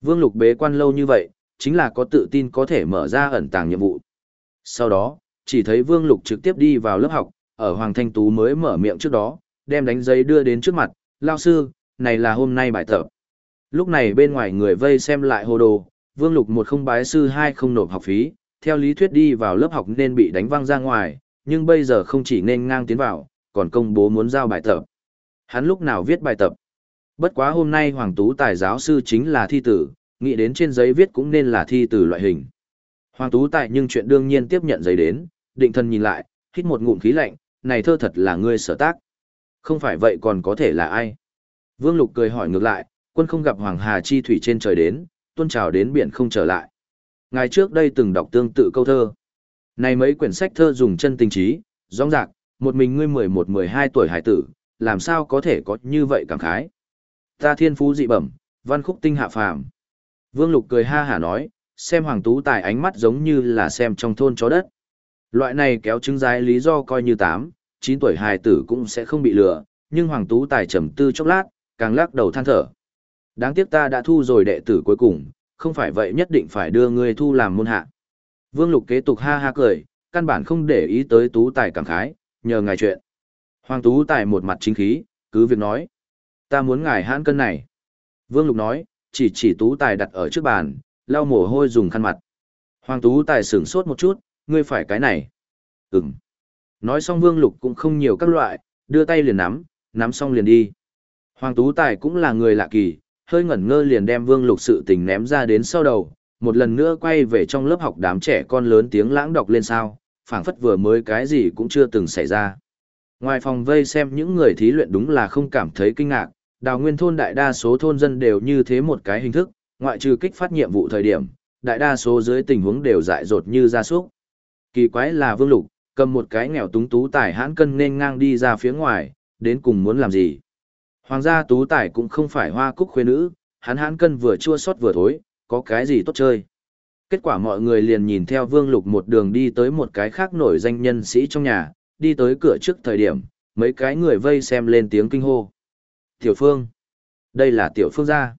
Vương Lục bế quan lâu như vậy, chính là có tự tin có thể mở ra ẩn tàng nhiệm vụ. Sau đó, chỉ thấy Vương Lục trực tiếp đi vào lớp học, ở Hoàng Thanh Tú mới mở miệng trước đó, đem đánh giấy đưa đến trước mặt, lao sư, này là hôm nay bài tập. Lúc này bên ngoài người vây xem lại hồ đồ, Vương Lục một không bái sư hai không nộp học phí, theo lý thuyết đi vào lớp học nên bị đánh văng ra ngoài, nhưng bây giờ không chỉ nên ngang tiến vào, còn công bố muốn giao bài tập. Hắn lúc nào viết bài tập? Bất quá hôm nay Hoàng Tú Tài giáo sư chính là thi tử, nghĩ đến trên giấy viết cũng nên là thi tử loại hình. Hoàng Tú Tài nhưng chuyện đương nhiên tiếp nhận giấy đến, định thân nhìn lại, hít một ngụm khí lạnh, này thơ thật là ngươi sở tác. Không phải vậy còn có thể là ai? Vương Lục cười hỏi ngược lại, quân không gặp Hoàng Hà chi thủy trên trời đến, tuôn trào đến biển không trở lại. Ngày trước đây từng đọc tương tự câu thơ. Này mấy quyển sách thơ dùng chân tình trí, rõ rạc, một mình ngươi 11-12 tuổi hải tử, làm sao có thể có như vậy cảm khái. Ta thiên phú dị bẩm, văn khúc tinh hạ phàm. Vương Lục cười ha hả nói, xem Hoàng Tú Tài ánh mắt giống như là xem trong thôn chó đất. Loại này kéo chứng dài lý do coi như 8, 9 tuổi hài tử cũng sẽ không bị lừa, nhưng Hoàng Tú Tài trầm tư chốc lát, càng lắc đầu than thở. Đáng tiếc ta đã thu rồi đệ tử cuối cùng, không phải vậy nhất định phải đưa ngươi thu làm môn hạ. Vương Lục kế tục ha ha cười, căn bản không để ý tới Tú Tài cảm khái, nhờ ngài chuyện. Hoàng Tú Tài một mặt chính khí, cứ việc nói. Ta muốn ngài hãn cân này. Vương Lục nói, chỉ chỉ Tú Tài đặt ở trước bàn, lau mồ hôi dùng khăn mặt. Hoàng Tú Tài sửng sốt một chút, ngươi phải cái này. Ừm. Nói xong Vương Lục cũng không nhiều các loại, đưa tay liền nắm, nắm xong liền đi. Hoàng Tú Tài cũng là người lạ kỳ, hơi ngẩn ngơ liền đem Vương Lục sự tình ném ra đến sau đầu, một lần nữa quay về trong lớp học đám trẻ con lớn tiếng lãng đọc lên sao, phảng phất vừa mới cái gì cũng chưa từng xảy ra. Ngoài phòng vây xem những người thí luyện đúng là không cảm thấy kinh ngạc, đào nguyên thôn đại đa số thôn dân đều như thế một cái hình thức, ngoại trừ kích phát nhiệm vụ thời điểm, đại đa số dưới tình huống đều dại dột như gia súc. Kỳ quái là Vương Lục, cầm một cái nghèo túng tú tài hãn cân nên ngang đi ra phía ngoài, đến cùng muốn làm gì. Hoàng gia tú tài cũng không phải hoa cúc khuê nữ, hắn hãn cân vừa chua xót vừa thối, có cái gì tốt chơi. Kết quả mọi người liền nhìn theo Vương Lục một đường đi tới một cái khác nổi danh nhân sĩ trong nhà, đi tới cửa trước thời điểm, mấy cái người vây xem lên tiếng kinh hô. Tiểu Phương. Đây là Tiểu Phương gia.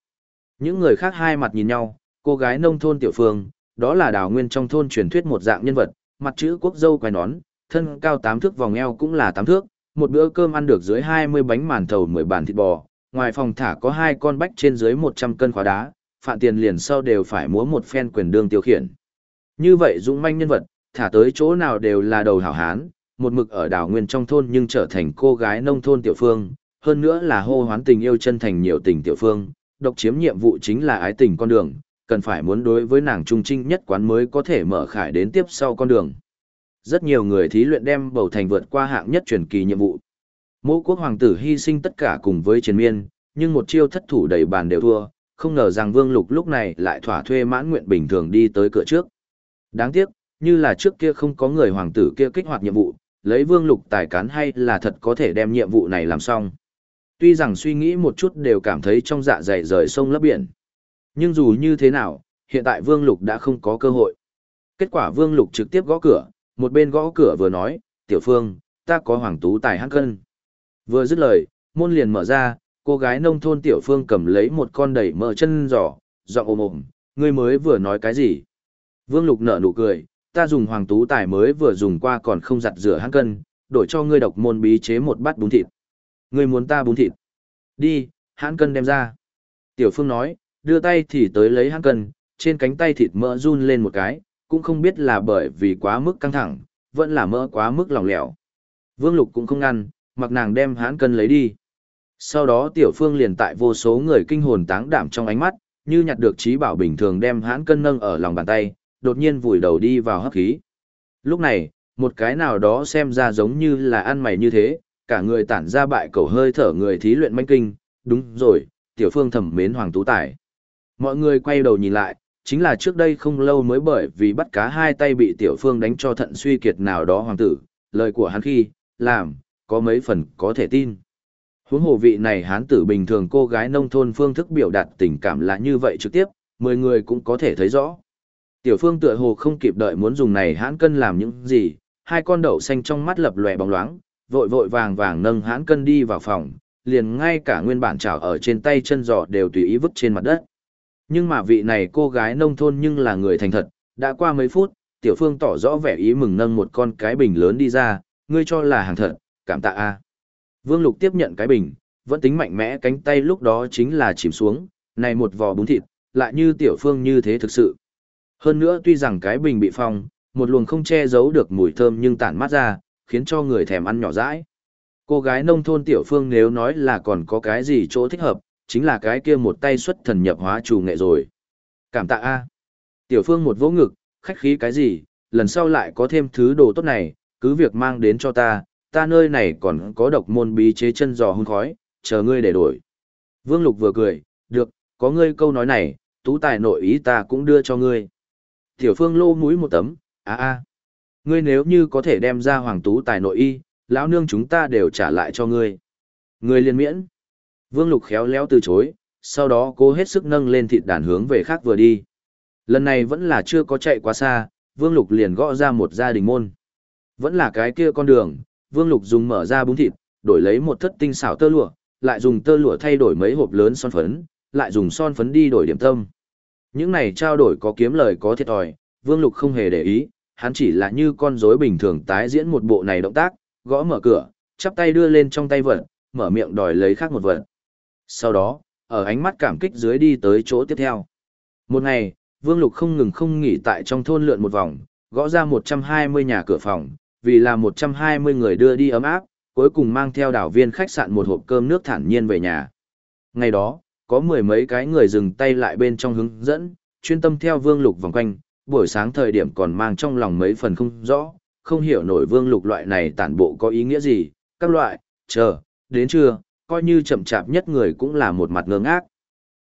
Những người khác hai mặt nhìn nhau, cô gái nông thôn Tiểu Phương, đó là đào nguyên trong thôn truyền thuyết một dạng nhân vật, mặt chữ quốc dâu quai nón, thân cao tám thước vòng eo cũng là tám thước, một bữa cơm ăn được dưới 20 bánh màn thầu 10 bàn thịt bò, ngoài phòng thả có hai con bách trên dưới 100 cân khóa đá, phạm tiền liền sau đều phải múa một phen quyền đương tiêu khiển. Như vậy dũng manh nhân vật, thả tới chỗ nào đều là đầu hảo hán, một mực ở đảo nguyên trong thôn nhưng trở thành cô gái nông thôn tiểu phương, hơn nữa là hô hoán tình yêu chân thành nhiều tình tiểu phương, độc chiếm nhiệm vụ chính là ái tình con đường, cần phải muốn đối với nàng trung trinh nhất quán mới có thể mở khải đến tiếp sau con đường. Rất nhiều người thí luyện đem bầu thành vượt qua hạng nhất truyền kỳ nhiệm vụ. Mộ quốc hoàng tử hy sinh tất cả cùng với chiến miên, nhưng một chiêu thất thủ đầy bàn đều thua, không ngờ rằng Vương Lục lúc này lại thỏa thuê mãn nguyện bình thường đi tới cửa trước. Đáng tiếc, như là trước kia không có người hoàng tử kia kích hoạt nhiệm vụ, lấy Vương Lục tài cán hay là thật có thể đem nhiệm vụ này làm xong. Tuy rằng suy nghĩ một chút đều cảm thấy trong dạ dày rời sông lấp biển. Nhưng dù như thế nào, hiện tại Vương Lục đã không có cơ hội. Kết quả Vương Lục trực tiếp gõ cửa, một bên gõ cửa vừa nói, tiểu phương, ta có hoàng tú tài hát cân. Vừa dứt lời, môn liền mở ra, cô gái nông thôn tiểu phương cầm lấy một con đầy mỡ chân giỏ, giọng ồm ồm, ngươi mới vừa nói cái gì? Vương Lục nở nụ cười, ta dùng hoàng tú tài mới vừa dùng qua còn không giặt rửa hát cân, đổi cho ngươi độc môn bí chế một bát bún thịt. Ngươi muốn ta bún thịt? Đi, hãn cân đem ra. Tiểu Phương nói, đưa tay thì tới lấy hãn cân, trên cánh tay thịt mỡ run lên một cái, cũng không biết là bởi vì quá mức căng thẳng, vẫn là mỡ quá mức lỏng lẻo. Vương Lục cũng không ngăn, mặc nàng đem hãn cân lấy đi. Sau đó Tiểu Phương liền tại vô số người kinh hồn táng đảm trong ánh mắt, như nhặt được trí bảo bình thường đem hãn cân nâng ở lòng bàn tay, đột nhiên vùi đầu đi vào hấp khí. Lúc này, một cái nào đó xem ra giống như là ăn mày như thế, cả người tản ra bại cầu hơi thở người thí luyện manh kinh, đúng rồi, Tiểu Phương thẩm mến Hoàng Tú Tài. Mọi người quay đầu nhìn lại, chính là trước đây không lâu mới bởi vì bắt cá hai tay bị tiểu phương đánh cho thận suy kiệt nào đó hoàng tử, lời của hắn khi, làm, có mấy phần có thể tin. Huống hồ vị này hán tử bình thường cô gái nông thôn phương thức biểu đạt tình cảm là như vậy trực tiếp, mười người cũng có thể thấy rõ. Tiểu phương tựa hồ không kịp đợi muốn dùng này hán cân làm những gì, hai con đậu xanh trong mắt lập lòe bóng loáng, vội vội vàng vàng nâng hãn cân đi vào phòng, liền ngay cả nguyên bản chảo ở trên tay chân giò đều tùy ý vứt trên mặt đất. Nhưng mà vị này cô gái nông thôn nhưng là người thành thật, đã qua mấy phút, tiểu phương tỏ rõ vẻ ý mừng nâng một con cái bình lớn đi ra, ngươi cho là hàng thật, cảm tạ a. Vương Lục tiếp nhận cái bình, vẫn tính mạnh mẽ cánh tay lúc đó chính là chìm xuống, này một vò bún thịt, lại như tiểu phương như thế thực sự. Hơn nữa tuy rằng cái bình bị phong, một luồng không che giấu được mùi thơm nhưng tản mát ra, khiến cho người thèm ăn nhỏ dãi. Cô gái nông thôn tiểu phương nếu nói là còn có cái gì chỗ thích hợp, chính là cái kia một tay xuất thần nhập hóa chủ nghệ rồi. Cảm tạ a. Tiểu Phương một vỗ ngực, khách khí cái gì, lần sau lại có thêm thứ đồ tốt này, cứ việc mang đến cho ta, ta nơi này còn có độc môn bí chế chân giò hun khói, chờ ngươi để đổi. Vương Lục vừa cười, được, có ngươi câu nói này, tú tài nội ý ta cũng đưa cho ngươi. Tiểu Phương lô mũi một tấm, a a. Ngươi nếu như có thể đem ra hoàng tú tài nội y, lão nương chúng ta đều trả lại cho ngươi. Ngươi liền miễn. Vương Lục khéo léo từ chối, sau đó cố hết sức nâng lên thịt đàn hướng về khác vừa đi. Lần này vẫn là chưa có chạy quá xa, Vương Lục liền gõ ra một gia đình môn. Vẫn là cái kia con đường, Vương Lục dùng mở ra bún thịt, đổi lấy một thất tinh xảo tơ lụa, lại dùng tơ lụa thay đổi mấy hộp lớn son phấn, lại dùng son phấn đi đổi điểm tâm. Những này trao đổi có kiếm lời có thiệt thòi, Vương Lục không hề để ý, hắn chỉ là như con rối bình thường tái diễn một bộ này động tác, gõ mở cửa, chắp tay đưa lên trong tay vật, mở miệng đòi lấy khác một vật. Sau đó, ở ánh mắt cảm kích dưới đi tới chỗ tiếp theo. Một ngày, Vương Lục không ngừng không nghỉ tại trong thôn lượn một vòng, gõ ra 120 nhà cửa phòng, vì là 120 người đưa đi ấm áp, cuối cùng mang theo đảo viên khách sạn một hộp cơm nước thản nhiên về nhà. Ngày đó, có mười mấy cái người dừng tay lại bên trong hướng dẫn, chuyên tâm theo Vương Lục vòng quanh, buổi sáng thời điểm còn mang trong lòng mấy phần không rõ, không hiểu nổi Vương Lục loại này tản bộ có ý nghĩa gì, các loại, chờ, đến trưa, coi như chậm chạp nhất người cũng là một mặt ngơ ngác.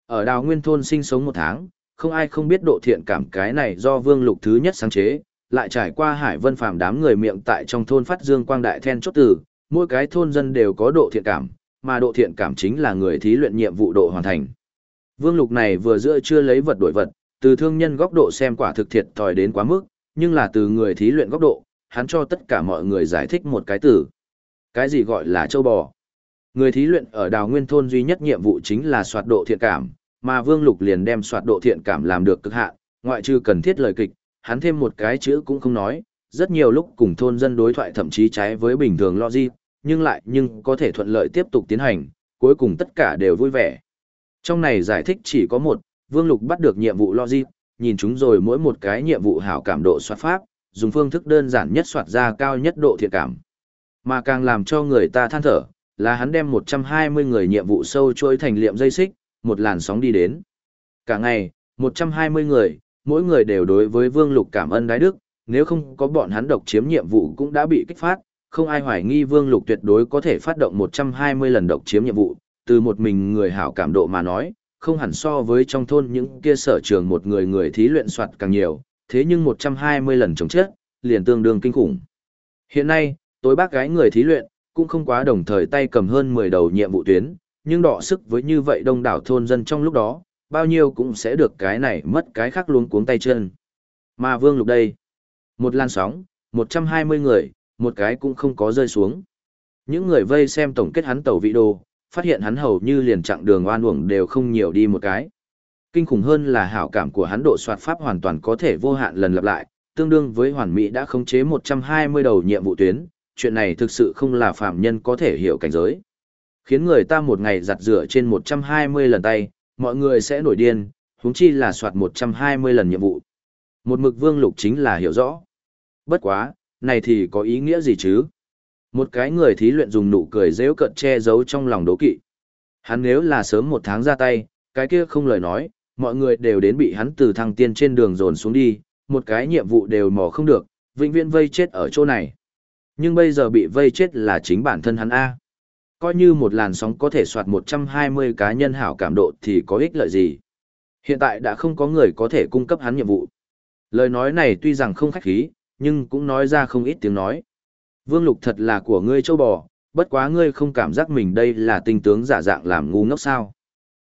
Ở đào nguyên thôn sinh sống một tháng, không ai không biết độ thiện cảm cái này do vương lục thứ nhất sáng chế, lại trải qua hải vân phàm đám người miệng tại trong thôn phát dương quang đại then chốt từ, mỗi cái thôn dân đều có độ thiện cảm, mà độ thiện cảm chính là người thí luyện nhiệm vụ độ hoàn thành. Vương lục này vừa giữa chưa lấy vật đổi vật, từ thương nhân góc độ xem quả thực thiệt thòi đến quá mức, nhưng là từ người thí luyện góc độ, hắn cho tất cả mọi người giải thích một cái từ. Cái gì gọi là châu bò? Người thí luyện ở đào nguyên thôn duy nhất nhiệm vụ chính là soạt độ thiện cảm, mà Vương Lục liền đem soạt độ thiện cảm làm được cực hạn, ngoại trừ cần thiết lời kịch, hắn thêm một cái chữ cũng không nói, rất nhiều lúc cùng thôn dân đối thoại thậm chí trái với bình thường logic, nhưng lại nhưng có thể thuận lợi tiếp tục tiến hành, cuối cùng tất cả đều vui vẻ. Trong này giải thích chỉ có một, Vương Lục bắt được nhiệm vụ logic, nhìn chúng rồi mỗi một cái nhiệm vụ hảo cảm độ soát pháp, dùng phương thức đơn giản nhất soát ra cao nhất độ thiện cảm. Mà càng làm cho người ta than thở, là hắn đem 120 người nhiệm vụ sâu trôi thành liệm dây xích, một làn sóng đi đến. Cả ngày, 120 người, mỗi người đều đối với Vương Lục cảm ơn đái đức, nếu không có bọn hắn độc chiếm nhiệm vụ cũng đã bị kích phát, không ai hoài nghi Vương Lục tuyệt đối có thể phát động 120 lần độc chiếm nhiệm vụ, từ một mình người hảo cảm độ mà nói, không hẳn so với trong thôn những kia sở trường một người người thí luyện soạt càng nhiều, thế nhưng 120 lần chống chết, liền tương đương kinh khủng. Hiện nay, tối bác gái người thí luyện, cũng không quá đồng thời tay cầm hơn 10 đầu nhiệm vụ tuyến, nhưng đọ sức với như vậy đông đảo thôn dân trong lúc đó, bao nhiêu cũng sẽ được cái này mất cái khác luôn cuống tay chân. Mà Vương Lục đây, một lan sóng, 120 người, một cái cũng không có rơi xuống. Những người vây xem tổng kết hắn tẩu vị đồ, phát hiện hắn hầu như liền chặng đường oan uổng đều không nhiều đi một cái. Kinh khủng hơn là hảo cảm của hắn độ soạt pháp hoàn toàn có thể vô hạn lần lặp lại, tương đương với hoàn mỹ đã khống chế 120 đầu nhiệm vụ tuyến, chuyện này thực sự không là phạm nhân có thể hiểu cảnh giới. Khiến người ta một ngày giặt rửa trên 120 lần tay, mọi người sẽ nổi điên, huống chi là soạt 120 lần nhiệm vụ. Một mực vương lục chính là hiểu rõ. Bất quá, này thì có ý nghĩa gì chứ? Một cái người thí luyện dùng nụ cười dễu cận che giấu trong lòng đố kỵ. Hắn nếu là sớm một tháng ra tay, cái kia không lời nói, mọi người đều đến bị hắn từ thăng tiên trên đường dồn xuống đi, một cái nhiệm vụ đều mò không được, vĩnh viễn vây chết ở chỗ này. Nhưng bây giờ bị vây chết là chính bản thân hắn A. Coi như một làn sóng có thể soạt 120 cá nhân hảo cảm độ thì có ích lợi gì. Hiện tại đã không có người có thể cung cấp hắn nhiệm vụ. Lời nói này tuy rằng không khách khí, nhưng cũng nói ra không ít tiếng nói. Vương Lục thật là của ngươi châu bò, bất quá ngươi không cảm giác mình đây là tinh tướng giả dạng làm ngu ngốc sao.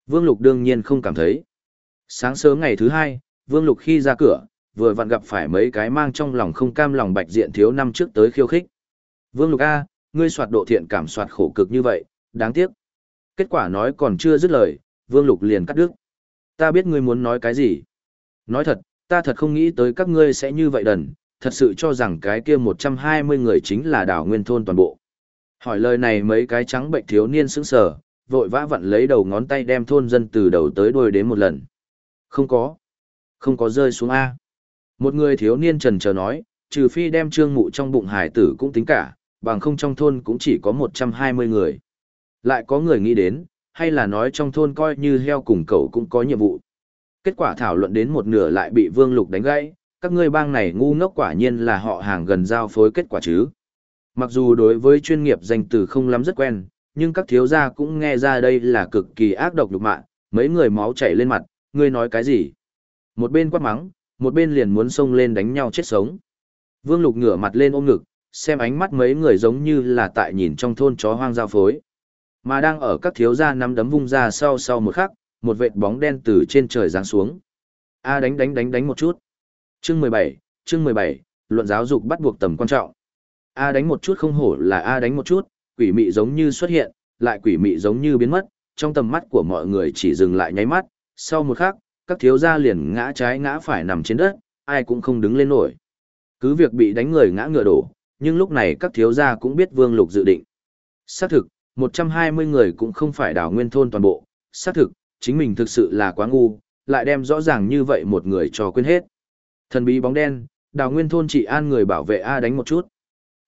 Vương Lục đương nhiên không cảm thấy. Sáng sớm ngày thứ hai, Vương Lục khi ra cửa, vừa vặn gặp phải mấy cái mang trong lòng không cam lòng bạch diện thiếu năm trước tới khiêu khích. Vương Lục A, ngươi soạt độ thiện cảm soạt khổ cực như vậy, đáng tiếc. Kết quả nói còn chưa dứt lời, Vương Lục liền cắt đứt. Ta biết ngươi muốn nói cái gì. Nói thật, ta thật không nghĩ tới các ngươi sẽ như vậy đần, thật sự cho rằng cái kia 120 người chính là đảo nguyên thôn toàn bộ. Hỏi lời này mấy cái trắng bệnh thiếu niên sững sờ, vội vã vặn lấy đầu ngón tay đem thôn dân từ đầu tới đuôi đến một lần. Không có. Không có rơi xuống A. Một người thiếu niên trần chờ nói, trừ phi đem trương mụ trong bụng hải tử cũng tính cả, bằng không trong thôn cũng chỉ có 120 người. Lại có người nghĩ đến, hay là nói trong thôn coi như heo cùng cậu cũng có nhiệm vụ. Kết quả thảo luận đến một nửa lại bị Vương Lục đánh gãy, các ngươi bang này ngu ngốc quả nhiên là họ hàng gần giao phối kết quả chứ. Mặc dù đối với chuyên nghiệp danh từ không lắm rất quen, nhưng các thiếu gia cũng nghe ra đây là cực kỳ ác độc nhục mạ, mấy người máu chảy lên mặt, ngươi nói cái gì? Một bên quát mắng, một bên liền muốn xông lên đánh nhau chết sống. Vương Lục ngửa mặt lên ôm ngực, xem ánh mắt mấy người giống như là tại nhìn trong thôn chó hoang giao phối. Mà đang ở các thiếu gia nắm đấm vung ra sau sau một khắc, một vệt bóng đen từ trên trời giáng xuống. A đánh đánh đánh đánh một chút. Chương 17, chương 17, luận giáo dục bắt buộc tầm quan trọng. A đánh một chút không hổ là A đánh một chút, quỷ mị giống như xuất hiện, lại quỷ mị giống như biến mất, trong tầm mắt của mọi người chỉ dừng lại nháy mắt, sau một khắc, các thiếu gia liền ngã trái ngã phải nằm trên đất, ai cũng không đứng lên nổi. Cứ việc bị đánh người ngã ngựa đổ, nhưng lúc này các thiếu gia cũng biết Vương Lục dự định. Xác thực, 120 người cũng không phải đảo nguyên thôn toàn bộ, xác thực, chính mình thực sự là quá ngu, lại đem rõ ràng như vậy một người cho quên hết. Thần bí bóng đen, đào nguyên thôn chỉ an người bảo vệ A đánh một chút.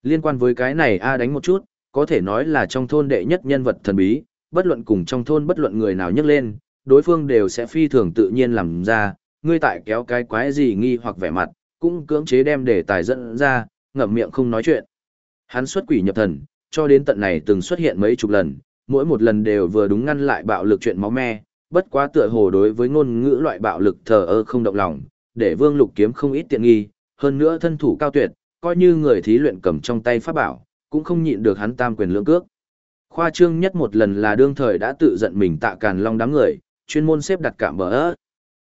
Liên quan với cái này A đánh một chút, có thể nói là trong thôn đệ nhất nhân vật thần bí, bất luận cùng trong thôn bất luận người nào nhấc lên, đối phương đều sẽ phi thường tự nhiên làm ra, ngươi tại kéo cái quái gì nghi hoặc vẻ mặt, cũng cưỡng chế đem đề tài dẫn ra, ngậm miệng không nói chuyện. Hắn xuất quỷ nhập thần, cho đến tận này từng xuất hiện mấy chục lần, mỗi một lần đều vừa đúng ngăn lại bạo lực chuyện máu me, bất quá tựa hồ đối với ngôn ngữ loại bạo lực thờ ơ không động lòng, để Vương Lục kiếm không ít tiện nghi, hơn nữa thân thủ cao tuyệt, coi như người thí luyện cầm trong tay pháp bảo, cũng không nhịn được hắn tam quyền lưỡng cước. Khoa trương nhất một lần là đương thời đã tự giận mình tạ càn long đám người, chuyên môn xếp đặt cạm bờ ớt.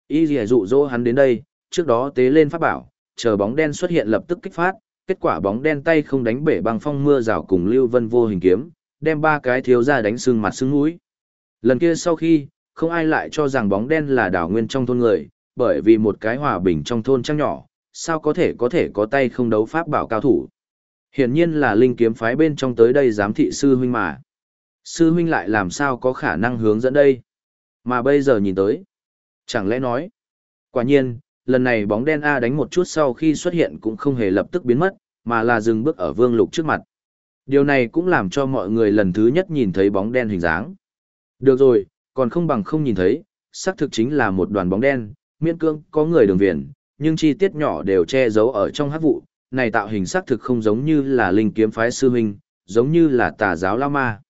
Y dì dụ dỗ hắn đến đây, trước đó tế lên pháp bảo, chờ bóng đen xuất hiện lập tức kích phát, kết quả bóng đen tay không đánh bể băng phong mưa rào cùng Lưu Vân vô hình kiếm, đem ba cái thiếu ra đánh sưng mặt sưng mũi. Lần kia sau khi, không ai lại cho rằng bóng đen là đảo nguyên trong thôn người, bởi vì một cái hòa bình trong thôn trăng nhỏ, sao có thể có thể có tay không đấu pháp bảo cao thủ. Hiển nhiên là linh kiếm phái bên trong tới đây giám thị sư huynh mà. Sư huynh lại làm sao có khả năng hướng dẫn đây? Mà bây giờ nhìn tới. Chẳng lẽ nói. Quả nhiên, lần này bóng đen A đánh một chút sau khi xuất hiện cũng không hề lập tức biến mất, mà là dừng bước ở vương lục trước mặt. Điều này cũng làm cho mọi người lần thứ nhất nhìn thấy bóng đen hình dáng. Được rồi, còn không bằng không nhìn thấy, xác thực chính là một đoàn bóng đen, miễn cương có người đường viền, nhưng chi tiết nhỏ đều che giấu ở trong hát vụ, này tạo hình xác thực không giống như là linh kiếm phái sư huynh, giống như là tà giáo lao ma.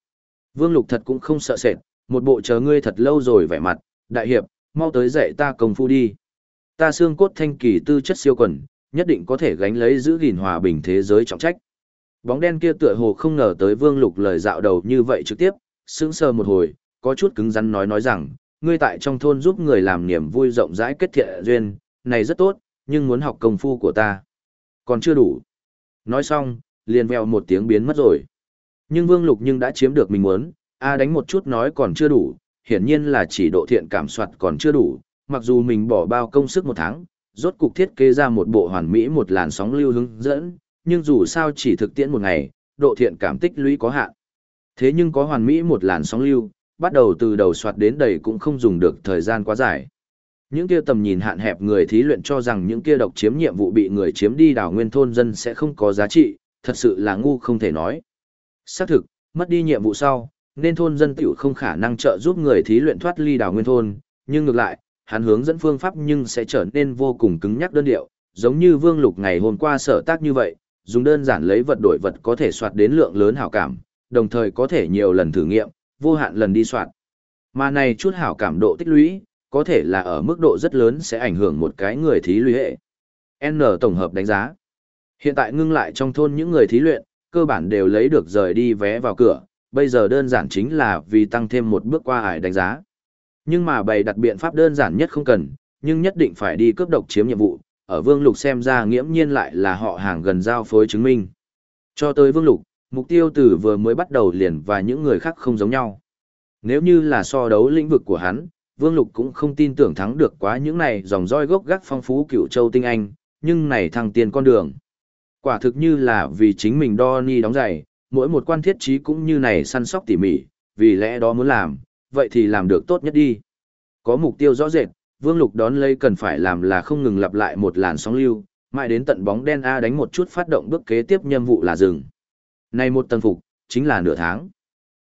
Vương Lục thật cũng không sợ sệt, một bộ chờ ngươi thật lâu rồi vẻ mặt, đại hiệp, mau tới dạy ta công phu đi. Ta xương cốt thanh kỳ tư chất siêu quần, nhất định có thể gánh lấy giữ gìn hòa bình thế giới trọng trách. Bóng đen kia tựa hồ không ngờ tới Vương Lục lời dạo đầu như vậy trực tiếp, sững sờ một hồi, có chút cứng rắn nói nói rằng, ngươi tại trong thôn giúp người làm niềm vui rộng rãi kết thiện duyên, này rất tốt, nhưng muốn học công phu của ta. Còn chưa đủ. Nói xong, liền vèo một tiếng biến mất rồi. Nhưng Vương Lục nhưng đã chiếm được mình muốn, A à đánh một chút nói còn chưa đủ, hiển nhiên là chỉ độ thiện cảm soạt còn chưa đủ, mặc dù mình bỏ bao công sức một tháng, rốt cục thiết kế ra một bộ hoàn mỹ một làn sóng lưu hướng dẫn, nhưng dù sao chỉ thực tiễn một ngày, độ thiện cảm tích lũy có hạn. Thế nhưng có hoàn mỹ một làn sóng lưu, bắt đầu từ đầu soạt đến đầy cũng không dùng được thời gian quá dài. Những kia tầm nhìn hạn hẹp người thí luyện cho rằng những kia độc chiếm nhiệm vụ bị người chiếm đi đảo nguyên thôn dân sẽ không có giá trị, thật sự là ngu không thể nói. Xác thực, mất đi nhiệm vụ sau, nên thôn dân tiểu không khả năng trợ giúp người thí luyện thoát ly đảo nguyên thôn, nhưng ngược lại, hắn hướng dẫn phương pháp nhưng sẽ trở nên vô cùng cứng nhắc đơn điệu, giống như Vương Lục ngày hôm qua sở tác như vậy, dùng đơn giản lấy vật đổi vật có thể soạt đến lượng lớn hảo cảm, đồng thời có thể nhiều lần thử nghiệm, vô hạn lần đi soạn Mà này chút hảo cảm độ tích lũy, có thể là ở mức độ rất lớn sẽ ảnh hưởng một cái người thí luyện hệ. N tổng hợp đánh giá. Hiện tại ngưng lại trong thôn những người thí luyện, cơ bản đều lấy được rời đi vé vào cửa, bây giờ đơn giản chính là vì tăng thêm một bước qua ải đánh giá. Nhưng mà bày đặt biện pháp đơn giản nhất không cần, nhưng nhất định phải đi cướp độc chiếm nhiệm vụ, ở Vương Lục xem ra nghiễm nhiên lại là họ hàng gần giao phối chứng minh. Cho tới Vương Lục, mục tiêu từ vừa mới bắt đầu liền và những người khác không giống nhau. Nếu như là so đấu lĩnh vực của hắn, Vương Lục cũng không tin tưởng thắng được quá những này dòng roi gốc gác phong phú cựu châu tinh anh, nhưng này thăng tiền con đường. Quả thực như là vì chính mình đo ni đóng giày, mỗi một quan thiết trí cũng như này săn sóc tỉ mỉ, vì lẽ đó muốn làm, vậy thì làm được tốt nhất đi. Có mục tiêu rõ rệt, Vương Lục đón lấy cần phải làm là không ngừng lặp lại một làn sóng lưu, mãi đến tận bóng đen A đánh một chút phát động bước kế tiếp nhiệm vụ là dừng. Này một tầng phục, chính là nửa tháng.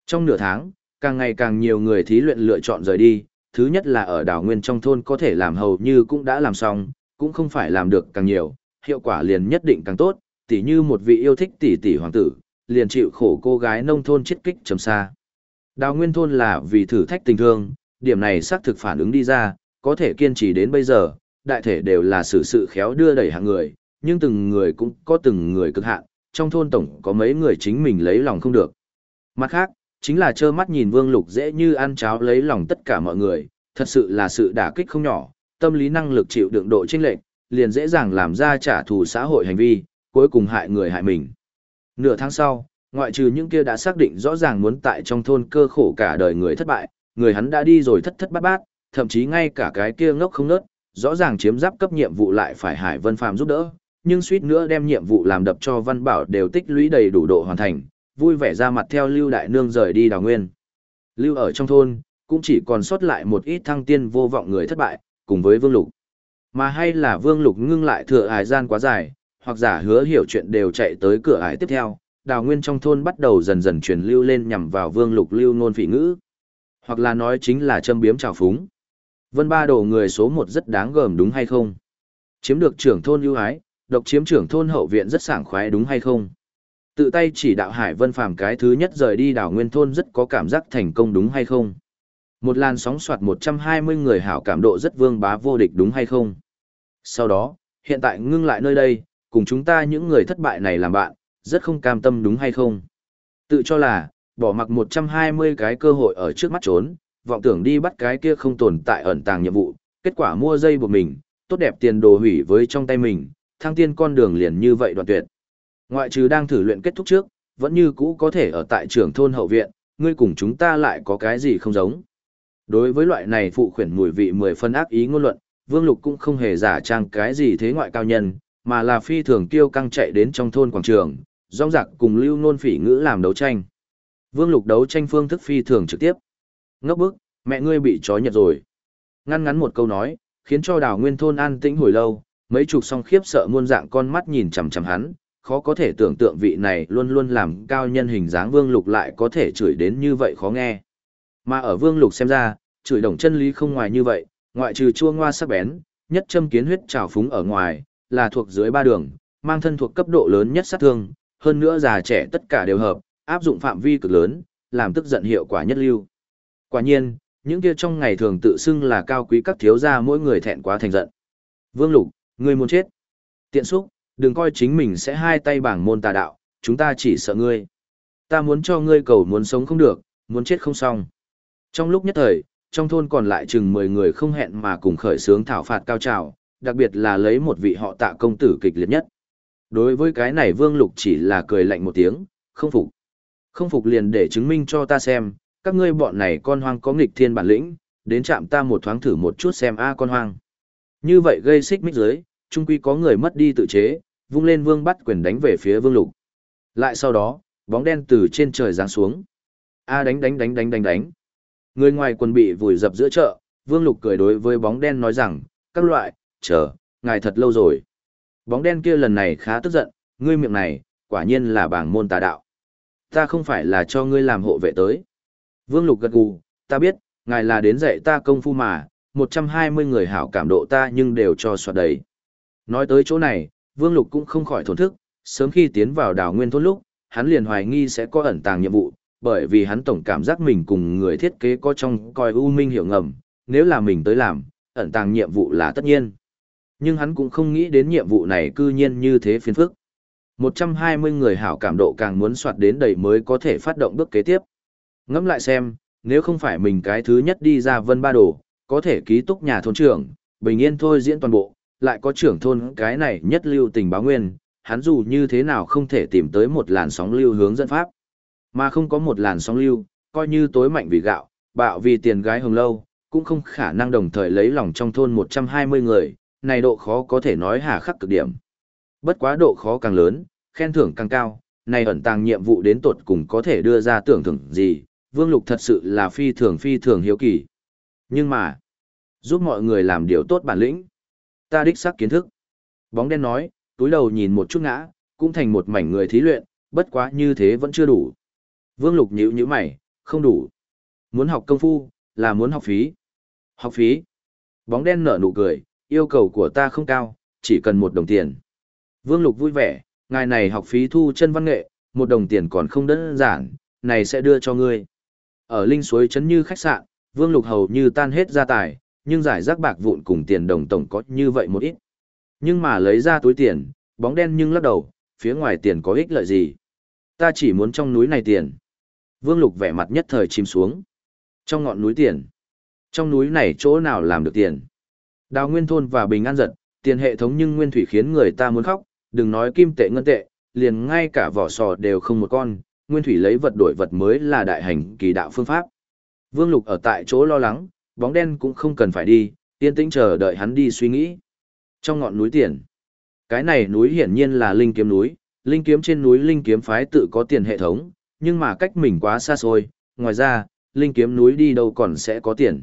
Trong nửa tháng, càng ngày càng nhiều người thí luyện lựa chọn rời đi, thứ nhất là ở đảo nguyên trong thôn có thể làm hầu như cũng đã làm xong, cũng không phải làm được càng nhiều, hiệu quả liền nhất định càng tốt, tỉ như một vị yêu thích tỷ tỷ hoàng tử, liền chịu khổ cô gái nông thôn chết kích trầm xa. Đào nguyên thôn là vì thử thách tình thương, điểm này xác thực phản ứng đi ra, có thể kiên trì đến bây giờ, đại thể đều là sự sự khéo đưa đẩy hạng người, nhưng từng người cũng có từng người cực hạn, trong thôn tổng có mấy người chính mình lấy lòng không được. Mặt khác, chính là trơ mắt nhìn Vương Lục dễ như ăn cháo lấy lòng tất cả mọi người, thật sự là sự đả kích không nhỏ, tâm lý năng lực chịu đựng độ chênh lệch, liền dễ dàng làm ra trả thù xã hội hành vi, cuối cùng hại người hại mình. Nửa tháng sau, ngoại trừ những kia đã xác định rõ ràng muốn tại trong thôn cơ khổ cả đời người thất bại, người hắn đã đi rồi thất thất bát bát, thậm chí ngay cả cái kia ngốc không nớt, rõ ràng chiếm giáp cấp nhiệm vụ lại phải Hải Vân Phàm giúp đỡ, nhưng suýt nữa đem nhiệm vụ làm đập cho Văn Bảo đều tích lũy đầy đủ độ hoàn thành, vui vẻ ra mặt theo Lưu Đại Nương rời đi đào nguyên. Lưu ở trong thôn, cũng chỉ còn sót lại một ít thăng tiên vô vọng người thất bại, cùng với Vương Lục. Mà hay là Vương Lục ngưng lại thừa hải gian quá dài, hoặc giả hứa hiểu chuyện đều chạy tới cửa hải tiếp theo, đào nguyên trong thôn bắt đầu dần dần truyền lưu lên nhằm vào Vương Lục lưu ngôn phỉ ngữ. Hoặc là nói chính là châm biếm trào phúng. Vân Ba Đồ người số một rất đáng gờm đúng hay không? Chiếm được trưởng thôn ưu ái, độc chiếm trưởng thôn hậu viện rất sảng khoái đúng hay không? Tự tay chỉ đạo Hải Vân Phàm cái thứ nhất rời đi đảo Nguyên thôn rất có cảm giác thành công đúng hay không? Một làn sóng soạt 120 người hảo cảm độ rất vương bá vô địch đúng hay không? Sau đó, hiện tại ngưng lại nơi đây, cùng chúng ta những người thất bại này làm bạn, rất không cam tâm đúng hay không? Tự cho là, bỏ mặc 120 cái cơ hội ở trước mắt trốn, vọng tưởng đi bắt cái kia không tồn tại ẩn tàng nhiệm vụ, kết quả mua dây buộc mình, tốt đẹp tiền đồ hủy với trong tay mình, thăng tiên con đường liền như vậy đoạn tuyệt. Ngoại trừ đang thử luyện kết thúc trước, vẫn như cũ có thể ở tại trường thôn hậu viện, ngươi cùng chúng ta lại có cái gì không giống. Đối với loại này phụ khuyển mùi vị mười phân ác ý ngôn luận, Vương Lục cũng không hề giả trang cái gì thế ngoại cao nhân, mà là phi thường tiêu căng chạy đến trong thôn quảng trường, rong rạc cùng lưu nôn phỉ ngữ làm đấu tranh. Vương Lục đấu tranh phương thức phi thường trực tiếp. Ngốc bức, mẹ ngươi bị trói nhật rồi. Ngăn ngắn một câu nói, khiến cho đảo nguyên thôn an tĩnh hồi lâu, mấy chục song khiếp sợ muôn dạng con mắt nhìn chằm chằm hắn, khó có thể tưởng tượng vị này luôn luôn làm cao nhân hình dáng Vương Lục lại có thể chửi đến như vậy khó nghe. Mà ở Vương Lục xem ra, chửi đồng chân lý không ngoài như vậy, ngoại trừ chua ngoa sắc bén, nhất châm kiến huyết trào phúng ở ngoài, là thuộc dưới ba đường, mang thân thuộc cấp độ lớn nhất sát thương, hơn nữa già trẻ tất cả đều hợp, áp dụng phạm vi cực lớn, làm tức giận hiệu quả nhất lưu. Quả nhiên, những kia trong ngày thường tự xưng là cao quý các thiếu gia mỗi người thẹn quá thành giận. Vương Lục, ngươi muốn chết. Tiện xúc, đừng coi chính mình sẽ hai tay bảng môn tà đạo, chúng ta chỉ sợ ngươi. Ta muốn cho ngươi cầu muốn sống không được, muốn chết không xong. Trong lúc nhất thời, trong thôn còn lại chừng 10 người không hẹn mà cùng khởi sướng thảo phạt cao trào, đặc biệt là lấy một vị họ tạ công tử kịch liệt nhất. Đối với cái này Vương Lục chỉ là cười lạnh một tiếng, không phục. Không phục liền để chứng minh cho ta xem, các ngươi bọn này con hoang có nghịch thiên bản lĩnh, đến chạm ta một thoáng thử một chút xem a con hoang. Như vậy gây xích mích dưới, trung quy có người mất đi tự chế, vung lên vương bắt quyền đánh về phía vương lục. Lại sau đó, bóng đen từ trên trời giáng xuống. A đánh đánh đánh đánh đánh đánh. Người ngoài quần bị vùi dập giữa chợ, vương lục cười đối với bóng đen nói rằng, các loại, chờ, ngài thật lâu rồi. Bóng đen kia lần này khá tức giận, ngươi miệng này, quả nhiên là bảng môn tà đạo. Ta không phải là cho ngươi làm hộ vệ tới. Vương lục gật gù, ta biết, ngài là đến dạy ta công phu mà, 120 người hảo cảm độ ta nhưng đều cho soạt đầy. Nói tới chỗ này, Vương Lục cũng không khỏi thổn thức, sớm khi tiến vào đảo nguyên thôn lúc, hắn liền hoài nghi sẽ có ẩn tàng nhiệm vụ, bởi vì hắn tổng cảm giác mình cùng người thiết kế có trong coi u minh hiểu ngầm, nếu là mình tới làm, ẩn tàng nhiệm vụ là tất nhiên. Nhưng hắn cũng không nghĩ đến nhiệm vụ này cư nhiên như thế phiền phức. 120 người hảo cảm độ càng muốn soạt đến đầy mới có thể phát động bước kế tiếp. Ngẫm lại xem, nếu không phải mình cái thứ nhất đi ra vân ba đồ, có thể ký túc nhà thôn trưởng, bình yên thôi diễn toàn bộ, lại có trưởng thôn cái này nhất lưu tình báo nguyên, hắn dù như thế nào không thể tìm tới một làn sóng lưu hướng dẫn pháp. Mà không có một làn sóng lưu, coi như tối mạnh vì gạo, bạo vì tiền gái hồng lâu, cũng không khả năng đồng thời lấy lòng trong thôn 120 người, này độ khó có thể nói hà khắc cực điểm. Bất quá độ khó càng lớn, khen thưởng càng cao, này ẩn tàng nhiệm vụ đến tột cùng có thể đưa ra tưởng thưởng gì, Vương Lục thật sự là phi thường phi thường hiếu kỳ. Nhưng mà, giúp mọi người làm điều tốt bản lĩnh. Ta đích xác kiến thức. Bóng đen nói, túi đầu nhìn một chút ngã, cũng thành một mảnh người thí luyện, bất quá như thế vẫn chưa đủ. Vương Lục nhíu nhíu mày, không đủ. Muốn học công phu, là muốn học phí. Học phí. Bóng đen nở nụ cười, yêu cầu của ta không cao, chỉ cần một đồng tiền. Vương Lục vui vẻ, ngài này học phí thu chân văn nghệ, một đồng tiền còn không đơn giản, này sẽ đưa cho ngươi. Ở linh suối chấn như khách sạn, Vương Lục hầu như tan hết gia tài, nhưng giải rác bạc vụn cùng tiền đồng tổng có như vậy một ít. Nhưng mà lấy ra túi tiền, bóng đen nhưng lắc đầu, phía ngoài tiền có ích lợi gì. Ta chỉ muốn trong núi này tiền. Vương Lục vẻ mặt nhất thời chìm xuống. Trong ngọn núi tiền. Trong núi này chỗ nào làm được tiền. Đào nguyên thôn và bình an giật, tiền hệ thống nhưng nguyên thủy khiến người ta muốn khóc, đừng nói kim tệ ngân tệ, liền ngay cả vỏ sò đều không một con, nguyên thủy lấy vật đổi vật mới là đại hành kỳ đạo phương pháp. Vương Lục ở tại chỗ lo lắng, bóng đen cũng không cần phải đi, yên tĩnh chờ đợi hắn đi suy nghĩ. Trong ngọn núi tiền, cái này núi hiển nhiên là linh kiếm núi, linh kiếm trên núi linh kiếm phái tự có tiền hệ thống, nhưng mà cách mình quá xa xôi, ngoài ra, linh kiếm núi đi đâu còn sẽ có tiền.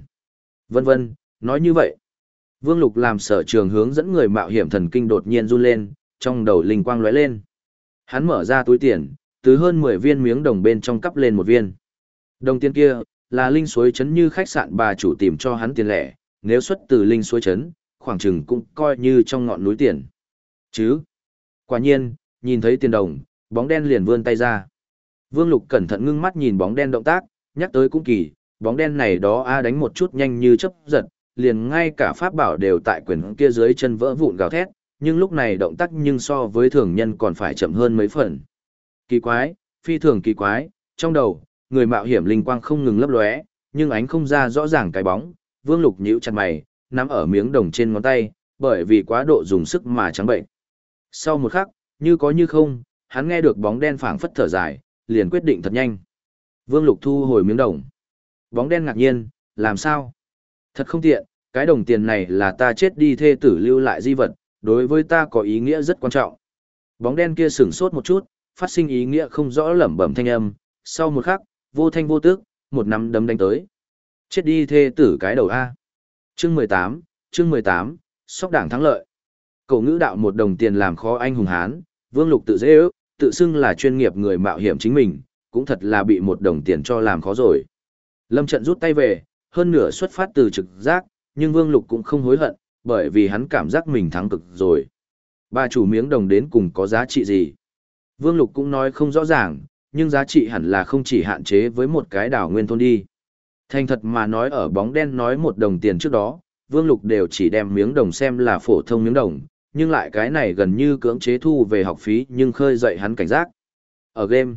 Vân vân, nói như vậy. Vương Lục làm sở trường hướng dẫn người mạo hiểm thần kinh đột nhiên run lên, trong đầu linh quang lóe lên. Hắn mở ra túi tiền, từ hơn 10 viên miếng đồng bên trong cắp lên một viên. Đồng tiền kia, là linh suối chấn như khách sạn bà chủ tìm cho hắn tiền lẻ, nếu xuất từ linh suối chấn, khoảng chừng cũng coi như trong ngọn núi tiền. Chứ? Quả nhiên, nhìn thấy tiền đồng, bóng đen liền vươn tay ra. Vương Lục cẩn thận ngưng mắt nhìn bóng đen động tác, nhắc tới cũng kỳ, bóng đen này đó a đánh một chút nhanh như chớp giật, liền ngay cả pháp bảo đều tại quyền kia dưới chân vỡ vụn gào thét, nhưng lúc này động tác nhưng so với thường nhân còn phải chậm hơn mấy phần. Kỳ quái, phi thường kỳ quái, trong đầu, người mạo hiểm linh quang không ngừng lấp lóe, nhưng ánh không ra rõ ràng cái bóng, Vương Lục nhíu chặt mày, nắm ở miếng đồng trên ngón tay, bởi vì quá độ dùng sức mà trắng bệnh. Sau một khắc, như có như không, hắn nghe được bóng đen phảng phất thở dài, liền quyết định thật nhanh. Vương Lục thu hồi miếng đồng. Bóng đen ngạc nhiên, làm sao? Thật không tiện, cái đồng tiền này là ta chết đi thê tử lưu lại di vật, đối với ta có ý nghĩa rất quan trọng. Bóng đen kia sửng sốt một chút, phát sinh ý nghĩa không rõ lẩm bẩm thanh âm, sau một khắc, vô thanh vô tức, một nắm đấm đánh tới. Chết đi thê tử cái đầu A. Chương 18, chương 18, sóc đảng thắng lợi. Cậu ngữ đạo một đồng tiền làm khó anh hùng hán, vương lục tự dễ ước, tự xưng là chuyên nghiệp người mạo hiểm chính mình, cũng thật là bị một đồng tiền cho làm khó rồi. Lâm trận rút tay về, hơn nửa xuất phát từ trực giác, nhưng vương lục cũng không hối hận, bởi vì hắn cảm giác mình thắng cực rồi. Ba chủ miếng đồng đến cùng có giá trị gì? Vương lục cũng nói không rõ ràng, nhưng giá trị hẳn là không chỉ hạn chế với một cái đảo nguyên thôn đi. Thành thật mà nói ở bóng đen nói một đồng tiền trước đó, Vương Lục đều chỉ đem miếng đồng xem là phổ thông miếng đồng, nhưng lại cái này gần như cưỡng chế thu về học phí nhưng khơi dậy hắn cảnh giác. Ở game,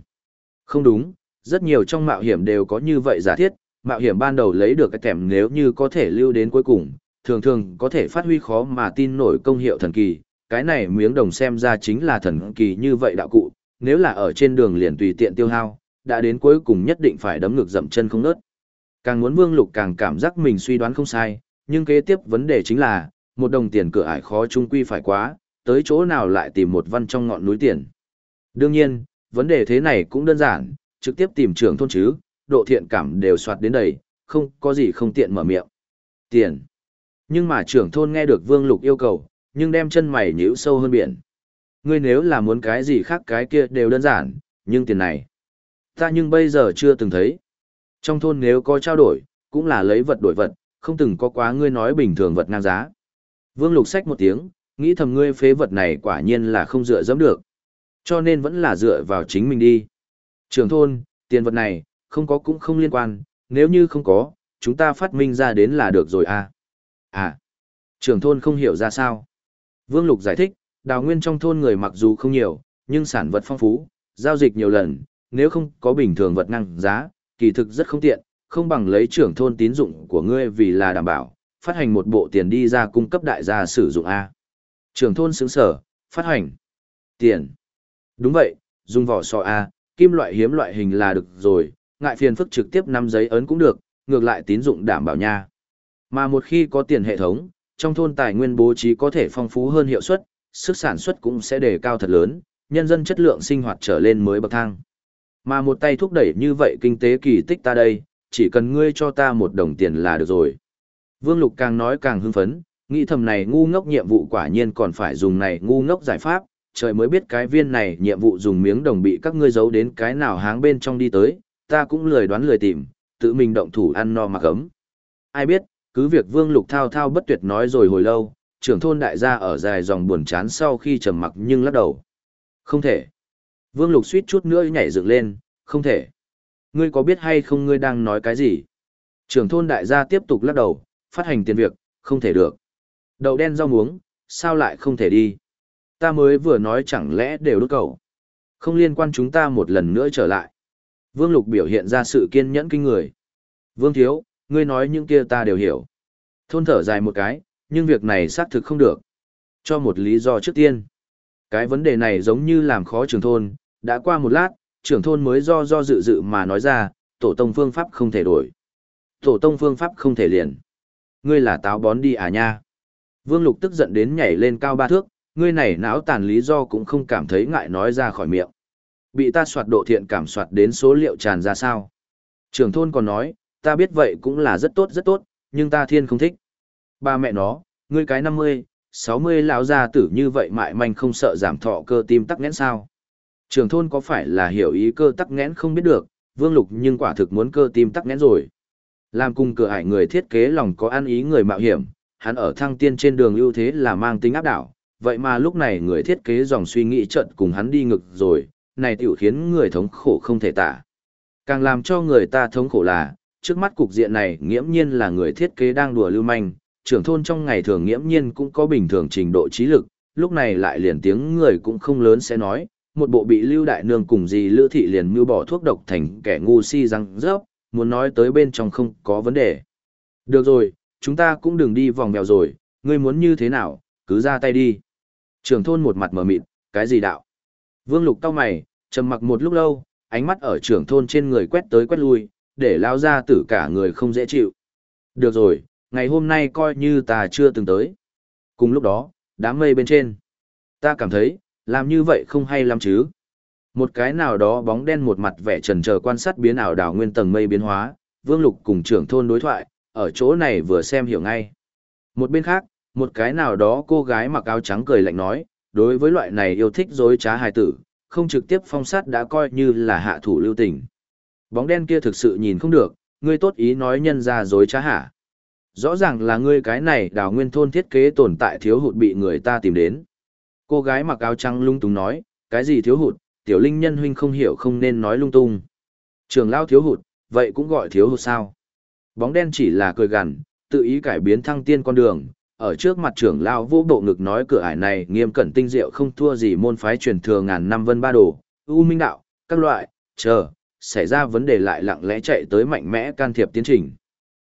không đúng, rất nhiều trong mạo hiểm đều có như vậy giả thiết, mạo hiểm ban đầu lấy được cái kèm nếu như có thể lưu đến cuối cùng, thường thường có thể phát huy khó mà tin nổi công hiệu thần kỳ, cái này miếng đồng xem ra chính là thần kỳ như vậy đạo cụ, nếu là ở trên đường liền tùy tiện tiêu hao, đã đến cuối cùng nhất định phải đấm ngược dậm chân không nớt. Càng muốn Vương Lục càng cảm giác mình suy đoán không sai, nhưng kế tiếp vấn đề chính là, một đồng tiền cửa ải khó trung quy phải quá, tới chỗ nào lại tìm một văn trong ngọn núi tiền. Đương nhiên, vấn đề thế này cũng đơn giản, trực tiếp tìm trưởng thôn chứ, độ thiện cảm đều soạt đến đầy, không có gì không tiện mở miệng. Tiền. Nhưng mà trưởng thôn nghe được Vương Lục yêu cầu, nhưng đem chân mày nhíu sâu hơn biển. Ngươi nếu là muốn cái gì khác cái kia đều đơn giản, nhưng tiền này. Ta nhưng bây giờ chưa từng thấy. Trong thôn nếu có trao đổi, cũng là lấy vật đổi vật, không từng có quá ngươi nói bình thường vật ngang giá. Vương Lục sách một tiếng, nghĩ thầm ngươi phế vật này quả nhiên là không dựa dẫm được. Cho nên vẫn là dựa vào chính mình đi. Trường thôn, tiền vật này, không có cũng không liên quan, nếu như không có, chúng ta phát minh ra đến là được rồi à. À, trường thôn không hiểu ra sao. Vương Lục giải thích, đào nguyên trong thôn người mặc dù không nhiều, nhưng sản vật phong phú, giao dịch nhiều lần, nếu không có bình thường vật năng, giá, kỳ thực rất không tiện, không bằng lấy trưởng thôn tín dụng của ngươi vì là đảm bảo, phát hành một bộ tiền đi ra cung cấp đại gia sử dụng A. Trưởng thôn xứng sở, phát hành. Tiền. Đúng vậy, dùng vỏ sò A, kim loại hiếm loại hình là được rồi, ngại phiền phức trực tiếp nắm giấy ấn cũng được, ngược lại tín dụng đảm bảo nha. Mà một khi có tiền hệ thống, trong thôn tài nguyên bố trí có thể phong phú hơn hiệu suất, sức sản xuất cũng sẽ đề cao thật lớn, nhân dân chất lượng sinh hoạt trở lên mới bậc thang. Mà một tay thúc đẩy như vậy kinh tế kỳ tích ta đây, chỉ cần ngươi cho ta một đồng tiền là được rồi. Vương Lục càng nói càng hưng phấn, nghĩ thầm này ngu ngốc nhiệm vụ quả nhiên còn phải dùng này ngu ngốc giải pháp, trời mới biết cái viên này nhiệm vụ dùng miếng đồng bị các ngươi giấu đến cái nào háng bên trong đi tới, ta cũng lười đoán lười tìm, tự mình động thủ ăn no mặc ấm. Ai biết, cứ việc Vương Lục thao thao bất tuyệt nói rồi hồi lâu, trưởng thôn đại gia ở dài dòng buồn chán sau khi trầm mặc nhưng lắc đầu. Không thể. Vương Lục suýt chút nữa nhảy dựng lên, không thể. Ngươi có biết hay không ngươi đang nói cái gì? Trưởng thôn đại gia tiếp tục lắc đầu, phát hành tiền việc, không thể được. Đậu đen rau muống, sao lại không thể đi? Ta mới vừa nói chẳng lẽ đều đốt cầu. Không liên quan chúng ta một lần nữa trở lại. Vương Lục biểu hiện ra sự kiên nhẫn kinh người. Vương Thiếu, ngươi nói những kia ta đều hiểu. Thôn thở dài một cái, nhưng việc này xác thực không được. Cho một lý do trước tiên. Cái vấn đề này giống như làm khó trưởng thôn, đã qua một lát, trưởng thôn mới do do dự dự mà nói ra, tổ tông phương pháp không thể đổi. Tổ tông phương pháp không thể liền. Ngươi là táo bón đi à nha. Vương Lục tức giận đến nhảy lên cao ba thước, ngươi này não tàn lý do cũng không cảm thấy ngại nói ra khỏi miệng. Bị ta soạt độ thiện cảm soạt đến số liệu tràn ra sao. Trưởng thôn còn nói, ta biết vậy cũng là rất tốt rất tốt, nhưng ta thiên không thích. Ba mẹ nó, ngươi cái 50, 60 lão gia tử như vậy mại manh không sợ giảm thọ cơ tim tắc nghẽn sao. Trường thôn có phải là hiểu ý cơ tắc nghẽn không biết được, vương lục nhưng quả thực muốn cơ tim tắc nghẽn rồi. Làm cùng cửa ải người thiết kế lòng có ăn ý người mạo hiểm, hắn ở thăng tiên trên đường ưu thế là mang tính áp đảo, vậy mà lúc này người thiết kế dòng suy nghĩ trận cùng hắn đi ngực rồi, này tiểu khiến người thống khổ không thể tả. Càng làm cho người ta thống khổ là, trước mắt cục diện này nghiễm nhiên là người thiết kế đang đùa lưu manh, trưởng thôn trong ngày thường nghiễm nhiên cũng có bình thường trình độ trí lực, lúc này lại liền tiếng người cũng không lớn sẽ nói, một bộ bị lưu đại nương cùng gì lữ thị liền mưu bỏ thuốc độc thành kẻ ngu si răng rớp, muốn nói tới bên trong không có vấn đề. Được rồi, chúng ta cũng đừng đi vòng mèo rồi, ngươi muốn như thế nào, cứ ra tay đi. Trưởng thôn một mặt mở mịt, cái gì đạo? Vương lục cao mày, trầm mặc một lúc lâu, ánh mắt ở trưởng thôn trên người quét tới quét lui, để lao ra tử cả người không dễ chịu. Được rồi, ngày hôm nay coi như ta chưa từng tới. Cùng lúc đó, đám mây bên trên. Ta cảm thấy, làm như vậy không hay lắm chứ. Một cái nào đó bóng đen một mặt vẻ trần chờ quan sát biến ảo đảo nguyên tầng mây biến hóa, Vương Lục cùng trưởng thôn đối thoại, ở chỗ này vừa xem hiểu ngay. Một bên khác, một cái nào đó cô gái mặc áo trắng cười lạnh nói, đối với loại này yêu thích dối trá hài tử, không trực tiếp phong sát đã coi như là hạ thủ lưu tình. Bóng đen kia thực sự nhìn không được, ngươi tốt ý nói nhân ra dối trá hả. Rõ ràng là ngươi cái này đào nguyên thôn thiết kế tồn tại thiếu hụt bị người ta tìm đến. Cô gái mặc áo trắng lung tung nói, cái gì thiếu hụt, tiểu linh nhân huynh không hiểu không nên nói lung tung. Trường lao thiếu hụt, vậy cũng gọi thiếu hụt sao? Bóng đen chỉ là cười gằn, tự ý cải biến thăng tiên con đường, ở trước mặt trưởng lao vô bộ ngực nói cửa ải này nghiêm cẩn tinh diệu không thua gì môn phái truyền thừa ngàn năm vân ba đồ, u minh đạo, các loại, chờ, xảy ra vấn đề lại lặng lẽ chạy tới mạnh mẽ can thiệp tiến trình.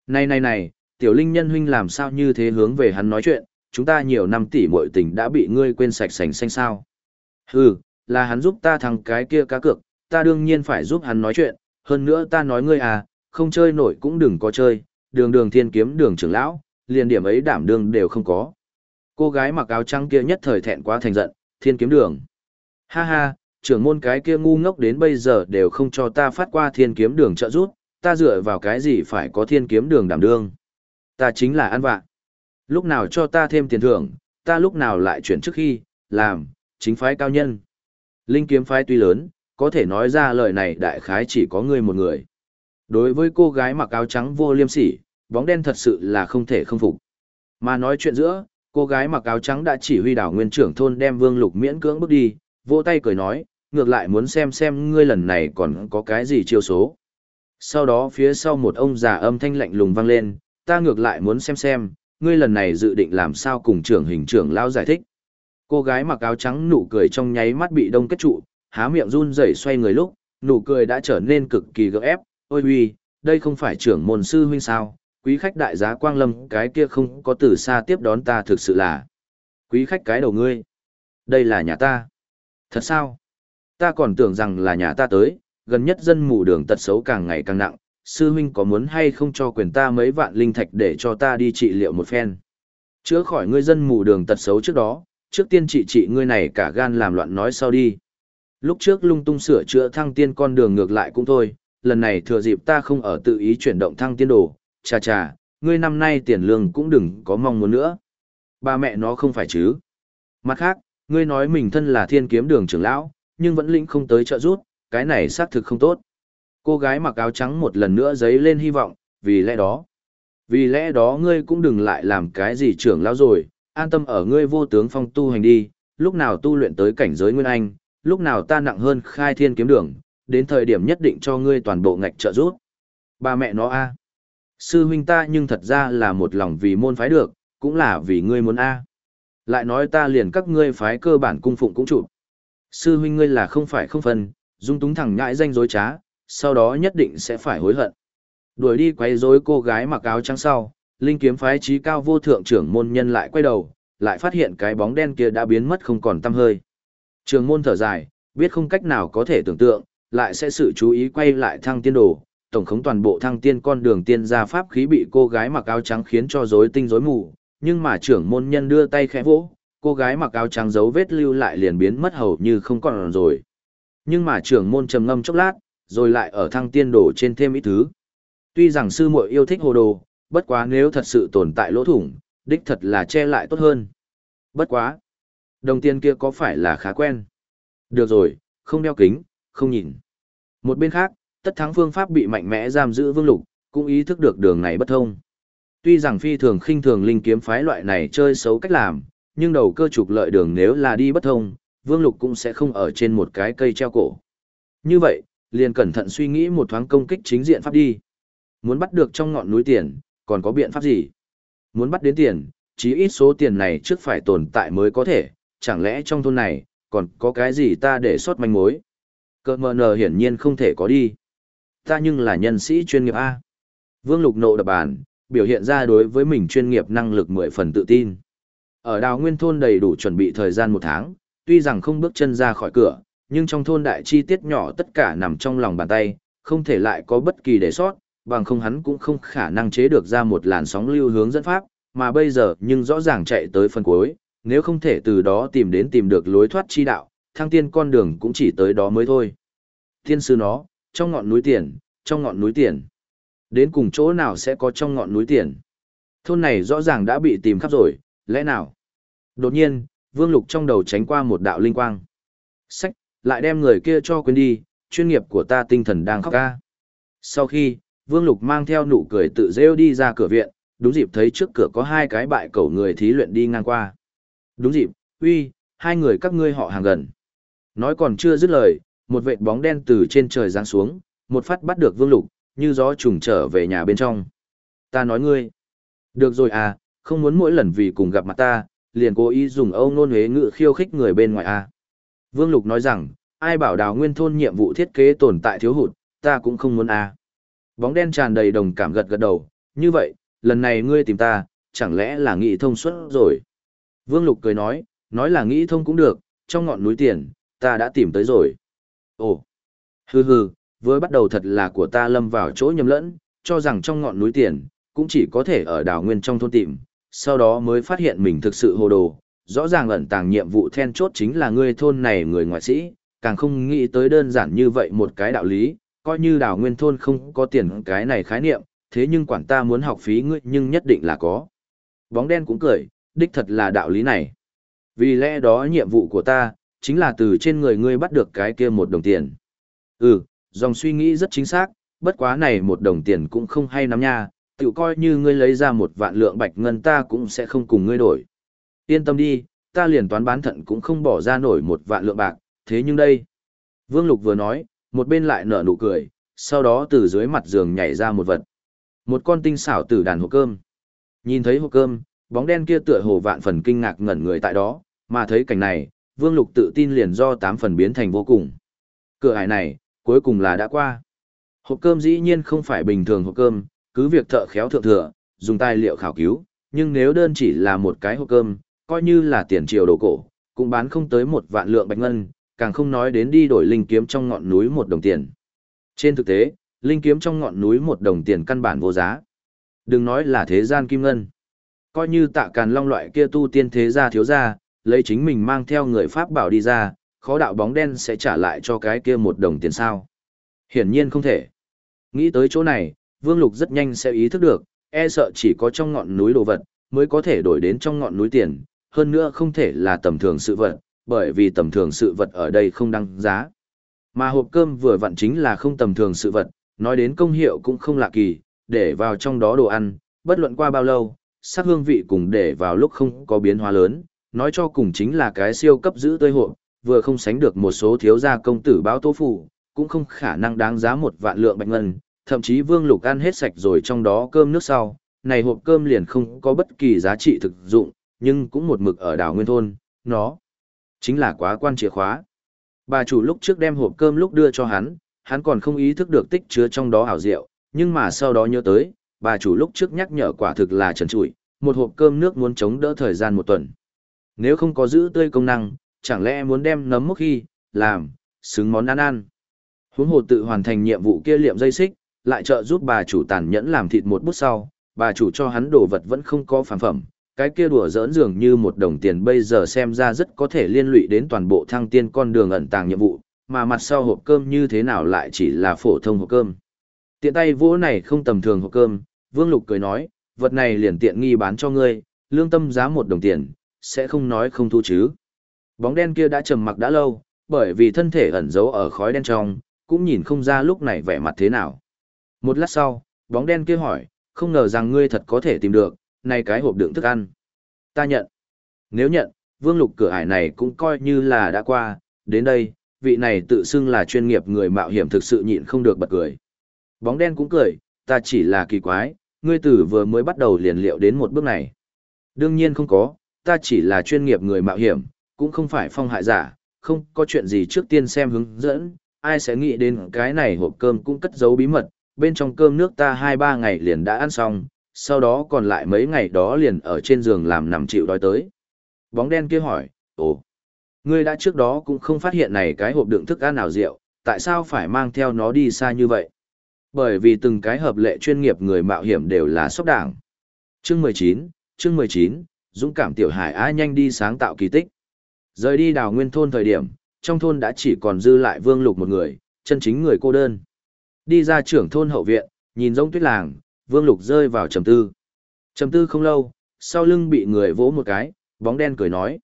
Này này này, tiểu linh nhân huynh làm sao như thế hướng về hắn nói chuyện, chúng ta nhiều năm tỷ muội tình đã bị ngươi quên sạch sành xanh sao. Hừ, là hắn giúp ta thằng cái kia cá cược, ta đương nhiên phải giúp hắn nói chuyện, hơn nữa ta nói ngươi à, không chơi nổi cũng đừng có chơi, đường đường thiên kiếm đường trưởng lão, liền điểm ấy đảm đương đều không có. Cô gái mặc áo trắng kia nhất thời thẹn quá thành giận, thiên kiếm đường. Ha ha, trưởng môn cái kia ngu ngốc đến bây giờ đều không cho ta phát qua thiên kiếm đường trợ giúp, ta dựa vào cái gì phải có thiên kiếm đường đảm đương. Ta chính là ăn vạ. Lúc nào cho ta thêm tiền thưởng, ta lúc nào lại chuyển trước khi, làm, chính phái cao nhân. Linh kiếm phái tuy lớn, có thể nói ra lời này đại khái chỉ có ngươi một người. Đối với cô gái mặc áo trắng vô liêm sỉ, bóng đen thật sự là không thể không phục. Mà nói chuyện giữa, cô gái mặc áo trắng đã chỉ huy đảo nguyên trưởng thôn đem Vương Lục miễn cưỡng bước đi, vỗ tay cười nói, ngược lại muốn xem xem ngươi lần này còn có cái gì chiêu số. Sau đó phía sau một ông già âm thanh lạnh lùng vang lên, ta ngược lại muốn xem xem, ngươi lần này dự định làm sao cùng trưởng hình trưởng lao giải thích. Cô gái mặc áo trắng nụ cười trong nháy mắt bị đông kết trụ, há miệng run rẩy xoay người lúc, nụ cười đã trở nên cực kỳ gượng ép, ôi huy, đây không phải trưởng môn sư huynh sao, quý khách đại giá quang lâm cái kia không có từ xa tiếp đón ta thực sự là. Quý khách cái đầu ngươi, đây là nhà ta. Thật sao? Ta còn tưởng rằng là nhà ta tới, gần nhất dân mù đường tật xấu càng ngày càng nặng, sư huynh có muốn hay không cho quyền ta mấy vạn linh thạch để cho ta đi trị liệu một phen. Chữa khỏi ngươi dân mù đường tật xấu trước đó, trước tiên trị trị ngươi này cả gan làm loạn nói sau đi. Lúc trước lung tung sửa chữa thăng tiên con đường ngược lại cũng thôi, lần này thừa dịp ta không ở tự ý chuyển động thăng tiên đồ, chà chà, ngươi năm nay tiền lương cũng đừng có mong muốn nữa. Ba mẹ nó không phải chứ. Mặt khác, ngươi nói mình thân là thiên kiếm đường trưởng lão, nhưng vẫn lĩnh không tới trợ giúp, cái này xác thực không tốt. Cô gái mặc áo trắng một lần nữa dấy lên hy vọng, vì lẽ đó. Vì lẽ đó ngươi cũng đừng lại làm cái gì trưởng lão rồi, an tâm ở ngươi vô tướng phong tu hành đi, lúc nào tu luyện tới cảnh giới nguyên anh, lúc nào ta nặng hơn khai thiên kiếm đường, đến thời điểm nhất định cho ngươi toàn bộ ngạch trợ giúp. Ba mẹ nó a. Sư huynh ta nhưng thật ra là một lòng vì môn phái được, cũng là vì ngươi muốn a. Lại nói ta liền các ngươi phái cơ bản cung phụng cũng chụp. Sư huynh ngươi là không phải không phân, dung túng thẳng nhãi danh dối trá, sau đó nhất định sẽ phải hối hận. Đuổi đi quấy rối cô gái mặc áo trắng sau, linh kiếm phái trí cao vô thượng trưởng môn nhân lại quay đầu, lại phát hiện cái bóng đen kia đã biến mất không còn tăm hơi. Trường môn thở dài, biết không cách nào có thể tưởng tượng, lại sẽ sự chú ý quay lại thăng tiên đồ, tổng khống toàn bộ thăng tiên con đường tiên gia pháp khí bị cô gái mặc áo trắng khiến cho rối tinh rối mù, nhưng mà trưởng môn nhân đưa tay khẽ vỗ, cô gái mặc áo trắng dấu vết lưu lại liền biến mất hầu như không còn rồi. Nhưng mà trưởng môn trầm ngâm chốc lát, rồi lại ở thăng tiên đồ trên thêm ít thứ. Tuy rằng sư muội yêu thích hồ đồ, bất quá nếu thật sự tồn tại lỗ thủng, đích thật là che lại tốt hơn. Bất quá. Đồng tiền kia có phải là khá quen? Được rồi, không đeo kính, không nhìn. Một bên khác, tất thắng phương pháp bị mạnh mẽ giam giữ vương lục, cũng ý thức được đường này bất thông. Tuy rằng phi thường khinh thường linh kiếm phái loại này chơi xấu cách làm, nhưng đầu cơ trục lợi đường nếu là đi bất thông, vương lục cũng sẽ không ở trên một cái cây treo cổ. Như vậy, liền cẩn thận suy nghĩ một thoáng công kích chính diện pháp đi. Muốn bắt được trong ngọn núi tiền, còn có biện pháp gì? Muốn bắt đến tiền, chí ít số tiền này trước phải tồn tại mới có thể, chẳng lẽ trong thôn này, còn có cái gì ta để sót manh mối? Cơ mờ nờ hiển nhiên không thể có đi. Ta nhưng là nhân sĩ chuyên nghiệp A. Vương Lục nộ đập bàn, biểu hiện ra đối với mình chuyên nghiệp năng lực mười phần tự tin. Ở đào nguyên thôn đầy đủ chuẩn bị thời gian một tháng, tuy rằng không bước chân ra khỏi cửa, nhưng trong thôn đại chi tiết nhỏ tất cả nằm trong lòng bàn tay, không thể lại có bất kỳ đề sót, bằng không hắn cũng không khả năng chế được ra một làn sóng lưu hướng dẫn pháp, mà bây giờ nhưng rõ ràng chạy tới phần cuối, nếu không thể từ đó tìm đến tìm được lối thoát chi đạo, thăng tiên con đường cũng chỉ tới đó mới thôi. Thiên sư nó, trong ngọn núi tiền, trong ngọn núi tiền. Đến cùng chỗ nào sẽ có trong ngọn núi tiền? Thôn này rõ ràng đã bị tìm khắp rồi, lẽ nào? Đột nhiên, Vương Lục trong đầu tránh qua một đạo linh quang. Sách, lại đem người kia cho quên đi, chuyên nghiệp của ta tinh thần đang khóc ca. Sau khi, Vương Lục mang theo nụ cười tự rêu đi ra cửa viện, đúng dịp thấy trước cửa có hai cái bại cẩu người thí luyện đi ngang qua. Đúng dịp, uy, hai người các ngươi họ hàng gần. Nói còn chưa dứt lời, một vệt bóng đen từ trên trời giáng xuống, một phát bắt được Vương Lục, như gió trùng trở về nhà bên trong. Ta nói ngươi. Được rồi à, không muốn mỗi lần vì cùng gặp mặt ta, liền cố ý dùng âu nôn huế ngự khiêu khích người bên ngoài à. Vương Lục nói rằng, ai bảo đào nguyên thôn nhiệm vụ thiết kế tồn tại thiếu hụt, ta cũng không muốn à. Bóng đen tràn đầy đồng cảm gật gật đầu, như vậy, lần này ngươi tìm ta, chẳng lẽ là nghị thông suốt rồi. Vương Lục cười nói, nói là nghĩ thông cũng được, trong ngọn núi tiền, ta đã tìm tới rồi. Ồ, hừ hừ, với bắt đầu thật là của ta lâm vào chỗ nhầm lẫn, cho rằng trong ngọn núi tiền, cũng chỉ có thể ở đảo nguyên trong thôn tìm, sau đó mới phát hiện mình thực sự hồ đồ, rõ ràng ẩn tàng nhiệm vụ then chốt chính là ngươi thôn này người ngoại sĩ, càng không nghĩ tới đơn giản như vậy một cái đạo lý, coi như đảo nguyên thôn không có tiền cái này khái niệm, thế nhưng quản ta muốn học phí ngươi nhưng nhất định là có. Bóng đen cũng cười, đích thật là đạo lý này. Vì lẽ đó nhiệm vụ của ta, chính là từ trên người ngươi bắt được cái kia một đồng tiền. Ừ, dòng suy nghĩ rất chính xác, bất quá này một đồng tiền cũng không hay lắm nha, tự coi như ngươi lấy ra một vạn lượng bạch ngân ta cũng sẽ không cùng ngươi đổi. Yên tâm đi, ta liền toán bán thận cũng không bỏ ra nổi một vạn lượng bạc, thế nhưng đây. Vương Lục vừa nói, một bên lại nở nụ cười, sau đó từ dưới mặt giường nhảy ra một vật. Một con tinh xảo tử đàn hộp cơm. Nhìn thấy hộp cơm, bóng đen kia tựa hồ vạn phần kinh ngạc ngẩn người tại đó, mà thấy cảnh này, Vương Lục tự tin liền do tám phần biến thành vô cùng. Cửa hải này, cuối cùng là đã qua. Hộp cơm dĩ nhiên không phải bình thường hộp cơm, cứ việc thợ khéo thượng thừa, dùng tài liệu khảo cứu, nhưng nếu đơn chỉ là một cái hộp cơm, coi như là tiền triều đồ cổ, cũng bán không tới một vạn lượng bạch ngân, càng không nói đến đi đổi linh kiếm trong ngọn núi một đồng tiền. Trên thực tế, linh kiếm trong ngọn núi một đồng tiền căn bản vô giá. Đừng nói là thế gian kim ngân. Coi như tạ càn long loại kia tu tiên thế gia thiếu gia, lấy chính mình mang theo người Pháp bảo đi ra, khó đạo bóng đen sẽ trả lại cho cái kia một đồng tiền sao. Hiển nhiên không thể. Nghĩ tới chỗ này, Vương Lục rất nhanh sẽ ý thức được, e sợ chỉ có trong ngọn núi đồ vật, mới có thể đổi đến trong ngọn núi tiền, hơn nữa không thể là tầm thường sự vật, bởi vì tầm thường sự vật ở đây không đăng giá. Mà hộp cơm vừa vặn chính là không tầm thường sự vật, nói đến công hiệu cũng không lạ kỳ, để vào trong đó đồ ăn, bất luận qua bao lâu, sắc hương vị cùng để vào lúc không có biến hóa lớn, nói cho cùng chính là cái siêu cấp giữ tươi hộp, vừa không sánh được một số thiếu gia công tử báo tố phủ, cũng không khả năng đáng giá một vạn lượng bạch ngân, thậm chí vương lục ăn hết sạch rồi trong đó cơm nước sau, này hộp cơm liền không có bất kỳ giá trị thực dụng, nhưng cũng một mực ở đảo nguyên thôn, nó chính là quá quan chìa khóa. Bà chủ lúc trước đem hộp cơm lúc đưa cho hắn, hắn còn không ý thức được tích chứa trong đó ảo diệu, nhưng mà sau đó nhớ tới, bà chủ lúc trước nhắc nhở quả thực là trần trụi, một hộp cơm nước muốn chống đỡ thời gian một tuần. Nếu không có giữ tươi công năng, chẳng lẽ muốn đem nấm mốc khi, làm, xứng món ăn ăn. Huống hồ tự hoàn thành nhiệm vụ kia liệm dây xích, lại trợ giúp bà chủ tàn nhẫn làm thịt một bút sau, bà chủ cho hắn đồ vật vẫn không có phản phẩm, cái kia đùa giỡn dường như một đồng tiền bây giờ xem ra rất có thể liên lụy đến toàn bộ thăng tiên con đường ẩn tàng nhiệm vụ, mà mặt sau hộp cơm như thế nào lại chỉ là phổ thông hộp cơm. Tiện tay vỗ này không tầm thường hộp cơm, Vương Lục cười nói, vật này liền tiện nghi bán cho ngươi, lương tâm giá một đồng tiền, sẽ không nói không thu chứ. Bóng đen kia đã trầm mặc đã lâu, bởi vì thân thể ẩn giấu ở khói đen trong, cũng nhìn không ra lúc này vẻ mặt thế nào. Một lát sau, bóng đen kia hỏi, không ngờ rằng ngươi thật có thể tìm được, này cái hộp đựng thức ăn. Ta nhận. Nếu nhận, vương lục cửa ải này cũng coi như là đã qua, đến đây, vị này tự xưng là chuyên nghiệp người mạo hiểm thực sự nhịn không được bật cười. Bóng đen cũng cười, ta chỉ là kỳ quái, ngươi tử vừa mới bắt đầu liền liệu đến một bước này. Đương nhiên không có, ta chỉ là chuyên nghiệp người mạo hiểm, cũng không phải phong hại giả, không có chuyện gì trước tiên xem hướng dẫn, ai sẽ nghĩ đến cái này hộp cơm cũng cất giấu bí mật, bên trong cơm nước ta hai ba ngày liền đã ăn xong, sau đó còn lại mấy ngày đó liền ở trên giường làm nằm chịu đói tới. Bóng đen kia hỏi, ồ, ngươi đã trước đó cũng không phát hiện này cái hộp đựng thức ăn nào rượu, tại sao phải mang theo nó đi xa như vậy? Bởi vì từng cái hợp lệ chuyên nghiệp người mạo hiểm đều là sốc đảng. Chương 19, chương 19, dũng cảm tiểu hải á nhanh đi sáng tạo kỳ tích. Rời đi đào nguyên thôn thời điểm, trong thôn đã chỉ còn dư lại vương lục một người, chân chính người cô đơn. Đi ra trưởng thôn hậu viện, nhìn giống tuyết làng, vương lục rơi vào trầm tư. Trầm tư không lâu, sau lưng bị người vỗ một cái, bóng đen cười nói.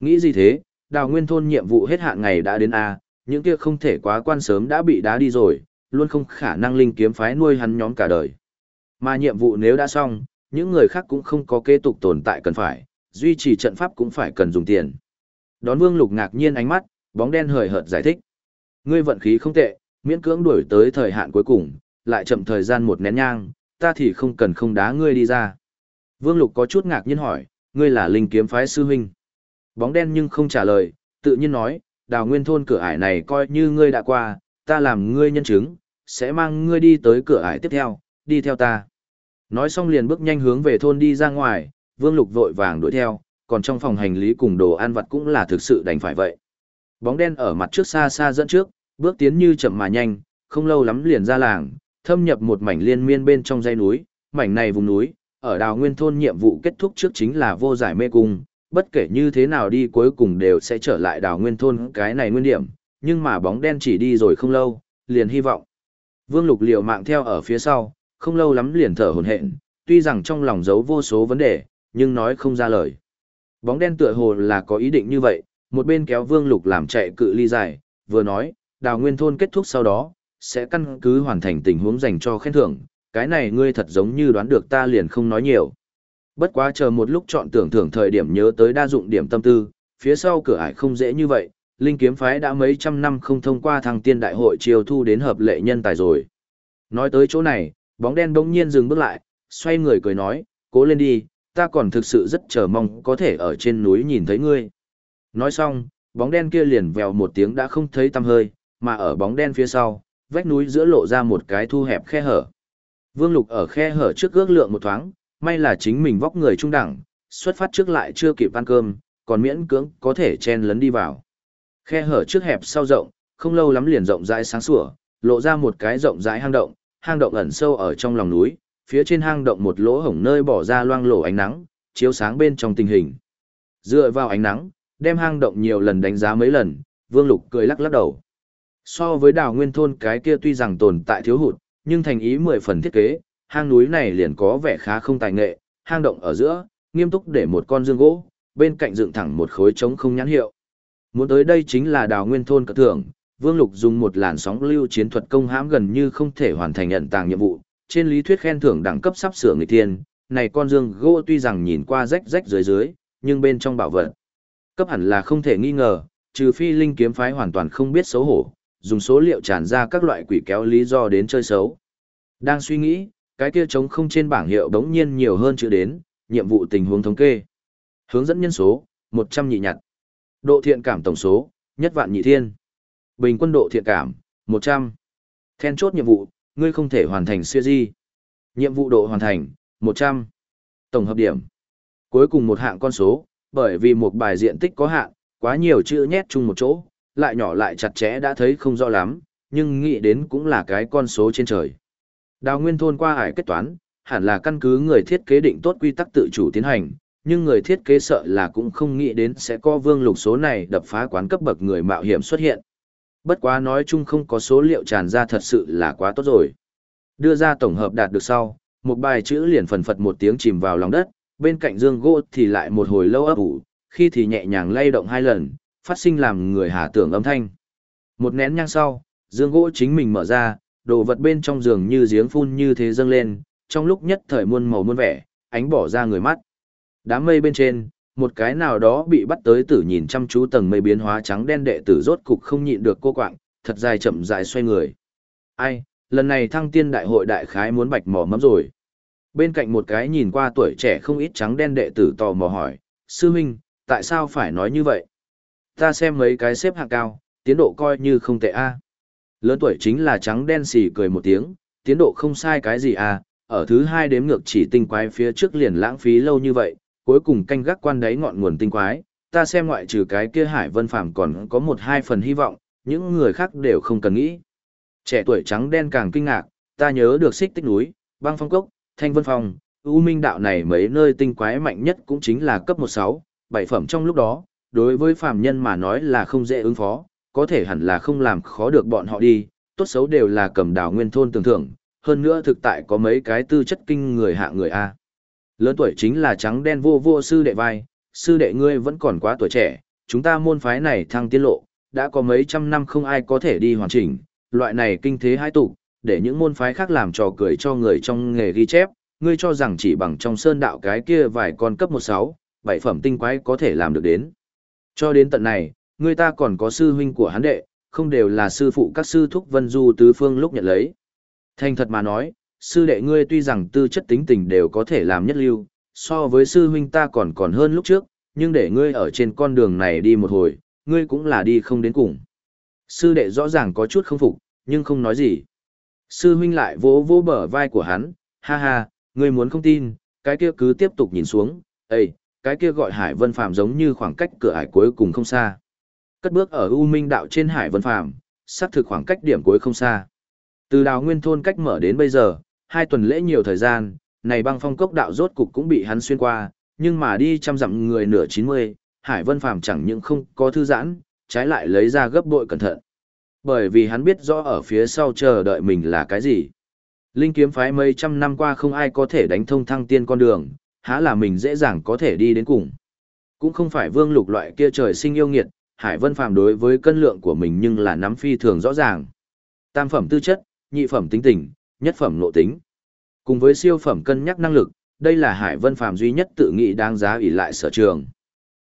Nghĩ gì thế, đào nguyên thôn nhiệm vụ hết hạn ngày đã đến A, những kia không thể quá quan sớm đã bị đá đi rồi, luôn không khả năng linh kiếm phái nuôi hắn nhóm cả đời. Mà nhiệm vụ nếu đã xong, những người khác cũng không có kế tục tồn tại cần phải, duy trì trận pháp cũng phải cần dùng tiền. Đón Vương Lục ngạc nhiên ánh mắt, bóng đen hời hợt giải thích. Ngươi vận khí không tệ, miễn cưỡng đuổi tới thời hạn cuối cùng, lại chậm thời gian một nén nhang, ta thì không cần không đá ngươi đi ra. Vương Lục có chút ngạc nhiên hỏi, ngươi là linh kiếm phái sư huynh. Bóng đen nhưng không trả lời, tự nhiên nói, đào nguyên thôn cửa ải này coi như ngươi đã qua, ta làm ngươi nhân chứng, sẽ mang ngươi đi tới cửa ải tiếp theo, đi theo ta. Nói xong liền bước nhanh hướng về thôn đi ra ngoài, Vương Lục vội vàng đuổi theo, còn trong phòng hành lý cùng đồ ăn vặt cũng là thực sự đành phải vậy. Bóng đen ở mặt trước xa xa dẫn trước, bước tiến như chậm mà nhanh, không lâu lắm liền ra làng, thâm nhập một mảnh liên miên bên trong dãy núi, mảnh này vùng núi, ở đào nguyên thôn nhiệm vụ kết thúc trước chính là vô giải mê cung, bất kể như thế nào đi cuối cùng đều sẽ trở lại đào nguyên thôn cái này nguyên điểm, nhưng mà bóng đen chỉ đi rồi không lâu, liền hy vọng. Vương Lục liều mạng theo ở phía sau, không lâu lắm liền thở hổn hển, tuy rằng trong lòng giấu vô số vấn đề, nhưng nói không ra lời. Bóng đen tựa hồ là có ý định như vậy, một bên kéo Vương Lục làm chạy cự ly dài, vừa nói, đào nguyên thôn kết thúc sau đó, sẽ căn cứ hoàn thành tình huống dành cho khen thưởng, cái này ngươi thật giống như đoán được ta liền không nói nhiều. Bất quá chờ một lúc chọn tưởng thưởng thời điểm nhớ tới đa dụng điểm tâm tư, phía sau cửa ải không dễ như vậy, Linh kiếm phái đã mấy trăm năm không thông qua thăng tiên đại hội chiều thu đến hợp lệ nhân tài rồi. Nói tới chỗ này, bóng đen bỗng nhiên dừng bước lại, xoay người cười nói, cố lên đi, ta còn thực sự rất chờ mong có thể ở trên núi nhìn thấy ngươi. Nói xong, bóng đen kia liền vèo một tiếng đã không thấy tăm hơi, mà ở bóng đen phía sau, vách núi giữa lộ ra một cái thu hẹp khe hở. Vương Lục ở khe hở trước ước lượng một thoáng, may là chính mình vóc người trung đẳng, xuất phát trước lại chưa kịp ăn cơm, còn miễn cưỡng có thể chen lấn đi vào. Khe hở trước hẹp sau rộng, không lâu lắm liền rộng rãi sáng sủa, lộ ra một cái rộng rãi hang động, hang động ẩn sâu ở trong lòng núi, phía trên hang động một lỗ hổng nơi bỏ ra loang lổ ánh nắng, chiếu sáng bên trong tình hình. Dựa vào ánh nắng, đem hang động nhiều lần đánh giá mấy lần, Vương Lục cười lắc lắc đầu. So với đào nguyên thôn cái kia tuy rằng tồn tại thiếu hụt, nhưng thành ý mười phần thiết kế, hang núi này liền có vẻ khá không tài nghệ, hang động ở giữa, nghiêm túc để một con dương gỗ, bên cạnh dựng thẳng một khối trống không nhãn hiệu. Muốn tới đây chính là đào nguyên thôn cất thưởng, Vương Lục dùng một làn sóng lưu chiến thuật công hãm gần như không thể hoàn thành nhận tàng nhiệm vụ, trên lý thuyết khen thưởng đẳng cấp sắp sửa người tiên, này con dương gỗ tuy rằng nhìn qua rách rách dưới dưới, nhưng bên trong bảo vật cấp hẳn là không thể nghi ngờ, trừ phi linh kiếm phái hoàn toàn không biết xấu hổ, dùng số liệu tràn ra các loại quỷ kéo lý do đến chơi xấu. Đang suy nghĩ, cái kia trống không trên bảng hiệu đống nhiên nhiều hơn chữ đến, nhiệm vụ tình huống thống kê. Hướng dẫn nhân số, 100 nhị nhặt. Độ thiện cảm tổng số, nhất vạn nhị thiên. Bình quân độ thiện cảm, 100. Then chốt nhiệm vụ, ngươi không thể hoàn thành siêu di. Nhiệm vụ độ hoàn thành, 100. Tổng hợp điểm. Cuối cùng một hạng con số, bởi vì một bài diện tích có hạn, quá nhiều chữ nhét chung một chỗ, lại nhỏ lại chặt chẽ đã thấy không rõ lắm, nhưng nghĩ đến cũng là cái con số trên trời. Đào nguyên thôn qua hải kết toán, hẳn là căn cứ người thiết kế định tốt quy tắc tự chủ tiến hành, nhưng người thiết kế sợ là cũng không nghĩ đến sẽ có vương lục số này đập phá quán cấp bậc người mạo hiểm xuất hiện. Bất quá nói chung không có số liệu tràn ra thật sự là quá tốt rồi. Đưa ra tổng hợp đạt được sau, một bài chữ liền phần phật một tiếng chìm vào lòng đất, bên cạnh dương gỗ thì lại một hồi lâu ấp ủ, khi thì nhẹ nhàng lay động hai lần, phát sinh làm người hà tưởng âm thanh. Một nén nhang sau, dương gỗ chính mình mở ra, đồ vật bên trong giường như giếng phun như thế dâng lên, trong lúc nhất thời muôn màu muôn vẻ, ánh bỏ ra người mắt. Đám mây bên trên, một cái nào đó bị bắt tới tử nhìn chăm chú tầng mây biến hóa trắng đen đệ tử rốt cục không nhịn được cô quạng, thật dài chậm dài xoay người. Ai, lần này thăng tiên đại hội đại khái muốn bạch mỏ mắm rồi. Bên cạnh một cái nhìn qua tuổi trẻ không ít trắng đen đệ tử tò mò hỏi, sư huynh, tại sao phải nói như vậy? Ta xem mấy cái xếp hạng cao, tiến độ coi như không tệ a. Lớn tuổi chính là trắng đen xì cười một tiếng, tiến độ không sai cái gì à, ở thứ hai đếm ngược chỉ tinh quái phía trước liền lãng phí lâu như vậy, cuối cùng canh gác quan đáy ngọn nguồn tinh quái, ta xem ngoại trừ cái kia hải vân phàm còn có một hai phần hy vọng, những người khác đều không cần nghĩ. Trẻ tuổi trắng đen càng kinh ngạc, ta nhớ được xích tích núi, băng phong cốc, thanh vân phòng ưu minh đạo này mấy nơi tinh quái mạnh nhất cũng chính là cấp một sáu, bảy phẩm trong lúc đó, đối với phàm nhân mà nói là không dễ ứng phó, có thể hẳn là không làm khó được bọn họ đi, tốt xấu đều là cầm đảo nguyên thôn tưởng thưởng, hơn nữa thực tại có mấy cái tư chất kinh người hạ người A. Lớn tuổi chính là trắng đen vô vô sư đệ vai, sư đệ ngươi vẫn còn quá tuổi trẻ, chúng ta môn phái này thăng tiết lộ, đã có mấy trăm năm không ai có thể đi hoàn chỉnh, loại này kinh thế hai tụ, để những môn phái khác làm trò cười cho người trong nghề ghi chép, ngươi cho rằng chỉ bằng trong sơn đạo cái kia vài con cấp 16, bảy phẩm tinh quái có thể làm được đến. Cho đến tận này, người ta còn có sư huynh của hắn đệ, không đều là sư phụ các sư thúc vân du tứ phương lúc nhận lấy. Thành thật mà nói, sư đệ ngươi tuy rằng tư chất tính tình đều có thể làm nhất lưu, so với sư huynh ta còn còn hơn lúc trước, nhưng để ngươi ở trên con đường này đi một hồi, ngươi cũng là đi không đến cùng. Sư đệ rõ ràng có chút không phục, nhưng không nói gì. Sư huynh lại vỗ vỗ bờ vai của hắn, ha ha, ngươi muốn không tin, cái kia cứ tiếp tục nhìn xuống, Ê, cái kia gọi Hải Vân Phàm giống như khoảng cách cửa hải cuối cùng không xa. Cất bước ở U Minh đạo trên Hải Vân Phàm, xác thực khoảng cách điểm cuối không xa. Từ đào nguyên thôn cách mở đến bây giờ, hai tuần lễ nhiều thời gian, này băng phong cốc đạo rốt cục cũng bị hắn xuyên qua, nhưng mà đi trăm dặm người nửa 90, Hải Vân Phàm chẳng những không có thư giãn, trái lại lấy ra gấp bội cẩn thận. Bởi vì hắn biết rõ ở phía sau chờ đợi mình là cái gì. Linh kiếm phái mấy trăm năm qua không ai có thể đánh thông thăng tiên con đường, há là mình dễ dàng có thể đi đến cùng. Cũng không phải vương lục loại kia trời sinh yêu nghiệt, Hải Vân Phàm đối với cân lượng của mình nhưng là nắm phi thường rõ ràng. Tam phẩm tư chất, nhị phẩm tính tình, nhất phẩm nội tính. Cùng với siêu phẩm cân nhắc năng lực, đây là Hải Vân Phàm duy nhất tự nghĩ đáng giá ỷ lại sở trường.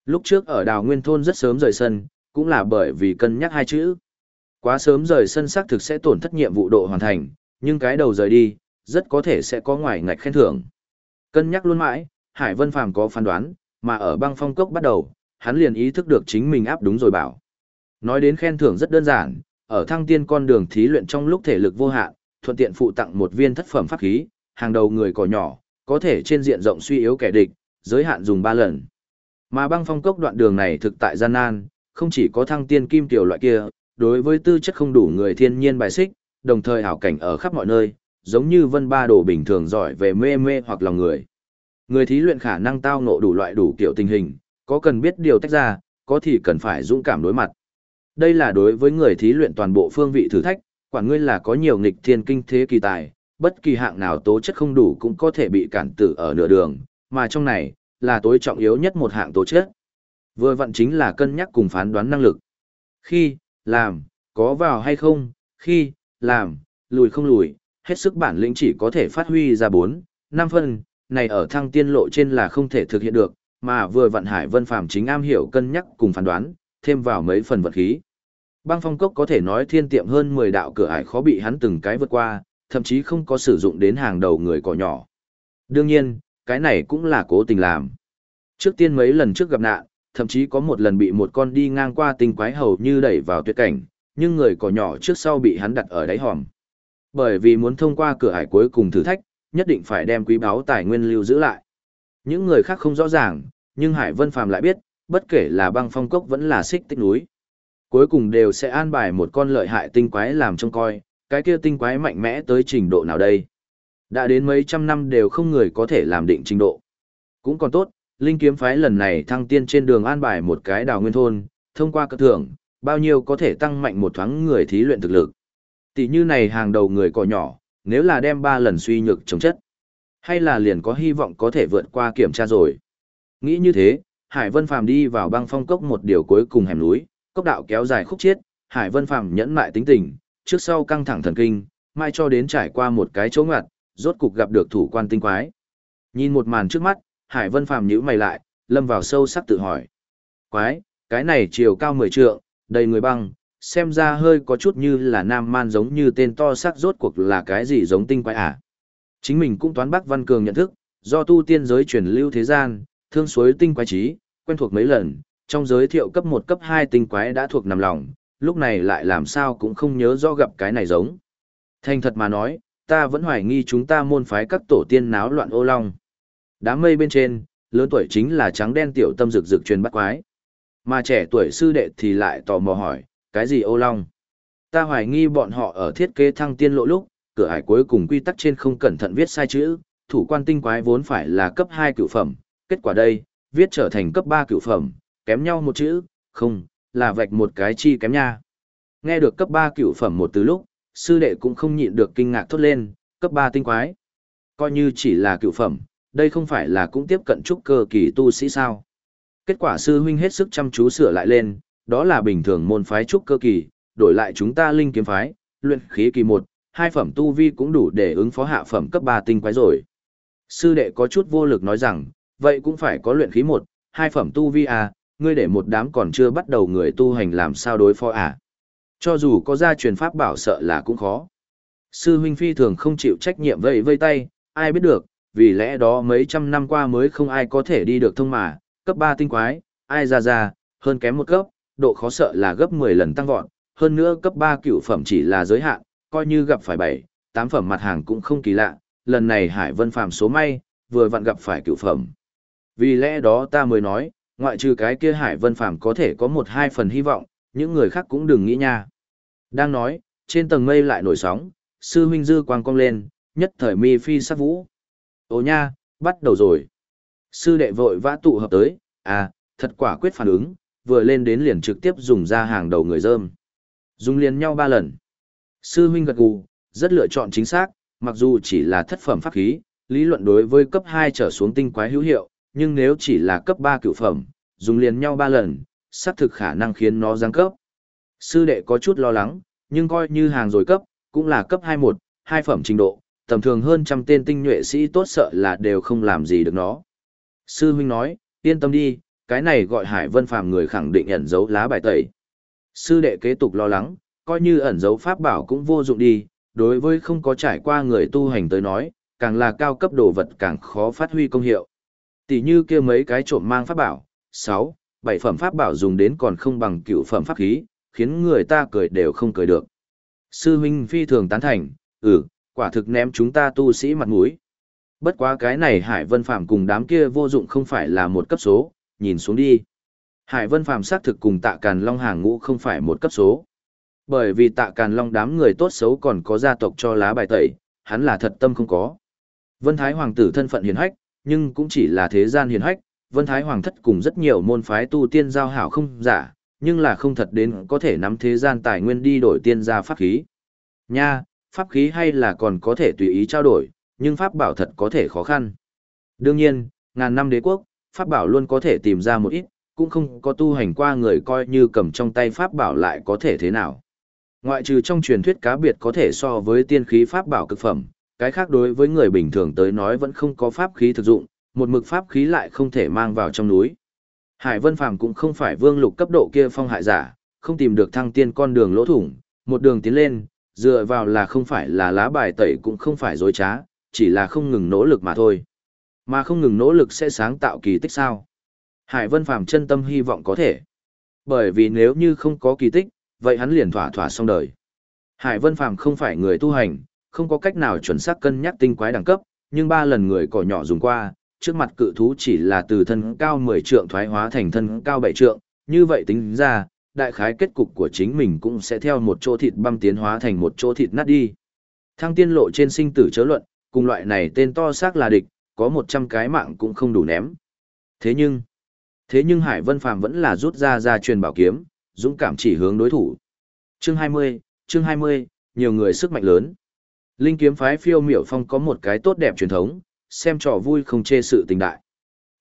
Lúc trước ở đào nguyên thôn rất sớm rời sân, cũng là bởi vì cân nhắc hai chữ. Quá sớm rời sân xác thực sẽ tổn thất nhiệm vụ độ hoàn thành, nhưng cái đầu rời đi, rất có thể sẽ có ngoài ngạch khen thưởng. Cân nhắc luôn mãi, Hải Vân Phàm có phán đoán, mà ở băng phong cốc bắt đầu, hắn liền ý thức được chính mình áp đúng rồi bảo. Nói đến khen thưởng rất đơn giản, ở thăng tiên con đường thí luyện trong lúc thể lực vô hạn, thuận tiện phụ tặng một viên thất phẩm pháp khí, hàng đầu người cỏ nhỏ, có thể trên diện rộng suy yếu kẻ địch, giới hạn dùng 3 lần. Mà băng phong cốc đoạn đường này thực tại gian nan, không chỉ có thăng tiên kim tiểu loại kia, đối với tư chất không đủ người thiên nhiên bài xích, đồng thời hảo cảnh ở khắp mọi nơi, giống như vân ba đồ bình thường giỏi về mê mê hoặc lòng người. Người thí luyện khả năng tao ngộ đủ loại đủ kiểu tình hình, có cần biết điều tách ra, có thì cần phải dũng cảm đối mặt. Đây là đối với người thí luyện toàn bộ phương vị thử thách, quản ngươi là có nhiều nghịch thiên kinh thế kỳ tài, bất kỳ hạng nào tố chất không đủ cũng có thể bị cản tử ở nửa đường, mà trong này, là tối trọng yếu nhất một hạng tố chất. Vừa vặn chính là cân nhắc cùng phán đoán năng lực. Khi, làm, có vào hay không, khi, làm, lùi không lùi, hết sức bản lĩnh chỉ có thể phát huy ra 4, 5 phân, này ở thăng tiên lộ trên là không thể thực hiện được, mà vừa vận Hải Vân Phàm chính am hiểu cân nhắc cùng phán đoán, thêm vào mấy phần vật khí. Băng phong cốc có thể nói thiên tiệm hơn 10 đạo cửa ải khó bị hắn từng cái vượt qua, thậm chí không có sử dụng đến hàng đầu người cỏ nhỏ. Đương nhiên, cái này cũng là cố tình làm. Trước tiên mấy lần trước gặp nạn, thậm chí có một lần bị một con đi ngang qua tinh quái hầu như đẩy vào tuyệt cảnh, nhưng người cỏ nhỏ trước sau bị hắn đặt ở đáy hòm. Bởi vì muốn thông qua cửa ải cuối cùng thử thách, nhất định phải đem quý báu tài nguyên lưu giữ lại. Những người khác không rõ ràng, nhưng Hải Vân Phàm lại biết, bất kể là băng phong cốc vẫn là xích tích núi. Cuối cùng đều sẽ an bài một con lợi hại tinh quái làm trông coi, cái kia tinh quái mạnh mẽ tới trình độ nào đây. Đã đến mấy trăm năm đều không người có thể làm định trình độ. Cũng còn tốt, Linh kiếm phái lần này thăng tiên trên đường an bài một cái đào nguyên thôn, thông qua cơ thưởng, bao nhiêu có thể tăng mạnh một thoáng người thí luyện thực lực. Tỷ như này hàng đầu người cỏ nhỏ, nếu là đem ba lần suy nhược chống chất, hay là liền có hy vọng có thể vượt qua kiểm tra rồi. Nghĩ như thế, Hải Vân Phàm đi vào băng phong cốc một điều cuối cùng hẻm núi, cốc đạo kéo dài khúc chiết, Hải Vân Phàm nhẫn mại tính tình, trước sau căng thẳng thần kinh, mai cho đến trải qua một cái chỗ ngặt, rốt cục gặp được thủ quan tinh quái. Nhìn một màn trước mắt, Hải Vân Phàm nhíu mày lại, lâm vào sâu sắc tự hỏi. Quái, cái này chiều cao 10 trượng, đầy người băng, xem ra hơi có chút như là nam man giống như tên to xác rốt cuộc là cái gì giống tinh quái à. Chính mình cũng toán Bắc Văn Cường nhận thức, do tu tiên giới truyền lưu thế gian, thương suối tinh quái trí, quen thuộc mấy lần, trong giới thiệu cấp 1 cấp 2 tinh quái đã thuộc nằm lòng, lúc này lại làm sao cũng không nhớ do gặp cái này giống. Thành thật mà nói, ta vẫn hoài nghi chúng ta môn phái các tổ tiên náo loạn ô long. Đám mây bên trên, lớn tuổi chính là trắng đen tiểu tâm rực rực truyền bắt quái. Mà trẻ tuổi sư đệ thì lại tò mò hỏi, cái gì ô long? Ta hoài nghi bọn họ ở thiết kế thăng tiên lộ lúc, cửa hải cuối cùng quy tắc trên không cẩn thận viết sai chữ, thủ quan tinh quái vốn phải là cấp hai cửu phẩm, kết quả đây, viết trở thành cấp ba cửu phẩm, kém nhau một chữ, không, là vạch một cái chi kém nha. Nghe được cấp ba cửu phẩm một từ lúc, sư đệ cũng không nhịn được kinh ngạc thốt lên, cấp ba tinh quái. Coi như chỉ là cửu phẩm, đây không phải là cũng tiếp cận trúc cơ kỳ tu sĩ sao. Kết quả sư huynh hết sức chăm chú sửa lại lên, đó là bình thường môn phái trúc cơ kỳ, đổi lại chúng ta linh kiếm phái, luyện khí kỳ 1, hai phẩm tu vi cũng đủ để ứng phó hạ phẩm cấp 3 tinh quái rồi. Sư đệ có chút vô lực nói rằng, vậy cũng phải có luyện khí 1, hai phẩm tu vi à, ngươi để một đám còn chưa bắt đầu người tu hành làm sao đối phó à. Cho dù có gia truyền pháp bảo sợ là cũng khó. Sư huynh phi thường không chịu trách nhiệm vây vây tay, ai biết được, vì lẽ đó mấy trăm năm qua mới không ai có thể đi được thông mà, cấp 3 tinh quái, ai ra ra, hơn kém một cấp, độ khó sợ là gấp 10 lần tăng vọt, hơn nữa cấp 3 cựu phẩm chỉ là giới hạn, coi như gặp phải 7, 8 phẩm mặt hàng cũng không kỳ lạ, lần này Hải Vân Phàm số may, vừa vặn gặp phải cựu phẩm. Vì lẽ đó ta mới nói, ngoại trừ cái kia Hải Vân Phàm có thể có một hai phần hy vọng, những người khác cũng đừng nghĩ nha. Đang nói, trên tầng mây lại nổi sóng, sư huynh dư quang cong lên, nhất thời mi phi sát vũ. Ô nha, bắt đầu rồi. Sư đệ vội vã tụ hợp tới, à, thật quả quyết phản ứng, vừa lên đến liền trực tiếp dùng ra hàng đầu người dơm. Dùng liền nhau ba lần. Sư huynh gật gù, rất lựa chọn chính xác, mặc dù chỉ là thất phẩm pháp khí, lý luận đối với cấp 2 trở xuống tinh quái hữu hiệu, nhưng nếu chỉ là cấp 3 cựu phẩm, dùng liền nhau ba lần, xác thực khả năng khiến nó giáng cấp. Sư đệ có chút lo lắng, nhưng coi như hàng rồi cấp, cũng là cấp 21, hai phẩm trình độ, tầm thường hơn trăm tên tinh nhuệ sĩ tốt sợ là đều không làm gì được nó. Sư huynh nói, yên tâm đi, cái này gọi Hải Vân Phàm người khẳng định ẩn giấu lá bài tẩy. Sư đệ kế tục lo lắng, coi như ẩn giấu pháp bảo cũng vô dụng đi, đối với không có trải qua người tu hành tới nói, càng là cao cấp đồ vật càng khó phát huy công hiệu. Tỷ như kia mấy cái trộm mang pháp bảo, 6, 7 phẩm pháp bảo dùng đến còn không bằng cựu phẩm pháp khí, khiến người ta cười đều không cười được. Sư huynh phi thường tán thành, ừ, quả thực ném chúng ta tu sĩ mặt mũi. Bất quá cái này Hải Vân Phàm cùng đám kia vô dụng không phải là một cấp số, nhìn xuống đi. Hải Vân Phàm xác thực cùng Tạ Càn Long hàng ngũ không phải một cấp số. Bởi vì Tạ Càn Long đám người tốt xấu còn có gia tộc cho lá bài tẩy, hắn là thật tâm không có. Vân Thái Hoàng tử thân phận hiền hách, nhưng cũng chỉ là thế gian hiền hách, Vân Thái Hoàng thất cùng rất nhiều môn phái tu tiên giao hảo không giả, nhưng là không thật đến có thể nắm thế gian tài nguyên đi đổi tiên gia pháp khí. Nha, pháp khí hay là còn có thể tùy ý trao đổi, nhưng pháp bảo thật có thể khó khăn. Đương nhiên, ngàn năm đế quốc, pháp bảo luôn có thể tìm ra một ít, cũng không có tu hành qua người coi như cầm trong tay pháp bảo lại có thể thế nào. Ngoại trừ trong truyền thuyết cá biệt có thể so với tiên khí pháp bảo cực phẩm, cái khác đối với người bình thường tới nói vẫn không có pháp khí thực dụng, một mực pháp khí lại không thể mang vào trong núi. Hải Vân Phàm cũng không phải vương lục cấp độ kia phong hại giả, không tìm được thăng tiên con đường lỗ thủng, một đường tiến lên, dựa vào là không phải là lá bài tẩy cũng không phải dối trá, chỉ là không ngừng nỗ lực mà thôi. Mà không ngừng nỗ lực sẽ sáng tạo kỳ tích sao? Hải Vân Phàm chân tâm hy vọng có thể. Bởi vì nếu như không có kỳ tích, vậy hắn liền thỏa thỏa xong đời. Hải Vân Phàm không phải người tu hành, không có cách nào chuẩn xác cân nhắc tinh quái đẳng cấp, nhưng ba lần người cỏ nhỏ dùng qua, trước mặt cự thú chỉ là từ thân cao 10 trượng thoái hóa thành thân cao 7 trượng, như vậy tính ra, đại khái kết cục của chính mình cũng sẽ theo một chỗ thịt băm tiến hóa thành một chỗ thịt nát đi. Thăng tiên lộ trên sinh tử chớ luận, cùng loại này tên to xác là địch, có 100 cái mạng cũng không đủ ném. Thế nhưng, thế nhưng Hải Vân Phàm vẫn là rút ra ra truyền bảo kiếm, dũng cảm chỉ hướng đối thủ. Chương 20, chương 20, nhiều người sức mạnh lớn. Linh kiếm phái phiêu miểu phong có một cái tốt đẹp truyền thống, xem trò vui không chê sự tình đại.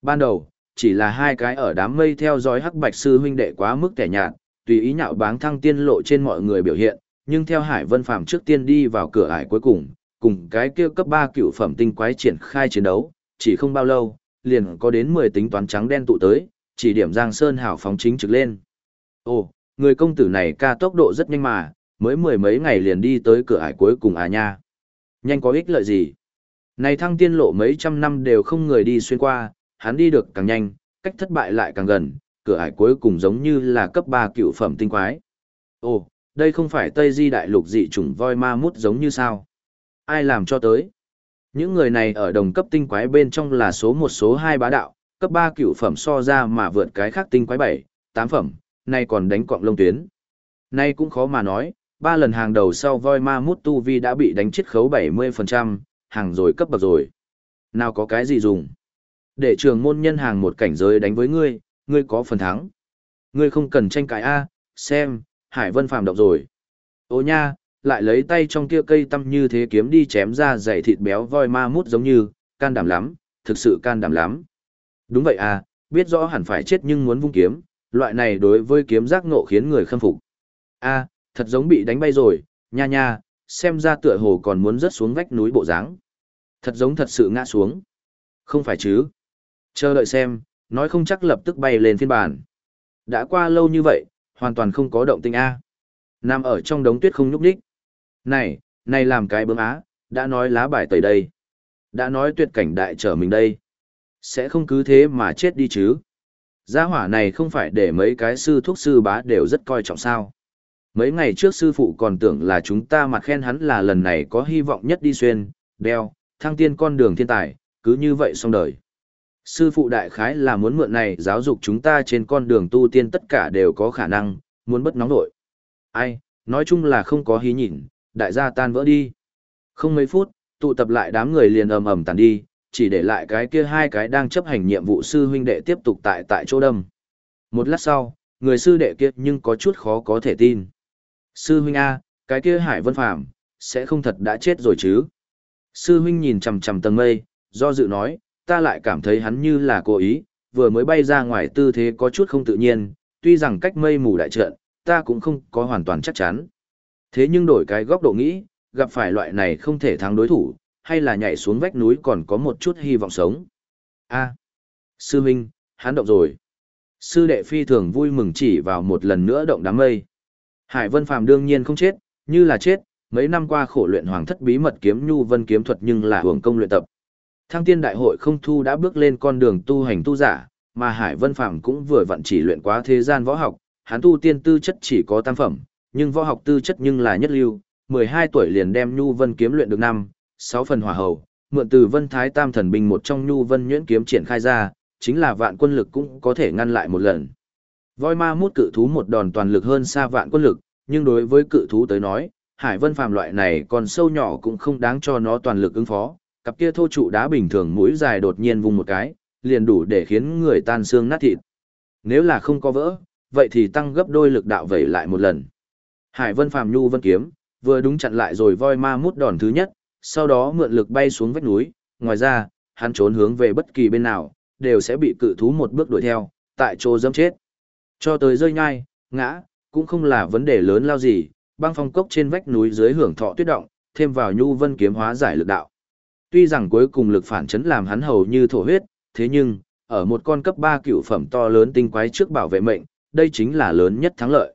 Ban đầu, chỉ là hai cái ở đám mây theo dõi hắc bạch sư huynh đệ quá mức kẻ nhạt, tùy ý nhạo báng thăng tiên lộ trên mọi người biểu hiện, nhưng theo Hải Vân Phàm trước tiên đi vào cửa ải cuối cùng, cùng cái kia cấp 3 cựu phẩm tinh quái triển khai chiến đấu, chỉ không bao lâu, liền có đến 10 tính toán trắng đen tụ tới, chỉ điểm Giang Sơn hảo phóng chính trực lên. Ồ, người công tử này ca tốc độ rất nhanh mà, mới mười mấy ngày liền đi tới cửa ải cuối cùng à nha. Nhanh có ích lợi gì? Này thăng tiên lộ mấy trăm năm đều không người đi xuyên qua, hắn đi được càng nhanh, cách thất bại lại càng gần, cửa ải cuối cùng giống như là cấp 3 cựu phẩm tinh quái. Ồ, đây không phải Tây Di đại lục dị chủng voi ma mút giống như sao? Ai làm cho tới? Những người này ở đồng cấp tinh quái bên trong là số một số hai bá đạo, cấp 3 cựu phẩm so ra mà vượt cái khác tinh quái 7, 8 phẩm, nay còn đánh quạng lông tuyến. Nay cũng khó mà nói, ba lần hàng đầu sau voi ma mút tu vi đã bị đánh chết khấu 70%, hàng rồi cấp bậc rồi. Nào có cái gì dùng? Để trường môn nhân hàng một cảnh giới đánh với ngươi, ngươi có phần thắng. Ngươi không cần tranh cãi a, xem, Hải Vân phàm động rồi. Ô nha, lại lấy tay trong kia cây tăm như thế kiếm đi chém ra dày thịt béo voi ma mút giống như, can đảm lắm, thực sự can đảm lắm. Đúng vậy à, biết rõ hẳn phải chết nhưng muốn vung kiếm, loại này đối với kiếm giác ngộ khiến người khâm phục. A, thật giống bị đánh bay rồi, nha nha, xem ra tựa hồ còn muốn rớt xuống vách núi bộ dáng. Thật giống thật sự ngã xuống. Không phải chứ. Chờ đợi xem, nói không chắc lập tức bay lên phiên bản. Đã qua lâu như vậy, hoàn toàn không có động tinh A. nam ở trong đống tuyết không nhúc đích. Này, này làm cái bướm á, đã nói lá bài tẩy đây. Đã nói tuyệt cảnh đại trở mình đây. Sẽ không cứ thế mà chết đi chứ. Gia hỏa này không phải để mấy cái sư thuốc sư bá đều rất coi trọng sao. Mấy ngày trước sư phụ còn tưởng là chúng ta mặt khen hắn là lần này có hy vọng nhất đi xuyên, đeo, thăng tiên con đường thiên tài, cứ như vậy xong đời. Sư phụ đại khái là muốn mượn này giáo dục chúng ta trên con đường tu tiên tất cả đều có khả năng, muốn bất nóng nội. Ai, nói chung là không có hí nhìn, đại gia tan vỡ đi. Không mấy phút, tụ tập lại đám người liền ầm ầm tàn đi, chỉ để lại cái kia hai cái đang chấp hành nhiệm vụ sư huynh đệ tiếp tục tại tại chỗ đâm. Một lát sau, người sư đệ kia nhưng có chút khó có thể tin. Sư huynh A, cái kia Hải Vân Phạm sẽ không thật đã chết rồi chứ? Sư huynh nhìn chằm chằm tầng mây, do dự nói, ta lại cảm thấy hắn như là cố ý, vừa mới bay ra ngoài tư thế có chút không tự nhiên, tuy rằng cách mây mù đại trận, ta cũng không có hoàn toàn chắc chắn. Thế nhưng đổi cái góc độ nghĩ, gặp phải loại này không thể thắng đối thủ, hay là nhảy xuống vách núi còn có một chút hy vọng sống. A, à, sư minh hắn động rồi. Sư đệ phi thường vui mừng chỉ vào một lần nữa động đám mây. Hải Vân Phàm đương nhiên không chết, như là chết, mấy năm qua khổ luyện hoàng thất bí mật kiếm nhu vân kiếm thuật nhưng là hưởng công luyện tập. Thăng tiên đại hội không thu đã bước lên con đường tu hành tu giả, mà Hải Vân Phàm cũng vừa vặn chỉ luyện quá thế gian võ học, hắn tu tiên tư chất chỉ có tam phẩm, nhưng võ học tư chất nhưng là nhất lưu, 12 tuổi liền đem nhu vân kiếm luyện được năm, 6 phần hỏa hầu, mượn từ Vân Thái Tam thần binh một trong nhu vân nhuyễn kiếm triển khai ra, chính là vạn quân lực cũng có thể ngăn lại một lần. Voi ma mút cự thú một đòn toàn lực hơn xa vạn quân lực, nhưng đối với cự thú tới nói, Hải Vân Phàm loại này còn sâu nhỏ cũng không đáng cho nó toàn lực ứng phó, cặp kia thô trụ đá bình thường mũi dài đột nhiên vùng một cái, liền đủ để khiến người tan xương nát thịt. Nếu là không có vỡ, vậy thì tăng gấp đôi lực đạo vẩy lại một lần. Hải Vân Phàm nhu vân kiếm, vừa đúng chặn lại rồi voi ma mút đòn thứ nhất, sau đó mượn lực bay xuống vách núi, ngoài ra, hắn trốn hướng về bất kỳ bên nào, đều sẽ bị cự thú một bước đuổi theo, tại chỗ dẫm chết. Cho tới rơi nhai, ngã, cũng không là vấn đề lớn lao gì, băng phong cốc trên vách núi dưới hưởng thọ tuyết động, thêm vào nhu vân kiếm hóa giải lực đạo. Tuy rằng cuối cùng lực phản chấn làm hắn hầu như thổ huyết, thế nhưng, ở một con cấp 3 cựu phẩm to lớn tinh quái trước bảo vệ mệnh, đây chính là lớn nhất thắng lợi.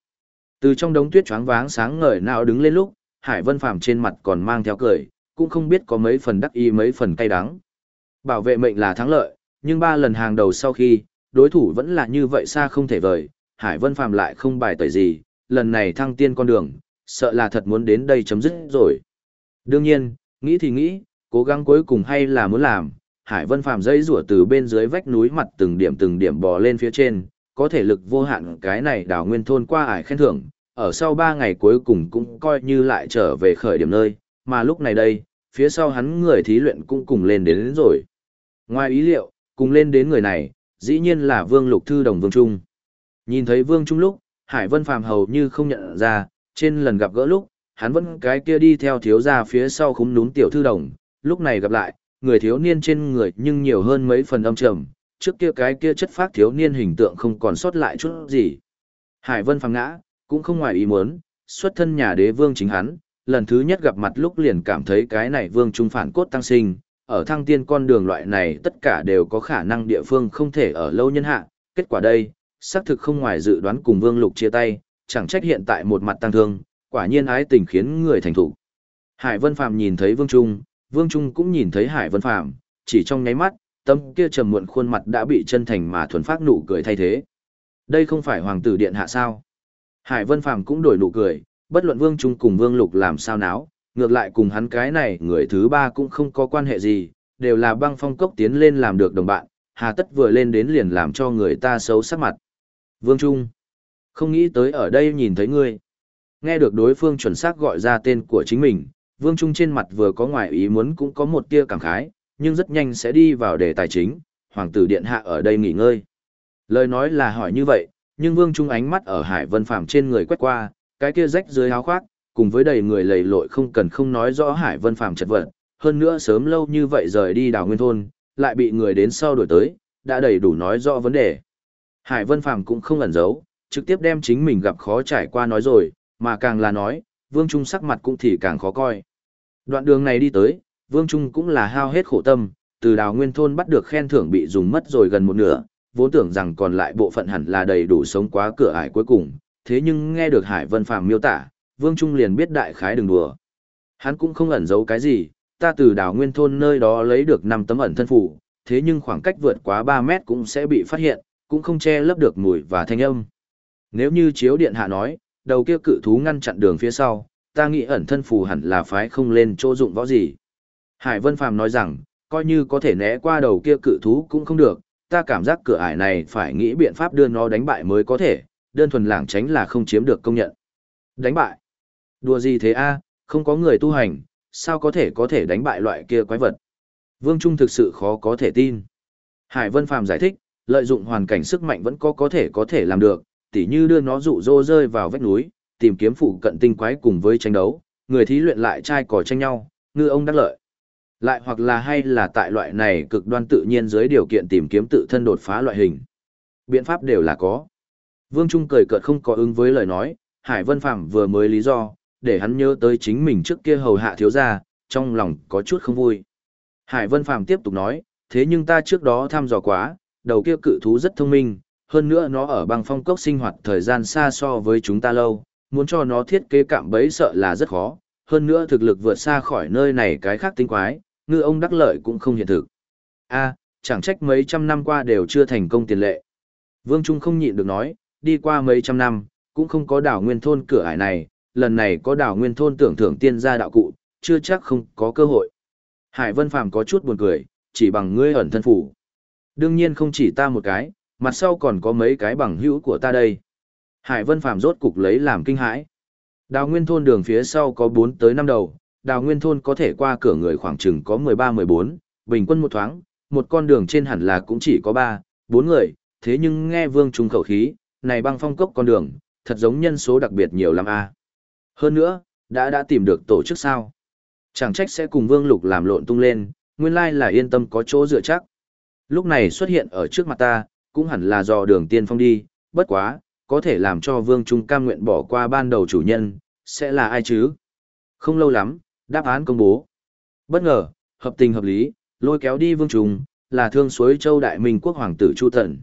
Từ trong đống tuyết choáng váng sáng ngời nào đứng lên lúc, Hải Vân Phàm trên mặt còn mang theo cười, cũng không biết có mấy phần đắc ý mấy phần cay đắng. Bảo vệ mệnh là thắng lợi, nhưng ba lần hàng đầu sau khi, đối thủ vẫn là như vậy xa không thể vời, Hải Vân Phàm lại không bài tẩy gì, lần này thăng tiên con đường, sợ là thật muốn đến đây chấm dứt rồi. Đương nhiên, nghĩ thì nghĩ, cố gắng cuối cùng hay là muốn làm, Hải Vân Phàm dây rủa từ bên dưới vách núi mặt từng điểm từng điểm bò lên phía trên, có thể lực vô hạn cái này đào nguyên thôn qua ải khen thưởng, ở sau 3 ngày cuối cùng cũng coi như lại trở về khởi điểm nơi, mà lúc này đây, phía sau hắn người thí luyện cũng cùng lên đến, đến rồi. Ngoài ý liệu, cùng lên đến người này, dĩ nhiên là Vương Lục Thư Đồng Vương Trung. Nhìn thấy Vương Trung lúc, Hải Vân Phàm hầu như không nhận ra, trên lần gặp gỡ lúc, hắn vẫn cái kia đi theo thiếu gia phía sau khúm núm tiểu thư đồng, lúc này gặp lại, người thiếu niên trên người nhưng nhiều hơn mấy phần âm trầm, trước kia cái kia chất phác thiếu niên hình tượng không còn sót lại chút gì. Hải Vân phàm ngã, cũng không ngoài ý muốn, xuất thân nhà đế vương chính hắn, lần thứ nhất gặp mặt lúc liền cảm thấy cái này vương trung phản cốt tăng sinh, ở thăng tiên con đường loại này tất cả đều có khả năng địa phương không thể ở lâu nhân hạ, kết quả đây, xác thực không ngoài dự đoán cùng vương lục chia tay, chẳng trách hiện tại một mặt tăng thương, quả nhiên ái tình khiến người thành thủ. Hải Vân Phàm nhìn thấy Vương Trung, Vương Trung cũng nhìn thấy Hải Vân Phàm, chỉ trong nháy mắt, tâm kia trầm muộn khuôn mặt đã bị chân thành mà thuần phát nụ cười thay thế. Đây không phải hoàng tử điện hạ sao? Hải Vân Phàm cũng đổi nụ cười, bất luận Vương Trung cùng Vương Lục làm sao náo, ngược lại cùng hắn cái này người thứ ba cũng không có quan hệ gì, đều là băng phong cốc tiến lên làm được đồng bạn, hà tất vừa lên đến liền làm cho người ta xấu sắc mặt. Vương Trung, không nghĩ tới ở đây nhìn thấy ngươi. Nghe được đối phương chuẩn xác gọi ra tên của chính mình, Vương Trung trên mặt vừa có ngoài ý muốn cũng có một tia cảm khái, nhưng rất nhanh sẽ đi vào đề tài chính, Hoàng tử Điện Hạ ở đây nghỉ ngơi. Lời nói là hỏi như vậy, nhưng Vương Trung ánh mắt ở Hải Vân Phàm trên người quét qua, cái kia rách dưới áo khoác, cùng với đầy người lầy lội không cần không nói rõ Hải Vân Phàm chật vật, hơn nữa sớm lâu như vậy rời đi đào nguyên thôn, lại bị người đến sau đổi tới, đã đầy đủ nói rõ vấn đề. Hải Vân Phàm cũng không ẩn giấu, trực tiếp đem chính mình gặp khó trải qua nói rồi, mà càng là nói, Vương Trung sắc mặt cũng thì càng khó coi. Đoạn đường này đi tới, Vương Trung cũng là hao hết khổ tâm, từ đào nguyên thôn bắt được khen thưởng bị dùng mất rồi gần một nửa, vốn tưởng rằng còn lại bộ phận hẳn là đầy đủ sống quá cửa ải cuối cùng, thế nhưng nghe được Hải Vân Phàm miêu tả, Vương Trung liền biết đại khái đừng đùa. Hắn cũng không ẩn giấu cái gì, ta từ đào nguyên thôn nơi đó lấy được 5 tấm ẩn thân phủ, thế nhưng khoảng cách vượt quá 3 mét cũng sẽ bị phát hiện, cũng không che lấp được mùi và thanh âm. Nếu như chiếu điện hạ nói, đầu kia cự thú ngăn chặn đường phía sau, ta nghĩ ẩn thân phù hẳn là phái không lên chỗ dụng võ gì. Hải Vân Phàm nói rằng, coi như có thể né qua đầu kia cự thú cũng không được, ta cảm giác cửa ải này phải nghĩ biện pháp đưa nó đánh bại mới có thể, đơn thuần lảng tránh là không chiếm được công nhận. Đánh bại? Đùa gì thế a, không có người tu hành, sao có thể có thể đánh bại loại kia quái vật? Vương Trung thực sự khó có thể tin. Hải Vân Phàm giải thích, lợi dụng hoàn cảnh sức mạnh vẫn có có thể có thể làm được, tỉ như đưa nó dụ dỗ rơi vào vách núi, tìm kiếm phụ cận tinh quái cùng với tranh đấu, người thí luyện lại trai cỏ tranh nhau, ngư ông đắc lợi. Lại hoặc là hay là tại loại này cực đoan tự nhiên dưới điều kiện tìm kiếm tự thân đột phá loại hình. Biện pháp đều là có. Vương Trung cười cợt không có ứng với lời nói, Hải Vân Phạm vừa mới lý do, để hắn nhớ tới chính mình trước kia hầu hạ thiếu gia, trong lòng có chút không vui. Hải Vân Phạm tiếp tục nói, thế nhưng ta trước đó thăm dò quá, đầu kia cự thú rất thông minh, hơn nữa nó ở băng phong cốc sinh hoạt thời gian xa so với chúng ta lâu, muốn cho nó thiết kế cạm bẫy sợ là rất khó, hơn nữa thực lực vượt xa khỏi nơi này cái khác tinh quái, ngư ông đắc lợi cũng không hiện thực. a chẳng trách mấy trăm năm qua đều chưa thành công tiền lệ. Vương Trung không nhịn được nói, đi qua mấy trăm năm, cũng không có đảo nguyên thôn cửa ải này, lần này có đảo nguyên thôn tưởng thưởng tiên gia đạo cụ, chưa chắc không có cơ hội. Hải Vân Phàm có chút buồn cười, chỉ bằng ngươi ẩn thân phủ. Đương nhiên không chỉ ta một cái, mặt sau còn có mấy cái bằng hữu của ta đây. Hải Vân Phàm rốt cục lấy làm kinh hãi. Đào Nguyên thôn đường phía sau có 4 tới 5 đầu, Đào Nguyên thôn có thể qua cửa người khoảng chừng có 13-14, bình quân một thoáng, một con đường trên hẳn là cũng chỉ có 3, 4 người, thế nhưng nghe Vương Trung khẩu khí, này băng phong cốc con đường, thật giống nhân số đặc biệt nhiều lắm a. Hơn nữa, đã đã tìm được tổ chức sao? Chẳng trách sẽ cùng Vương Lục làm lộn tung lên, nguyên lai là yên tâm có chỗ dựa chắc. Lúc này xuất hiện ở trước mặt ta, cũng hẳn là do đường tiên phong đi, bất quá, có thể làm cho Vương Trung cam nguyện bỏ qua ban đầu chủ nhân, sẽ là ai chứ? Không lâu lắm, đáp án công bố. Bất ngờ, hợp tình hợp lý, lôi kéo đi Vương Trung, là thương suối châu Đại Minh quốc hoàng tử Chu Tần.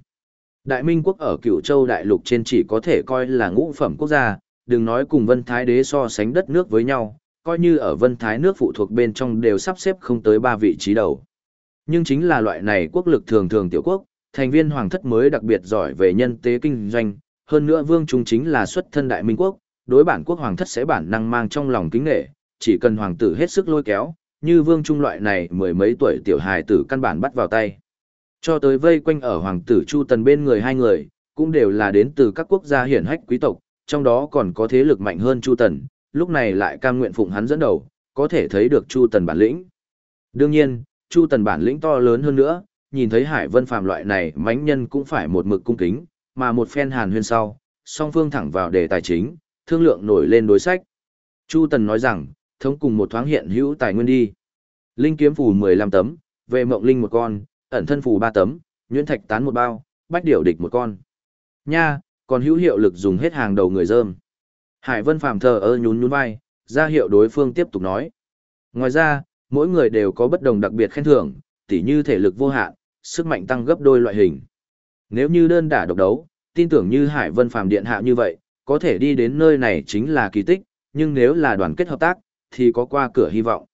Đại Minh quốc ở cựu châu đại lục trên chỉ có thể coi là ngũ phẩm quốc gia, đừng nói cùng Vân Thái đế so sánh đất nước với nhau, coi như ở Vân Thái nước phụ thuộc bên trong đều sắp xếp không tới ba vị trí đầu. Nhưng chính là loại này quốc lực thường thường tiểu quốc, thành viên hoàng thất mới đặc biệt giỏi về nhân tế kinh doanh, hơn nữa vương trung chính là xuất thân đại minh quốc, đối bản quốc hoàng thất sẽ bản năng mang trong lòng kính nghệ, chỉ cần hoàng tử hết sức lôi kéo, như vương trung loại này mười mấy tuổi tiểu hài tử căn bản bắt vào tay. Cho tới vây quanh ở hoàng tử Chu Tần bên người hai người, cũng đều là đến từ các quốc gia hiển hách quý tộc, trong đó còn có thế lực mạnh hơn Chu Tần, lúc này lại cam nguyện phụng hắn dẫn đầu, có thể thấy được Chu Tần bản lĩnh. Đương nhiên, Chu Tần bản lĩnh to lớn hơn nữa, nhìn thấy Hải Vân Phàm loại này mãnh nhân cũng phải một mực cung kính, mà một phen hàn huyên sau, song phương thẳng vào đề tài chính, thương lượng nổi lên đối sách. Chu Tần nói rằng, thống cùng một thoáng hiện hữu tài nguyên đi. Linh kiếm phù 15 tấm, về mộng linh một con, ẩn thân phù 3 tấm, nhuyễn thạch tán một bao, bách điểu địch một con. Nha, còn hữu hiệu lực dùng hết hàng đầu người dơm. Hải Vân Phàm thờ ơ nhún nhún vai, ra hiệu đối phương tiếp tục nói. Ngoài ra, mỗi người đều có bất đồng đặc biệt khen thưởng, tỉ như thể lực vô hạn, sức mạnh tăng gấp đôi loại hình. Nếu như đơn đả độc đấu, tin tưởng như Hải Vân Phàm điện hạ như vậy, có thể đi đến nơi này chính là kỳ tích, nhưng nếu là đoàn kết hợp tác, thì có qua cửa hy vọng.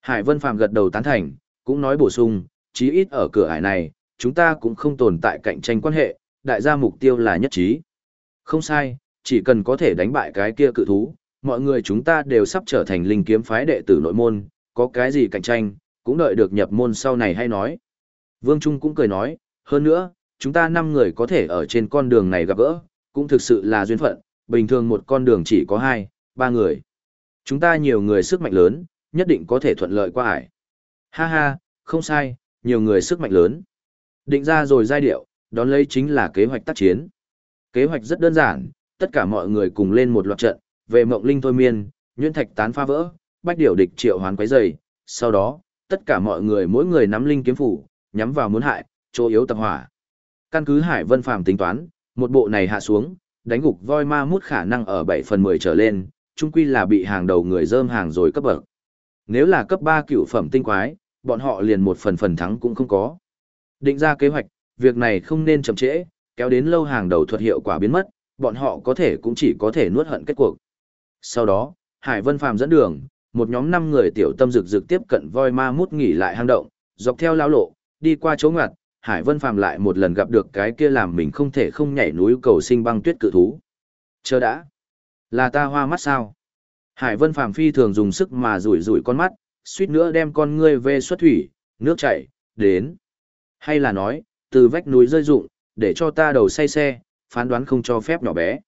Hải Vân Phàm gật đầu tán thành, cũng nói bổ sung, chí ít ở cửa hải này, chúng ta cũng không tồn tại cạnh tranh quan hệ, đại gia mục tiêu là nhất trí. Không sai, chỉ cần có thể đánh bại cái kia cự thú, mọi người chúng ta đều sắp trở thành linh kiếm phái đệ tử nội môn, có cái gì cạnh tranh, cũng đợi được nhập môn sau này hay nói. Vương Trung cũng cười nói, hơn nữa, chúng ta năm người có thể ở trên con đường này gặp gỡ, cũng thực sự là duyên phận, bình thường một con đường chỉ có hai, ba người. Chúng ta nhiều người sức mạnh lớn, nhất định có thể thuận lợi qua ải. Ha ha, không sai, nhiều người sức mạnh lớn. Định ra rồi giai điệu, đón lấy chính là kế hoạch tác chiến. Kế hoạch rất đơn giản, tất cả mọi người cùng lên một loạt trận, về mộng linh thôi miên, nhuyễn thạch tán phá vỡ, bách điểu địch triệu hoán quấy dày, sau đó, tất cả mọi người mỗi người nắm linh kiếm phủ, nhắm vào muốn hại, chỗ yếu tập hỏa. Căn cứ Hải Vân Phàm tính toán, một bộ này hạ xuống, đánh gục voi ma mút khả năng ở 7 phần 10 trở lên, chung quy là bị hàng đầu người dơm hàng rồi cấp bậc. Nếu là cấp 3 cựu phẩm tinh quái, bọn họ liền một phần phần thắng cũng không có. Định ra kế hoạch, việc này không nên chậm trễ, kéo đến lâu hàng đầu thuật hiệu quả biến mất, bọn họ có thể cũng chỉ có thể nuốt hận kết cuộc. Sau đó, Hải Vân Phàm dẫn đường, một nhóm 5 người tiểu tâm rực rực tiếp cận voi ma mút nghỉ lại hang động, dọc theo lao lộ, đi qua chỗ ngoặt, Hải Vân Phàm lại một lần gặp được cái kia làm mình không thể không nhảy núi cầu sinh băng tuyết cự thú. Chờ đã, là ta hoa mắt sao? Hải Vân Phàm phi thường dùng sức mà rủi rủi con mắt, suýt nữa đem con ngươi về xuất thủy, nước chảy, đến. Hay là nói, từ vách núi rơi rụng, để cho ta đầu say xe, phán đoán không cho phép nhỏ bé.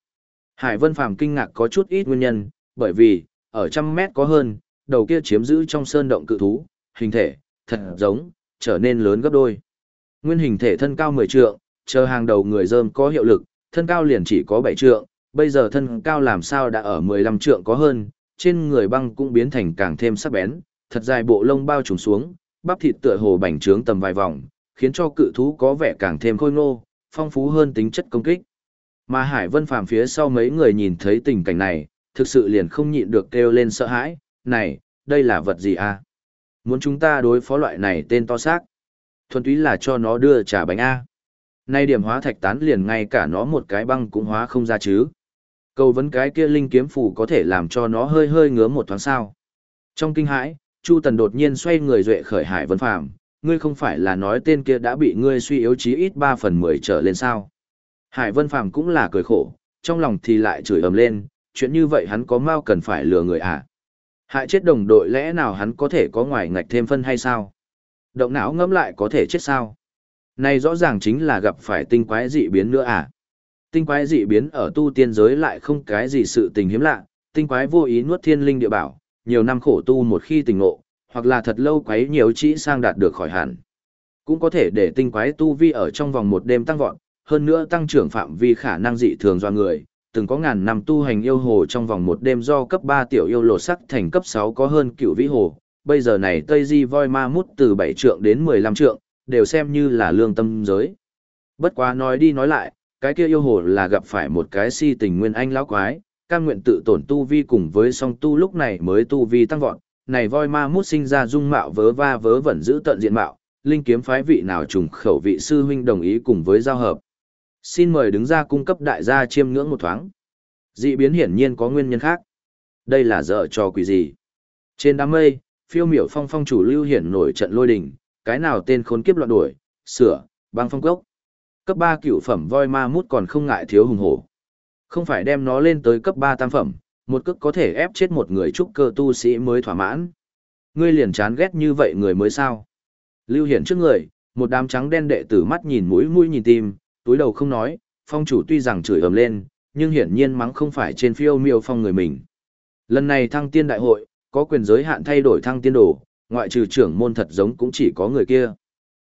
Hải Vân Phàm kinh ngạc có chút ít nguyên nhân, bởi vì, ở trăm mét có hơn, đầu kia chiếm giữ trong sơn động cự thú, hình thể, thật giống, trở nên lớn gấp đôi. Nguyên hình thể thân cao 10 trượng, chờ hàng đầu người dơm có hiệu lực, thân cao liền chỉ có 7 trượng, bây giờ thân cao làm sao đã ở 15 trượng có hơn, trên người băng cũng biến thành càng thêm sắc bén, thật dài bộ lông bao trùm xuống, bắp thịt tựa hồ bành trướng tầm vài vòng, khiến cho cự thú có vẻ càng thêm khôi ngô, phong phú hơn tính chất công kích. Mà Hải Vân Phàm phía sau mấy người nhìn thấy tình cảnh này, thực sự liền không nhịn được kêu lên sợ hãi, này, đây là vật gì à? Muốn chúng ta đối phó loại này tên to xác. Thuần túy là cho nó đưa trả bánh A. Nay điểm hóa thạch tán liền ngay cả nó một cái băng cũng hóa không ra chứ. Cầu vấn cái kia linh kiếm phủ có thể làm cho nó hơi hơi ngứa một thoáng sao. Trong kinh hãi, Chu Tần đột nhiên xoay người duệ khởi Hải Vân Phàm, ngươi không phải là nói tên kia đã bị ngươi suy yếu chí ít 3 phần 10 trở lên sao? Hải Vân Phàm cũng là cười khổ, trong lòng thì lại chửi ầm lên, chuyện như vậy hắn có mau cần phải lừa người à? Hại chết đồng đội lẽ nào hắn có thể có ngoài ngạch thêm phân hay sao? Động não ngẫm lại có thể chết sao? Này rõ ràng chính là gặp phải tinh quái dị biến nữa à? Tinh quái dị biến ở tu tiên giới lại không cái gì sự tình hiếm lạ, tinh quái vô ý nuốt thiên linh địa bảo, nhiều năm khổ tu một khi tình ngộ, hoặc là thật lâu quấy nhiều chỉ sang đạt được khỏi hẳn. Cũng có thể để tinh quái tu vi ở trong vòng một đêm tăng vọt, hơn nữa tăng trưởng phạm vi khả năng dị thường do người, từng có ngàn năm tu hành yêu hồ trong vòng một đêm do cấp 3 tiểu yêu lột sắc thành cấp 6 có hơn cựu vĩ hồ, bây giờ này Tây Di voi ma mút từ 7 trượng đến 15 trượng, đều xem như là lương tâm giới. Bất quá nói đi nói lại, cái kia yêu hồ là gặp phải một cái si tình nguyên anh lão quái, cam nguyện tự tổn tu vi cùng với song tu lúc này mới tu vi tăng vọt, này voi ma mút sinh ra dung mạo vớ va vớ vẩn giữ tận diện mạo, linh kiếm phái vị nào trùng khẩu vị sư huynh đồng ý cùng với giao hợp. Xin mời đứng ra cung cấp đại gia chiêm ngưỡng một thoáng. Dị biến hiển nhiên có nguyên nhân khác. Đây là dở cho quỷ gì? Trên đám mây, phiêu miểu phong phong chủ lưu hiển nổi trận lôi đình, cái nào tên khốn kiếp loạn đuổi, sửa, băng phong cốc. Cấp 3 cựu phẩm voi ma mút còn không ngại thiếu hùng hổ. Không phải đem nó lên tới cấp 3 tam phẩm, một cước có thể ép chết một người trúc cơ tu sĩ mới thỏa mãn. Ngươi liền chán ghét như vậy người mới sao? Lưu hiển trước người, một đám trắng đen đệ tử mắt nhìn mũi mũi nhìn tim, túi đầu không nói, phong chủ tuy rằng chửi ầm lên, nhưng hiển nhiên mắng không phải trên phiêu miêu phong người mình. Lần này thăng tiên đại hội, có quyền giới hạn thay đổi thăng tiên đồ, ngoại trừ trưởng môn thật giống cũng chỉ có người kia.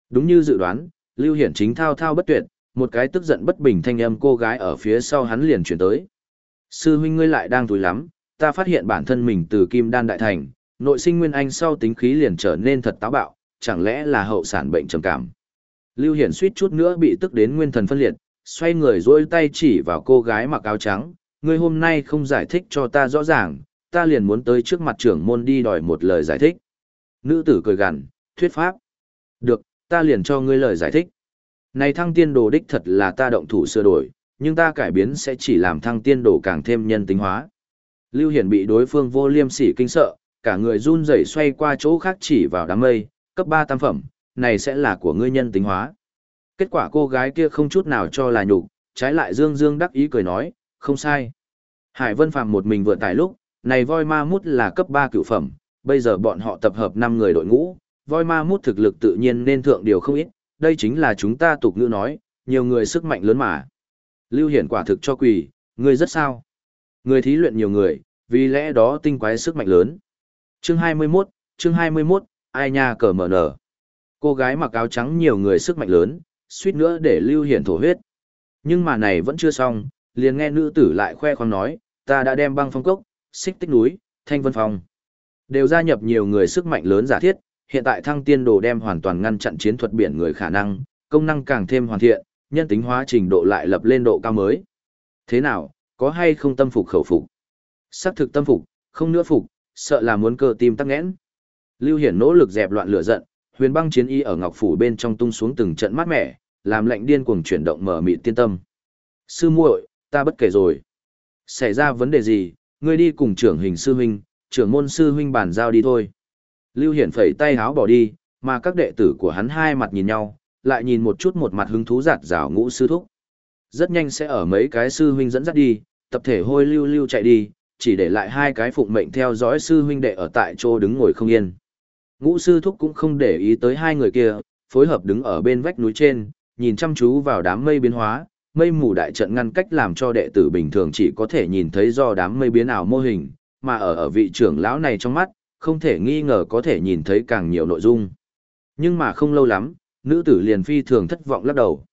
Đúng như dự đoán, Lưu Hiển chính thao thao bất tuyệt, một cái tức giận bất bình thanh âm cô gái ở phía sau hắn liền chuyển tới. Sư huynh ngươi lại đang túi lắm, ta phát hiện bản thân mình từ kim đan đại thành, nội sinh nguyên anh sau tính khí liền trở nên thật táo bạo, chẳng lẽ là hậu sản bệnh trầm cảm. Lưu Hiển suýt chút nữa bị tức đến nguyên thần phân liệt, xoay người duỗi tay chỉ vào cô gái mặc áo trắng, ngươi hôm nay không giải thích cho ta rõ ràng, ta liền muốn tới trước mặt trưởng môn đi đòi một lời giải thích. Nữ tử cười gằn, thuyết pháp. Được, ta liền cho ngươi lời giải thích. Này thăng tiên đồ đích thật là ta động thủ sửa đổi, nhưng ta cải biến sẽ chỉ làm thăng tiên đồ càng thêm nhân tính hóa. Lưu Hiển bị đối phương vô liêm sỉ kinh sợ, cả người run rẩy xoay qua chỗ khác chỉ vào đám mây, cấp 3 tam phẩm, này sẽ là của ngươi nhân tính hóa. Kết quả cô gái kia không chút nào cho là nhục, trái lại dương dương đắc ý cười nói, không sai. Hải Vân Phàm một mình vừa tại lúc, này voi ma mút là cấp 3 cửu phẩm, bây giờ bọn họ tập hợp 5 người đội ngũ, voi ma mút thực lực tự nhiên nên thượng điều không ít, đây chính là chúng ta tục ngữ nói, nhiều người sức mạnh lớn mà. Lưu Hiển quả thực cho quỷ, người rất sao. Người thí luyện nhiều người, vì lẽ đó tinh quái sức mạnh lớn. Chương 21, chương 21, ai nha cờ mở nở. Cô gái mặc áo trắng nhiều người sức mạnh lớn, suýt nữa để Lưu Hiển thổ huyết. Nhưng mà này vẫn chưa xong, liền nghe nữ tử lại khoe khoang nói, ta đã đem băng phong cốc, xích tích núi, thanh vân phong. Đều gia nhập nhiều người sức mạnh lớn giả thiết, hiện tại thăng tiên đồ đem hoàn toàn ngăn chặn chiến thuật biển người khả năng, công năng càng thêm hoàn thiện, nhân tính hóa trình độ lại lập lên độ cao mới. Thế nào, có hay không tâm phục khẩu phục? Sắc thực tâm phục, không nữa phục, sợ là muốn cơ tim tắc nghẽn. Lưu Hiển nỗ lực dẹp loạn lửa giận, huyền băng chiến y ở ngọc phủ bên trong tung xuống từng trận mát mẻ, làm lạnh điên cuồng chuyển động mở mịt tiên tâm. Sư muội, ta bất kể rồi. Xảy ra vấn đề gì, ngươi đi cùng trưởng hình sư huynh, trưởng môn sư huynh bàn giao đi thôi. Lưu Hiển phẩy tay háo bỏ đi, mà các đệ tử của hắn hai mặt nhìn nhau, lại nhìn một chút một mặt hứng thú giạt rào ngũ sư thúc. Rất nhanh sẽ ở mấy cái sư huynh dẫn dắt đi, tập thể hôi lưu lưu chạy đi, chỉ để lại hai cái phụng mệnh theo dõi sư huynh đệ ở tại chỗ đứng ngồi không yên. Ngũ sư thúc cũng không để ý tới hai người kia, phối hợp đứng ở bên vách núi trên, nhìn chăm chú vào đám mây biến hóa, mây mù đại trận ngăn cách làm cho đệ tử bình thường chỉ có thể nhìn thấy do đám mây biến ảo mô hình, mà ở ở vị trưởng lão này trong mắt, không thể nghi ngờ có thể nhìn thấy càng nhiều nội dung. Nhưng mà không lâu lắm, nữ tử liền phi thường thất vọng lắc đầu.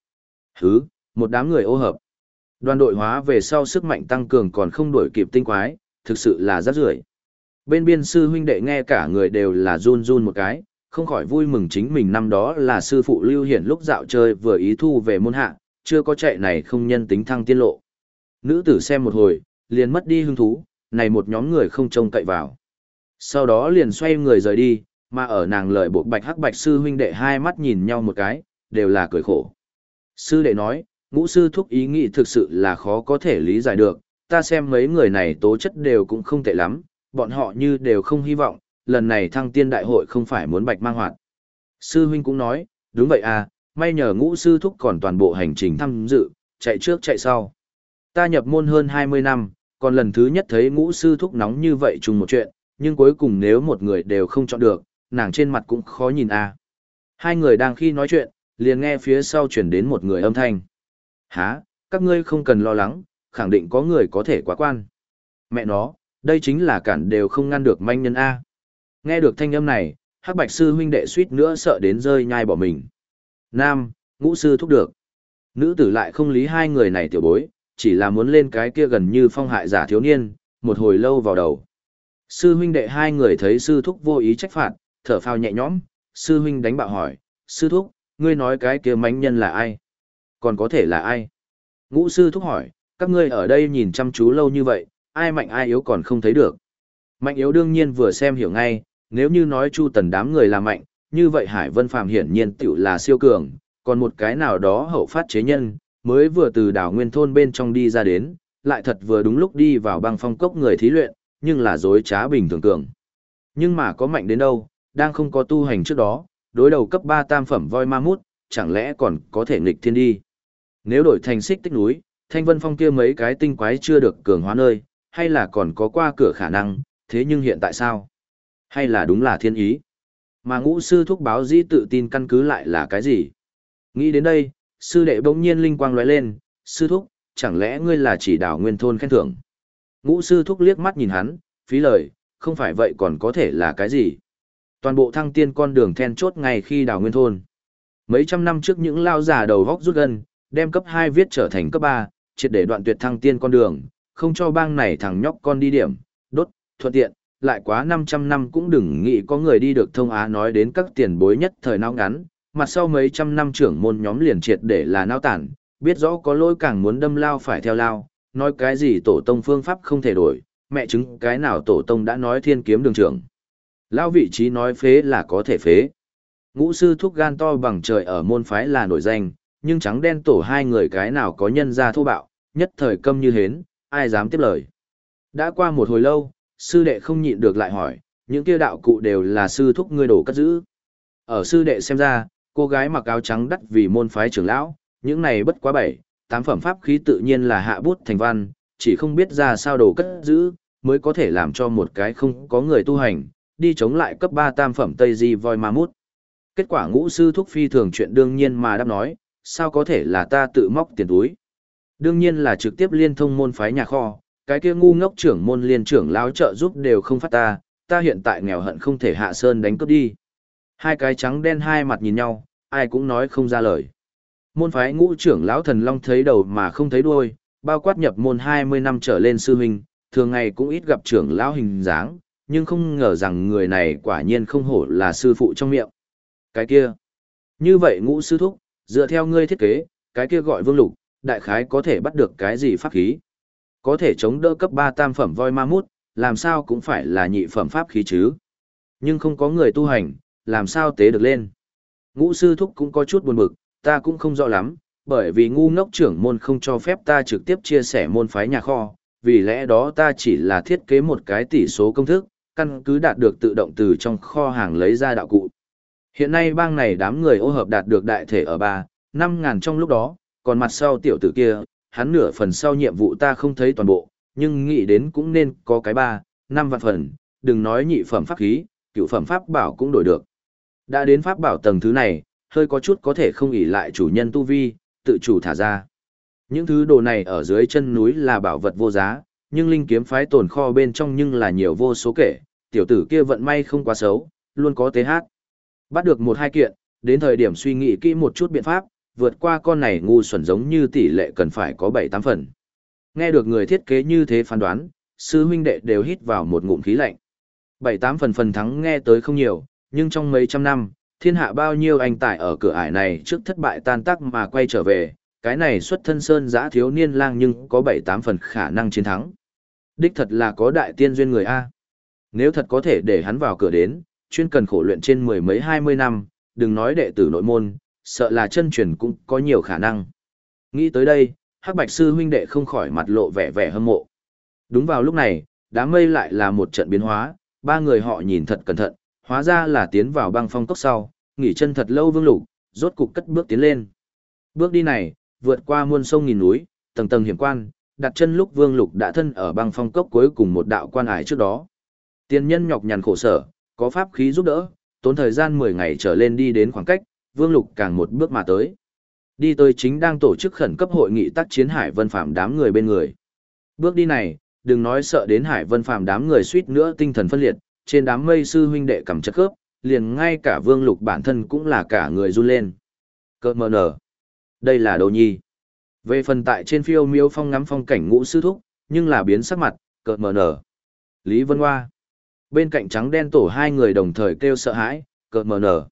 Hứ, một đám người ô hợp. Đoàn đội hóa về sau sức mạnh tăng cường còn không đổi kịp tinh quái, thực sự là rất rưởi. Bên biên sư huynh đệ nghe cả người đều là run run một cái, không khỏi vui mừng chính mình năm đó là sư phụ Lưu Hiển lúc dạo chơi vừa ý thu về môn hạ, chưa có chạy này không nhân tính thăng tiên lộ. Nữ tử xem một hồi, liền mất đi hứng thú, này một nhóm người không trông cậy vào. Sau đó liền xoay người rời đi, mà ở nàng lời buộc bạch hắc bạch sư huynh đệ hai mắt nhìn nhau một cái, đều là cười khổ. Sư đệ nói, ngũ sư thúc ý nghĩ thực sự là khó có thể lý giải được, ta xem mấy người này tố chất đều cũng không tệ lắm, bọn họ như đều không hy vọng, lần này thăng tiên đại hội không phải muốn bạch mang hoạt. Sư huynh cũng nói, đúng vậy à, may nhờ ngũ sư thúc còn toàn bộ hành trình tham dự, chạy trước chạy sau. Ta nhập môn hơn 20 năm, còn lần thứ nhất thấy ngũ sư thúc nóng như vậy chung một chuyện, nhưng cuối cùng nếu một người đều không chọn được, nàng trên mặt cũng khó nhìn à. Hai người đang khi nói chuyện, liền nghe phía sau chuyển đến một người âm thanh. Hả, các ngươi không cần lo lắng, khẳng định có người có thể quá quan. Mẹ nó, đây chính là cản đều không ngăn được manh nhân A. Nghe được thanh âm này, hắc bạch sư huynh đệ suýt nữa sợ đến rơi nhai bỏ mình. Nam, ngũ sư thúc được. Nữ tử lại không lý hai người này tiểu bối, chỉ là muốn lên cái kia gần như phong hại giả thiếu niên, một hồi lâu vào đầu. Sư huynh đệ hai người thấy sư thúc vô ý trách phạt, thở phào nhẹ nhõm, sư huynh đánh bạo hỏi, sư thúc, ngươi nói cái kia mánh nhân là ai? Còn có thể là ai? Ngũ sư thúc hỏi, các ngươi ở đây nhìn chăm chú lâu như vậy, ai mạnh ai yếu còn không thấy được. Mạnh yếu đương nhiên vừa xem hiểu ngay, nếu như nói Chu Tần đám người là mạnh, như vậy Hải Vân Phàm hiển nhiên tiểu là siêu cường, còn một cái nào đó hậu phát chế nhân, mới vừa từ đảo nguyên thôn bên trong đi ra đến, lại thật vừa đúng lúc đi vào băng phong cốc người thí luyện, nhưng là dối trá bình thường cường. Nhưng mà có mạnh đến đâu, đang không có tu hành trước đó, đối đầu cấp 3 tam phẩm voi ma mút, chẳng lẽ còn có thể nghịch thiên đi. Nếu đổi thành xích tích núi, thanh vân phong kia mấy cái tinh quái chưa được cường hóa nơi, hay là còn có qua cửa khả năng, thế nhưng hiện tại sao? Hay là đúng là thiên ý? Mà ngũ sư thúc báo dĩ tự tin căn cứ lại là cái gì? Nghĩ đến đây, sư đệ bỗng nhiên linh quang lóe lên, sư thúc, chẳng lẽ ngươi là chỉ đảo nguyên thôn khen thưởng? Ngũ sư thúc liếc mắt nhìn hắn, phí lời, không phải vậy còn có thể là cái gì? Toàn bộ thăng tiên con đường then chốt ngay khi đào nguyên thôn. Mấy trăm năm trước những lao giả đầu góc rút gân, đem cấp 2 viết trở thành cấp 3, triệt để đoạn tuyệt thăng tiên con đường, không cho bang này thằng nhóc con đi điểm, đốt, thuận tiện, lại quá 500 năm cũng đừng nghĩ có người đi được thông á nói đến các tiền bối nhất thời nao ngắn, mặt sau mấy trăm năm trưởng môn nhóm liền triệt để là nao tản, biết rõ có lỗi càng muốn đâm lao phải theo lao, nói cái gì tổ tông phương pháp không thể đổi, mẹ chứng cái nào tổ tông đã nói thiên kiếm đường trưởng. Lao vị trí nói phế là có thể phế. Ngũ sư thúc gan to bằng trời ở môn phái là nổi danh, nhưng trắng đen tổ hai người cái nào có nhân ra thô bạo, nhất thời câm như hến, ai dám tiếp lời. Đã qua một hồi lâu, sư đệ không nhịn được lại hỏi, những kia đạo cụ đều là sư thúc ngươi đổ cất giữ. Ở sư đệ xem ra, cô gái mặc áo trắng đắt vì môn phái trưởng lão, những này bất quá bảy, tám phẩm pháp khí tự nhiên là hạ bút thành văn, chỉ không biết ra sao đồ cất giữ, mới có thể làm cho một cái không có người tu hành, đi chống lại cấp 3 tam phẩm Tây Di voi ma mút. Kết quả ngũ sư thúc phi thường chuyện đương nhiên mà đáp nói, sao có thể là ta tự móc tiền túi. Đương nhiên là trực tiếp liên thông môn phái nhà kho, cái kia ngu ngốc trưởng môn liên trưởng lão trợ giúp đều không phát ta, ta hiện tại nghèo hận không thể hạ sơn đánh cướp đi. Hai cái trắng đen hai mặt nhìn nhau, ai cũng nói không ra lời. Môn phái ngũ trưởng lão thần long thấy đầu mà không thấy đuôi, bao quát nhập môn 20 năm trở lên sư huynh, thường ngày cũng ít gặp trưởng lão hình dáng, nhưng không ngờ rằng người này quả nhiên không hổ là sư phụ trong miệng. Cái kia. Như vậy ngũ sư thúc, dựa theo ngươi thiết kế, cái kia gọi vương lục, đại khái có thể bắt được cái gì pháp khí. Có thể chống đỡ cấp 3 tam phẩm voi ma mút, làm sao cũng phải là nhị phẩm pháp khí chứ. Nhưng không có người tu hành, làm sao tế được lên. Ngũ sư thúc cũng có chút buồn bực, ta cũng không rõ lắm, bởi vì ngu ngốc trưởng môn không cho phép ta trực tiếp chia sẻ môn phái nhà kho, vì lẽ đó ta chỉ là thiết kế một cái tỷ số công thức, căn cứ đạt được tự động từ trong kho hàng lấy ra đạo cụ. Hiện nay bang này đám người ô hợp đạt được đại thể ở 3, 5 ngàn trong lúc đó, còn mặt sau tiểu tử kia, hắn nửa phần sau nhiệm vụ ta không thấy toàn bộ, nhưng nghĩ đến cũng nên có cái 3, 5 vạn phần, đừng nói nhị phẩm pháp khí, cựu phẩm pháp bảo cũng đổi được. Đã đến pháp bảo tầng thứ này, hơi có chút có thể không ỷ lại chủ nhân tu vi, tự chủ thả ra. Những thứ đồ này ở dưới chân núi là bảo vật vô giá, nhưng linh kiếm phái tồn kho bên trong nhưng là nhiều vô số kể, tiểu tử kia vận may không quá xấu, luôn có tế hát. Bắt được một hai kiện, đến thời điểm suy nghĩ kỹ một chút biện pháp, vượt qua con này ngu xuẩn giống như tỷ lệ cần phải có 7-8 phần. Nghe được người thiết kế như thế phán đoán, sư huynh đệ đều hít vào một ngụm khí lạnh. 7-8 phần phần thắng nghe tới không nhiều, nhưng trong mấy trăm năm, thiên hạ bao nhiêu anh tài ở cửa ải này trước thất bại tan tác mà quay trở về, cái này xuất thân sơn giã thiếu niên lang nhưng có 7-8 phần khả năng chiến thắng. Đích thật là có đại tiên duyên người A. Nếu thật có thể để hắn vào cửa đến, chuyên cần khổ luyện trên mười mấy hai mươi năm, đừng nói đệ tử nội môn, sợ là chân truyền cũng có nhiều khả năng. Nghĩ tới đây, Hắc Bạch sư huynh đệ không khỏi mặt lộ vẻ vẻ hâm mộ. Đúng vào lúc này, đám mây lại là một trận biến hóa, ba người họ nhìn thật cẩn thận, hóa ra là tiến vào băng phong cốc sau, nghỉ chân thật lâu vương lục, rốt cục cất bước tiến lên. Bước đi này, vượt qua muôn sông nghìn núi, tầng tầng hiểm quan, đặt chân lúc vương lục đã thân ở băng phong cốc cuối cùng một đạo quan ải trước đó. Tiên nhân nhọc nhằn khổ sở, có pháp khí giúp đỡ, tốn thời gian 10 ngày trở lên đi đến khoảng cách, Vương Lục càng một bước mà tới. Đi tới chính đang tổ chức khẩn cấp hội nghị tác chiến Hải Vân Phạm đám người bên người. Bước đi này, đừng nói sợ đến Hải Vân Phạm đám người suýt nữa tinh thần phân liệt, trên đám mây sư huynh đệ cầm chất khớp, liền ngay cả Vương Lục bản thân cũng là cả người run lên. Cơ mờ nở. Đây là đồ nhi. Về phần tại trên phiêu miêu phong ngắm phong cảnh ngũ sư thúc, nhưng là biến sắc mặt, cợt mờ nở. Lý Vân Hoa. Bên cạnh trắng đen tổ hai người đồng thời kêu sợ hãi, cợt mờ nở.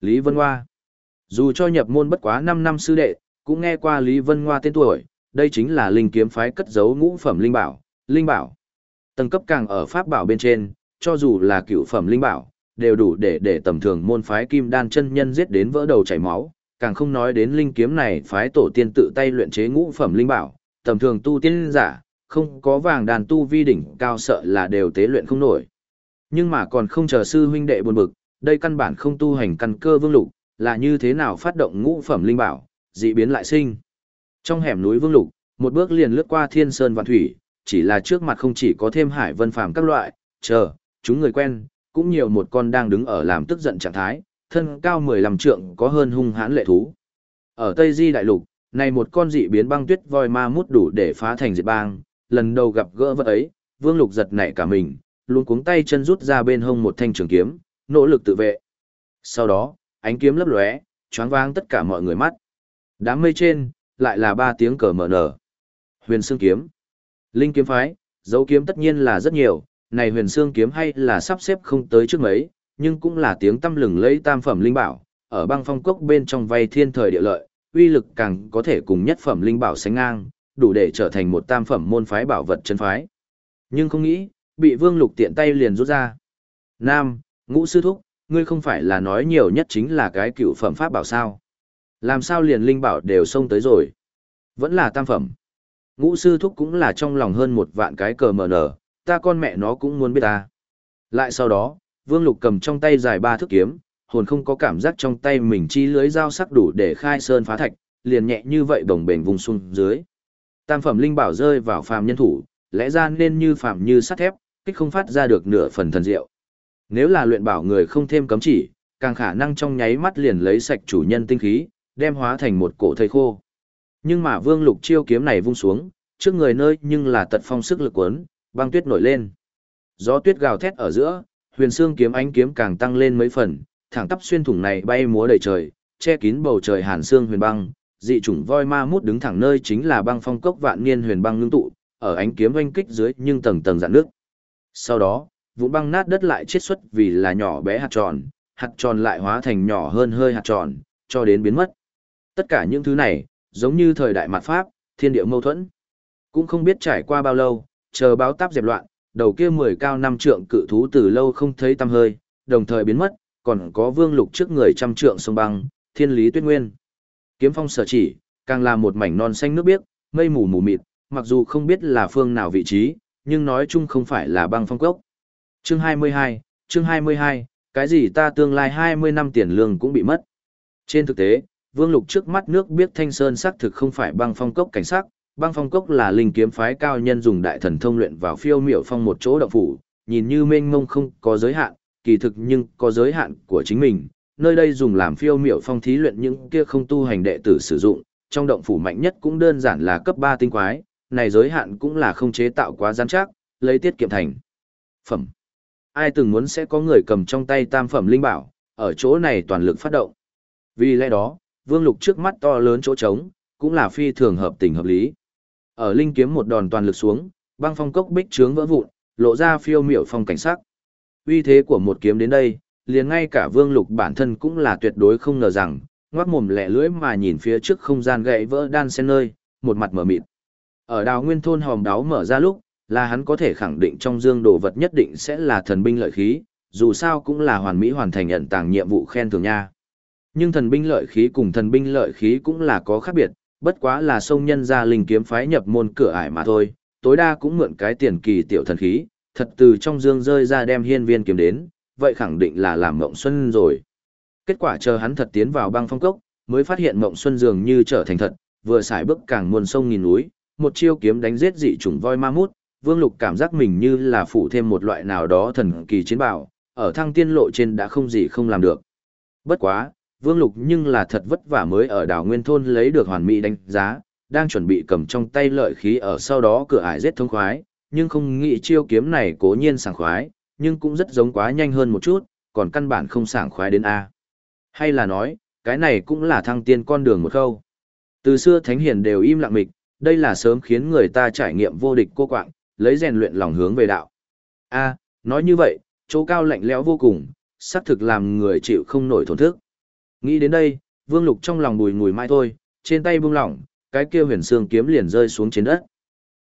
Lý Vân Hoa. Dù cho nhập môn bất quá 5 năm sư đệ, cũng nghe qua Lý Vân Hoa tên tuổi, đây chính là linh kiếm phái cất giấu ngũ phẩm linh bảo, linh bảo. Tầng cấp càng ở pháp bảo bên trên, cho dù là cựu phẩm linh bảo, đều đủ để để tầm thường môn phái kim đan chân nhân giết đến vỡ đầu chảy máu, càng không nói đến linh kiếm này phái tổ tiên tự tay luyện chế ngũ phẩm linh bảo, tầm thường tu tiên giả, không có vàng đàn tu vi đỉnh cao sợ là đều tế luyện không nổi. Nhưng mà còn không chờ sư huynh đệ buồn bực, đây căn bản không tu hành căn cơ vương lục, là như thế nào phát động ngũ phẩm linh bảo, dị biến lại sinh. Trong hẻm núi vương lục, một bước liền lướt qua thiên sơn vạn thủy, chỉ là trước mặt không chỉ có thêm hải vân phàm các loại, chờ, chúng người quen, cũng nhiều một con đang đứng ở làm tức giận trạng thái, thân cao 15 trượng có hơn hung hãn lệ thú. Ở Tây Di Đại Lục, này một con dị biến băng tuyết voi ma mút đủ để phá thành diệt bang, lần đầu gặp gỡ vật ấy, Vương Lục giật nảy cả mình, luôn cuống tay chân rút ra bên hông một thanh trường kiếm, nỗ lực tự vệ. Sau đó, ánh kiếm lấp lóe, choáng váng tất cả mọi người mắt. Đám mây trên, lại là ba tiếng cờ mở nở. Huyền Sương Kiếm. Linh kiếm phái, dấu kiếm tất nhiên là rất nhiều, này huyền xương Kiếm hay là sắp xếp không tới trước mấy, nhưng cũng là tiếng tâm lừng lấy tam phẩm linh bảo, ở băng phong cốc bên trong vay thiên thời địa lợi, uy lực càng có thể cùng nhất phẩm linh bảo sánh ngang, đủ để trở thành một tam phẩm môn phái bảo vật chân phái. Nhưng không nghĩ, bị Vương Lục tiện tay liền rút ra. Nam, ngũ sư thúc, ngươi không phải là nói nhiều nhất chính là cái cựu phẩm pháp bảo sao? Làm sao liền linh bảo đều xông tới rồi? Vẫn là tam phẩm. Ngũ sư thúc cũng là trong lòng hơn một vạn cái cờ mờ nở, ta con mẹ nó cũng muốn biết ta. Lại sau đó, Vương Lục cầm trong tay dài ba thước kiếm, hồn không có cảm giác trong tay mình chi lưới dao sắc đủ để khai sơn phá thạch, liền nhẹ như vậy đồng bền vùng xuống dưới. Tam phẩm linh bảo rơi vào phàm nhân thủ, lẽ ra nên như phàm như sắt thép, kích không phát ra được nửa phần thần diệu. Nếu là luyện bảo người không thêm cấm chỉ, càng khả năng trong nháy mắt liền lấy sạch chủ nhân tinh khí, đem hóa thành một cổ thây khô. Nhưng mà Vương Lục chiêu kiếm này vung xuống, trước người nơi nhưng là tật phong sức lực cuốn, băng tuyết nổi lên. Gió tuyết gào thét ở giữa, huyền xương kiếm ánh kiếm càng tăng lên mấy phần, thẳng tắp xuyên thủng này bay múa đầy trời, che kín bầu trời hàn xương huyền băng, dị chủng voi ma mút đứng thẳng nơi chính là băng phong cốc vạn niên huyền băng ngưng tụ, ở ánh kiếm oanh kích dưới nhưng tầng tầng dạn nước. Sau đó, vụn băng nát đất lại chiết xuất vì là nhỏ bé hạt tròn, hạt tròn lại hóa thành nhỏ hơn hơi hạt tròn, cho đến biến mất. Tất cả những thứ này, giống như thời đại mặt Pháp, thiên địa mâu thuẫn. Cũng không biết trải qua bao lâu, chờ báo táp dẹp loạn, đầu kia mười cao năm trượng cự thú từ lâu không thấy tăm hơi, đồng thời biến mất, còn có vương lục trước người trăm trượng sông băng, thiên lý tuyết nguyên. Kiếm phong sở chỉ, càng là một mảnh non xanh nước biếc, mây mù mù mịt, mặc dù không biết là phương nào vị trí, nhưng nói chung không phải là băng phong cốc. Chương 22, chương 22, cái gì ta tương lai 20 năm tiền lương cũng bị mất. Trên thực tế, Vương Lục trước mắt nước biết Thanh Sơn xác thực không phải băng phong cốc cảnh sắc, băng phong cốc là linh kiếm phái cao nhân dùng đại thần thông luyện vào phiêu miểu phong một chỗ động phủ, nhìn như mênh mông không có giới hạn, kỳ thực nhưng có giới hạn của chính mình, nơi đây dùng làm phiêu miểu phong thí luyện những kia không tu hành đệ tử sử dụng, trong động phủ mạnh nhất cũng đơn giản là cấp ba tinh quái, này giới hạn cũng là không chế tạo quá rắn chắc, lấy tiết kiệm thành. Phẩm. Ai từng muốn sẽ có người cầm trong tay tam phẩm linh bảo, ở chỗ này toàn lực phát động. Vì lẽ đó, vương lục trước mắt to lớn chỗ trống, cũng là phi thường hợp tình hợp lý. Ở linh kiếm một đòn toàn lực xuống, băng phong cốc bích trướng vỡ vụn, lộ ra phiêu miểu phong cảnh sắc. Uy thế của một kiếm đến đây, liền ngay cả vương lục bản thân cũng là tuyệt đối không ngờ rằng, ngoác mồm lẹ lưỡi mà nhìn phía trước không gian gãy vỡ đan sen nơi, một mặt mở mịt. Ở đào nguyên thôn hòm đáo mở ra lúc, là hắn có thể khẳng định trong dương đồ vật nhất định sẽ là thần binh lợi khí, dù sao cũng là hoàn mỹ hoàn thành nhận tàng nhiệm vụ khen thưởng nha. Nhưng thần binh lợi khí cùng thần binh lợi khí cũng là có khác biệt, bất quá là sông nhân gia linh kiếm phái nhập môn cửa ải mà thôi, tối đa cũng mượn cái tiền kỳ tiểu thần khí, thật từ trong dương rơi ra đem hiên viên kiếm đến, vậy khẳng định là làm mộng xuân rồi. Kết quả chờ hắn thật tiến vào băng phong cốc, mới phát hiện mộng xuân dường như trở thành thật, vừa xài bước càng muôn sông nghìn núi, một chiêu kiếm đánh giết dị trùng voi ma mút, Vương Lục cảm giác mình như là phụ thêm một loại nào đó thần kỳ chiến bảo, ở thăng tiên lộ trên đã không gì không làm được. Bất quá, Vương Lục nhưng là thật vất vả mới ở đảo Nguyên Thôn lấy được hoàn mỹ đánh giá, đang chuẩn bị cầm trong tay lợi khí ở sau đó cửa ải giết thông khoái, nhưng không nghĩ chiêu kiếm này cố nhiên sảng khoái, nhưng cũng rất giống quá nhanh hơn một chút, còn căn bản không sảng khoái đến A. Hay là nói, cái này cũng là thăng tiên con đường một khâu. Từ xưa Thánh Hiền đều im lặng mịch, đây là sớm khiến người ta trải nghiệm vô địch cô quạng, lấy rèn luyện lòng hướng về đạo. A, nói như vậy, chỗ cao lạnh lẽo vô cùng, xác thực làm người chịu không nổi thổn thức. Nghĩ đến đây, Vương Lục trong lòng bùi ngùi mai thôi, trên tay buông lỏng, cái kia huyền xương kiếm liền rơi xuống trên đất.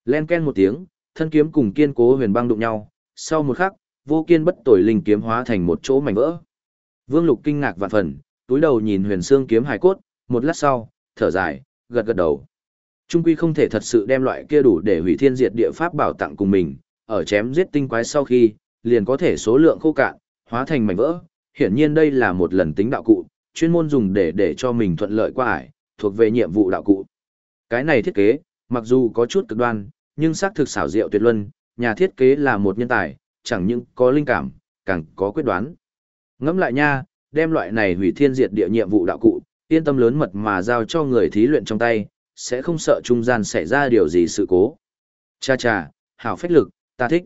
Len ken một tiếng, thân kiếm cùng kiên cố huyền băng đụng nhau, sau một khắc, vô kiên bất tồi linh kiếm hóa thành một chỗ mảnh vỡ. Vương Lục kinh ngạc vạn phần, túi đầu nhìn huyền xương kiếm hài cốt, một lát sau, thở dài, gật gật đầu. Trung quy không thể thật sự đem loại kia đủ để hủy thiên diệt địa pháp bảo tặng cùng mình, ở chém giết tinh quái sau khi, liền có thể số lượng khô cạn, hóa thành mảnh vỡ. Hiển nhiên đây là một lần tính đạo cụ, chuyên môn dùng để để cho mình thuận lợi qua ải, thuộc về nhiệm vụ đạo cụ. Cái này thiết kế, mặc dù có chút cực đoan, nhưng xác thực xảo diệu tuyệt luân, nhà thiết kế là một nhân tài, chẳng những có linh cảm, càng có quyết đoán. Ngẫm lại nha, đem loại này hủy thiên diệt địa nhiệm vụ đạo cụ, yên tâm lớn mật mà giao cho người thí luyện trong tay, sẽ không sợ trung gian xảy ra điều gì sự cố. Cha cha, hảo phách lực, ta thích.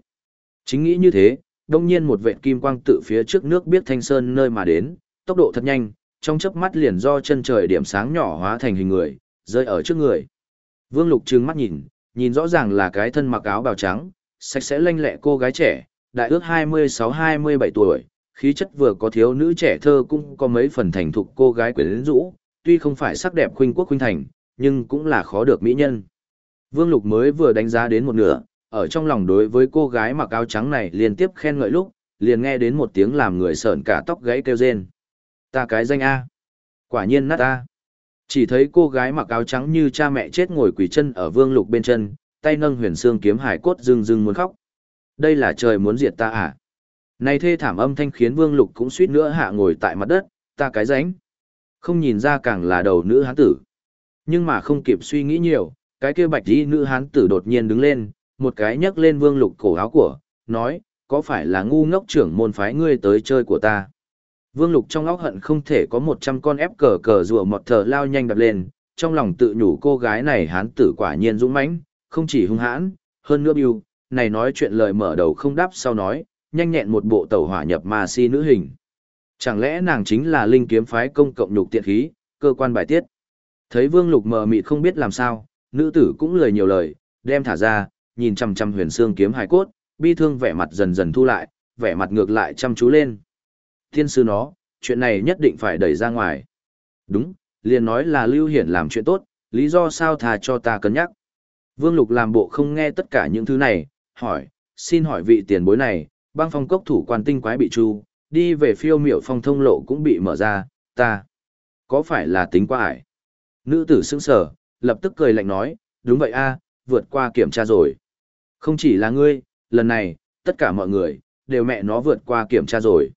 Chính nghĩ như thế, đông nhiên một vệt kim quang tự phía trước nước biết thanh sơn nơi mà đến, tốc độ thật nhanh, trong chớp mắt liền do chân trời điểm sáng nhỏ hóa thành hình người, rơi ở trước người. Vương Lục trừng mắt nhìn, nhìn rõ ràng là cái thân mặc áo bào trắng, sạch sẽ lanh lẹ cô gái trẻ, đại ước 26-27 tuổi, khí chất vừa có thiếu nữ trẻ thơ cũng có mấy phần thành thục cô gái quyến rũ, tuy không phải sắc đẹp khuynh quốc khuynh thành, nhưng cũng là khó được mỹ nhân. Vương Lục mới vừa đánh giá đến một nửa, ở trong lòng đối với cô gái mặc áo trắng này liên tiếp khen ngợi lúc, liền nghe đến một tiếng làm người sợn cả tóc gãy kêu rên. Ta cái danh A. Quả nhiên nát A. Chỉ thấy cô gái mặc áo trắng như cha mẹ chết ngồi quỳ chân ở Vương Lục bên chân, tay nâng huyền xương kiếm hải cốt rưng rưng muốn khóc. Đây là trời muốn diệt ta à? Này thê thảm âm thanh khiến Vương Lục cũng suýt nữa hạ ngồi tại mặt đất, ta cái ránh. Không nhìn ra càng là đầu nữ hán tử. Nhưng mà không kịp suy nghĩ nhiều, cái kia bạch y nữ hán tử đột nhiên đứng lên, một cái nhấc lên vương lục cổ áo của, nói, có phải là ngu ngốc trưởng môn phái ngươi tới chơi của ta? Vương lục trong óc hận không thể có một trăm con ép cờ cờ rùa một thở lao nhanh đập lên, trong lòng tự nhủ cô gái này hán tử quả nhiên dũng mãnh, không chỉ hung hãn, hơn nữa biêu, này nói chuyện lời mở đầu không đáp sau nói, nhanh nhẹn một bộ tàu hỏa nhập ma si nữ hình. Chẳng lẽ nàng chính là linh kiếm phái công cộng nhục tiện khí, cơ quan bài tiết? Thấy Vương Lục mờ mịt không biết làm sao, nữ tử cũng lời nhiều lời, đem thả ra, nhìn chằm chằm huyền xương kiếm hài cốt, bi thương vẻ mặt dần dần thu lại, vẻ mặt ngược lại chăm chú lên. Thiên sư nó, chuyện này nhất định phải đẩy ra ngoài. Đúng, liền nói là Lưu Hiển làm chuyện tốt, lý do sao thà cho ta cân nhắc. Vương Lục làm bộ không nghe tất cả những thứ này, hỏi, xin hỏi vị tiền bối này, băng phong cốc thủ quan tinh quái bị tru, đi về phiêu miểu phong thông lộ cũng bị mở ra, ta. Có phải là tính quá ải? Nữ tử sững sở, lập tức cười lạnh nói, đúng vậy a, vượt qua kiểm tra rồi. Không chỉ là ngươi, lần này, tất cả mọi người, đều mẹ nó vượt qua kiểm tra rồi.